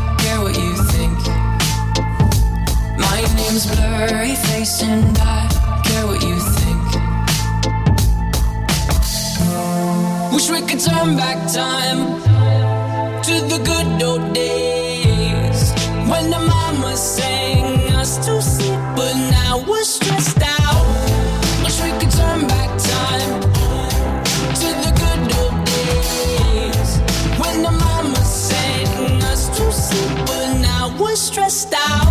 My name's blurry face and I care what you think. Wish we could turn back time to the good old days when the mama sang us to sleep, but now we're stressed out. Wish we could turn back time to the good old days when the mama sang us to sleep, but now we're stressed out.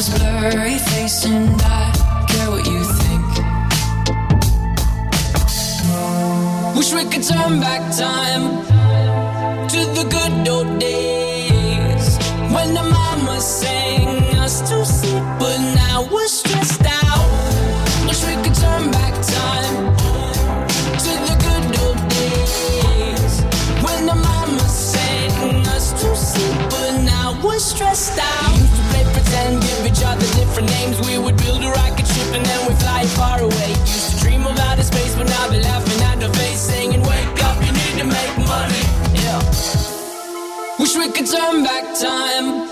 Name's blurry face and I care what you think. Wish we could turn back time to the good old days when the mama sang us to sleep, but now we're stressed out. Wish we could turn back time to the good old days when the mama sang us to sleep, but now we're stressed out. We could turn back time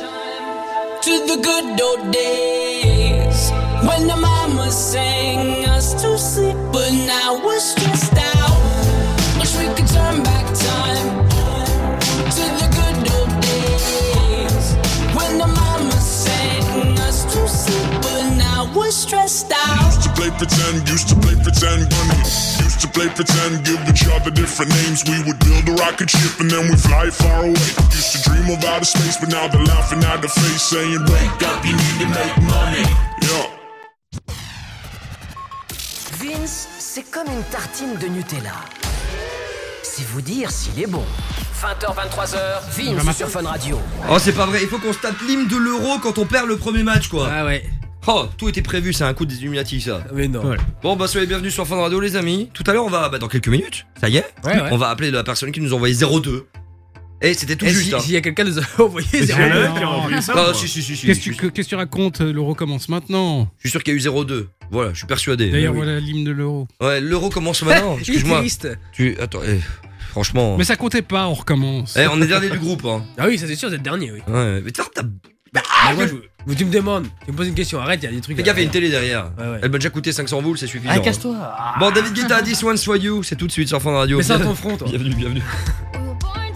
to the good old days when the mama sang us to sleep, but now we're stressed out. Wish we could turn back time to the good old days when the mama sang us to sleep, but now we're stressed out. Used to play pretend, used to play pretend bunny. Used to play pretend, give each other different names. We would build a rocket ship and then we fly far away. Used to dream of outer space, but now they're laughing at the face, saying, Wake up, you need to make money. Yeah. Vince, c'est comme une tartine de Nutella. C'est vous dire s'il est bon. 20h, 23h, Vince sur Fun Radio. Oh, c'est pas vrai, il faut qu'on se tape l'hymne de l'euro quand on perd le premier match, quoi. Ah ouais. Oh, tout était prévu, c'est un coup des Illuminati, ça. Mais non. Bon, bah, soyez bienvenus sur Fun Radio, les amis. Tout à l'heure, on va, bah, dans quelques minutes, ça y est, Ouais, ouais. on va appeler la personne qui nous a envoyé 02. Et c'était tout Et juste. si- hein. S'il y a quelqu'un qui nous a envoyé Mais zéro c'est deux. là qui a envoyé ça, Ah, moi. si, si, si, si. Qu'est-ce que tu- racontes L'euro commence maintenant. Je suis sûr qu'il y a eu 02. Voilà, je suis persuadé. D'ailleurs, Oui. voilà l'hymne de l'euro. Ouais, l'euro commence maintenant. Excuse-moi. triste. Tu attends, eh, franchement. Mais ça comptait pas, on recommence. Eh, on est dernier du groupe, hein. Ah oui, ça c'est sûr, vous êtes dernier, oui. Ouais, mais moi, je, vous- tu me demandes, tu me poses une question, arrête, il y a des trucs. Fais à- gaffe, il y a une télé derrière. Ouais, ouais. Elle m'a déjà coûté 500 boules, c'est suffisant. Ah, casse-toi. hein. Bon, David Guetta, This One's for You, c'est tout de suite sur Fun Radio. Mais ça à ton front, toi. Bienvenue, bienvenue. So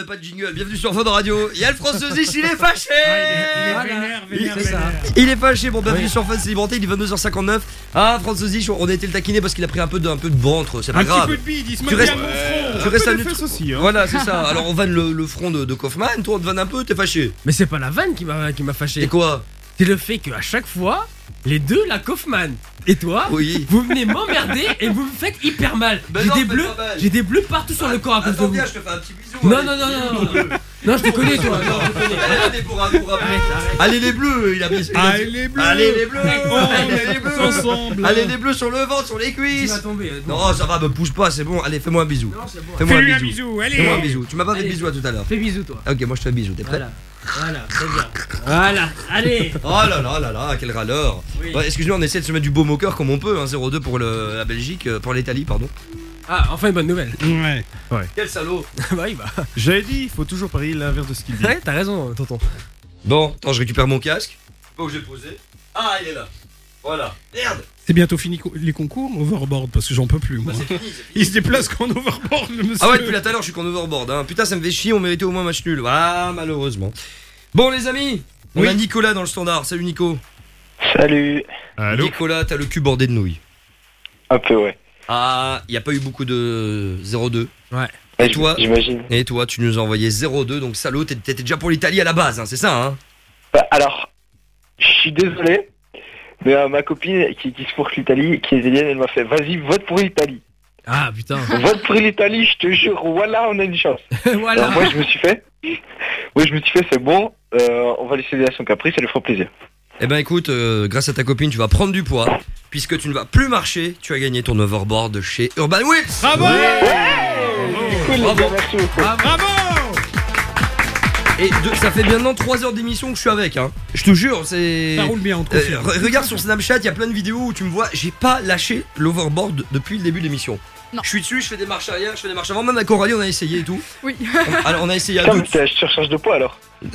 mais pas de jingle. Bienvenue sur Fun Radio. Il y a le François il est fâché. il est vénère, vénère, Il- vénère. Il est fâché. Bon, bienvenue sur Fun Antenne, il est 22h59. Ah, François Zich, on a été le taquiner parce qu'il a pris un peu de, un peu de ventre. C'est pas Un grave. petit peu de bide, il se Tu restes, bien de mon front. tu Un restes peu un de neutre- fesses aussi, hein. Voilà, c'est ça. Alors, on vanne le, le front de, de Kaufman. Toi, on te vanne un peu, t'es fâché. Mais c'est pas la vanne qui m'a qui m'a fâché. C'est quoi? C'est le fait qu'à chaque fois, les deux, la Kaufman et toi, Oui. vous venez m'emmerder et vous me faites hyper mal. Ben J'ai des bleus, j'ai des bleus partout sur le corps à cause de Attends, vous. viens, je te fais un petit bisou. Non, allez. non, non, non, non. Non, je te connais, toi. Non, je te connais. Allez, pour un- pour un- Allez les bleus, il a mis. Allez les bleus Allez les bleus Oh, Allez les bleus ensemble. Allez les bleus sur le ventre, sur les cuisses tomber. euh, Non, ça va, me pousse pas, c'est bon. Allez, fais-moi un bisou. Non, c'est bon. Fais-moi Fais-lui un bisou. bisou, allez. Fais-moi un bisou. Tu m'as pas fait de bisou à tout à l'heure. Fais bisous, toi. Ok, moi je te fais un bisou, t'es prêt Voilà. Très bien. Voilà, allez. Oh là là là là, quel râleur Oui. Ouais, Excuse-moi, on essaie de se mettre du beau moqueur comme on peut, hein, 0-2 pour le, la Belgique, euh, pour l'Italie, pardon. Ah, enfin une bonne nouvelle. Ouais. Quel salaud bah oui, bah. J'avais dit, il faut toujours parier l'inverse de ce qu'il dit. Ouais, t'as raison, tonton. Bon, attends, je récupère mon casque. Sais pas où je l'ai posé. Ah, il est là. Voilà. Merde C'est bientôt fini les concours, overboard, parce que j'en peux plus, moi. Bah, fini. Il se déplace qu'en overboard, le monsieur. Ah ouais, depuis là tout à l'heure, je suis qu'en overboard. Hein. Putain, ça me fait chier, on méritait au moins match nul. Ah, malheureusement. Bon, les amis, on Oui. a Nicolas dans le standard. Salut Nico. Salut. Allô Nicolas, t'as le cul bordé de nouilles. Un peu, ouais. Ah, y a pas eu beaucoup de 0-2. Ouais. Et toi J'imagine. Et toi, tu nous as envoyé 0-2, donc salaud, t'étais t'étais déjà pour l'Italie à la base, hein, c'est ça, hein? Bah, alors, je suis désolé, mais euh, ma copine qui, qui supporte l'Italie, qui est italienne, elle m'a fait vas-y, vote pour l'Italie. Ah putain. vote pour l'Italie, je te jure, voilà, on a une chance. voilà. Alors moi, je me suis fait, moi, je me suis fait, c'est bon, euh, on va laisser à son caprice, ça lui fera plaisir. Eh ben écoute, euh, grâce à ta copine, tu vas prendre du poids. Puisque tu ne vas plus marcher, tu as gagné ton overboard chez Urban Wheels. Bravo Cool, les Bravo. gars, merci beaucoup. Bravo Et de- ça fait maintenant 3 heures d'émission que je suis avec, hein. Je te jure, c'est. Ça roule bien, on te Euh, re- regarde sur Snapchat, il y a plein de vidéos où tu me vois, j'ai pas lâché l'overboard depuis le début de l'émission. Non. Je suis dessus, je fais des marches arrière, je fais des marches avant, même avec Coralie on a essayé et tout. Oui. On- alors on a essayé à Putain, deux. mais t'es à surcharge de poids alors.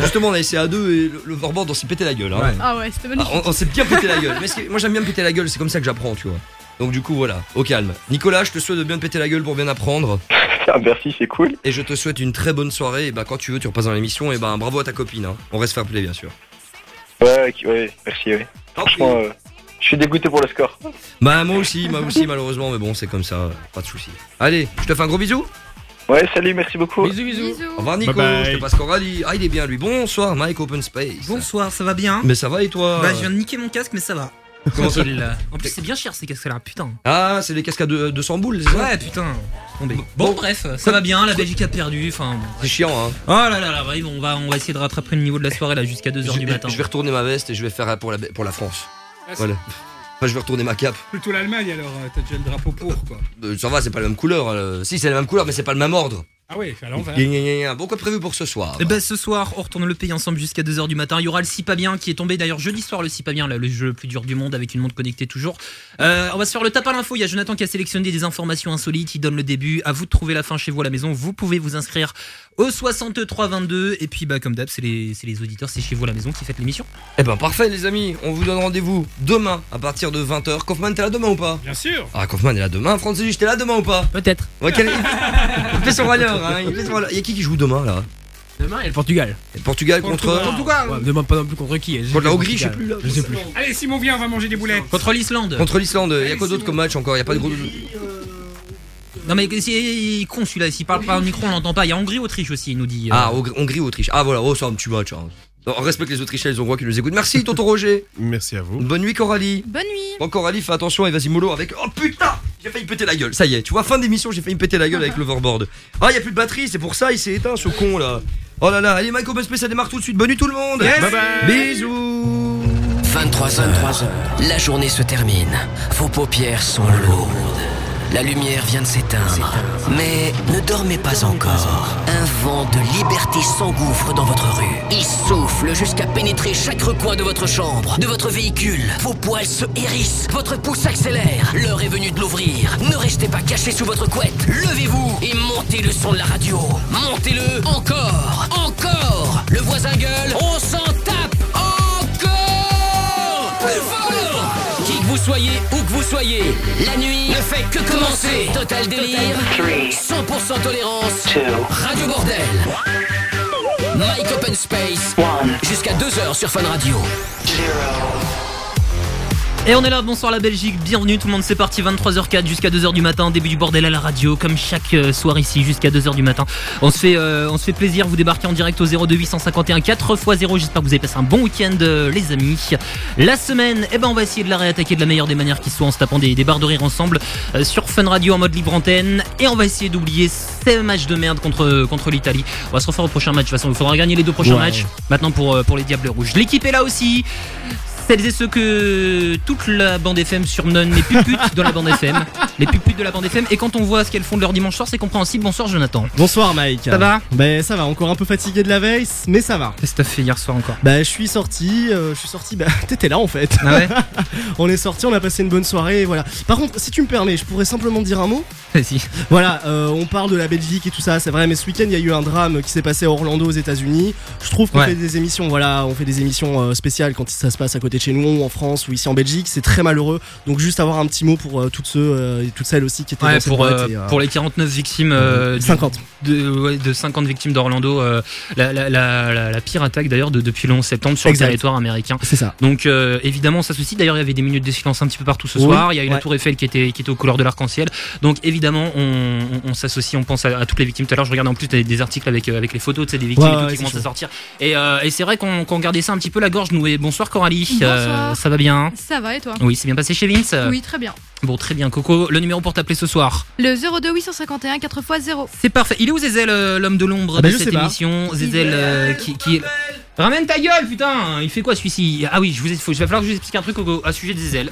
Justement on a essayé à deux et l'overboard on s'est pété la gueule. Hein. Ah ouais, c'était Ah, magnifique. on on s'est bien pété la gueule. Mais moi j'aime bien me péter la gueule, c'est comme ça que j'apprends, tu vois. Donc du coup voilà, au calme. Nicolas, je te souhaite de bien te péter la gueule pour bien apprendre. Ah, merci, c'est cool. Et je te souhaite une très bonne soirée. Et bah quand tu veux, tu repasses dans l'émission. Et bah bravo à ta copine. Hein. On reste fair play bien sûr. Ouais, ouais, merci, ouais. Franchement, euh, je suis dégoûté pour le score. Bah moi aussi, moi aussi malheureusement, mais bon c'est comme ça, pas de soucis. Allez, je te fais un gros bisou. Ouais, salut, merci beaucoup. Bisous, bisous. Bisous. Au revoir Nico, Bye bye. je te passe Coralie. Ah il est bien lui. Bonsoir Mike Open Space. Bonsoir, ça va bien Mais ça va et toi Bah, je viens de niquer mon casque, mais ça va. Comment. En plus, c'est bien cher ces casques-là, putain. Ah c'est les casques à deux- 200 boules, c'est ça Ouais, putain. Tombé. Bon, bref, ça va bien, la Belgique a perdu, enfin. C'est chiant hein. Oh là là là, on va, on va essayer de rattraper le niveau de la soirée là jusqu'à 2h Je, du matin. je vais retourner ma veste et je vais faire pour la, pour la France. Voilà. Enfin je vais retourner ma cape. Plutôt l'Allemagne alors, euh, t'as déjà le drapeau pour quoi. Euh, ça va, c'est pas la même couleur. euh, Si c'est la même couleur, mais c'est pas le même ordre. Ah ouais, à l'envers. Quoi prévu pour ce soir Et ben ce soir, on retourne le pays ensemble jusqu'à 2h du matin. Il y aura le Si Pas Bien qui est tombé d'ailleurs jeudi soir, le Si Pas Bien, là, le jeu le plus dur du monde avec une montre connectée toujours. Euh, on va se faire le tap à l'info. Il y a Jonathan qui a sélectionné des informations insolites. Il donne le début. À vous de trouver la fin chez vous à la maison. Vous pouvez vous inscrire au 6322. Et puis, bah, comme d'hab, c'est les, c'est les auditeurs, c'est chez vous à la maison qui faites l'émission. Eh ben parfait les amis, on vous donne rendez-vous demain à partir de 20h. Kaufman t'es là demain ou pas? Bien sûr Ah Kaufman est là demain, Francis t'es là demain ou pas? Peut-être. Ouais, quel- hein, il y a qui qui joue demain là? Demain, il y a le Portugal. Et le Portugal contre... Ouais, me demande pas non plus contre qui. Contre la Hongrie, je sais Portugal. plus là. Je sais plus. Allez, Simon, viens, on va manger des boulettes. Contre l'Islande. Contre l'Islande, il y a quoi d'autre comme match encore? Il y a pas de gros... Non, mais c'est con celui-là. S'il parle pas au micro, on l'entend pas. Il y a Hongrie-Autriche aussi, il nous dit. euh. Ah, Hongrie- Hongrie-Autriche. Ah voilà, oh c'est un petit match. Hein. Non, On respecte les Autrichiens et les Hongrois qui nous écoutent. Merci tonton Roger. Merci à vous. Bonne nuit Coralie. Bonne nuit. Bon Coralie, fais attention et vas-y mollo avec... Oh putain J'ai failli me péter la gueule. Ça y est, tu vois, fin d'émission, j'ai failli me péter la gueule avec l'overboard. Ah, il y a plus de batterie, c'est pour ça, il s'est éteint ce con là. Oh là là, allez Mike Space, ça démarre tout de suite. Bonne nuit tout le monde. Yes. Bye bye. Bisous. 23h. La journée se termine. Vos paupières sont lourdes. La lumière vient de s'éteindre. Mais ne dormez pas encore. Un vent de liberté s'engouffre dans votre rue. Il souffle jusqu'à pénétrer chaque recoin de votre chambre, de votre véhicule. Vos poils se hérissent, votre pouce accélère. L'heure est venue de l'ouvrir. Ne restez pas caché sous votre couette. Levez-vous et montez le son de la radio. Montez-le encore, encore. Le voisin gueule, on s'en soyez, où que vous soyez, la nuit ne fait que commencer. Total délire, 100% tolérance, Radio Bordel. Mike Open Space, jusqu'à 2h sur Fun Radio. Et on est là, bonsoir la Belgique, bienvenue tout le monde, c'est parti 23h04 jusqu'à 2h du matin, début du bordel à la radio, comme chaque euh, soir ici jusqu'à 2h du matin. On se fait euh, on se fait plaisir, vous débarquez en direct au 02 851 4 x 0, j'espère que vous avez passé un bon week-end euh, les amis. La semaine, eh ben on va essayer de la réattaquer de la meilleure des manières qui soit en se tapant des, des barres de rire ensemble euh, sur Fun Radio en mode libre antenne et on va essayer d'oublier ces matchs de merde contre, contre l'Italie. On va se refaire au prochain match, de toute façon il faudra gagner les deux prochains Ouais. matchs maintenant pour, euh, pour les Diables Rouges. L'équipe est là aussi. Celles et ceux que toute la bande FM surnomme les puputes de la bande FM. Les puputes de la bande FM. Et quand on voit ce qu'elles font de leur dimanche soir, c'est compréhensible. Bonsoir, Jonathan. Bonsoir Mike. Ça va? Ben ça va, encore un peu fatigué de la veille, mais ça va. Qu'est-ce que t'as fait hier soir encore? Bah je suis sorti, euh, je suis sorti, bah t'étais là en fait. Ah ouais? On est sorti, on a passé une bonne soirée, voilà. Par contre, si tu me permets, je pourrais simplement dire un mot? Vas-y. Voilà, euh, on parle de la Belgique et tout ça, c'est vrai, mais ce week-end il y a eu un drame qui s'est passé à Orlando aux États-Unis. Je trouve qu'on Ouais. fait des émissions, voilà, on fait des émissions euh, spéciales quand ça se passe à côté chez nous, ou en France ou ici en Belgique, c'est très malheureux. Donc juste avoir un petit mot pour euh, toutes ceux euh, et toutes celles aussi qui étaient Ouais, dans pour, euh, et, pour les 49 victimes. euh, du- 50. De, ouais, de 50 victimes d'Orlando. la, la, la, la- la pire attaque d'ailleurs de- depuis le 11 septembre sur Exact. le territoire américain. C'est ça. Donc évidemment, on s'associe. D'ailleurs, il y avait des minutes de silence un petit peu partout ce Oui, soir. Il y a eu la ouais. tour Eiffel qui était, qui était aux couleurs de l'arc-en-ciel. Donc évidemment, on, on, on s'associe, on pense à, à toutes les victimes. Tout à l'heure, je regarde en plus des, des articles avec, avec les photos tu sais, des victimes et tout qui commencent à sortir. Et, et c'est vrai qu'on qu'on gardait ça un petit peu la gorge. Bonsoir Coralie. Euh, ça va bien Ça va et toi Oui, c'est bien passé chez Vince Oui, très bien. Bon, très bien. Coco, le numéro pour t'appeler ce soir Le 02 851 4 x 0. C'est parfait. Il est où Zézel, euh, l'homme de l'ombre Ah bah, de je cette sais pas. émission Zézel euh, qui, qui- Ramène ta gueule, putain Il fait quoi celui-ci? Ah oui, je vous ai, faut, je vais falloir que je vous explique un truc au, à sujet de Zézel.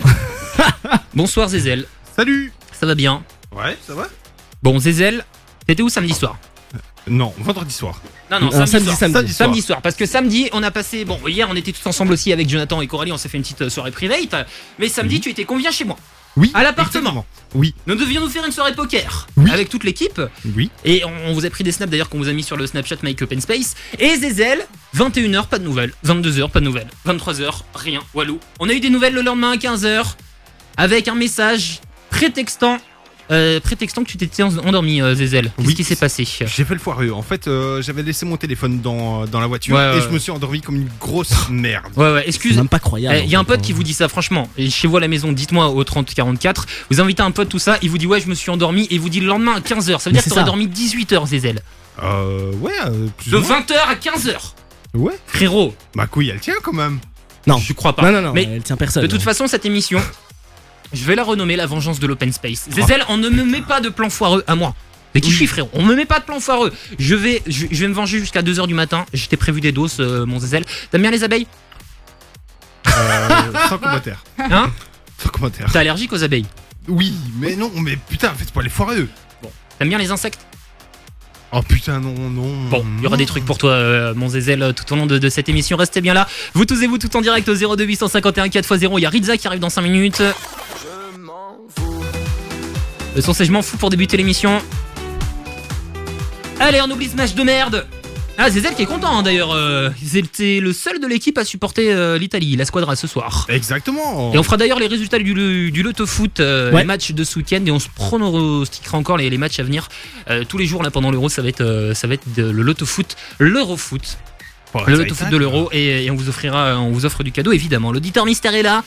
Bonsoir Zézel. Salut Ça va bien? Ouais, ça va Bon, Zézel, t'étais où samedi soir? Non, vendredi soir. Non, non, samedi, samedi, soir. samedi. Samedi soir. Parce que samedi, on a passé. Bon, hier, on était tous ensemble aussi avec Jonathan et Coralie. On s'est fait une petite euh, soirée private. Mais samedi, tu étais convié chez moi. Oui. À l'appartement. Oui. Nous devions nous faire une soirée poker Oui. avec toute l'équipe. Oui. Et on, on vous a pris des snaps d'ailleurs qu'on vous a mis sur le Snapchat Make Open Space. Et Zézel, 21h, pas de nouvelles. 22h, pas de nouvelles. 23h, rien. Walou. On a eu des nouvelles le lendemain à 15h avec un message prétextant. Euh, prétextant que tu t'étais en- endormi, euh, Zézel. Qu'est-ce Oui. qui s'est passé J'ai fait le foireux. En fait, euh, j'avais laissé mon téléphone dans, dans la voiture Ouais, ouais, et je me suis endormi comme une grosse merde. Ouais, ouais, C'est excuse. même pas croyable. Il y a un pote qui vous dit ça, franchement. Et chez vous à la maison, dites-moi au 3044. Vous invitez un pote, tout ça. Il vous dit, ouais, je me suis endormi. Et il vous dit le lendemain à 15h. Ça veut Mais dire que t'aurais dormi 18h, Zézel. Euh, ouais, euh, plus De ou moins. 20h à 15h. Ouais. Frérot, Ma couille, elle tient quand même. Non. je crois pas. Non, non, non, Mais elle tient personne. de toute façon, cette émission, je vais la renommer La vengeance de l'open space. Zézel, on ne me met pas de plan foireux à moi. Mais qui je suis, frérot? On me met pas de plan foireux. Je vais, je, je vais me venger jusqu'à 2h du matin. Je t'ai prévu des doses, euh, mon Zézel. T'aimes bien les abeilles? Euh, sans commentaire. Hein? Sans commentaire. T'es allergique aux abeilles? Oui, mais non, mais putain, faites pas les foireux. T'aimes bien les insectes? Oh putain, non, non. Bon, il y aura des trucs pour toi, euh, mon Zézel, euh, tout au long de, cette émission. Restez bien là. Vous tous et vous tout en direct au 02 851 4x0. Il y a Rizza qui arrive dans 5 minutes. Le son c'est je m'en fous pour débuter l'émission. Allez, on oublie ce match de merde. Ah, Zézel qui est content hein, d'ailleurs. Euh, C'était le seul de l'équipe à supporter euh, l'Italie, la squadra ce soir. Exactement. Et on fera d'ailleurs les résultats du, du loto foot, euh, Ouais. les matchs de ce week-end, et on se pronostiquera encore les, les matchs à venir Euh, tous les jours là pendant l'euro. Ça va être, euh, ça va être de- le loto foot, l'euro foot, Oh, le ça loto foot de l'euro, et, et on vous offrira, on vous offre du cadeau évidemment. L'auditeur mystère est là,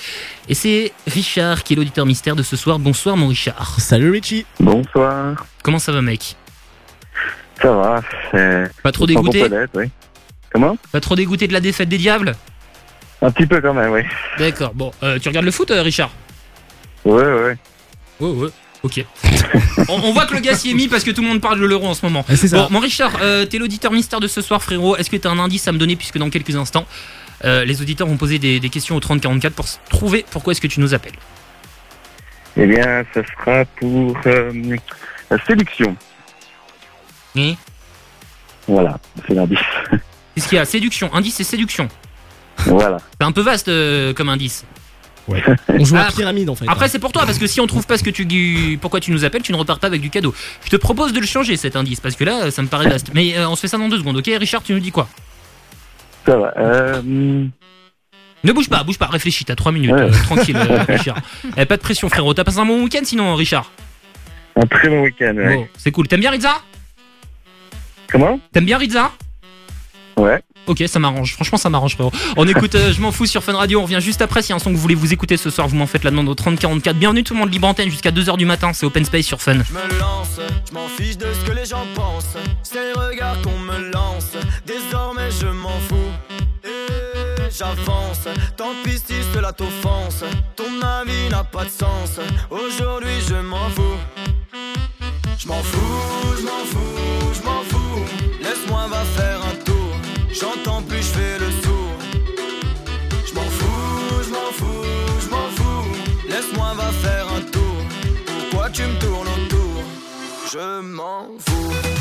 et c'est Richard qui est l'auditeur mystère de ce soir. Bonsoir mon Richard. Salut Richie. Bonsoir. Comment ça va mec? Ça va. c'est- Pas trop dégoûté oui. Comment? Pas trop dégoûté de la défaite des diables? Un petit peu quand même, oui. D'accord. Bon, euh, tu regardes le foot, euh, Richard? Ouais, ouais. Ouais, ouais. Ok. on, on voit que le gars s'y est mis parce que tout le monde parle de l'euro en ce moment. C'est ça. Bon, mon Richard, euh, t'es l'auditeur mystère de ce soir, frérot. Est-ce que t'as un indice à me donner puisque dans quelques instants, euh, les auditeurs vont poser des, des questions au 3044 pour trouver pourquoi est-ce que tu nous appelles? Eh bien, ce sera pour euh, la séduction. Et Voilà, c'est l'indice. Qu'est-ce qu'il y a Séduction. Indice, c'est séduction. voilà. C'est un peu vaste euh, comme indice. Ouais. On joue Ah, à après- pyramide en fait. Après, c'est pour toi parce que si on trouve pas ce que tu, pourquoi tu nous appelles, tu ne repars pas avec du cadeau. Je te propose de le changer cet indice parce que là, ça me paraît vaste. Mais euh, on se fait ça dans deux secondes, ok Richard, tu nous dis quoi? Ça va. Euh, hum, Ne bouge pas, bouge pas, réfléchis, t'as 3 minutes, Ouais. euh, tranquille, euh, Richard. Eh, pas de pression, frérot. T'as passé un bon week-end sinon, Richard? Un très bon week-end, ouais. Bon, c'est cool. T'aimes bien Rizza Comment T'aimes bien Rizza Ouais. Ok, ça m'arrange. Franchement, ça m'arrange, frérot. On écoute euh, Je m'en fous sur Fun Radio. On revient juste après. S'il y a un son que vous voulez vous écouter ce soir, vous m'en faites la demande au 3044. Bienvenue tout le monde, libre antenne jusqu'à 2h du matin. C'est Open Space sur Fun. Je me lance, je m'en fiche de ce que les gens pensent. C'est les regards qu'on me lance. Désormais, je m'en fous. Et j'avance. Tant pis si cela t'offense. Ton avis n'a pas de sens. Aujourd'hui, je m'en fous. Je m'en fous, je m'en fous, je m'en fous. Laisse-moi va faire un tour. J'entends plus, je fais le sourd. Je m'en fous, je m'en fous, je m'en fous. Laisse-moi va faire un tour. Pourquoi tu me tournes autour? Je m'en fous.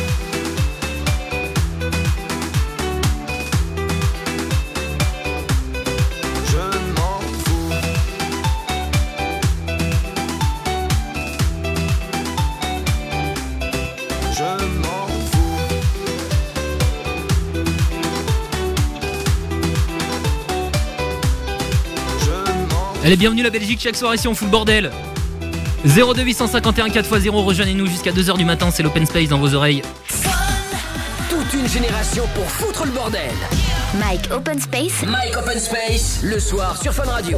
Allez, bienvenue la Belgique. Chaque soir ici, on fout le bordel. 02851 4x0, rejoignez-nous jusqu'à 2h du matin. C'est l'open space dans vos oreilles. Toute une génération pour foutre le bordel. Mike Open Space. Mike Open Space, le soir sur Fun Radio.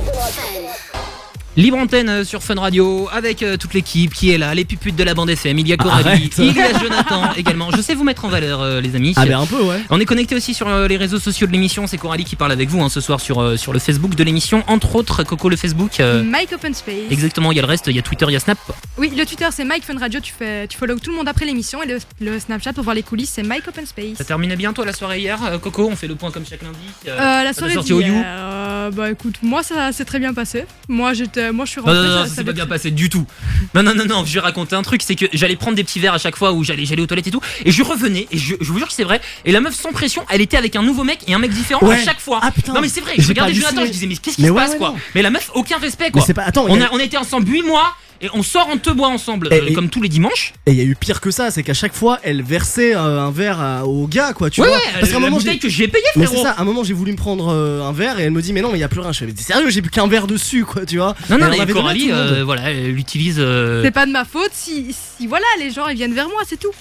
Libre antenne euh, sur Fun Radio avec euh, toute l'équipe qui est là, les puputes de la bande FM. Il y a Coralie, Arrête. il y a Jonathan également. Je sais vous mettre en valeur, euh, les amis. Ah, ben, un peu, ouais. On est connecté aussi sur euh, les réseaux sociaux de l'émission. C'est Coralie qui parle avec vous hein, ce soir sur, euh, sur le Facebook de l'émission. Entre autres, Coco, le Facebook. euh, Mike Open Space. Exactement, il y a le reste, il y a Twitter, il y a Snap. Oui, le Twitter c'est Mike Fun Radio, tu, fais, tu follow tout le monde après l'émission et le, le Snapchat pour voir les coulisses c'est Mike Open Space. Ça terminait bien toi la soirée hier, Coco? On fait le point comme chaque lundi. euh, Euh, la soirée sorti au You d'hier, euh, bah écoute, moi ça s'est très bien passé. Moi j'étais, moi je suis Non, rentrée. non, non, ça- ça ça s'est pas bien passé du tout. Non, non, non, non, je vais raconter un truc, c'est que j'allais prendre des petits verres à chaque fois où j'allais, j'allais aux toilettes et tout, et je revenais, et je, je vous jure que c'est vrai, et la meuf sans pression, elle était avec un nouveau mec et un mec différent Ouais. à chaque fois. Ah, putain. non mais c'est vrai, je regardais Jonathan, je disais mais qu'est-ce qui Mais se ouais, passe ouais, quoi non. Mais la meuf, aucun respect Mais quoi. c'est pas- attends, on, a, a- on a été ensemble 8 mois, et on sort en te bois ensemble, Et- euh, et- comme tous les dimanches. Et il y a eu pire que ça, c'est qu'à chaque fois, elle versait euh, un verre à- au gars, quoi, tu Ouais, vois. ouais, Parce qu'à un moment, j'ai- que j'ai Mais frérot. c'est ça, à un moment, j'ai voulu me prendre euh, un verre et elle me dit, mais non, mais il y a plus rien. Je fais, mais sérieux, j'ai plus qu'un verre dessus, quoi, tu vois. Non, non, mais Coralie, euh, voilà, elle utilise. euh, C'est pas de ma faute si, si voilà les gens ils viennent vers moi, c'est tout.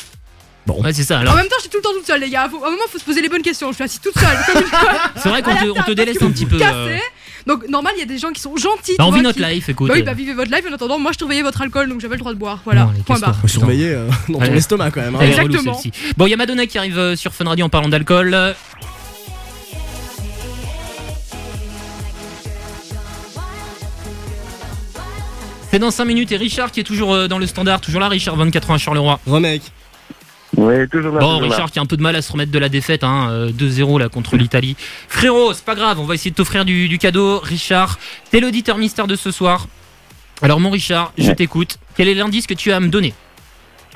Ouais, c'est ça. Alors, En même temps, je suis tout le temps toute seule, les gars. Faut- à un moment, faut se poser les bonnes questions. Je suis assise toute seule. c'est vrai qu'on te, on te table, délaisse un petit peu. euh. Donc, normal, il y a des gens qui sont gentils. Bah, on vit notre qui- life, écoute. Bah oui, bah vivez votre life. En attendant, moi, je surveillais votre alcool, donc j'avais le droit de boire. Voilà, Non, point barre. Faut surveiller euh, dans ton Ouais. estomac quand même. hein. Relou, Exactement. Bon, il y a Madonna qui arrive euh, sur Fun Radio en parlant d'alcool. C'est dans 5 minutes et Richard qui est toujours euh, dans le standard, toujours là Richard 24 ans à Charleroi. Remec. Ouais, toujours là. Bon toujours là. Richard qui a un peu de mal à se remettre de la défaite, hein, euh, 2-0 là contre l'Italie. Frérot, c'est pas grave, on va essayer de t'offrir du, du cadeau. Richard, t'es l'auditeur mystère de ce soir. Alors mon Richard, je t'écoute. Quel est l'indice que tu as à me donner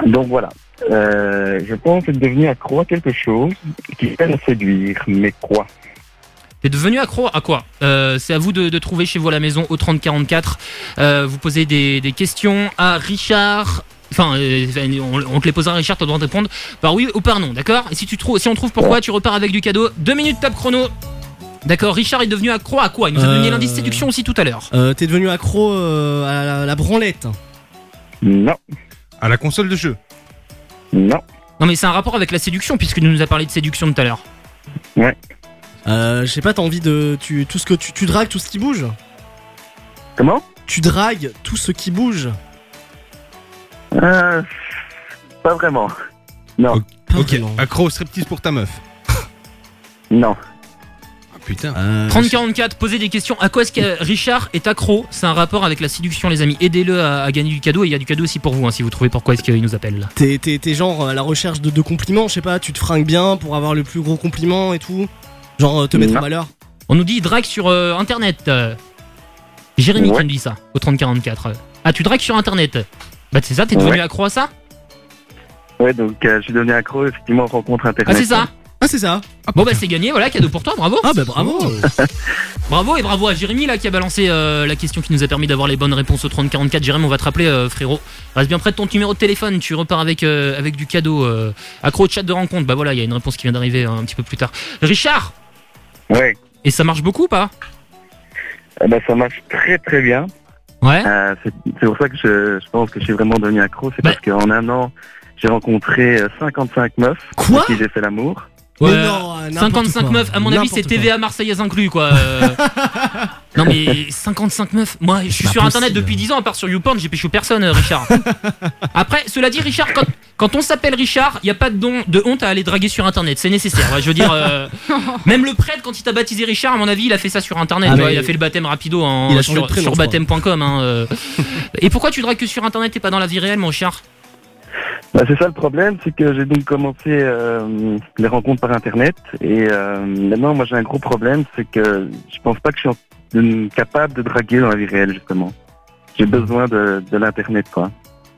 Donc voilà. Euh, je pense être devenu accro à quelque chose qui peut me séduire. Mais quoi T'es devenu accro à quoi Euh, C'est à vous de, de trouver chez vous à la maison au 3044. Euh, vous posez des, des questions à Richard. Enfin, euh, on, on te les posera, Richard, tu dois répondre par oui ou par non, d'accord Et si, tu trouves, si on trouve pourquoi, tu repars avec du cadeau. Deux minutes top chrono. D'accord, Richard est devenu accro à quoi Il nous a donné Euh, l'indice séduction aussi tout à l'heure. Euh, T'es devenu accro euh, à la, la branlette. Non. À la console de jeu. Non. Non, mais c'est un rapport avec la séduction, puisque tu nous as parlé de séduction tout à l'heure. Ouais. Euh, je sais pas, t'as envie de. Tu, tout ce que tu, tu dragues tout ce qui bouge? Comment? Tu dragues tout ce qui bouge. Euh, pas vraiment. Non. Ok, accro au striptease pour ta meuf. Non. Ah putain. 3044, posez des questions. À quoi est-ce que Richard est accro? C'est un rapport avec la séduction, les amis. Aidez-le à, à gagner du cadeau et il y a du cadeau aussi pour vous, hein, si vous trouvez pourquoi est-ce qu'il nous appelle. T'es, t'es, t'es genre à la recherche de, de compliments, je sais pas, tu te fringues bien pour avoir le plus gros compliment et tout? Genre euh, te mettre en valeur? On nous dit drague sur euh, internet. euh. Jérémy Ouais. qui nous dit ça au 3044. Ah, tu dragues sur internet Bah, c'est ça, t'es devenu Ouais. accro à ça Ouais, donc euh, je suis devenu accro, effectivement, rencontre Ah, internet. c'est ça Ah, c'est ça. Bon, bah, c'est gagné, voilà, cadeau pour toi, bravo. Ah, bah bravo. Bravo et bravo à Jérémy là qui a balancé euh, la question qui nous a permis d'avoir les bonnes réponses au 3044. Jérémy, on va te rappeler, euh, frérot. Reste bien près de ton numéro de téléphone. Tu repars avec, euh, avec du cadeau. euh, accro au chat de rencontre. Bah voilà, il y a une réponse qui vient d'arriver euh, un petit peu plus tard. Richard Ouais. Et ça marche beaucoup ou pas? Eh ben, ça marche très très bien. Ouais. Euh, c'est c'est pour ça que je, je pense que je suis vraiment devenu accro. Bah. C'est parce qu'en un an, j'ai rencontré euh, 55 meufs Quoi avec qui j'ai fait l'amour. Ouais, Mais non, euh, n'importe 55 quoi. meufs, à mon avis, c'est. TVA marseillaise inclus quoi. euh. non mais 55 meufs, moi je suis pas sur internet depuis 10 ans, à part sur YouPorn, j'ai pécho personne, euh, Richard. Après, cela dit, Richard, quand, quand on s'appelle Richard, il n'y a pas de, don, de honte à aller draguer sur internet, c'est nécessaire. ouais, je veux dire, euh, même le prêtre, quand il t'a baptisé Richard, à mon avis, il a fait ça sur internet, Ah, il a fait le baptême rapido en, sur, baptême.com. hein, euh. Et pourquoi tu dragues que sur internet et pas dans la vie réelle, mon Richard? Bah, c'est ça le problème, c'est que j'ai donc commencé euh, les rencontres par internet et euh, maintenant moi j'ai un gros problème, c'est que je pense pas que je suis capable de draguer dans la vie réelle justement. J'ai besoin de, de l'internet quoi.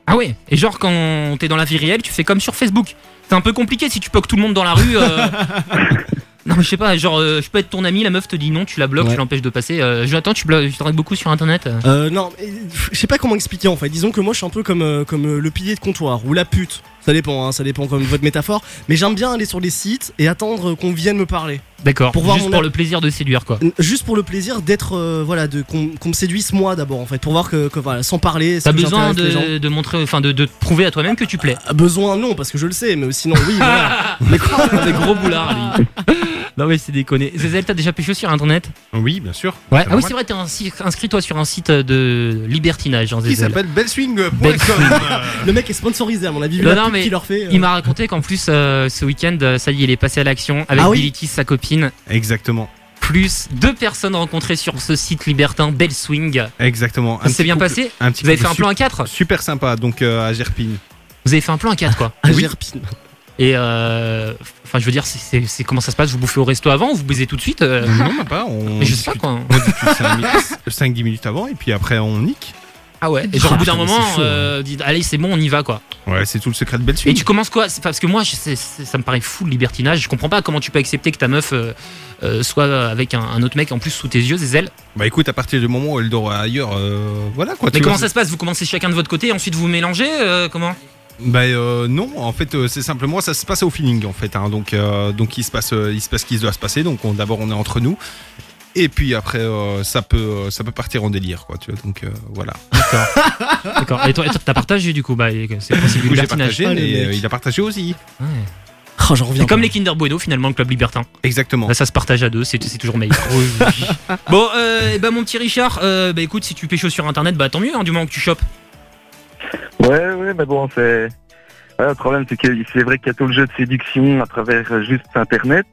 Ah ouais Et genre quand t'es dans la vie réelle, tu fais comme sur Facebook. C'est un peu compliqué si tu poques tout le monde dans la rue. euh. non mais je sais pas, genre euh, je peux être ton ami, la meuf te dit non, tu la bloques, Ouais. tu l'empêches de passer. Euh, Jonathan, tu, tu dragues beaucoup sur internet euh. Euh, non, mais, pff, je sais pas comment expliquer en fait. Disons que moi je suis un peu comme, euh, comme euh, le pilier de comptoir ou la pute. Ça dépend, hein, ça dépend comme votre métaphore. Mais j'aime bien aller sur les sites et attendre qu'on vienne me parler. D'accord. Pour voir Juste mon pour le plaisir de séduire quoi. Juste pour le plaisir d'être, euh, voilà, de qu'on me séduise moi d'abord en fait, pour voir que, que, voilà, sans parler. T'as besoin j'intéresse les gens de, de montrer, enfin de, prouver à toi-même que tu plais. Ah, Besoin non parce que je le sais, mais sinon oui. voilà. mais quoi Des gros boulards lui. non mais c'est déconné. Zézel, t'as déjà pécho sur internet? Oui, bien sûr. Ouais. Ah oui c'est vrai, t'es inscrit toi sur un site de libertinage, hein, Qui s'appelle bellswing.com. Bellswing. Le mec est sponsorisé à mon avis. vu Non, pub mais qu'il leur fait. euh. Il m'a raconté qu'en plus euh, ce week-end, euh, ça y est, il est passé à l'action avec Ah oui Billy Kiss, sa copine, Exactement. plus deux personnes rencontrées sur ce site libertin, Bell Swing. Exactement. Ça s'est bien passé un petit Vous avez fait un plan à sup- 4 Super sympa, donc euh, à Gerpine. Vous avez fait un plan à 4 quoi. Oui. Gerpine. Et euh, enfin, je veux dire, c'est- comment ça se passe? Vous bouffez au resto avant? Ou vous baisez tout de suite? Euh Non, même pas. On Mais je sais pas quoi. On discute 5-10 minutes avant et puis après on nique. Ah ouais. Et genre au bout d'un moment, chaud, hein. euh, allez, c'est bon, on y va quoi. Ouais, c'est tout le secret de Et Bellswing. tu commences quoi? Parce que moi, je- ça me paraît fou le libertinage. Je comprends pas comment tu peux accepter que ta meuf euh, euh, soit avec un, un autre mec en plus sous tes yeux, Zézel. Bah écoute, à partir du moment où elle dort ailleurs, euh, voilà quoi. Mais tu comment vois, ça se passe? Vous commencez chacun de votre côté et ensuite vous vous mélangez Comment? Bah euh, non, en fait euh, c'est simplement ça se passe au feeling en fait. hein. donc euh, donc il se passe il se passe ce qui doit se passer. Donc on- d'abord on est entre nous et puis après euh, ça peut euh, ça peut partir en délire quoi. Tu vois donc euh, voilà. D'accord. Et toi, et toi, t'as partagé du coup bah, C'est possible j'ai partagé, Ah, mais euh, il a partagé aussi. Oh, j'en reviens. C'est comme les Kinder Bueno finalement, le club libertin. Exactement. Là, ça se partage à deux, c'est c'est toujours meilleur. bon, euh, et bah, mon petit Richard, euh, bah écoute, si tu pécho sur internet, bah tant mieux, hein, du moment que tu chopes. Ouais, ouais, mais bon, c'est. Ouais, le problème, c'est que c'est vrai qu'il y a tout le jeu de séduction à travers juste Internet.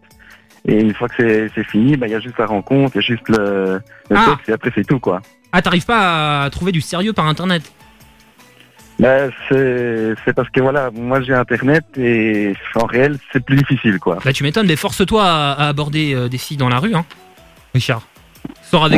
Et une fois que c'est- fini, bah, il y a juste la rencontre, il y a juste le, le Ah. et après, c'est tout, quoi. Ah, t'arrives pas à trouver du sérieux par internet? Bah, c'est c'est parce que voilà, moi j'ai Internet et en réel, c'est plus difficile, quoi. Bah tu m'étonnes, mais force-toi à, à aborder euh, des filles dans la rue, hein, Richard. Sors avec